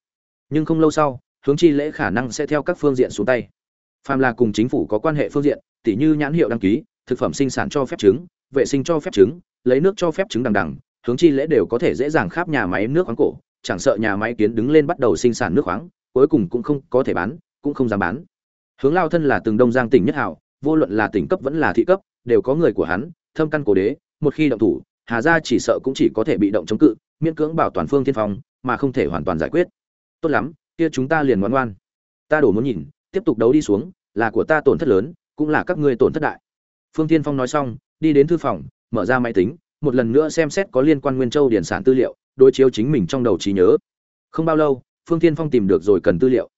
Nhưng không lâu sau, hướng chi lễ khả năng sẽ theo các phương diện xuống tay. Phàm là cùng chính phủ có quan hệ phương diện, tỉ như nhãn hiệu đăng ký, thực phẩm sinh sản cho phép chứng vệ sinh cho phép chứng lấy nước cho phép chứng đằng đằng, hướng chi lễ đều có thể dễ dàng kháp nhà máy nước khoáng cổ, chẳng sợ nhà máy kiến đứng lên bắt đầu sinh sản nước khoáng, cuối cùng cũng không có thể bán, cũng không dám bán hướng lao thân là từng đông giang tỉnh nhất hảo, vô luận là tỉnh cấp vẫn là thị cấp, đều có người của hắn, thâm căn cổ đế, một khi động thủ, hà gia chỉ sợ cũng chỉ có thể bị động chống cự, miễn cưỡng bảo toàn phương thiên phong, mà không thể hoàn toàn giải quyết. Tốt lắm, kia chúng ta liền ngoan ngoan. Ta đổ muốn nhìn, tiếp tục đấu đi xuống, là của ta tổn thất lớn, cũng là các ngươi tổn thất đại. Phương thiên phong nói xong, đi đến thư phòng, mở ra máy tính, một lần nữa xem xét có liên quan nguyên châu điển sản tư liệu, đối chiếu chính mình trong đầu trí nhớ. Không bao lâu, phương thiên phong tìm được rồi cần tư liệu.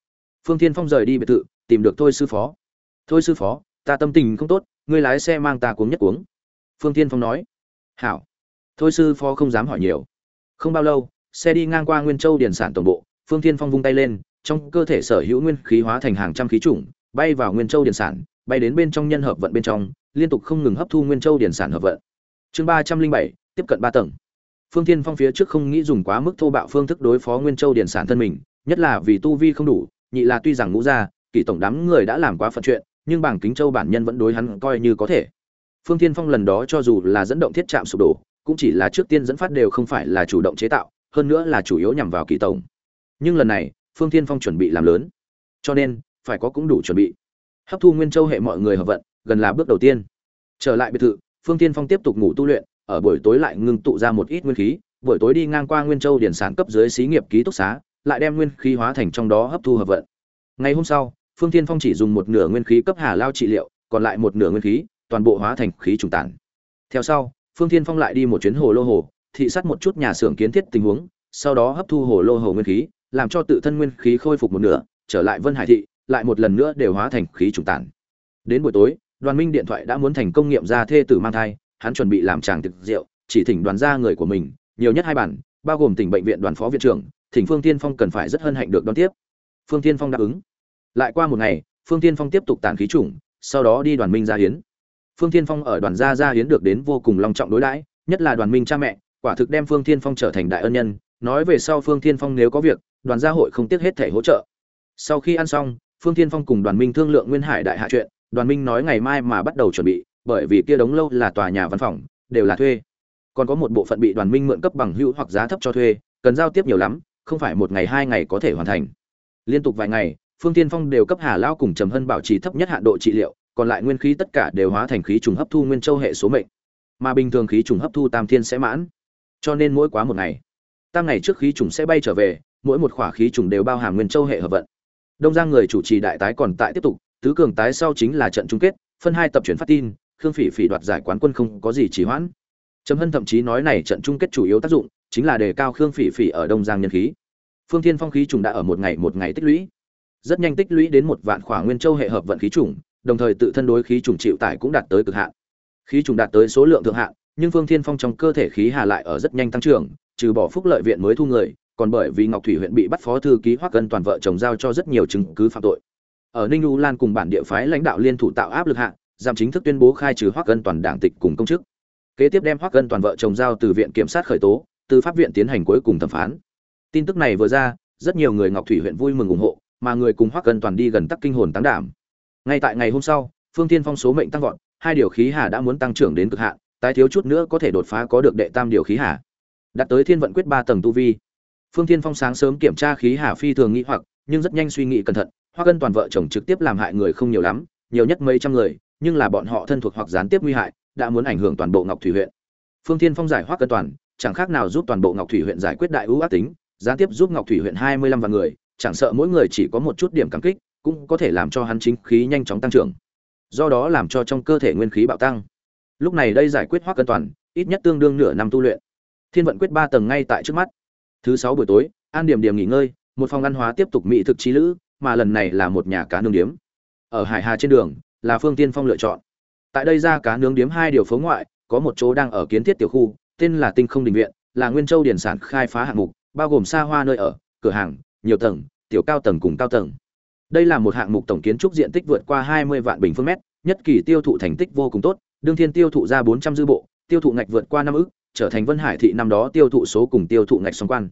Phương thiên phong rời đi biệt thự tìm được thôi sư phó. Thôi sư phó, ta tâm tình không tốt, ngươi lái xe mang ta cuống nhất cuống. Phương thiên phong nói. Hảo. Thôi sư phó không dám hỏi nhiều. Không bao lâu, xe đi ngang qua nguyên châu điển sản tổng bộ, phương thiên phong vung tay lên, trong cơ thể sở hữu nguyên khí hóa thành hàng trăm khí chủng, bay vào nguyên châu điển sản, bay đến bên trong nhân hợp vận bên trong, liên tục không ngừng hấp thu nguyên châu điển sản hợp vận. Chương ba trăm linh bảy, tiếp cận ba tầng. Phương thiên phong phía trước không nghĩ dùng quá mức thô bạo phương thức đối phó nguyên châu điển sản thân mình, nhất là vì tu vi không đủ, nhị là tuy rằng ngũ gia kỷ tổng đám người đã làm quá phận chuyện, nhưng bảng kính châu bản nhân vẫn đối hắn coi như có thể. Phương thiên phong lần đó cho dù là dẫn động thiết trạm sụp đổ, cũng chỉ là trước tiên dẫn phát đều không phải là chủ động chế tạo, hơn nữa là chủ yếu nhằm vào kỳ tổng. Nhưng lần này, phương thiên phong chuẩn bị làm lớn. Cho nên, phải có cũng đủ chuẩn bị. Hấp thu nguyên châu hệ mọi người hợp vận, gần là bước đầu tiên. Trở lại biệt thự, phương thiên phong tiếp tục ngủ tu luyện, ở buổi tối lại ngưng tụ ra một ít nguyên khí, buổi tối đi ngang qua nguyên châu điển sản cấp dưới xí nghiệp ký túc xá, lại đem nguyên khí hóa thành trong đó hấp thu hợp vận. Ngày hôm sau phương thiên phong chỉ dùng một nửa nguyên khí cấp hà lao trị liệu, còn lại một nửa nguyên khí, toàn bộ hóa thành khí trùng tản. Theo sau, phương thiên phong lại đi một chuyến hồ lô hồ, thị sát một chút nhà xưởng kiến thiết tình huống, sau đó hấp thu hồ lô hồ nguyên khí, làm cho tự thân nguyên khí khôi phục một nửa, trở lại vân hải thị, lại một lần nữa đều hóa thành khí trùng tản. Đến buổi tối, đoàn minh điện thoại đã muốn thành công nghiệm ra thê tử mang thai, hắn chuẩn bị làm chàng thực rượu, chỉ thỉnh đoàn gia người của mình, nhiều nhất hai bản, bao gồm tỉnh bệnh viện đoàn phó viện trưởng, thỉnh phương Thiên phong cần phải rất hân hạnh được đón tiếp. Phương Thiên phong đáp ứng lại qua một ngày, phương tiên phong tiếp tục tản khí chủng, sau đó đi đoàn minh gia hiến. Phương tiên phong ở đoàn gia gia hiến được đến vô cùng long trọng đối đãi, nhất là đoàn minh cha mẹ, quả thực đem phương tiên phong trở thành đại ân nhân. Nói về sau phương tiên phong nếu có việc, đoàn gia hội không tiếc hết thể hỗ trợ. Sau khi ăn xong, phương tiên phong cùng đoàn minh thương lượng nguyên hải đại hạ chuyện, đoàn minh nói ngày mai mà bắt đầu chuẩn bị, bởi vì kia đống lâu là tòa nhà văn phòng, đều là thuê. Còn có một bộ phận bị đoàn minh mượn cấp bằng hữu hoặc giá thấp cho thuê, cần giao tiếp nhiều lắm, không phải một ngày hai ngày có thể hoàn thành. Liên tục vài ngày phương tiên phong đều cấp hà lao cùng trầm hân bảo trì thấp nhất hạn độ trị liệu, còn lại nguyên khí tất cả đều hóa thành khí trùng hấp thu nguyên châu hệ số mệnh. Mà bình thường khí trùng hấp thu tam thiên sẽ mãn. Cho nên mỗi quá một ngày, tam ngày trước khí trùng sẽ bay trở về, mỗi một khỏa khí trùng đều bao hàm nguyên châu hệ hợp vận. Đông giang người chủ trì đại tái còn tại tiếp tục, tứ cường tái sau chính là trận chung kết, phân hai tập chuyển phát tin, khương phỉ phỉ đoạt giải quán quân không có gì trì hoãn. Trầm hân thậm chí nói này trận chung kết chủ yếu tác dụng, chính là đề cao khương phỉ phỉ ở đông giang nhân khí. Phương thiên phong khí trùng đã ở một ngày một ngày tích lũy rất nhanh tích lũy đến một vạn khỏa nguyên châu hệ hợp vận khí trùng đồng thời tự thân đối khí trùng chịu tải cũng đạt tới cực hạn khí trùng đạt tới số lượng thượng hạn nhưng phương thiên phong trong cơ thể khí hà lại ở rất nhanh tăng trưởng trừ bỏ phúc lợi viện mới thu người còn bởi vì ngọc thủy huyện bị bắt phó thư ký hoắc cân toàn vợ chồng giao cho rất nhiều chứng cứ phạm tội ở ninh u lan cùng bản địa phái lãnh đạo liên thủ tạo áp lực hạ giảm chính thức tuyên bố khai trừ Hoắc cân toàn đảng tịch cùng công chức. Kế tiếp đem Hoắc cân toàn vợ chồng giao từ viện kiểm sát khởi tố, từ pháp viện tiến hành cuối cùng thẩm phán. Tin tức này vừa ra, rất nhiều người Ngọc Thủy huyện vui mừng ủng hộ, mà người cùng Hoắc Ân toàn đi gần tắc kinh hồn tăng đảm. Ngay tại ngày hôm sau, Phương Thiên Phong số mệnh tăng vọt, hai điều khí hà đã muốn tăng trưởng đến cực hạn, tái thiếu chút nữa có thể đột phá có được đệ tam điều khí hà. Đạt tới Thiên vận quyết ba tầng tu vi. Phương Thiên Phong sáng sớm kiểm tra khí hà phi thường nghi hoặc, nhưng rất nhanh suy nghĩ cẩn thận, Hoắc cân toàn vợ chồng trực tiếp làm hại người không nhiều lắm, nhiều nhất mấy trăm người, nhưng là bọn họ thân thuộc hoặc gián tiếp nguy hại, đã muốn ảnh hưởng toàn bộ Ngọc Thủy huyện. Phương Thiên Phong giải Hoắc cân toàn, chẳng khác nào giúp toàn bộ Ngọc Thủy huyện giải quyết đại ưu ác tính, gián tiếp giúp Ngọc Thủy huyện hai mươi lăm vạn người, chẳng sợ mỗi người chỉ có một chút điểm cảm kích, cũng có thể làm cho hắn chính khí nhanh chóng tăng trưởng. Do đó làm cho trong cơ thể nguyên khí bạo tăng. Lúc này đây giải quyết Hoắc Cân toàn, ít nhất tương đương nửa năm tu luyện. Thiên vận quyết ba tầng ngay tại trước mắt. Thứ sáu buổi tối, An Điểm Điểm nghỉ ngơi, một phòng ăn hóa tiếp tục mỹ thực trí lữ, mà lần này là một nhà cá nướng điếm. Ở Hải Hà trên đường, là Phương Tiên Phong lựa chọn. Tại đây ra cá nướng điếm hai điều phố ngoại, có một chỗ đang ở kiến thiết tiểu khu, tên là Tinh Không Đình Viện, là Nguyên Châu điển sản khai phá hạng mục, bao gồm xa hoa nơi ở, cửa hàng, nhiều tầng, tiểu cao tầng cùng cao tầng. Đây là một hạng mục tổng kiến trúc diện tích vượt qua 20 vạn bình phương mét, nhất kỳ tiêu thụ thành tích vô cùng tốt, đương thiên tiêu thụ ra 400 dư bộ, tiêu thụ ngạch vượt qua năm ức, trở thành Vân Hải thị năm đó tiêu thụ số cùng tiêu thụ ngạch song quan.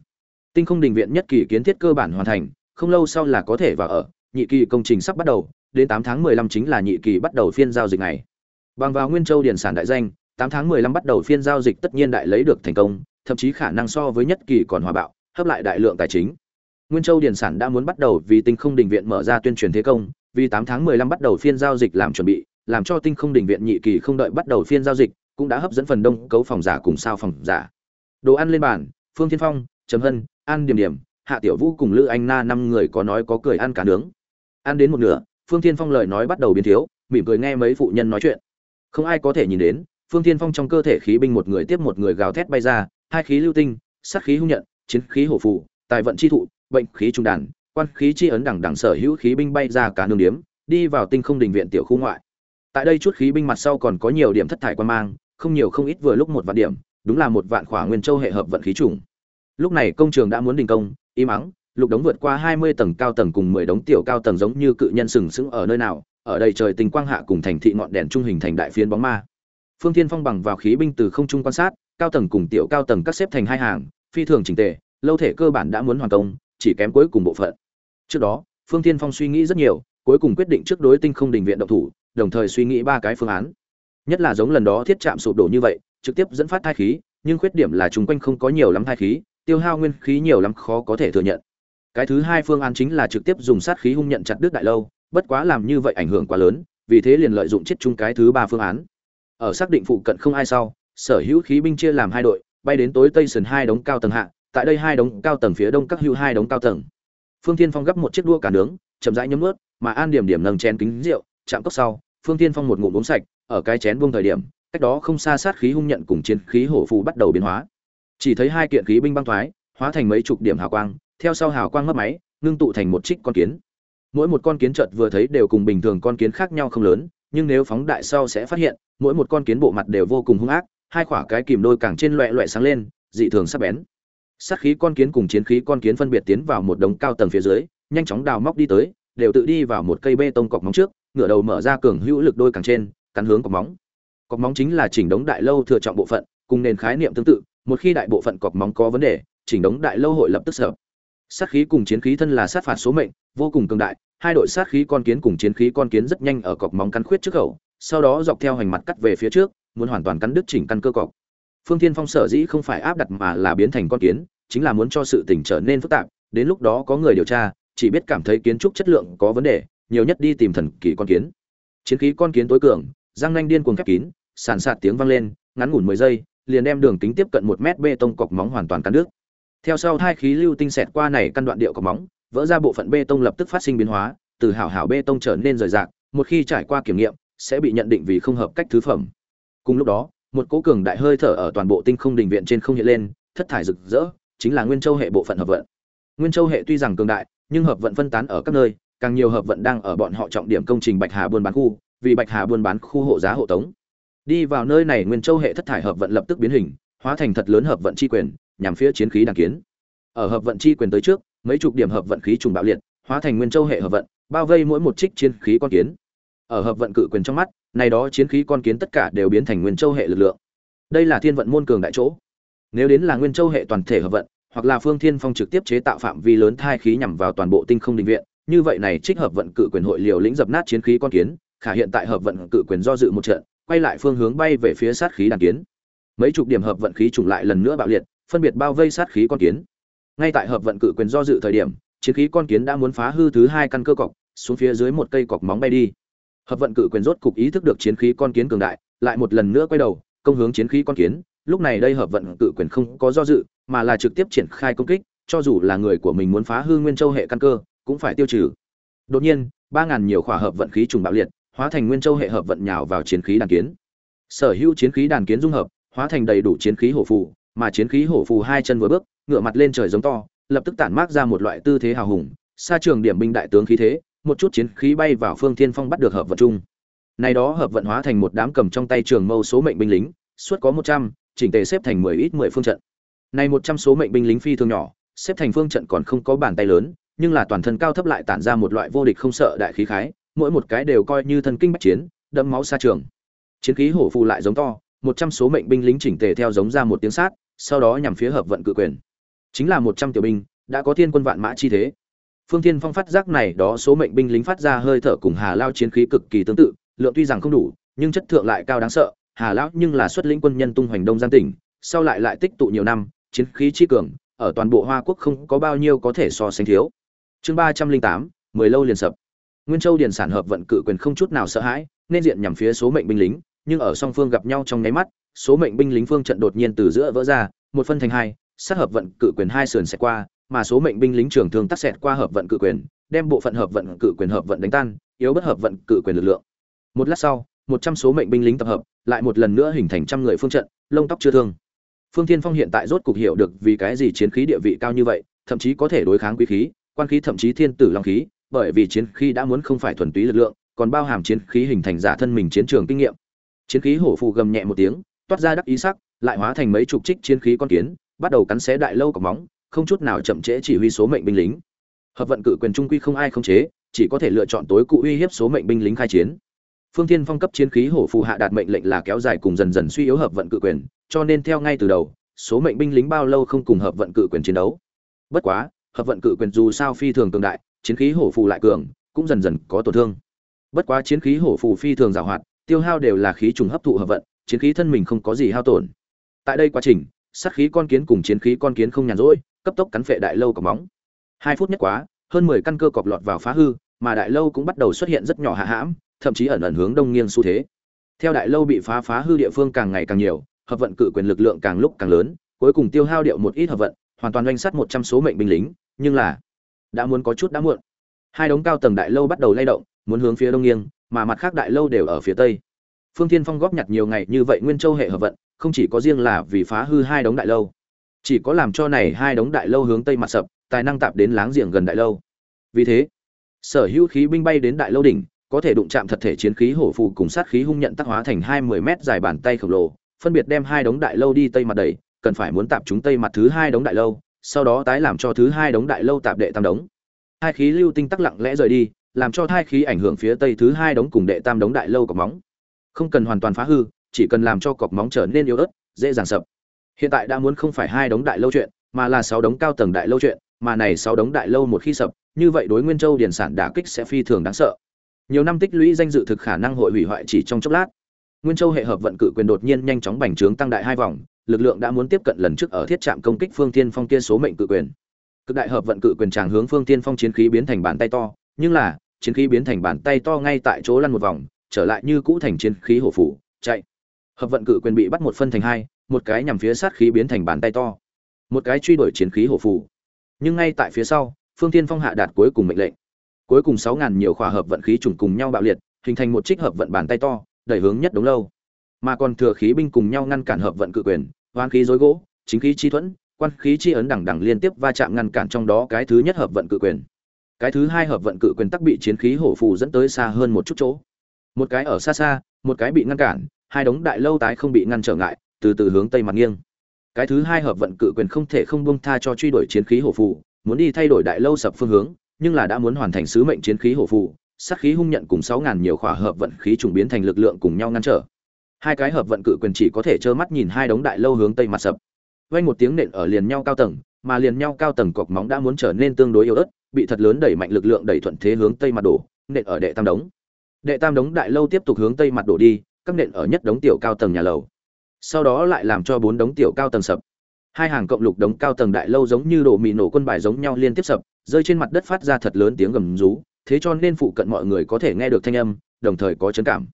Tinh Không Đình Viện nhất kỳ kiến thiết cơ bản hoàn thành, không lâu sau là có thể vào ở, nhị kỳ công trình sắp bắt đầu, đến 8 tháng 15 chính là nhị kỳ bắt đầu phiên giao dịch này. Bằng vào Nguyên Châu điển sản đại danh, 8 tháng 15 bắt đầu phiên giao dịch tất nhiên đại lấy được thành công, thậm chí khả năng so với nhất kỳ còn hòa bạo, hấp lại đại lượng tài chính. Nguyên Châu Điền sản đã muốn bắt đầu vì Tinh Không Đình viện mở ra tuyên truyền thế công, vì 8 tháng 15 bắt đầu phiên giao dịch làm chuẩn bị, làm cho Tinh Không Đình viện nhị kỳ không đợi bắt đầu phiên giao dịch, cũng đã hấp dẫn phần đông cấu phòng giả cùng sao phòng giả. Đồ ăn lên bàn, Phương Thiên Phong, Trầm Hân, An Điểm Điểm, Hạ Tiểu Vũ cùng Lữ Anh Na năm người có nói có cười ăn cá nướng. Ăn đến một nửa, Phương Thiên Phong lời nói bắt đầu biến thiếu, mỉm cười nghe mấy phụ nhân nói chuyện. Không ai có thể nhìn đến, Phương Thiên Phong trong cơ thể khí binh một người tiếp một người gào thét bay ra, hai khí lưu tinh, sát khí hung nhận, chiến khí hổ phù, tài vận chi thụ, bệnh khí trung đàn, quan khí chi ấn đẳng đẳng sở hữu khí binh bay ra cả nương điếm, đi vào tinh không đình viện tiểu khu ngoại. Tại đây chút khí binh mặt sau còn có nhiều điểm thất thải quan mang, không nhiều không ít vừa lúc một vạn điểm, đúng là một vạn khỏa nguyên châu hệ hợp vận khí trùng. Lúc này công trường đã muốn đình công, im mắng, lục đống vượt qua 20 tầng cao tầng cùng 10 đống tiểu cao tầng giống như cự nhân sừng sững ở nơi nào, ở đây trời tình quang hạ cùng thành thị ngọn đèn trung hình thành đại phiến bóng ma. Phương Thiên Phong bằng vào khí binh từ không trung quan sát, cao tầng cùng tiểu cao tầng các xếp thành hai hàng, phi thường chỉnh tề, lâu thể cơ bản đã muốn hoàn công, chỉ kém cuối cùng bộ phận. Trước đó, Phương Thiên Phong suy nghĩ rất nhiều, cuối cùng quyết định trước đối tinh không đình viện động thủ, đồng thời suy nghĩ ba cái phương án. Nhất là giống lần đó thiết chạm sụp đổ như vậy, trực tiếp dẫn phát thai khí, nhưng khuyết điểm là chúng quanh không có nhiều lắm thai khí, tiêu hao nguyên khí nhiều lắm khó có thể thừa nhận. Cái thứ hai phương án chính là trực tiếp dùng sát khí hung nhận chặt đứt đại lâu, bất quá làm như vậy ảnh hưởng quá lớn, vì thế liền lợi dụng chết chung cái thứ ba phương án. Ở xác định phụ cận không ai sau, sở hữu khí binh chia làm hai đội, bay đến tối tây sườn hai đống cao tầng hạ, tại đây hai đống cao tầng phía đông các hưu hai đống cao tầng. Phương Thiên Phong gấp một chiếc đũa cả nướng, chậm rãi nhấm ướt mà An Điểm Điểm nâng chén kính rượu, chạm cốc sau, Phương Thiên Phong một ngụm uống sạch, ở cái chén buông thời điểm, cách đó không xa sát khí hung nhận cùng chiến khí hổ phù bắt đầu biến hóa. Chỉ thấy hai kiện khí binh băng thoái, hóa thành mấy chục điểm hào quang, theo sau hào quang mất máy, ngưng tụ thành một trích con kiến. Mỗi một con kiến chợt vừa thấy đều cùng bình thường con kiến khác nhau không lớn, nhưng nếu phóng đại sau sẽ phát hiện, mỗi một con kiến bộ mặt đều vô cùng hung ác, hai quả cái kìm đôi càng trên loẹ loẹ sáng lên, dị thường sắc bén. Sát khí con kiến cùng chiến khí con kiến phân biệt tiến vào một đống cao tầng phía dưới, nhanh chóng đào móc đi tới, đều tự đi vào một cây bê tông cọc móng trước, ngửa đầu mở ra cường hữu lực đôi càng trên, cắn hướng cọc móng. Cọc móng chính là chỉnh đống đại lâu thừa trọng bộ phận, cùng nền khái niệm tương tự, một khi đại bộ phận cọc móng có vấn đề, chỉnh đống đại lâu hội lập tức sợ. Sát khí cùng chiến khí thân là sát phạt số mệnh, vô cùng cường đại, hai đội sát khí con kiến cùng chiến khí con kiến rất nhanh ở cọc móng cắn khuyết trước khẩu, sau đó dọc theo hành mặt cắt về phía trước, muốn hoàn toàn cắn đứt chỉnh căn cơ cọc. Phương Thiên Phong sở dĩ không phải áp đặt mà là biến thành con kiến, chính là muốn cho sự tình trở nên phức tạp, đến lúc đó có người điều tra, chỉ biết cảm thấy kiến trúc chất lượng có vấn đề, nhiều nhất đi tìm thần kỳ con kiến. Chiến khí con kiến tối cường, răng nanh điên cuồng khép kín, sàn sạt tiếng vang lên, ngắn ngủn 10 giây, liền đem đường kính tiếp cận một mét bê tông cọc móng hoàn toàn cắn đứt. Theo sau hai khí lưu tinh xẹt qua này căn đoạn điệu cọc móng, vỡ ra bộ phận bê tông lập tức phát sinh biến hóa, từ hảo hảo bê tông trở nên rời rạc, một khi trải qua kiểm nghiệm, sẽ bị nhận định vì không hợp cách thứ phẩm. Cùng lúc đó, một cỗ cường đại hơi thở ở toàn bộ tinh không đình viện trên không hiện lên, thất thải rực rỡ, chính là Nguyên Châu hệ bộ phận hợp vận. Nguyên Châu hệ tuy rằng cường đại, nhưng hợp vận phân tán ở các nơi, càng nhiều hợp vận đang ở bọn họ trọng điểm công trình Bạch Hà buôn bán khu, vì Bạch Hà buôn bán khu hộ giá hộ tống. Đi vào nơi này Nguyên Châu hệ thất thải hợp vận lập tức biến hình, hóa thành thật lớn hợp vận chi quyền, nhằm phía chiến khí đàn kiến. Ở hợp vận chi quyền tới trước, mấy chục điểm hợp vận khí trùng bạo liệt, hóa thành Nguyên Châu hệ hợp vận, bao vây mỗi một trích chiến khí con kiến ở hợp vận cự quyền trong mắt, này đó chiến khí con kiến tất cả đều biến thành nguyên châu hệ lực lượng. Đây là thiên vận môn cường đại chỗ. Nếu đến là nguyên châu hệ toàn thể hợp vận, hoặc là phương thiên phong trực tiếp chế tạo phạm vi lớn thai khí nhằm vào toàn bộ tinh không định viện, như vậy này trích hợp vận cự quyền hội liều lĩnh dập nát chiến khí con kiến, khả hiện tại hợp vận cự quyền do dự một trận, quay lại phương hướng bay về phía sát khí đàn kiến. Mấy chục điểm hợp vận khí trùng lại lần nữa bạo liệt, phân biệt bao vây sát khí con kiến. Ngay tại hợp vận cự quyền do dự thời điểm, chiến khí con kiến đã muốn phá hư thứ hai căn cơ cọc, xuống phía dưới một cây cọc móng bay đi hợp vận cự quyền rốt cục ý thức được chiến khí con kiến cường đại, lại một lần nữa quay đầu, công hướng chiến khí con kiến. Lúc này đây hợp vận cự quyền không có do dự, mà là trực tiếp triển khai công kích, cho dù là người của mình muốn phá hư nguyên châu hệ căn cơ, cũng phải tiêu trừ. Đột nhiên, ba ngàn nhiều khỏa hợp vận khí trùng bạo liệt, hóa thành nguyên châu hệ hợp vận nhào vào chiến khí đàn kiến. Sở hữu chiến khí đàn kiến dung hợp, hóa thành đầy đủ chiến khí hổ phù, mà chiến khí hổ phù hai chân vừa bước ngựa mặt lên trời giống to, lập tức tản mát ra một loại tư thế hào hùng, xa trường điểm binh đại tướng khí thế một chút chiến khí bay vào phương thiên phong bắt được hợp vận chung này đó hợp vận hóa thành một đám cầm trong tay trường mâu số mệnh binh lính, suốt có một trăm, chỉnh tề xếp thành mười ít mười phương trận. Này một trăm số mệnh binh lính phi thường nhỏ, xếp thành phương trận còn không có bàn tay lớn, nhưng là toàn thân cao thấp lại tản ra một loại vô địch không sợ đại khí khái, mỗi một cái đều coi như thân kinh bách chiến, đẫm máu xa trường. Chiến khí hổ phù lại giống to, một trăm số mệnh binh lính chỉnh tề theo giống ra một tiếng sát, sau đó nhằm phía hợp vận cự quyền. Chính là một trăm tiểu binh, đã có thiên quân vạn mã chi thế phương thiên phong phát giác này đó số mệnh binh lính phát ra hơi thở cùng hà lao chiến khí cực kỳ tương tự, lượng tuy rằng không đủ, nhưng chất thượng lại cao đáng sợ. Hà lão nhưng là xuất lĩnh quân nhân tung hoành đông giang tỉnh, sau lại lại tích tụ nhiều năm, chiến khí chi cường, ở toàn bộ hoa quốc không có bao nhiêu có thể so sánh thiếu. Chương ba trăm linh tám, mười lâu liền sập. Nguyên châu điền sản hợp vận cự quyền không chút nào sợ hãi, nên diện nhằm phía số mệnh binh lính, nhưng ở song phương gặp nhau trong nháy mắt, số mệnh binh lính phương trận đột nhiên từ giữa vỡ ra, một phân thành hai, sát hợp vận cự quyền hai sườn sẽ qua mà số mệnh binh lính trưởng thường tắt xẹt qua hợp vận cự quyền, đem bộ phận hợp vận cự quyền hợp vận đánh tan, yếu bất hợp vận cự quyền lực lượng. Một lát sau, một trăm số mệnh binh lính tập hợp, lại một lần nữa hình thành trăm người phương trận, lông tóc chưa thương. Phương thiên phong hiện tại rốt cục hiểu được vì cái gì chiến khí địa vị cao như vậy, thậm chí có thể đối kháng quý khí, quan khí thậm chí thiên tử long khí, bởi vì chiến khí đã muốn không phải thuần túy lực lượng, còn bao hàm chiến khí hình thành giả thân mình chiến trường kinh nghiệm. Chiến khí hổ phù gầm nhẹ một tiếng, toát ra đắc ý sắc, lại hóa thành mấy chục trích chiến khí con kiến, bắt đầu cắn xé đại lâu cọc móng không chút nào chậm trễ chỉ huy số mệnh binh lính. Hợp vận cự quyền trung quy không ai không chế, chỉ có thể lựa chọn tối cụ uy hiếp số mệnh binh lính khai chiến. Phương thiên phong cấp chiến khí hổ phù hạ đạt mệnh lệnh là kéo dài cùng dần dần suy yếu hợp vận cự quyền, cho nên theo ngay từ đầu, số mệnh binh lính bao lâu không cùng hợp vận cự quyền chiến đấu. Bất quá, hợp vận cự quyền dù sao phi thường cường đại, chiến khí hổ phù lại cường, cũng dần dần có tổn thương. Bất quá chiến khí hổ phù phi thường giàu hoạt, tiêu hao đều là khí trùng hấp thụ hợp vận, chiến khí thân mình không có gì hao tổn. Tại đây quá trình, sát khí con kiến cùng chiến khí con kiến không nhàn rỗi cấp tốc cắn phệ đại lâu cọc móng. Hai phút nhất quá, hơn mười căn cơ cọp lọt vào phá hư, mà đại lâu cũng bắt đầu xuất hiện rất nhỏ hạ hãm, thậm chí ẩn ẩn hướng đông nghiêng xu thế. Theo đại lâu bị phá phá hư địa phương càng ngày càng nhiều, hợp vận cự quyền lực lượng càng lúc càng lớn, cuối cùng tiêu hao điệu một ít hợp vận, hoàn toàn doanh sát một trăm số mệnh binh lính, nhưng là, đã muốn có chút đã muộn. Hai đống cao tầng đại lâu bắt đầu lay động, muốn hướng phía đông nghiêng, mà mặt khác đại lâu đều ở phía tây. Phương thiên phong góp nhặt nhiều ngày như vậy nguyên châu hệ hợp vận, không chỉ có riêng là vì phá hư hai đống đại lâu chỉ có làm cho này hai đống đại lâu hướng tây mặt sập, tài năng tạp đến láng giềng gần đại lâu. Vì thế, sở hữu khí binh bay đến đại lâu đỉnh, có thể đụng chạm thật thể chiến khí hổ phù cùng sát khí hung nhận tác hóa thành hai mươi mét dài bàn tay khổng lồ, phân biệt đem hai đống đại lâu đi tây mặt đẩy, cần phải muốn tạp chúng tây mặt thứ hai đống đại lâu, sau đó tái làm cho thứ hai đống đại lâu tạp đệ tam đống. Hai khí lưu tinh tắc lặng lẽ rời đi, làm cho hai khí ảnh hưởng phía tây thứ hai đống cùng đệ tam đống đại lâu cọc móng. Không cần hoàn toàn phá hư, chỉ cần làm cho cọc móng trở nên yếu ớt, dễ dàng sập hiện tại đã muốn không phải hai đống đại lâu chuyện, mà là sáu đống cao tầng đại lâu chuyện, mà này sáu đống đại lâu một khi sập, như vậy đối nguyên châu điển sản đả kích sẽ phi thường đáng sợ. Nhiều năm tích lũy danh dự thực khả năng hội hủy hoại chỉ trong chốc lát. Nguyên châu hệ hợp vận cự quyền đột nhiên nhanh chóng bành trướng tăng đại hai vòng, lực lượng đã muốn tiếp cận lần trước ở thiết trạm công kích phương tiên phong kia số mệnh cự quyền. Cực đại hợp vận cự quyền tràng hướng phương tiên phong chiến khí biến thành bàn tay to, nhưng là, chiến khí biến thành bàn tay to ngay tại chỗ lăn một vòng, trở lại như cũ thành chiến khí hổ phủ, chạy. Hợp vận cự quyền bị bắt một phân thành hai một cái nhằm phía sát khí biến thành bàn tay to, một cái truy đuổi chiến khí hổ phù. nhưng ngay tại phía sau, phương tiên phong hạ đạt cuối cùng mệnh lệnh. Cuối cùng sáu ngàn nhiều khỏa hợp vận khí trùng cùng nhau bạo liệt, hình thành một trích hợp vận bàn tay to, đẩy hướng nhất đống lâu. Mà còn thừa khí binh cùng nhau ngăn cản hợp vận cự quyền, hoán khí dối gỗ, chính khí chi thuẫn, quan khí chi ấn đẳng đẳng liên tiếp va chạm ngăn cản trong đó cái thứ nhất hợp vận cự quyền. Cái thứ hai hợp vận cự quyền tắc bị chiến khí hổ phù dẫn tới xa hơn một chút chỗ. Một cái ở xa xa, một cái bị ngăn cản, hai đống đại lâu tái không bị ngăn trở ngại từ từ hướng tây mặt nghiêng. Cái thứ hai hợp vận cự quyền không thể không buông tha cho truy đuổi chiến khí hổ phù, muốn đi thay đổi đại lâu sập phương hướng, nhưng là đã muốn hoàn thành sứ mệnh chiến khí hổ phù, sát khí hung nhận cùng sáu ngàn nhiều khỏa hợp vận khí trùng biến thành lực lượng cùng nhau ngăn trở. Hai cái hợp vận cự quyền chỉ có thể trơ mắt nhìn hai đống đại lâu hướng tây mặt sập. Vang một tiếng nện ở liền nhau cao tầng, mà liền nhau cao tầng cọc móng đã muốn trở nên tương đối yếu ớt, bị thật lớn đẩy mạnh lực lượng đẩy thuận thế hướng tây mặt đổ, nện ở đệ tam đống. Đệ tam đống đại lâu tiếp tục hướng tây mặt đổ đi, các nện ở nhất đống tiểu cao tầng nhà lầu sau đó lại làm cho bốn đống tiểu cao tầng sập. Hai hàng cộng lục đống cao tầng đại lâu giống như đổ mì nổ quân bài giống nhau liên tiếp sập, rơi trên mặt đất phát ra thật lớn tiếng gầm rú, thế cho nên phụ cận mọi người có thể nghe được thanh âm, đồng thời có chấn cảm.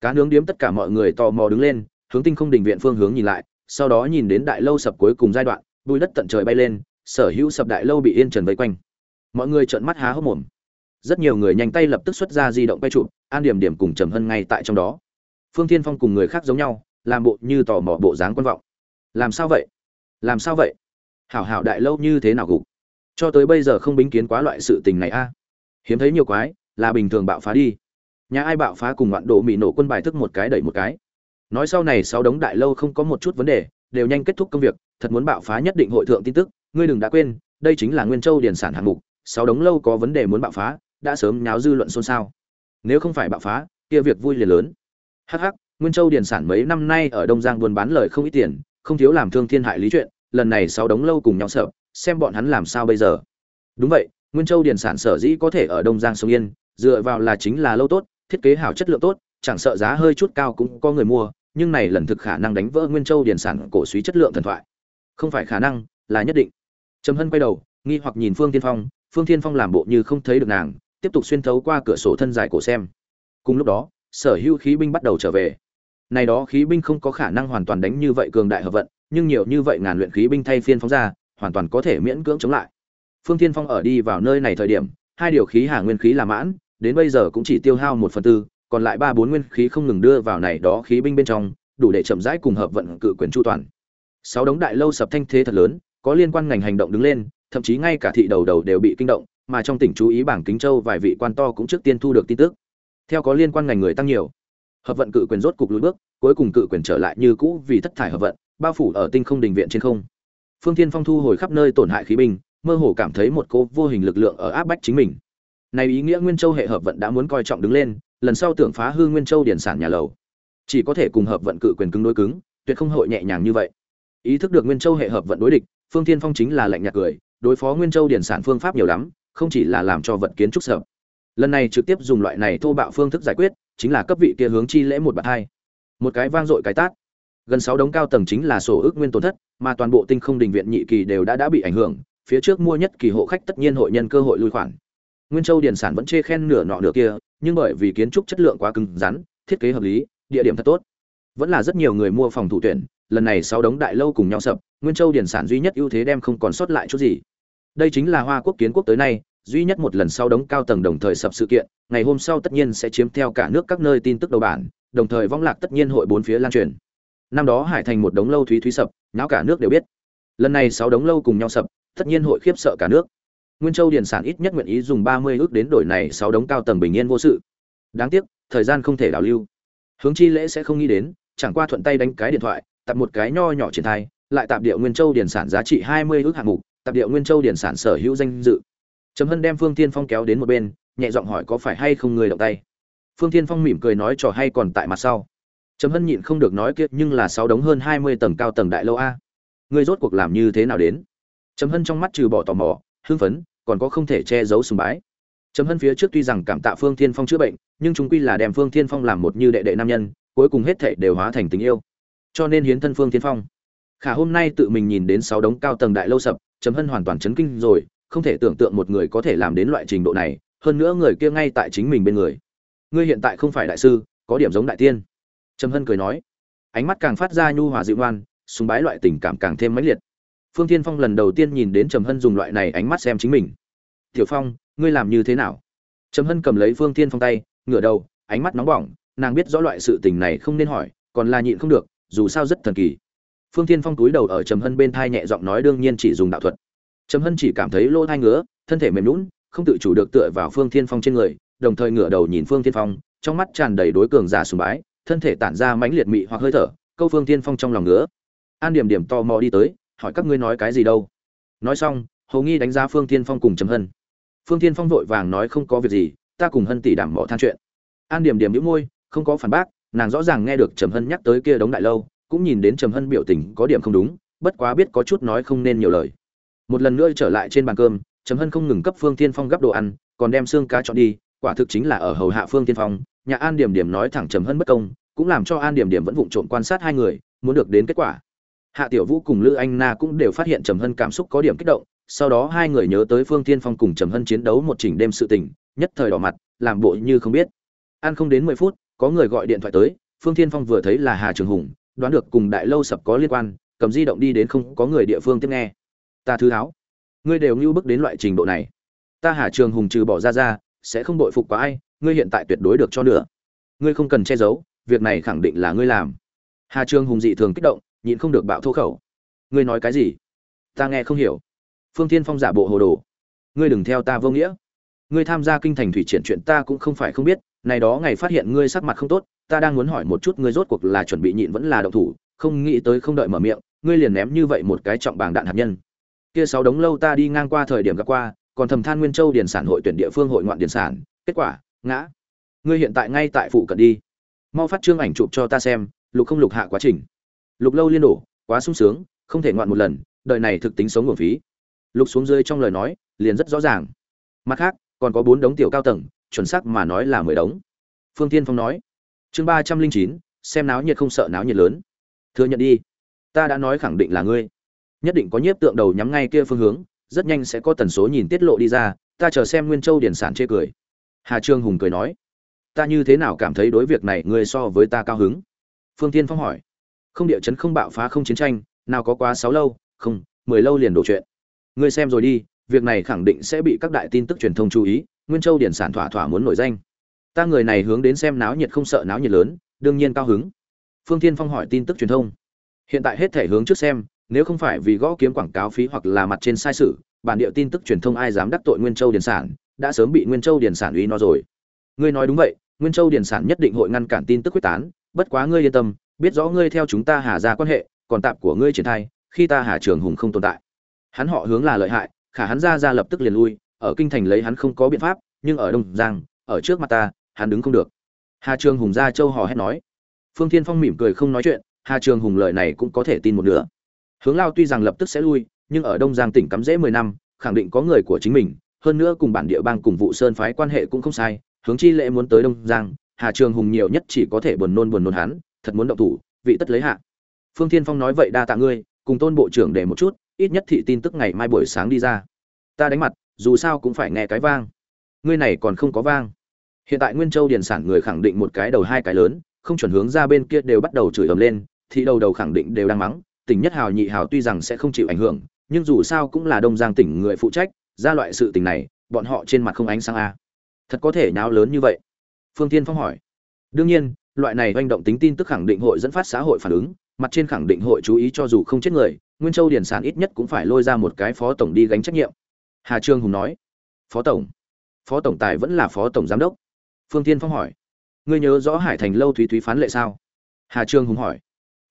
Cá nướng điếm tất cả mọi người tò mò đứng lên, hướng tinh không đình viện phương hướng nhìn lại, sau đó nhìn đến đại lâu sập cuối cùng giai đoạn bùi đất tận trời bay lên, sở hữu sập đại lâu bị yên trần vây quanh. Mọi người trợn mắt há hốc mồm. Rất nhiều người nhanh tay lập tức xuất ra di động quay chụp an điểm điểm cùng trầm hân ngay tại trong đó. Phương thiên phong cùng người khác giống nhau làm bộ như tò mò bộ dáng quan vọng. Làm sao vậy? Làm sao vậy? Hảo hảo đại lâu như thế nào gục? Cho tới bây giờ không bính kiến quá loại sự tình này a. Hiếm thấy nhiều quái, là bình thường bạo phá đi. Nhà ai bạo phá cùng ngoạn độ mỹ nổ quân bài thức một cái đẩy một cái. Nói sau này sáu đống đại lâu không có một chút vấn đề, đều nhanh kết thúc công việc, thật muốn bạo phá nhất định hội thượng tin tức, ngươi đừng đã quên, đây chính là nguyên châu điển sản hạng mục, sáu đống lâu có vấn đề muốn bạo phá, đã sớm nháo dư luận xôn xao. Nếu không phải bạo phá, kia việc vui liền lớn. Hắc hắc nguyên châu điển sản mấy năm nay ở đông giang buôn bán lời không ít tiền, không thiếu làm thương thiên hại lý chuyện, lần này sáu đống lâu cùng nhau sợ, xem bọn hắn làm sao bây giờ. Đúng vậy, nguyên châu điển sản sở dĩ có thể ở đông giang sống yên, dựa vào là chính là lâu tốt, thiết kế hảo chất lượng tốt, chẳng sợ giá hơi chút cao cũng có người mua, nhưng này lần thực khả năng đánh vỡ nguyên châu điển sản cổ suý chất lượng thần thoại. Không phải khả năng, là nhất định. Trầm hân quay đầu, nghi hoặc nhìn phương Thiên phong, phương Thiên phong làm bộ như không thấy được nàng, tiếp tục xuyên thấu qua cửa sổ thân dài cổ xem. Cùng lúc đó, sở hữu khí binh bắt đầu trở về này đó khí binh không có khả năng hoàn toàn đánh như vậy cường đại hợp vận, nhưng nhiều như vậy ngàn luyện khí binh thay phiên phóng ra, hoàn toàn có thể miễn cưỡng chống lại. Phương tiên phong ở đi vào nơi này thời điểm, hai điều khí hà nguyên khí là mãn, đến bây giờ cũng chỉ tiêu hao một phần tư, còn lại ba bốn nguyên khí không ngừng đưa vào này đó khí binh bên trong, đủ để chậm rãi cùng hợp vận cự quyền chu toàn. Sáu đống đại lâu sập thanh thế thật lớn, có liên quan ngành hành động đứng lên, thậm chí ngay cả thị đầu đầu đều bị kinh động, mà trong tỉnh chú ý bảng kính châu vài vị quan to cũng trước tiên thu được tin tức. Theo có liên quan ngành người tăng nhiều hợp vận cự quyền rốt cục lùi bước, cuối cùng cự quyền trở lại như cũ vì thất thải hợp vận, bao phủ ở tinh không đình viện trên không. Phương thiên phong thu hồi khắp nơi tổn hại khí binh, mơ hồ cảm thấy một cô vô hình lực lượng ở áp bách chính mình. Này ý nghĩa nguyên châu hệ hợp vận đã muốn coi trọng đứng lên, lần sau tưởng phá hư nguyên châu điển sản nhà lầu. Chỉ có thể cùng hợp vận cự quyền cứng đối cứng, tuyệt không hội nhẹ nhàng như vậy. Ý thức được nguyên châu hệ hợp vận đối địch, phương thiên phong chính là lạnh nhạt cười, đối phó nguyên châu điển sản phương pháp nhiều lắm, không chỉ là làm cho vật kiến trúc sợ. Lần này trực tiếp dùng loại này thô bạo phương thức giải quyết chính là cấp vị kia hướng chi lễ một bạt hai. Một cái vang dội cái tát. Gần sáu đống cao tầng chính là sổ ước nguyên tổn thất, mà toàn bộ tinh không đình viện nhị kỳ đều đã đã bị ảnh hưởng, phía trước mua nhất kỳ hộ khách tất nhiên hội nhân cơ hội lui khoản. Nguyên châu điền sản vẫn chê khen nửa nọ nửa kia, nhưng bởi vì kiến trúc chất lượng quá cứng rắn, thiết kế hợp lý, địa điểm thật tốt. Vẫn là rất nhiều người mua phòng thủ tuyển, lần này sáu đống đại lâu cùng nhau sập, nguyên châu điền sản duy nhất ưu thế đem không còn sót lại chút gì. Đây chính là hoa quốc kiến quốc tới nay duy nhất một lần sau đống cao tầng đồng thời sập sự kiện, ngày hôm sau tất nhiên sẽ chiếm theo cả nước các nơi tin tức đầu bản, đồng thời vong lạc tất nhiên hội bốn phía lan truyền. Năm đó hải thành một đống lâu thúy thúy sập nháo cả nước đều biết. Lần này sáu đống lâu cùng nhau sập, tất nhiên hội khiếp sợ cả nước. Nguyên châu điển sản ít nhất nguyện ý dùng ba mươi ước đến đổi này sáu đống cao tầng bình yên vô sự. Đáng tiếc, thời gian không thể đảo lưu. Hướng chi lễ sẽ không nghĩ đến, chẳng qua thuận tay đánh cái điện thoại tập một cái nho nhỏ triển thai, lại tạp điệu nguyên châu điển sản giá trị hai mươi ước hạng mục tạp điệu nguyên châu điển sản sở hữu danh dự trầm hân đem phương tiên phong kéo đến một bên, nhẹ giọng hỏi có phải hay không người động tay. Phương tiên phong mỉm cười nói trò hay còn tại mặt sau. Trầm hân nhịn không được nói kiệt nhưng là sáu đống hơn hai mươi tầng cao tầng đại lâu a. Ngươi rốt cuộc làm như thế nào đến? Trầm hân trong mắt trừ bỏ tò mò, hưng phấn, còn có không thể che giấu sùng bái. Trầm hân phía trước tuy rằng cảm tạ phương thiên phong chữa bệnh, nhưng chúng quy là đem phương thiên phong làm một như đệ đệ nam nhân, cuối cùng hết thảy đều hóa thành tình yêu. Cho nên hiến thân phương thiên phong. Khả hôm nay tự mình nhìn đến sáu đống cao tầng đại lâu sập, trầm hân hoàn toàn chấn kinh rồi không thể tưởng tượng một người có thể làm đến loại trình độ này, hơn nữa người kia ngay tại chính mình bên người. Ngươi hiện tại không phải đại sư, có điểm giống đại tiên. Trầm hân cười nói. Ánh mắt càng phát ra nhu hòa dịu ngoan, sùng bái loại tình cảm càng thêm mãnh liệt. Phương tiên phong lần đầu tiên nhìn đến trầm hân dùng loại này ánh mắt xem chính mình. Tiểu phong, ngươi làm như thế nào? Trầm hân cầm lấy phương tiên phong tay, ngửa đầu, ánh mắt nóng bỏng, nàng biết rõ loại sự tình này không nên hỏi, còn là nhịn không được, dù sao rất thần kỳ. Phương tiên phong túi đầu ở trầm hân bên thai nhẹ giọng nói đương nhiên chỉ dùng đạo thuật trầm hân chỉ cảm thấy lỗ thai ngứa, thân thể mềm lún không tự chủ được tựa vào phương Thiên phong trên người, đồng thời ngửa đầu nhìn phương Thiên phong, trong mắt tràn đầy đối cường giả sùng bái, thân thể tản ra mãnh liệt mị hoặc hơi thở, câu phương Thiên phong trong lòng ngứa. An điểm điểm to mò đi tới, hỏi các ngươi nói cái gì đâu? Nói xong hầu nghi đánh giá phương Thiên phong cùng trầm hân. Phương Thiên phong vội vàng nói không có việc gì, ta cùng hân tỷ đảm mỏ than chuyện. An điểm điểm nhíu môi, không có phản bác, nàng rõ ràng nghe được trầm hân nhắc tới kia đống đại lâu, cũng nhìn đến trầm hân biểu tình có điểm không đúng, bất quá biết có chút nói không nên nhiều lời một lần nữa trở lại trên bàn cơm, trầm hân không ngừng cấp phương tiên phong gấp đồ ăn, còn đem xương cá chọn đi, quả thực chính là ở hầu hạ phương tiên phong. Nhà an điểm điểm nói thẳng trầm hân bất công, cũng làm cho an điểm điểm vẫn vụng trộm quan sát hai người, muốn được đến kết quả. Hạ tiểu vũ cùng lữ anh na cũng đều phát hiện trầm hân cảm xúc có điểm kích động, sau đó hai người nhớ tới phương tiên phong cùng trầm hân chiến đấu một chỉnh đêm sự tình, nhất thời đỏ mặt, làm bộ như không biết. Ăn không đến mười phút, có người gọi điện thoại tới, phương tiên phong vừa thấy là hà trường hùng, đoán được cùng đại lâu sập có liên quan, cầm di động đi đến không có người địa phương tiếp nghe ta thứ tháo ngươi đều ngưu bức đến loại trình độ này. Ta hà trường hùng trừ bỏ ra ra, sẽ không bội phục quá ai, ngươi hiện tại tuyệt đối được cho nữa. Ngươi không cần che giấu, việc này khẳng định là ngươi làm. Hà trường hùng dị thường kích động, nhịn không được bạo thô khẩu. Ngươi nói cái gì? Ta nghe không hiểu. Phương thiên phong giả bộ hồ đồ. Ngươi đừng theo ta vô nghĩa. Ngươi tham gia kinh thành thủy triển chuyện ta cũng không phải không biết, này đó ngày phát hiện ngươi sắc mặt không tốt, ta đang muốn hỏi một chút ngươi rốt cuộc là chuẩn bị nhịn vẫn là động thủ, không nghĩ tới không đợi mở miệng, ngươi liền ném như vậy một cái trọng bàng đạn hạt nhân kia sáu đống lâu ta đi ngang qua thời điểm gặp qua, còn thầm than nguyên châu điển sản hội tuyển địa phương hội ngoạn điển sản. Kết quả, ngã. Ngươi hiện tại ngay tại phụ cận đi. Mau phát trương ảnh chụp cho ta xem, lục không lục hạ quá trình. Lục lâu liên đổ, quá sung sướng, không thể ngoạn một lần, đời này thực tính sống nguồn phí. Lục xuống dưới trong lời nói, liền rất rõ ràng. Mặt khác, còn có bốn đống tiểu cao tầng, chuẩn xác mà nói là mười đống. Phương tiên phong nói. Chương ba trăm linh chín, xem náo nhiệt không sợ náo nhiệt lớn. Thừa nhận đi. Ta đã nói khẳng định là ngươi nhất định có nhiếp tượng đầu nhắm ngay kia phương hướng, rất nhanh sẽ có tần số nhìn tiết lộ đi ra, ta chờ xem nguyên châu điển sản chê cười. Hà trương hùng cười nói, ta như thế nào cảm thấy đối việc này ngươi so với ta cao hứng? Phương tiên phong hỏi, không địa chấn không bạo phá không chiến tranh, nào có quá sáu lâu, không, mười lâu liền đổ chuyện. Ngươi xem rồi đi, việc này khẳng định sẽ bị các đại tin tức truyền thông chú ý, nguyên châu điển sản thỏa thỏa muốn nổi danh. Ta người này hướng đến xem náo nhiệt không sợ náo nhiệt lớn, đương nhiên cao hứng. Phương tiên phong hỏi tin tức truyền thông, hiện tại hết thể hướng trước xem nếu không phải vì gõ kiếm quảng cáo phí hoặc là mặt trên sai sự bản địa tin tức truyền thông ai dám đắc tội nguyên châu điền sản đã sớm bị nguyên châu điền sản uy nó rồi. Ngươi nói đúng vậy nguyên châu điền sản nhất định hội ngăn cản tin tức quyết tán bất quá ngươi yên tâm biết rõ ngươi theo chúng ta hà ra quan hệ còn tạm của ngươi triển thai, khi ta hà trường hùng không tồn tại. Hắn họ hướng là lợi hại khả hắn ra ra lập tức liền lui ở kinh thành lấy hắn không có biện pháp nhưng ở đông giang ở trước mặt ta hắn đứng không được. Hà trường hùng ra châu hò hét nói. Phương thiên phong mỉm cười không nói chuyện hà trường hùng lợi này cũng có thể tin một nửa hướng lao tuy rằng lập tức sẽ lui, nhưng ở đông giang tỉnh cắm rễ mười năm, khẳng định có người của chính mình, hơn nữa cùng bản địa bang cùng vụ sơn phái quan hệ cũng không sai, hướng chi lệ muốn tới đông giang, hà trường hùng nhiều nhất chỉ có thể buồn nôn buồn nôn hắn, thật muốn động thủ, vị tất lấy hạ. Phương thiên phong nói vậy đa tạ ngươi, cùng tôn bộ trưởng để một chút, ít nhất thị tin tức ngày mai buổi sáng đi ra. Ta đánh mặt, dù sao cũng phải nghe cái vang. Ngươi này còn không có vang. Hiện tại nguyên châu điền sản người khẳng định một cái đầu hai cái lớn, không chuẩn hướng ra bên kia đều bắt đầu chửi ầm lên thì đầu đầu khẳng định đều đang mắng tỉnh nhất hào nhị hào tuy rằng sẽ không chịu ảnh hưởng, nhưng dù sao cũng là đông giang tỉnh người phụ trách, ra loại sự tình này, bọn họ trên mặt không ánh sáng a. Thật có thể nháo lớn như vậy? Phương tiên phong hỏi. Đương nhiên, loại này manh động tính tin tức khẳng định hội dẫn phát xã hội phản ứng, mặt trên khẳng định hội chú ý cho dù không chết người, nguyên châu điển sản ít nhất cũng phải lôi ra một cái phó tổng đi gánh trách nhiệm. Hà trương hùng nói. Phó tổng. Phó tổng tài vẫn là phó tổng giám đốc. Phương tiên phong hỏi. Ngươi nhớ rõ hải thành lâu thúy thúy phán lệ sao? Hà trương hùng hỏi.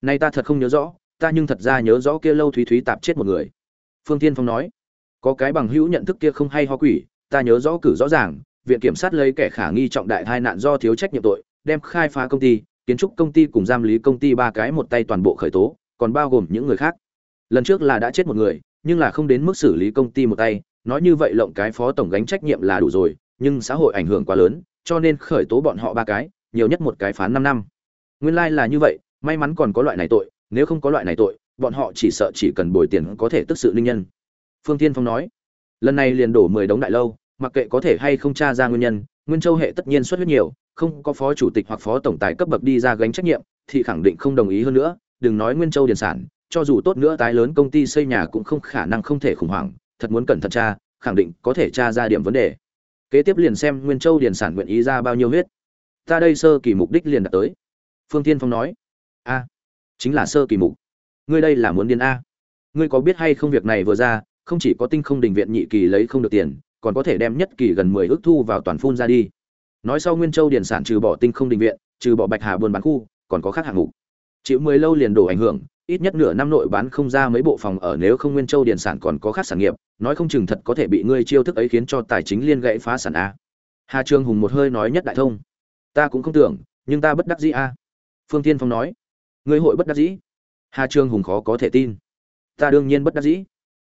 Nay ta thật không nhớ rõ ta nhưng thật ra nhớ rõ kia lâu thúy thúy tạp chết một người. Phương tiên phong nói, có cái bằng hữu nhận thức kia không hay ho quỷ, ta nhớ rõ cử rõ ràng, viện kiểm sát lấy kẻ khả nghi trọng đại tai nạn do thiếu trách nhiệm tội, đem khai phá công ty, kiến trúc công ty cùng giam lý công ty ba cái một tay toàn bộ khởi tố, còn bao gồm những người khác. Lần trước là đã chết một người, nhưng là không đến mức xử lý công ty một tay, nói như vậy lộng cái phó tổng gánh trách nhiệm là đủ rồi, nhưng xã hội ảnh hưởng quá lớn, cho nên khởi tố bọn họ ba cái, nhiều nhất một cái phán năm năm. Nguyên lai là như vậy, may mắn còn có loại này tội nếu không có loại này tội, bọn họ chỉ sợ chỉ cần bồi tiền có thể tức sự linh nhân. Phương tiên phong nói, lần này liền đổ mười đống đại lâu, mặc kệ có thể hay không tra ra nguyên nhân, nguyên châu hệ tất nhiên xuất huyết nhiều, không có phó chủ tịch hoặc phó tổng tài cấp bậc đi ra gánh trách nhiệm, thì khẳng định không đồng ý hơn nữa, đừng nói nguyên châu điền sản, cho dù tốt nữa tái lớn công ty xây nhà cũng không khả năng không thể khủng hoảng, thật muốn cẩn thận tra, khẳng định có thể tra ra điểm vấn đề. Kế tiếp liền xem nguyên châu điền sản nguyện ý ra bao nhiêu huyết. Ta đây sơ kỳ mục đích liền đạt tới. Phương tiên phong nói, a chính là sơ kỳ mục. Ngươi đây là muốn điên a. Ngươi có biết hay không việc này vừa ra, không chỉ có tinh không đình viện nhị kỳ lấy không được tiền, còn có thể đem nhất kỳ gần mười ước thu vào toàn phun ra đi. Nói sau nguyên châu điền sản trừ bỏ tinh không đình viện, trừ bỏ bạch hà buôn bán khu, còn có khác hạng mục. Chịu mười lâu liền đổ ảnh hưởng, ít nhất nửa năm nội bán không ra mấy bộ phòng ở nếu không nguyên châu điền sản còn có khác sản nghiệp, nói không chừng thật có thể bị ngươi chiêu thức ấy khiến cho tài chính liên gãy phá sản a. Hà trương hùng một hơi nói nhất đại thông. Ta cũng không tưởng, nhưng ta bất đắc dĩ a. Phương tiên phong nói ngươi hội bất đắc dĩ? Hà Trương hùng khó có thể tin. Ta đương nhiên bất đắc dĩ.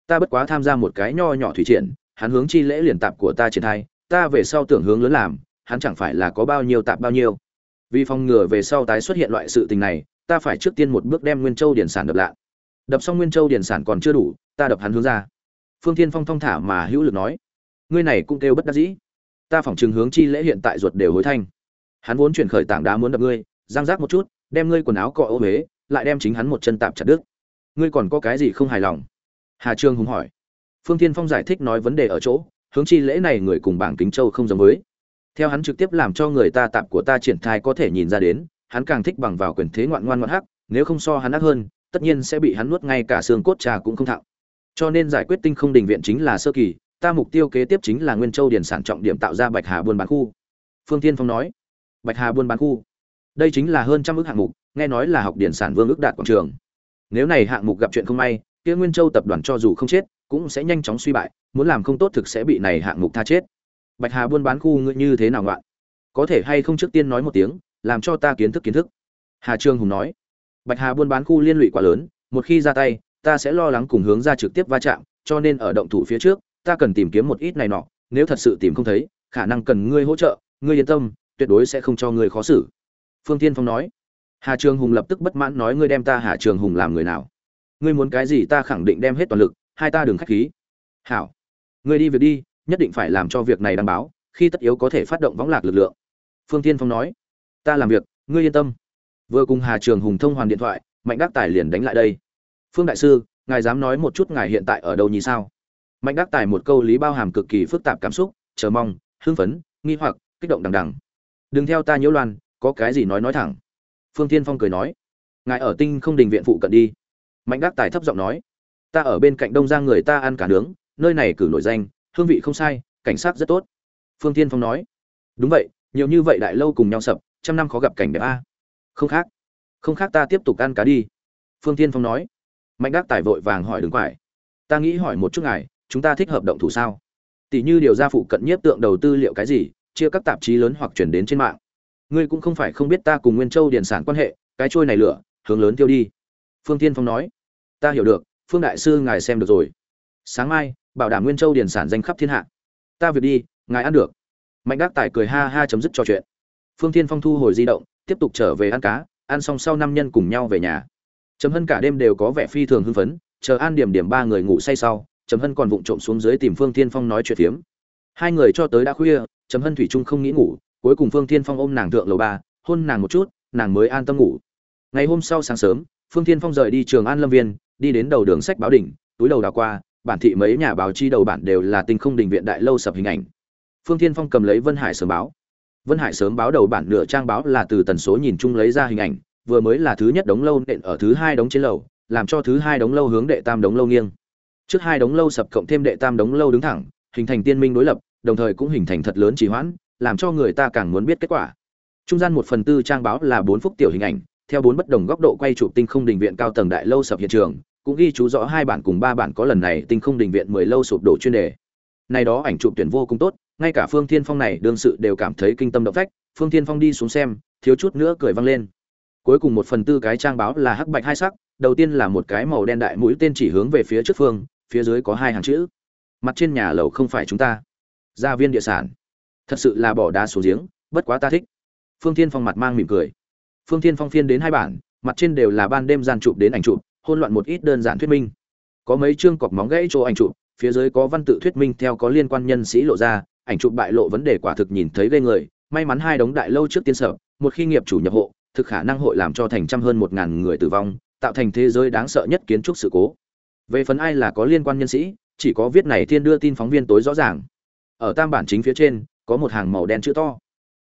Ta bất quá tham gia một cái nho nhỏ thủy triển, hắn hướng chi lễ liền tạp của ta triển khai, ta về sau tưởng hướng lớn làm, hắn chẳng phải là có bao nhiêu tạp bao nhiêu. Vì phòng ngừa về sau tái xuất hiện loại sự tình này, ta phải trước tiên một bước đem nguyên châu điển sản đập lạ. Đập xong nguyên châu điển sản còn chưa đủ, ta đập hắn hướng ra. Phương thiên phong thong thả mà hữu lực nói, ngươi này cũng kêu bất đắc dĩ. Ta phỏng chừng hướng chi lễ hiện tại ruột đều hối thanh. Hắn vốn chuyển khởi tảng đá muốn đập ngươi giang giác một chút đem ngươi quần áo cọ ô huế, lại đem chính hắn một chân tạm chặt đứt. Ngươi còn có cái gì không hài lòng? Hà trương hùng hỏi. Phương thiên phong giải thích nói vấn đề ở chỗ, hướng chi lễ này người cùng bảng kính châu không giống với. Theo hắn trực tiếp làm cho người ta tạm của ta triển thai có thể nhìn ra đến, hắn càng thích bằng vào quyền thế ngoạn ngoan ngoan hắc, nếu không so hắn ác hơn, tất nhiên sẽ bị hắn nuốt ngay cả xương cốt trà cũng không thạo. Cho nên giải quyết tinh không đình viện chính là sơ kỳ, ta mục tiêu kế tiếp chính là nguyên châu điền sản trọng điểm tạo ra bạch hà buôn bán khu. Phương tiên phong nói. Bạch hà buôn bán khu đây chính là hơn trăm ước hạng mục, nghe nói là học điển sản vương ước đạt quảng trường. Nếu này hạng mục gặp chuyện không may, kia nguyên châu tập đoàn cho dù không chết, cũng sẽ nhanh chóng suy bại, muốn làm không tốt thực sẽ bị này hạng mục tha chết. Bạch hà buôn bán khu ngựa như thế nào ngoạn? Có thể hay không trước tiên nói một tiếng, làm cho ta kiến thức kiến thức. Hà trương hùng nói. Bạch hà buôn bán khu liên lụy quá lớn, một khi ra tay, ta sẽ lo lắng cùng hướng ra trực tiếp va chạm, cho nên ở động thủ phía trước, ta cần tìm kiếm một ít này nọ, nếu thật sự tìm không thấy, khả năng cần ngươi hỗ trợ, ngươi yên tâm, tuyệt đối sẽ không cho ngươi khó xử phương tiên phong nói. Hà trường hùng lập tức bất mãn nói, ngươi đem ta hà trường hùng làm người nào? Ngươi muốn cái gì ta khẳng định đem hết toàn lực, hai ta đừng khách khí. Hảo, ngươi đi việc đi, nhất định phải làm cho việc này đảm báo, khi tất yếu có thể phát động võng lạc lực lượng. Phương tiên phong nói. Ta làm việc, ngươi yên tâm. Vừa cùng hà trường hùng thông hoàn điện thoại, mạnh đắc tài liền đánh lại đây. Phương đại sư, ngài dám nói một chút ngài hiện tại ở đâu như sao? Mạnh đắc tài một câu lý bao hàm cực kỳ phức tạp cảm xúc, chờ mong, hưng phấn, nghi hoặc, kích động đằng đằng. Đừng theo ta nhiễu loan có cái gì nói nói thẳng. Phương tiên phong cười nói, ngài ở tinh không đình viện phụ cận đi. Mạnh đắc tài thấp giọng nói, ta ở bên cạnh đông giang người ta ăn cả nướng, nơi này cử nổi danh, hương vị không sai, cảnh sát rất tốt. Phương tiên phong nói, đúng vậy, nhiều như vậy đại lâu cùng nhau sập, trăm năm khó gặp cảnh đẹp a. Không khác không khác ta tiếp tục ăn cá đi. Phương tiên phong nói. Mạnh đắc tài vội vàng hỏi đừng quải, ta nghĩ hỏi một chút ngài, chúng ta thích hợp động thủ sao? Tỷ như điều ra phụ cận nhiếp tượng đầu tư liệu cái gì, chia các tạp chí lớn hoặc chuyển đến trên mạng ngươi cũng không phải không biết ta cùng nguyên châu điền sản quan hệ, cái trôi này lửa, hướng lớn tiêu đi. Phương tiên phong nói, ta hiểu được, phương đại sư ngài xem được rồi. Sáng mai, bảo đảm nguyên châu điền sản danh khắp thiên hạ. Ta việc đi, ngài ăn được. Mạnh đắc tài cười ha ha chấm dứt trò chuyện. Phương tiên phong thu hồi di động, tiếp tục trở về ăn cá, ăn xong sau năm nhân cùng nhau về nhà. Chấm hân cả đêm đều có vẻ phi thường hưng phấn, chờ an điểm điểm ba người ngủ say sau chấm hân còn vụng trộm xuống dưới tìm phương tiên phong nói chuyện phiếm. Hai người cho tới đã khuya chấm hân thủy trung không nghĩ ngủ cuối cùng phương thiên phong ôm nàng thượng lầu ba, hôn nàng một chút, nàng mới an tâm ngủ. Ngày hôm sau sáng sớm, phương thiên phong rời đi trường an lâm viên, đi đến đầu đường sách báo đỉnh, túi đầu đào qua, bản thị mấy nhà báo chi đầu bản đều là tinh không đình viện đại lâu sập hình ảnh. Phương thiên phong cầm lấy vân hải sớm báo. Vân hải sớm báo đầu bản nửa trang báo là từ tần số nhìn chung lấy ra hình ảnh, vừa mới là thứ nhất đống lâu nện ở thứ hai đống trên lầu, làm cho thứ hai đống lâu hướng đệ tam đống lâu nghiêng. Trước hai đống lâu sập cộng thêm đệ tam đống lâu đứng thẳng, hình thành tiên minh đối lập, đồng thời cũng hình thành thật lớn trì hoãn làm cho người ta càng muốn biết kết quả. Trung gian một phần tư trang báo là bốn phút tiểu hình ảnh, theo bốn bất đồng góc độ quay chụp tinh không đình viện cao tầng đại lâu sập hiện trường, cũng ghi chú rõ hai bản cùng ba bản có lần này tinh không đình viện mười lâu sụp đổ chuyên đề. Này đó ảnh chụp tuyển vô cùng tốt, ngay cả phương thiên phong này đương sự đều cảm thấy kinh tâm động phách, phương thiên phong đi xuống xem, thiếu chút nữa cười vang lên. Cuối cùng một phần tư cái trang báo là hắc bạch hai sắc, đầu tiên là một cái màu đen đại mũi tên chỉ hướng về phía trước phương, phía dưới có hai hàng chữ. Mặt trên nhà lầu không phải chúng ta. Gia viên địa sản thật sự là bỏ đá xuống giếng, bất quá ta thích. Phương thiên phong mặt mang mỉm cười. Phương thiên phong phiên đến hai bản, mặt trên đều là ban đêm gian chụp đến ảnh chụp, hôn loạn một ít đơn giản thuyết minh. Có mấy chương cọc móng gãy chỗ ảnh chụp, phía dưới có văn tự thuyết minh theo có liên quan nhân sĩ lộ ra, ảnh chụp bại lộ vấn đề quả thực nhìn thấy ghê người. May mắn hai đống đại lâu trước tiên sở một khi nghiệp chủ nhập hộ, thực khả năng hội làm cho thành trăm hơn một ngàn người tử vong, tạo thành thế giới đáng sợ nhất kiến trúc sự cố. Về phần ai là có liên quan nhân sĩ, chỉ có viết này thiên đưa tin phóng viên tối rõ ràng. Ở tam bản chính phía trên có một hàng màu đen chữ to.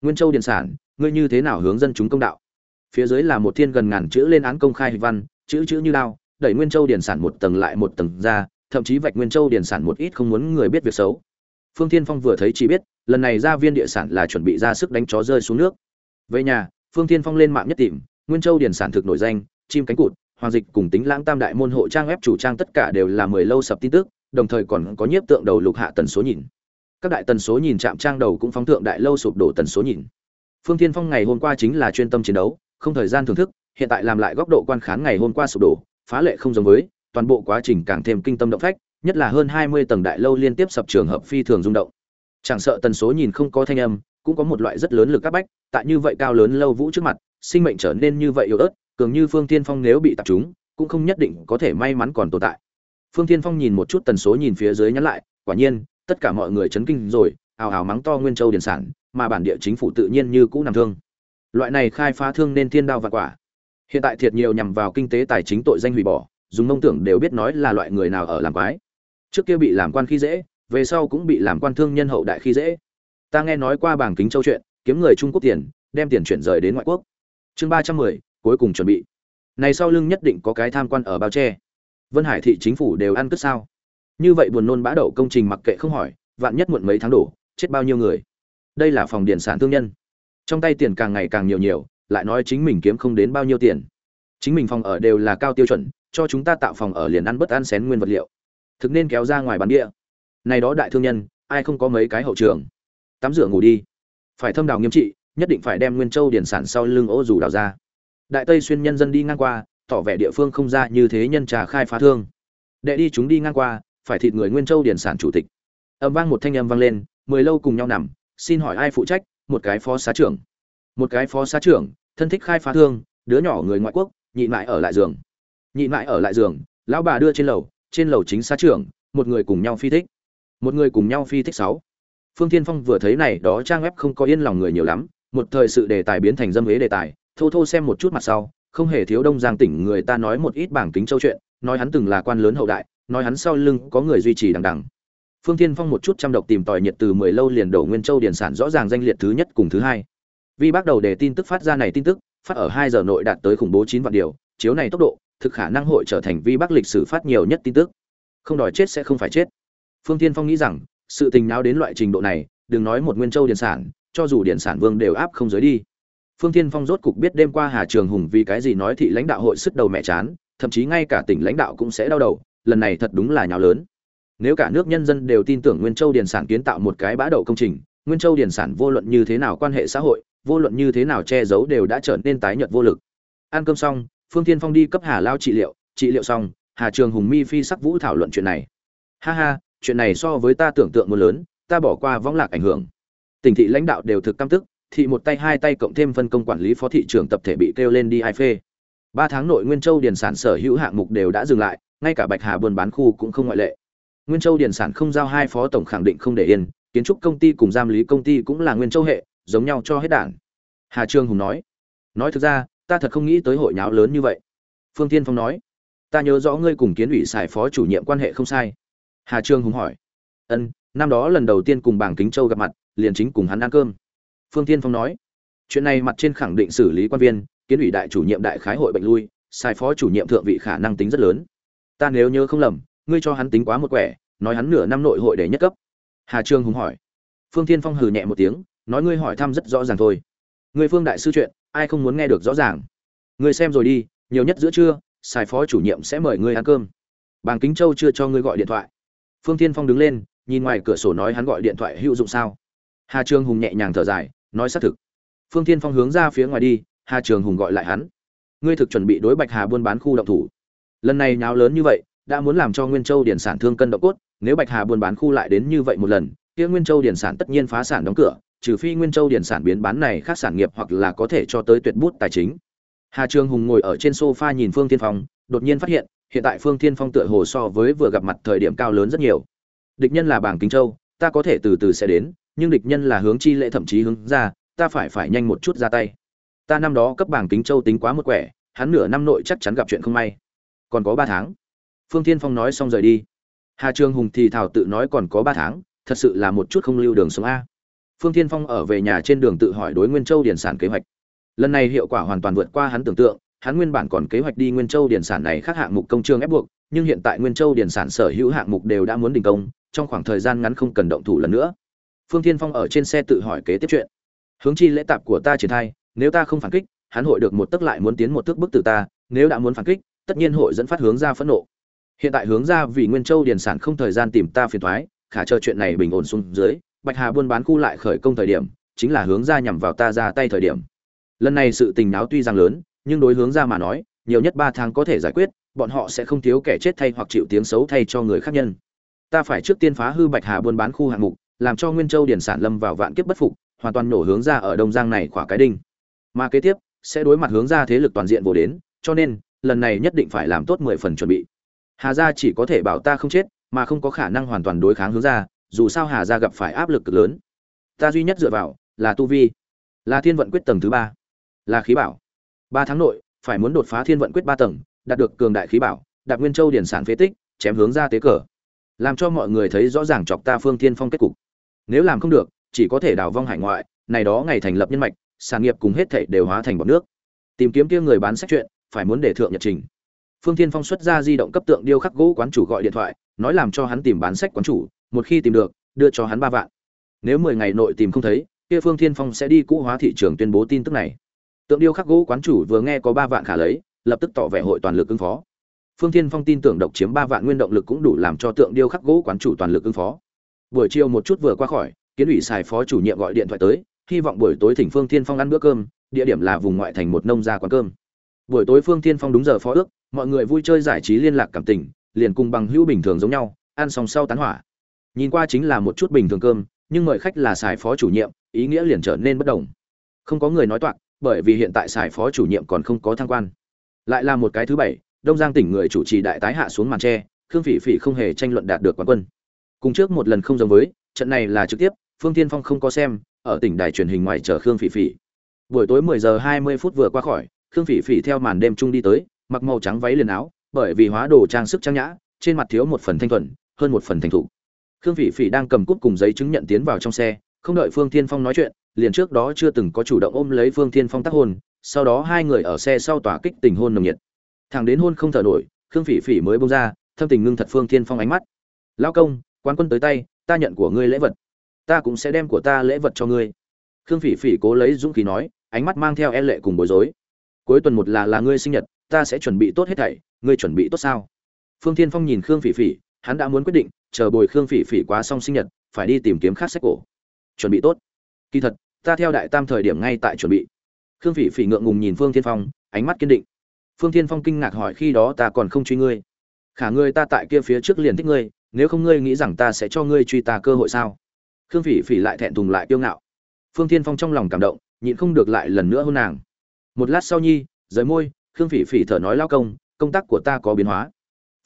Nguyên châu điện sản, ngươi như thế nào hướng dân chúng công đạo? Phía dưới là một thiên gần ngàn chữ lên án công khai hình văn, chữ chữ như lao đẩy nguyên châu điền sản một tầng lại một tầng ra, thậm chí vạch nguyên châu điền sản một ít không muốn người biết việc xấu. Phương thiên phong vừa thấy chỉ biết, lần này ra viên địa sản là chuẩn bị ra sức đánh chó rơi xuống nước. Về nhà, phương thiên phong lên mạng nhất tìm, nguyên châu điền sản thực nổi danh, chim cánh cụt, hoàng dịch cùng tính lãng tam đại môn hộ trang web chủ trang tất cả đều là mười lâu sập tin tức, đồng thời còn có nhiếp tượng đầu lục hạ tần số nhìn các đại tần số nhìn chạm trang đầu cũng phóng thượng đại lâu sụp đổ tần số nhìn. Phương thiên phong ngày hôm qua chính là chuyên tâm chiến đấu, không thời gian thưởng thức, hiện tại làm lại góc độ quan khán ngày hôm qua sụp đổ, phá lệ không giống với, toàn bộ quá trình càng thêm kinh tâm động phách, nhất là hơn hai mươi tầng đại lâu liên tiếp sập trường hợp phi thường rung động. Chẳng sợ tần số nhìn không có thanh âm, cũng có một loại rất lớn lực áp bách, tại như vậy cao lớn lâu vũ trước mặt, sinh mệnh trở nên như vậy yếu ớt, cường như phương thiên phong nếu bị tập trúng cũng không nhất định có thể may mắn còn tồn tại. Phương thiên phong nhìn một chút tần số nhìn phía dưới nhắn lại, quả nhiên tất cả mọi người chấn kinh rồi, ào ào mắng to nguyên châu điền sản, mà bản địa chính phủ tự nhiên như cũ nằm thương. Loại này khai phá thương nên thiên đao và quả. Hiện tại thiệt nhiều nhằm vào kinh tế tài chính tội danh hủy bỏ, dùng mông tưởng đều biết nói là loại người nào ở làm quái. Trước kia bị làm quan khi dễ, về sau cũng bị làm quan thương nhân hậu đại khi dễ. Ta nghe nói qua bảng kính châu chuyện, kiếm người trung quốc tiền, đem tiền chuyển rời đến ngoại quốc. Chương ba trăm mười, cuối cùng chuẩn bị. Này sau lưng nhất định có cái tham quan ở bao che. Vân hải thị chính phủ đều ăn cất sao? Như vậy buồn nôn bã đậu công trình mặc kệ không hỏi, vạn nhất muộn mấy tháng đổ, chết bao nhiêu người. Đây là phòng điện sản thương nhân. Trong tay tiền càng ngày càng nhiều nhiều, lại nói chính mình kiếm không đến bao nhiêu tiền. Chính mình phòng ở đều là cao tiêu chuẩn, cho chúng ta tạo phòng ở liền ăn bất ăn xén nguyên vật liệu. Thực nên kéo ra ngoài bán địa. Này đó đại thương nhân, ai không có mấy cái hậu trường? Tắm rửa ngủ đi. Phải thâm đào nghiêm trị, nhất định phải đem nguyên châu điển sản sau lưng ô dù đào ra. Đại tây xuyên nhân dân đi ngang qua, tỏ vẻ địa phương không ra như thế nhân trà khai phá thương. Đệ đi chúng đi ngang qua phải thịt người nguyên châu điển sản chủ tịch. Âm vang một thanh âm vang lên, mười lâu cùng nhau nằm, xin hỏi ai phụ trách? Một cái phó xá trưởng. Một cái phó xá trưởng, thân thích khai phá thương, đứa nhỏ người ngoại quốc nhịn lại ở lại giường. Nhịn lại ở lại giường, lão bà đưa trên lầu trên lầu chính xá trưởng, một người cùng nhau phi thích. Một người cùng nhau phi thích sáu. Phương thiên phong vừa thấy này, đó trang web không có yên lòng người nhiều lắm, một thời sự đề tài biến thành dâm ế đề tài, thô thô xem một chút mặt sau, không hề thiếu đông giang tỉnh người ta nói một ít bảng kính châu chuyện, nói hắn từng là quan lớn hậu đại nói hắn sau lưng có người duy trì đằng đằng. Phương thiên phong một chút chăm độc tìm tòi nhiệt từ mười lâu liền đổ nguyên châu điển sản rõ ràng danh liệt thứ nhất cùng thứ hai. Vì bắt đầu để tin tức phát ra này tin tức, phát ở hai giờ nội đạt tới khủng bố chín vạn điều, chiếu này tốc độ, thực khả năng hội trở thành vi bắc lịch sử phát nhiều nhất tin tức. Không đòi chết sẽ không phải chết. Phương thiên phong nghĩ rằng, sự tình náo đến loại trình độ này, đừng nói một nguyên châu điện sản, cho dù điện sản vương đều áp không giới đi. Phương thiên phong rốt cục biết đêm qua hà trường hùng vì cái gì nói thị lãnh đạo hội sức đầu mẹ chán, thậm chí ngay cả tỉnh lãnh đạo cũng sẽ đau đầu lần này thật đúng là nhào lớn. Nếu cả nước nhân dân đều tin tưởng nguyên châu điền sản kiến tạo một cái bã đậu công trình, nguyên châu điền sản vô luận như thế nào quan hệ xã hội, vô luận như thế nào che giấu đều đã trở nên tái nhợt vô lực. Ăn cơm xong, phương thiên phong đi cấp hà lao trị liệu trị liệu xong, hà trường hùng mi phi sắc vũ thảo luận chuyện này. Ha ha, chuyện này so với ta tưởng tượng một lớn, ta bỏ qua võng lạc ảnh hưởng. Tỉnh thị lãnh đạo đều thực căm tức, thị một tay hai tay cộng thêm phân công quản lý phó thị trưởng tập thể bị kêu lên đi ai phê. Ba tháng nội nguyên châu điền sản sở hữu hạng mục đều đã dừng lại ngay cả bạch hà buôn bán khu cũng không ngoại lệ. Nguyên châu điền sản không giao hai phó tổng khẳng định không để yên, kiến trúc công ty cùng giam lý công ty cũng là nguyên châu hệ, giống nhau cho hết đảng. Hà trương hùng nói nói thực ra, ta thật không nghĩ tới hội nháo lớn như vậy. Phương tiên phong nói, ta nhớ rõ ngươi cùng kiến ủy xài phó chủ nhiệm quan hệ không sai. Hà trương hùng hỏi, ân, năm đó lần đầu tiên cùng bảng kính châu gặp mặt, liền chính cùng hắn ăn cơm. Phương tiên phong nói, chuyện này mặt trên khẳng định xử lý quan viên, kiến ủy đại chủ nhiệm đại khái hội bệnh lui sai phó chủ nhiệm thượng vị khả năng tính rất lớn ta nếu nhớ không lầm, ngươi cho hắn tính quá một quẻ, nói hắn nửa năm nội hội để nhất cấp. Hà trương hùng hỏi. Phương tiên phong hừ nhẹ một tiếng, nói ngươi hỏi thăm rất rõ ràng thôi. Ngươi phương đại sư chuyện, ai không muốn nghe được rõ ràng? Ngươi xem rồi đi, nhiều nhất giữa trưa sai phó chủ nhiệm sẽ mời ngươi ăn cơm. Bàng kính châu chưa cho ngươi gọi điện thoại. Phương tiên phong đứng lên, nhìn ngoài cửa sổ nói hắn gọi điện thoại hữu dụng sao? Hà trường hùng nhẹ nhàng thở dài, nói xác thực. Phương tiên phong hướng ra phía ngoài đi, hà trường hùng gọi lại hắn. Ngươi thực chuẩn bị đối bạch hà buôn bán khu động thủ lần này nháo lớn như vậy, đã muốn làm cho nguyên châu điển sản thương cân động cốt, nếu bạch hà buôn bán khu lại đến như vậy một lần, kia nguyên châu điển sản tất nhiên phá sản đóng cửa, trừ phi nguyên châu điển sản biến bán này khác sản nghiệp hoặc là có thể cho tới tuyệt bút tài chính. Hà trường hùng ngồi ở trên sofa nhìn phương tiên phong, đột nhiên phát hiện hiện tại phương tiên phong tựa hồ so với vừa gặp mặt thời điểm cao lớn rất nhiều. Địch nhân là bảng kính châu, ta có thể từ từ sẽ đến, nhưng địch nhân là hướng chi lễ thậm chí hướng ra, ta phải phải nhanh một chút ra tay. Ta năm đó cấp bảng kính châu tính quá một quẻ, hắn nửa năm nội chắc chắn gặp chuyện không may còn có ba tháng. Phương thiên phong nói xong rời đi. Hà trường hùng thì thảo tự nói còn có ba tháng, thật sự là một chút không lưu đường sống a. Phương thiên phong ở về nhà trên đường tự hỏi đối nguyên châu điển sản kế hoạch. Lần này hiệu quả hoàn toàn vượt qua hắn tưởng tượng, hắn nguyên bản còn kế hoạch đi nguyên châu điển sản này khác hạng mục công trường ép buộc, nhưng hiện tại nguyên châu điển sản sở hữu hạng mục đều đã muốn đình công, trong khoảng thời gian ngắn không cần động thủ lần nữa. Phương thiên phong ở trên xe tự hỏi kế tiếp chuyện. Hướng chi lễ tạp của ta triển khai, nếu ta không phản kích, hắn hội được một tức lại muốn tiến một thước bức từ ta, nếu đã muốn phản kích tất nhiên hội dẫn phát hướng ra phẫn nộ. Hiện tại hướng ra vì nguyên châu điền sản không thời gian tìm ta phiền thoái, khả chờ chuyện này bình ổn xuống dưới, bạch hà buôn bán khu lại khởi công thời điểm, chính là hướng ra nhằm vào ta ra tay thời điểm. Lần này sự tình náo tuy rằng lớn, nhưng đối hướng ra mà nói, nhiều nhất ba tháng có thể giải quyết, bọn họ sẽ không thiếu kẻ chết thay hoặc chịu tiếng xấu thay cho người khác nhân. Ta phải trước tiên phá hư bạch hà buôn bán khu hạng mục, làm cho nguyên châu điển sản lâm vào vạn kiếp bất phục, hoàn toàn nổ hướng ra ở đông giang này khỏa cái đinh. Mà kế tiếp, sẽ đối mặt hướng ra thế lực toàn diện vô đến, cho nên lần này nhất định phải làm tốt mười phần chuẩn bị. Hà gia chỉ có thể bảo ta không chết, mà không có khả năng hoàn toàn đối kháng hướng ra dù sao hà gia gặp phải áp lực cực lớn. Ta duy nhất dựa vào là tu vi, là thiên vận quyết tầng thứ ba, là khí bảo. Ba tháng nội, phải muốn đột phá thiên vận quyết ba tầng, đạt được cường đại khí bảo đạt nguyên châu điển sản phế tích, chém hướng ra tế cờ. Làm cho mọi người thấy rõ ràng chọc ta phương thiên phong kết cục. Nếu làm không được, chỉ có thể đào vong hải ngoại, này đó ngày thành lập nhân mạch, sản nghiệp cùng hết thảy đều hóa thành bọn nước. Tìm kiếm kia người bán sách chuyện phải muốn để thượng nhật trình. Phương thiên phong xuất ra di động cấp tượng điêu khắc gỗ quán chủ gọi điện thoại, nói làm cho hắn tìm bán sách quán chủ, một khi tìm được, đưa cho hắn ba vạn. Nếu mười ngày nội tìm không thấy, kia phương thiên phong sẽ đi cũ hóa thị trường tuyên bố tin tức này. Tượng điêu khắc gỗ quán chủ vừa nghe có ba vạn khả lấy, lập tức tỏ vẻ hội toàn lực ứng phó. Phương thiên phong tin tưởng độc chiếm ba vạn nguyên động lực cũng đủ làm cho tượng điêu khắc gỗ quán chủ toàn lực ứng phó. Buổi chiều một chút vừa qua khỏi, kiến ủy xài phó chủ nhiệm gọi điện thoại tới, hy vọng buổi tối thỉnh phương thiên phong ăn bữa cơm, địa điểm là vùng ngoại thành một nông gia quán cơm buổi tối phương thiên phong đúng giờ phó ước, mọi người vui chơi giải trí liên lạc cảm tình, liền cùng bằng hữu bình thường giống nhau, ăn xong sau tán hỏa. Nhìn qua chính là một chút bình thường cơm, nhưng mời khách là xài phó chủ nhiệm, ý nghĩa liền trở nên bất đồng. Không có người nói toạc, bởi vì hiện tại xài phó chủ nhiệm còn không có thăng quan. Lại là một cái thứ bảy, đông giang tỉnh người chủ trì đại tái hạ xuống màn tre, khương phỉ phỉ không hề tranh luận đạt được quán quân. Cùng trước một lần không giống với, trận này là trực tiếp, phương tiên phong không có xem, ở tỉnh đài truyền hình ngoài chờ khương phỉ phỉ. Buổi tối 10 giờ 20 phút vừa qua khỏi khương phỉ phỉ theo màn đêm trung đi tới, mặc màu trắng váy liền áo, bởi vì hóa đồ trang sức trang nhã, trên mặt thiếu một phần thanh thuần, hơn một phần thành thục. Khương phỉ phỉ đang cầm cúp cùng giấy chứng nhận tiến vào trong xe, không đợi phương thiên phong nói chuyện, liền trước đó chưa từng có chủ động ôm lấy phương thiên phong tác hôn sau đó hai người ở xe sau tỏa kích tình hôn nồng nhiệt. Thằng đến hôn không thở nổi, khương phỉ phỉ mới bông ra, thâm tình ngưng thật phương thiên phong ánh mắt. Lao công quan quân tới tay, ta nhận của ngươi lễ vật. Ta cũng sẽ đem của ta lễ vật cho ngươi. Khương phỉ phỉ cố lấy dũng khí nói, ánh mắt mang theo e lệ cùng bối rối cuối tuần một là là ngươi sinh nhật, ta sẽ chuẩn bị tốt hết thảy, ngươi chuẩn bị tốt sao? Phương thiên phong nhìn khương phỉ phỉ, hắn đã muốn quyết định, chờ bồi khương phỉ phỉ quá xong sinh nhật, phải đi tìm kiếm khác sách cổ. Chuẩn bị tốt. Kỳ thật, ta theo đại tam thời điểm ngay tại chuẩn bị. Khương phỉ phỉ ngượng ngùng nhìn phương thiên phong, ánh mắt kiên định. Phương thiên phong kinh ngạc hỏi khi đó ta còn không truy ngươi. Khả ngươi ta tại kia phía trước liền thích ngươi, nếu không ngươi nghĩ rằng ta sẽ cho ngươi truy ta cơ hội sao? Khương phỉ phỉ lại thẹn thùng lại kiêu ngạo. Phương thiên phong trong lòng cảm động, nhịn không được lại lần nữa hôn nàng một lát sau nhi, rời môi, khương phỉ phỉ thở nói lao công công tác của ta có biến hóa.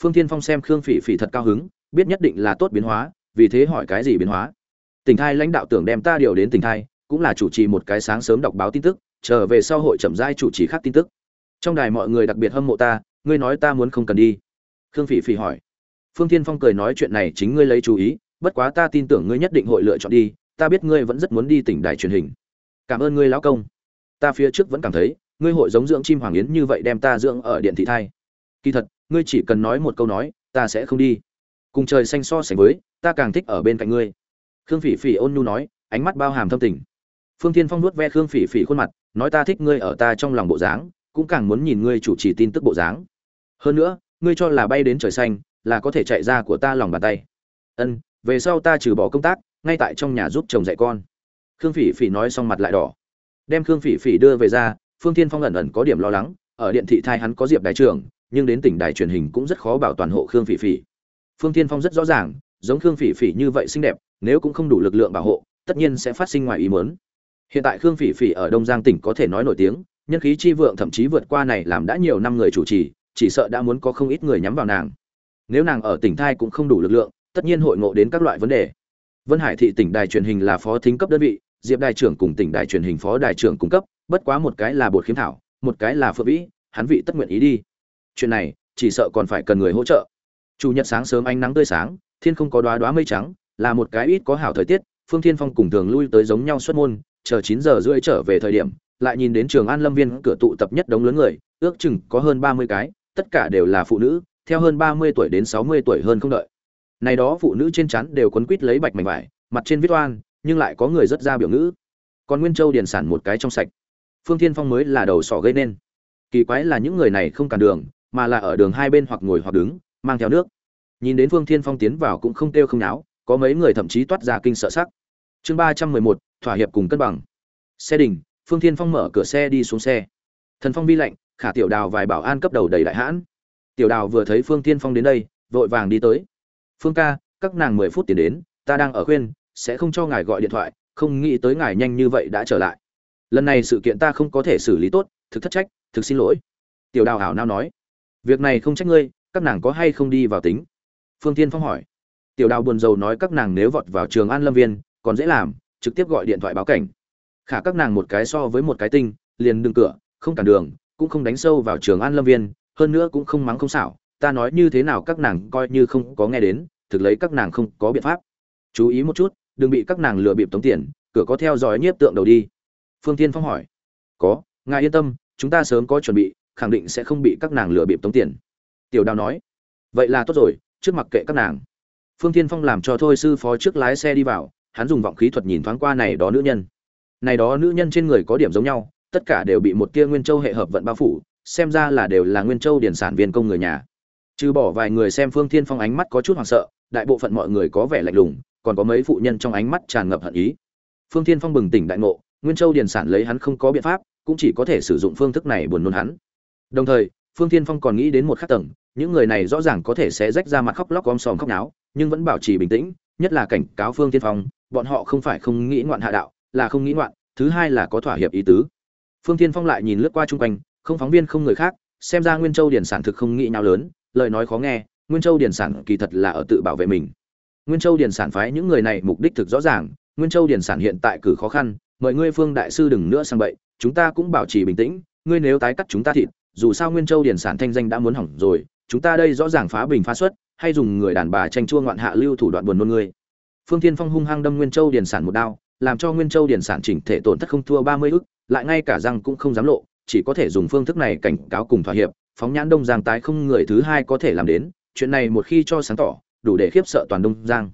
Phương thiên phong xem khương phỉ phỉ thật cao hứng, biết nhất định là tốt biến hóa, vì thế hỏi cái gì biến hóa. Tỉnh thai lãnh đạo tưởng đem ta điều đến tỉnh thai, cũng là chủ trì một cái sáng sớm đọc báo tin tức trở về sau hội chậm rãi chủ trì khác tin tức. Trong đài mọi người đặc biệt hâm mộ ta, ngươi nói ta muốn không cần đi. Khương phỉ phỉ hỏi. Phương thiên phong cười nói chuyện này chính ngươi lấy chú ý, bất quá ta tin tưởng ngươi nhất định hội lựa chọn đi, ta biết ngươi vẫn rất muốn đi tỉnh đài truyền hình. Cảm ơn ngươi lão công ta phía trước vẫn cảm thấy, ngươi hội giống dưỡng chim hoàng yến như vậy đem ta dưỡng ở điện thị thai. Kỳ thật, ngươi chỉ cần nói một câu nói, ta sẽ không đi. Cùng trời xanh so sánh với, ta càng thích ở bên cạnh ngươi. Khương phỉ phỉ ôn nhu nói, ánh mắt bao hàm thâm tình. Phương thiên phong nuốt ve khương phỉ phỉ khuôn mặt, nói ta thích ngươi ở ta trong lòng bộ dáng, cũng càng muốn nhìn ngươi chủ trì tin tức bộ dáng. Hơn nữa, ngươi cho là bay đến trời xanh, là có thể chạy ra của ta lòng bàn tay. Ân, về sau ta trừ bỏ công tác, ngay tại trong nhà giúp chồng dạy con. Khương phỉ phỉ nói xong mặt lại đỏ đem khương phỉ phỉ đưa về ra, phương thiên phong ẩn ẩn có điểm lo lắng, ở điện thị thai hắn có diệp đại trưởng nhưng đến tỉnh đài truyền hình cũng rất khó bảo toàn hộ khương phỉ phỉ. Phương thiên phong rất rõ ràng, giống khương phỉ phỉ như vậy xinh đẹp, nếu cũng không đủ lực lượng bảo hộ, tất nhiên sẽ phát sinh ngoài ý muốn. Hiện tại khương phỉ phỉ ở đông giang tỉnh có thể nói nổi tiếng, nhân khí chi vượng thậm chí vượt qua này làm đã nhiều năm người chủ trì, chỉ sợ đã muốn có không ít người nhắm vào nàng. Nếu nàng ở tỉnh thai cũng không đủ lực lượng, tất nhiên hội ngộ đến các loại vấn đề. Vân hải thị tỉnh đài truyền hình là phó thính cấp đơn vị diệp đại trưởng cùng tỉnh đài truyền hình phó đài trưởng cung cấp, bất quá một cái là bột khiếm thảo, một cái là phượng vĩ, hắn vị tất nguyện ý đi. Chuyện này, chỉ sợ còn phải cần người hỗ trợ. Chủ nhật sáng sớm ánh nắng tươi sáng, thiên không có đoá đoá mây trắng, là một cái ít có hảo thời tiết, phương thiên phong cùng thường lui tới giống nhau xuất môn, chờ chín giờ rưỡi trở về thời điểm, lại nhìn đến trường an lâm viên cửa tụ tập nhất đống lớn người, ước chừng có hơn ba mươi cái, tất cả đều là phụ nữ, theo hơn ba mươi tuổi đến sáu mươi tuổi hơn không đợi. Này đó phụ nữ trên chắn đều quấn quít lấy bạch mảnh vải, mặt trên viết oan nhưng lại có người rất ra biểu ngữ. Còn nguyên châu điền sản một cái trong sạch. Phương thiên phong mới là đầu sỏ gây nên. Kỳ quái là những người này không cản đường, mà là ở đường hai bên hoặc ngồi hoặc đứng, mang theo nước. Nhìn đến phương thiên phong tiến vào cũng không kêu không náo, có mấy người thậm chí toát ra kinh sợ sắc. Chương ba trăm mười một, thỏa hiệp cùng cân bằng. Xe đình, phương thiên phong mở cửa xe đi xuống xe. Thần phong vi lạnh, khả tiểu đào vài bảo an cấp đầu đầy đại hãn. Tiểu đào vừa thấy phương thiên phong đến đây, vội vàng đi tới. Phương ca, các nàng mười phút tiền đến, ta đang ở khuyên sẽ không cho ngài gọi điện thoại, không nghĩ tới ngài nhanh như vậy đã trở lại. Lần này sự kiện ta không có thể xử lý tốt, thực thất trách, thực xin lỗi. Tiểu đào hảo nao nói. Việc này không trách ngươi, các nàng có hay không đi vào tính? Phương tiên phong hỏi. Tiểu đào buồn rầu nói các nàng nếu vọt vào trường an lâm viên, còn dễ làm, trực tiếp gọi điện thoại báo cảnh. Khả các nàng một cái so với một cái tinh, liền đừng cửa, không cản đường, cũng không đánh sâu vào trường an lâm viên, hơn nữa cũng không mắng không xảo, ta nói như thế nào các nàng coi như không có nghe đến, thực lấy các nàng không có biện pháp. Chú ý một chút đừng bị các nàng lừa bịp tống tiền, cửa có theo dõi nhiếp tượng đầu đi. Phương tiên phong hỏi. Có, ngài yên tâm, chúng ta sớm có chuẩn bị, khẳng định sẽ không bị các nàng lừa bịp tống tiền. Tiểu đào nói. Vậy là tốt rồi, trước mặc kệ các nàng. Phương tiên phong làm cho thôi sư phó trước lái xe đi vào, hắn dùng vọng khí thuật nhìn thoáng qua này đó nữ nhân. Này đó nữ nhân trên người có điểm giống nhau, tất cả đều bị một tia nguyên châu hệ hợp vận bao phủ, xem ra là đều là nguyên châu điển sản viên công người nhà. Trừ bỏ vài người xem phương thiên phong ánh mắt có chút hoảng sợ, đại bộ phận mọi người có vẻ lạnh lùng còn có mấy phụ nhân trong ánh mắt tràn ngập hận ý. Phương thiên phong bừng tỉnh đại ngộ, nguyên châu Điền sản lấy hắn không có biện pháp, cũng chỉ có thể sử dụng phương thức này buồn nôn hắn. Đồng thời, phương thiên phong còn nghĩ đến một khắc tầng, những người này rõ ràng có thể sẽ rách ra mặt khóc lóc om sòm khóc náo, nhưng vẫn bảo trì bình tĩnh, nhất là cảnh cáo phương thiên phong, bọn họ không phải không nghĩ ngoạn hạ đạo, là không nghĩ ngoạn, thứ hai là có thỏa hiệp ý tứ. Phương thiên phong lại nhìn lướt qua chung quanh, không phóng viên không người khác, xem ra nguyên châu điển sản thực không nghĩ nào lớn, lời nói khó nghe, nguyên châu điển sản kỳ thật là ở tự bảo vệ mình nguyên châu Điền sản phái những người này mục đích thực rõ ràng nguyên châu Điền sản hiện tại cử khó khăn mời ngươi phương đại sư đừng nữa sang bậy chúng ta cũng bảo trì bình tĩnh ngươi nếu tái cắt chúng ta thịt dù sao nguyên châu Điền sản thanh danh đã muốn hỏng rồi chúng ta đây rõ ràng phá bình phá suất, hay dùng người đàn bà tranh chua ngoạn hạ lưu thủ đoạn buồn nôn ngươi. Phương thiên phong hung hăng đâm nguyên châu Điền sản một đao làm cho nguyên châu Điền sản chỉnh thể tổn thất không thua ba mươi ức lại ngay cả răng cũng không dám lộ chỉ có thể dùng phương thức này cảnh cáo cùng thỏa hiệp phóng nhãn đông giang tái không người thứ hai có thể làm đến chuyện này một khi cho sáng tỏ đủ để khiếp sợ toàn đông giang.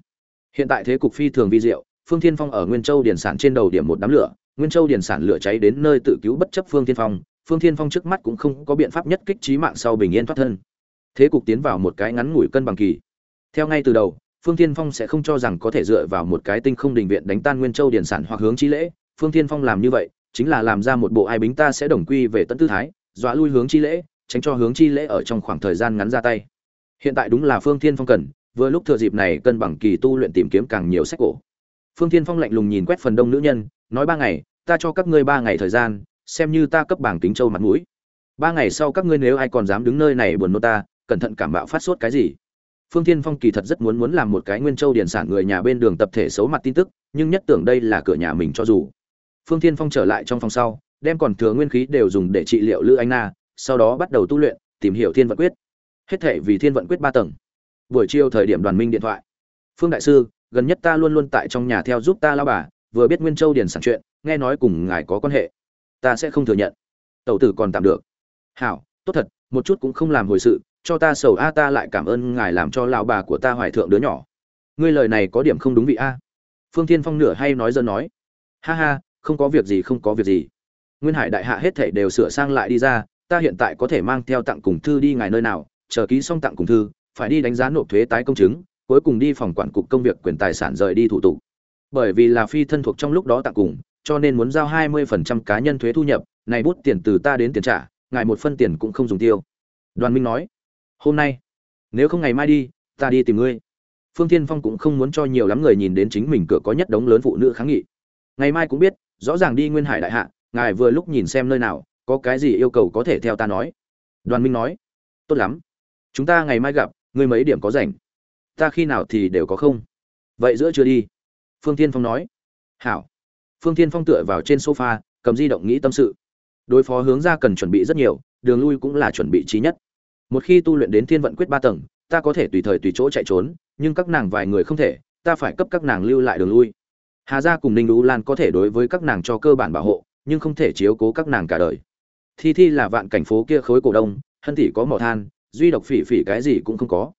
Hiện tại thế cục phi thường vi diệu, phương thiên phong ở nguyên châu điển sản trên đầu điểm một đám lửa, nguyên châu điển sản lửa cháy đến nơi tự cứu bất chấp phương thiên phong, phương thiên phong trước mắt cũng không có biện pháp nhất kích trí mạng sau bình yên thoát thân. Thế cục tiến vào một cái ngắn ngủi cân bằng kỳ. Theo ngay từ đầu, phương thiên phong sẽ không cho rằng có thể dựa vào một cái tinh không đình viện đánh tan nguyên châu điển sản hoặc hướng chi lễ. Phương thiên phong làm như vậy, chính là làm ra một bộ ai bính ta sẽ đồng quy về tận tư thái, dọa lui hướng chi lễ, tránh cho hướng chi lễ ở trong khoảng thời gian ngắn ra tay. Hiện tại đúng là phương thiên phong cần vừa lúc thừa dịp này cân bằng kỳ tu luyện tìm kiếm càng nhiều sách cổ. Phương thiên phong lạnh lùng nhìn quét phần đông nữ nhân, nói ba ngày, ta cho các ngươi ba ngày thời gian, xem như ta cấp bảng tính châu mặt mũi. Ba ngày sau các ngươi nếu ai còn dám đứng nơi này buồn nô ta, cẩn thận cảm bạo phát sốt cái gì? Phương thiên phong kỳ thật rất muốn muốn làm một cái nguyên châu điển sản người nhà bên đường tập thể xấu mặt tin tức, nhưng nhất tưởng đây là cửa nhà mình cho dù. Phương thiên phong trở lại trong phòng sau, đem còn thừa nguyên khí đều dùng để trị liệu lữ anh na, sau đó bắt đầu tu luyện, tìm hiểu thiên vận quyết. Hết thể vì thiên vận quyết ba tầng buổi chiều thời điểm đoàn minh điện thoại. Phương đại sư, gần nhất ta luôn luôn tại trong nhà theo giúp ta lao bà, vừa biết nguyên châu Điền sản chuyện, nghe nói cùng ngài có quan hệ. Ta sẽ không thừa nhận. Tẩu tử còn tạm được. Hảo, tốt thật, một chút cũng không làm hồi sự, cho ta sầu a, ta lại cảm ơn ngài làm cho lão bà của ta hoài thượng đứa nhỏ. Ngươi lời này có điểm không đúng vị a. Phương thiên phong nửa hay nói dân nói. Ha ha, không có việc gì, không có việc gì. Nguyên hải đại hạ hết thể đều sửa sang lại đi ra, ta hiện tại có thể mang theo tặng cùng thư đi ngài nơi nào, chờ ký xong tặng cùng thư phải đi đánh giá nộp thuế tái công chứng, cuối cùng đi phòng quản cục công việc quyền tài sản rời đi thủ tục. Bởi vì là phi thân thuộc trong lúc đó tặng cùng, cho nên muốn giao 20% cá nhân thuế thu nhập, này bút tiền từ ta đến tiền trả, ngài một phân tiền cũng không dùng tiêu. Đoàn minh nói, hôm nay, nếu không ngày mai đi, ta đi tìm ngươi. Phương thiên phong cũng không muốn cho nhiều lắm người nhìn đến chính mình cửa có nhất đống lớn phụ nữ kháng nghị. Ngày mai cũng biết, rõ ràng đi nguyên hải đại hạ, ngài vừa lúc nhìn xem nơi nào, có cái gì yêu cầu có thể theo ta nói. Đoàn minh nói, tốt lắm, chúng ta ngày mai gặp ngươi mấy điểm có rảnh? Ta khi nào thì đều có không? Vậy giữa chưa đi. Phương tiên phong nói. Hảo. Phương tiên phong tựa vào trên sofa, cầm di động nghĩ tâm sự. Đối phó hướng ra cần chuẩn bị rất nhiều, đường lui cũng là chuẩn bị trí nhất. Một khi tu luyện đến thiên vận quyết ba tầng, ta có thể tùy thời tùy chỗ chạy trốn, nhưng các nàng vài người không thể, ta phải cấp các nàng lưu lại đường lui. Hà gia cùng ninh Lũ lan có thể đối với các nàng cho cơ bản bảo hộ, nhưng không thể chiếu cố các nàng cả đời. Thi thi là vạn cảnh phố kia khối cổ đông, hân thị có mỏ than duy độc phỉ phỉ cái gì cũng không có.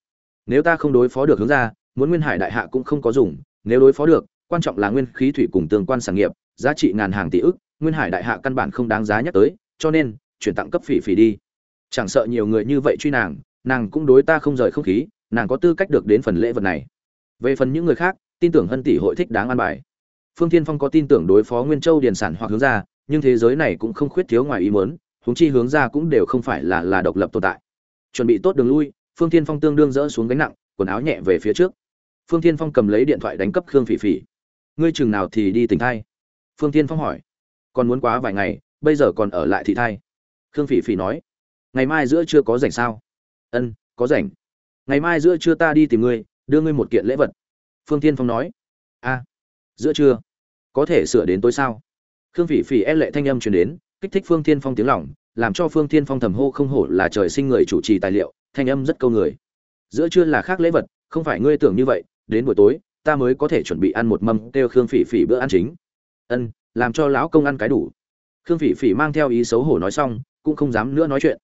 Nếu ta không đối phó được hướng ra, muốn nguyên hải đại hạ cũng không có dùng. Nếu đối phó được, quan trọng là nguyên khí thủy cùng tương quan sản nghiệp, giá trị ngàn hàng tỷ ức, nguyên hải đại hạ căn bản không đáng giá nhắc tới, cho nên, chuyển tặng cấp phỉ phỉ đi. Chẳng sợ nhiều người như vậy truy nàng nàng cũng đối ta không rời không khí, nàng có tư cách được đến phần lễ vật này. Về phần những người khác, tin tưởng hân tỷ hội thích đáng an bài. Phương thiên phong có tin tưởng đối phó nguyên châu điền sản hoặc hướng ra, nhưng thế giới này cũng không khuyết thiếu ngoài ý muốn, huống chi hướng ra cũng đều không phải là là độc lập tồn tại chuẩn bị tốt đường lui, phương thiên phong tương đương dỡ xuống gánh nặng, quần áo nhẹ về phía trước. Phương thiên phong cầm lấy điện thoại đánh cấp khương phỉ phỉ. Ngươi chừng nào thì đi tỉnh thai? Phương thiên phong hỏi. Còn muốn quá vài ngày, bây giờ còn ở lại thị thai. Khương phỉ phỉ nói. Ngày mai giữa chưa có rảnh sao? Ân, có rảnh. Ngày mai giữa trưa ta đi tìm ngươi, đưa ngươi một kiện lễ vật. Phương tiên phong nói. A, giữa trưa? Có thể sửa đến tối sao? Khương phỉ phỉ e lệ thanh âm truyền đến, kích thích phương tiên phong tiếng lòng làm cho phương thiên phong thầm hô không hổ là trời sinh người chủ trì tài liệu, thanh âm rất câu người. Giữa trưa là khác lễ vật, không phải ngươi tưởng như vậy, đến buổi tối, ta mới có thể chuẩn bị ăn một mâm tiêu khương phỉ phỉ bữa ăn chính. Ân, làm cho lão công ăn cái đủ. Khương phỉ phỉ mang theo ý xấu hổ nói xong, cũng không dám nữa nói chuyện.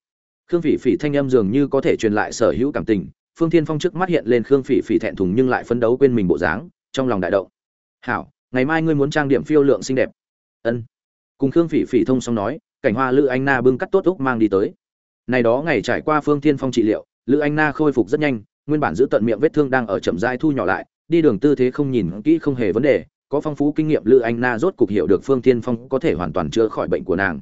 Khương phỉ phỉ thanh âm dường như có thể truyền lại sở hữu cảm tình, phương thiên phong trước mắt hiện lên khương phỉ phỉ thẹn thùng nhưng lại phấn đấu quên mình bộ dáng, trong lòng đại động. Hảo, ngày mai ngươi muốn trang điểm phiêu lượng xinh đẹp. Ân. Cùng khương phỉ phỉ thông xong nói cảnh hoa lữ anh na bưng cắt tốt úc mang đi tới. Này đó ngày trải qua phương thiên phong trị liệu, lữ anh na khôi phục rất nhanh, nguyên bản giữ tận miệng vết thương đang ở chậm rãi thu nhỏ lại, đi đường tư thế không nhìn kỹ không hề vấn đề, có phong phú kinh nghiệm lữ anh na rốt cục hiểu được phương thiên phong có thể hoàn toàn chữa khỏi bệnh của nàng.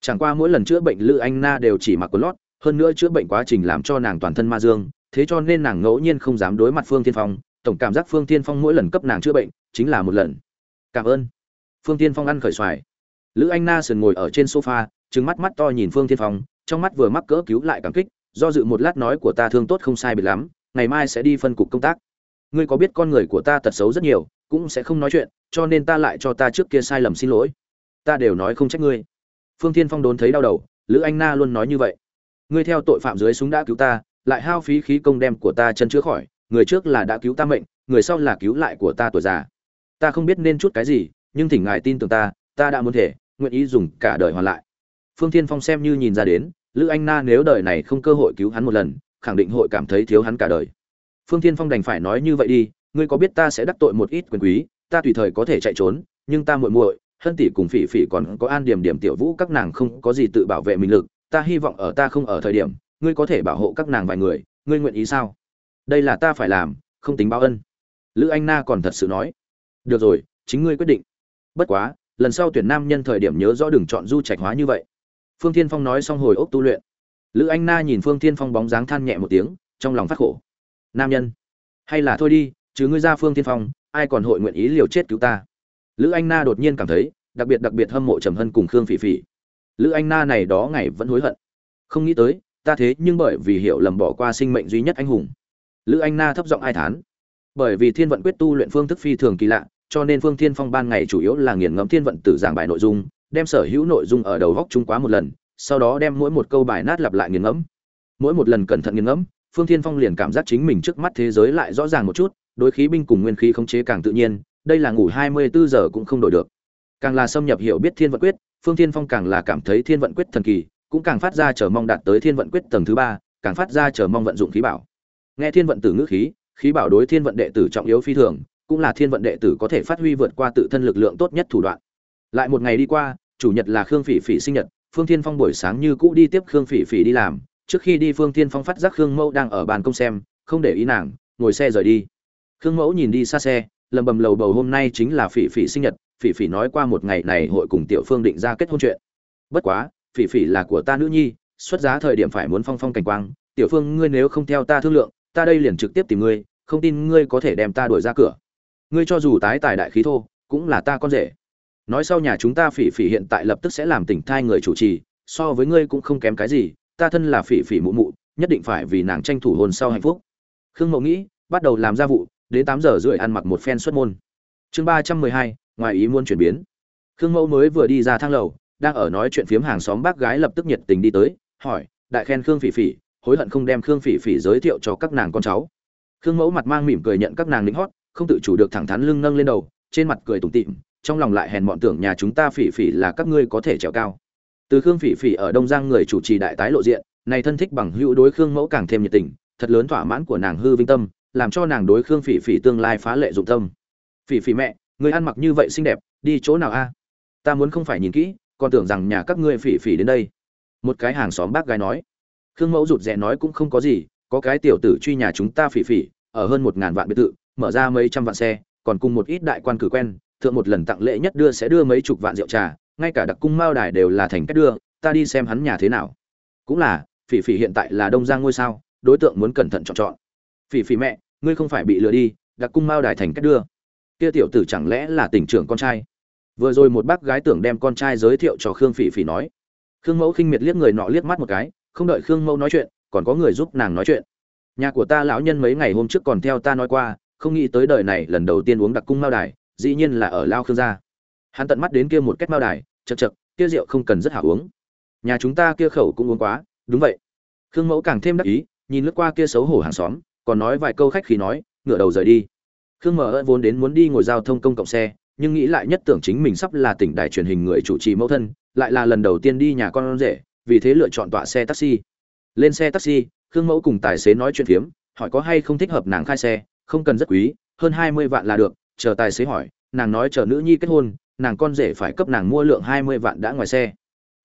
Chẳng qua mỗi lần chữa bệnh lữ anh na đều chỉ mặc quần lót, hơn nữa chữa bệnh quá trình làm cho nàng toàn thân ma dương, thế cho nên nàng ngẫu nhiên không dám đối mặt phương Thiên phong, tổng cảm giác phương Thiên phong mỗi lần cấp nàng chữa bệnh chính là một lần. Cảm ơn. Phương Thiên phong ăn khởi xoài lữ anh na sườn ngồi ở trên sofa trứng mắt mắt to nhìn phương Thiên phong, trong mắt vừa mắc cỡ cứu lại cảm kích, do dự một lát nói của ta thương tốt không sai biệt lắm, ngày mai sẽ đi phân cục công tác. Ngươi có biết con người của ta tật xấu rất nhiều, cũng sẽ không nói chuyện, cho nên ta lại cho ta trước kia sai lầm xin lỗi. Ta đều nói không trách ngươi. Phương Thiên phong đốn thấy đau đầu, lữ anh na luôn nói như vậy. Ngươi theo tội phạm dưới súng đã cứu ta, lại hao phí khí công đem của ta chân chữa khỏi, người trước là đã cứu ta mệnh, người sau là cứu lại của ta tuổi già. Ta không biết nên chút cái gì, nhưng thỉnh ngài tin tưởng ta ta đã muốn thể nguyện ý dùng cả đời hoàn lại. Phương thiên phong xem như nhìn ra đến, lữ anh na nếu đời này không cơ hội cứu hắn một lần, khẳng định hội cảm thấy thiếu hắn cả đời. Phương thiên phong đành phải nói như vậy đi, ngươi có biết ta sẽ đắc tội một ít quyền quý, ta tùy thời có thể chạy trốn, nhưng ta muội muội, hân tỷ cùng phỉ phỉ còn có an điểm điểm tiểu vũ các nàng không có gì tự bảo vệ mình lực, ta hy vọng ở ta không ở thời điểm, ngươi có thể bảo hộ các nàng vài người, ngươi nguyện ý sao? Đây là ta phải làm, không tính báo ân. Lữ anh na còn thật sự nói. Được rồi, chính ngươi quyết định. Bất quá lần sau tuyển nam nhân thời điểm nhớ rõ đừng chọn du trạch hóa như vậy. Phương thiên phong nói xong hồi ốc tu luyện. Lữ anh na nhìn phương thiên phong bóng dáng than nhẹ một tiếng, trong lòng phát khổ. Nam nhân, hay là thôi đi, chứ ngươi ra phương thiên phong, ai còn hội nguyện ý liều chết cứu ta? Lữ anh na đột nhiên cảm thấy, đặc biệt đặc biệt hâm mộ trầm hân cùng khương phỉ phỉ. Lữ anh na này đó ngày vẫn hối hận. Không nghĩ tới, ta thế nhưng bởi vì hiểu lầm bỏ qua sinh mệnh duy nhất anh hùng. Lữ anh na thấp giọng ai thán. Bởi vì thiên vận quyết tu luyện phương thức phi thường kỳ lạ cho nên phương thiên phong ban ngày chủ yếu là nghiền ngẫm thiên vận tử giảng bài nội dung, đem sở hữu nội dung ở đầu góc chung quá một lần, sau đó đem mỗi một câu bài nát lặp lại nghiền ngẫm. Mỗi một lần cẩn thận nghiền ngẫm, phương thiên phong liền cảm giác chính mình trước mắt thế giới lại rõ ràng một chút đối khí binh cùng nguyên khí khống chế càng tự nhiên, đây là ngủ hai mươi bốn giờ cũng không đổi được. Càng là xâm nhập hiểu biết thiên vận quyết, phương thiên phong càng là cảm thấy thiên vận quyết thần kỳ, cũng càng phát ra chờ mong đạt tới thiên vận quyết tầng thứ ba, càng phát ra chờ mong vận dụng khí bảo. Nghe thiên vận tử ngữ khí khí bảo đối thiên vận đệ tử trọng yếu phi thường cũng là thiên vận đệ tử có thể phát huy vượt qua tự thân lực lượng tốt nhất thủ đoạn. Lại một ngày đi qua, chủ nhật là khương phỉ phỉ sinh nhật, phương thiên phong buổi sáng như cũ đi tiếp khương phỉ phỉ đi làm. Trước khi đi phương thiên phong phát giác khương mẫu đang ở bàn công xem, không để ý nàng, ngồi xe rời đi. Khương mẫu nhìn đi xa xe, lầm bầm lầu bầu hôm nay chính là phỉ phỉ sinh nhật, phỉ phỉ nói qua một ngày này hội cùng tiểu phương định ra kết hôn chuyện. Bất quá, phỉ phỉ là của ta nữ nhi, xuất giá thời điểm phải muốn phong phong cảnh quang. Tiểu phương, ngươi nếu không theo ta thương lượng, ta đây liền trực tiếp tìm ngươi, không tin ngươi có thể đem ta đuổi ra cửa ngươi cho dù tái tài đại khí thô, cũng là ta con rể. Nói sau nhà chúng ta phỉ phỉ hiện tại lập tức sẽ làm tỉnh thai người chủ trì, so với ngươi cũng không kém cái gì, ta thân là phỉ phỉ mụ mụ, nhất định phải vì nàng tranh thủ hồn sau hạnh phúc. Khương mậu nghĩ, bắt đầu làm gia vụ, đến tám giờ rưỡi ăn mặc một phen xuất môn. Chương ba trăm mười hai, ngoài ý muốn chuyển biến. Khương mẫu mới vừa đi ra thang lầu, đang ở nói chuyện phiếm hàng xóm bác gái lập tức nhiệt tình đi tới, hỏi, đại khen khương phỉ phỉ, hối hận không đem khương phỉ phỉ giới thiệu cho các nàng con cháu. Khương mẫu mặt mang mỉm cười nhận các nàng lính hót không tự chủ được thẳng thắn lưng nâng lên đầu, trên mặt cười tủm tịm trong lòng lại hèn mọn tưởng nhà chúng ta phỉ phỉ là các ngươi có thể trèo cao. Từ khương phỉ phỉ ở đông giang người chủ trì đại tái lộ diện, này thân thích bằng hữu đối khương mẫu càng thêm nhiệt tình, thật lớn thỏa mãn của nàng hư vinh tâm, làm cho nàng đối khương phỉ phỉ tương lai phá lệ dụng tâm. Phỉ phỉ mẹ, người ăn mặc như vậy xinh đẹp, đi chỗ nào a? Ta muốn không phải nhìn kỹ, còn tưởng rằng nhà các ngươi phỉ phỉ đến đây. Một cái hàng xóm bác gái nói. Khương mẫu rụt rè nói cũng không có gì, có cái tiểu tử truy nhà chúng ta phỉ phỉ, ở hơn một ngàn vạn biệt thự mở ra mấy trăm vạn xe, còn cùng một ít đại quan cử quen, thượng một lần tặng lễ nhất đưa sẽ đưa mấy chục vạn rượu trà, ngay cả đặc cung mao đài đều là thành cách đưa, ta đi xem hắn nhà thế nào. Cũng là, phỉ phỉ hiện tại là đông giang ngôi sao, đối tượng muốn cẩn thận chọn chọn. Phỉ phỉ mẹ, ngươi không phải bị lừa đi, đặc cung mao đài thành cách đưa. Kia tiểu tử chẳng lẽ là tỉnh trưởng con trai? Vừa rồi một bác gái tưởng đem con trai giới thiệu cho khương phỉ phỉ nói. Khương mẫu khinh miệt liếc người nọ liếc mắt một cái, không đợi khương mẫu nói chuyện, còn có người giúp nàng nói chuyện. Nhà của ta lão nhân mấy ngày hôm trước còn theo ta nói qua không nghĩ tới đời này lần đầu tiên uống đặc cung mao đài, dĩ nhiên là ở lao khương gia. Hắn tận mắt đến kia một cách mao đài, chật chật, kia rượu không cần rất hảo uống. Nhà chúng ta kia khẩu cũng uống quá, đúng vậy. Khương mẫu càng thêm đắc ý, nhìn lướt qua kia xấu hổ hàng xóm, còn nói vài câu khách khi nói, ngửa đầu rời đi. Khương mở vốn đến muốn đi ngồi giao thông công cộng xe, nhưng nghĩ lại nhất tưởng chính mình sắp là tỉnh đài truyền hình người chủ trì mẫu thân, lại là lần đầu tiên đi nhà con rể, vì thế lựa chọn tọa xe taxi. Lên xe taxi, khương mẫu cùng tài xế nói chuyện phiếm, hỏi có hay không thích hợp nàng khai xe không cần rất quý, hơn hai mươi vạn là được, chờ tài xế hỏi, nàng nói chờ nữ nhi kết hôn, nàng con rể phải cấp nàng mua lượng hai mươi vạn đã ngoài xe.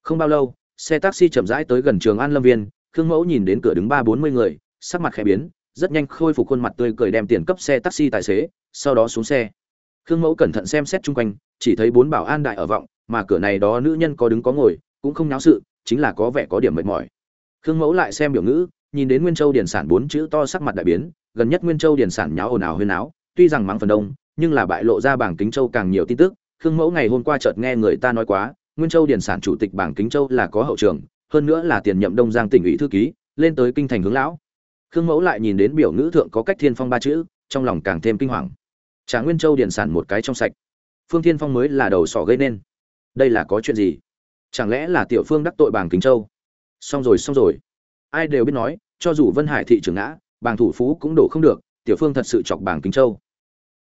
Không bao lâu, xe taxi chậm rãi tới gần trường an lâm viên, khương mẫu nhìn đến cửa đứng ba bốn mươi người, sắc mặt khẽ biến, rất nhanh khôi phục khuôn mặt tươi cười đem tiền cấp xe taxi tài xế, sau đó xuống xe. Khương mẫu cẩn thận xem xét chung quanh, chỉ thấy bốn bảo an đại ở vọng, mà cửa này đó nữ nhân có đứng có ngồi, cũng không náo sự, chính là có vẻ có điểm mệt mỏi. Khương mẫu lại xem biểu ngữ, nhìn đến nguyên châu điển sản bốn chữ to sắc mặt đại biến gần nhất nguyên châu điển sản nháo ồn ào huyên áo, tuy rằng mắng phần đông, nhưng là bại lộ ra bảng kính châu càng nhiều tin tức. Khương mẫu ngày hôm qua chợt nghe người ta nói quá, nguyên châu điển sản chủ tịch bảng kính châu là có hậu trường, hơn nữa là tiền nhậm đông giang tỉnh ủy thư ký, lên tới kinh thành hướng lão. Khương mẫu lại nhìn đến biểu ngữ thượng có cách thiên phong ba chữ, trong lòng càng thêm kinh hoàng. Trả nguyên châu điển sản một cái trong sạch. Phương thiên phong mới là đầu sỏ gây nên. Đây là có chuyện gì? Chẳng lẽ là tiểu phương đắc tội bảng kính châu? Xong rồi xong rồi. Ai đều biết nói, cho dù vân hải thị trưởng ngã bàng thủ phú cũng đổ không được, tiểu phương thật sự chọc bàng kính châu.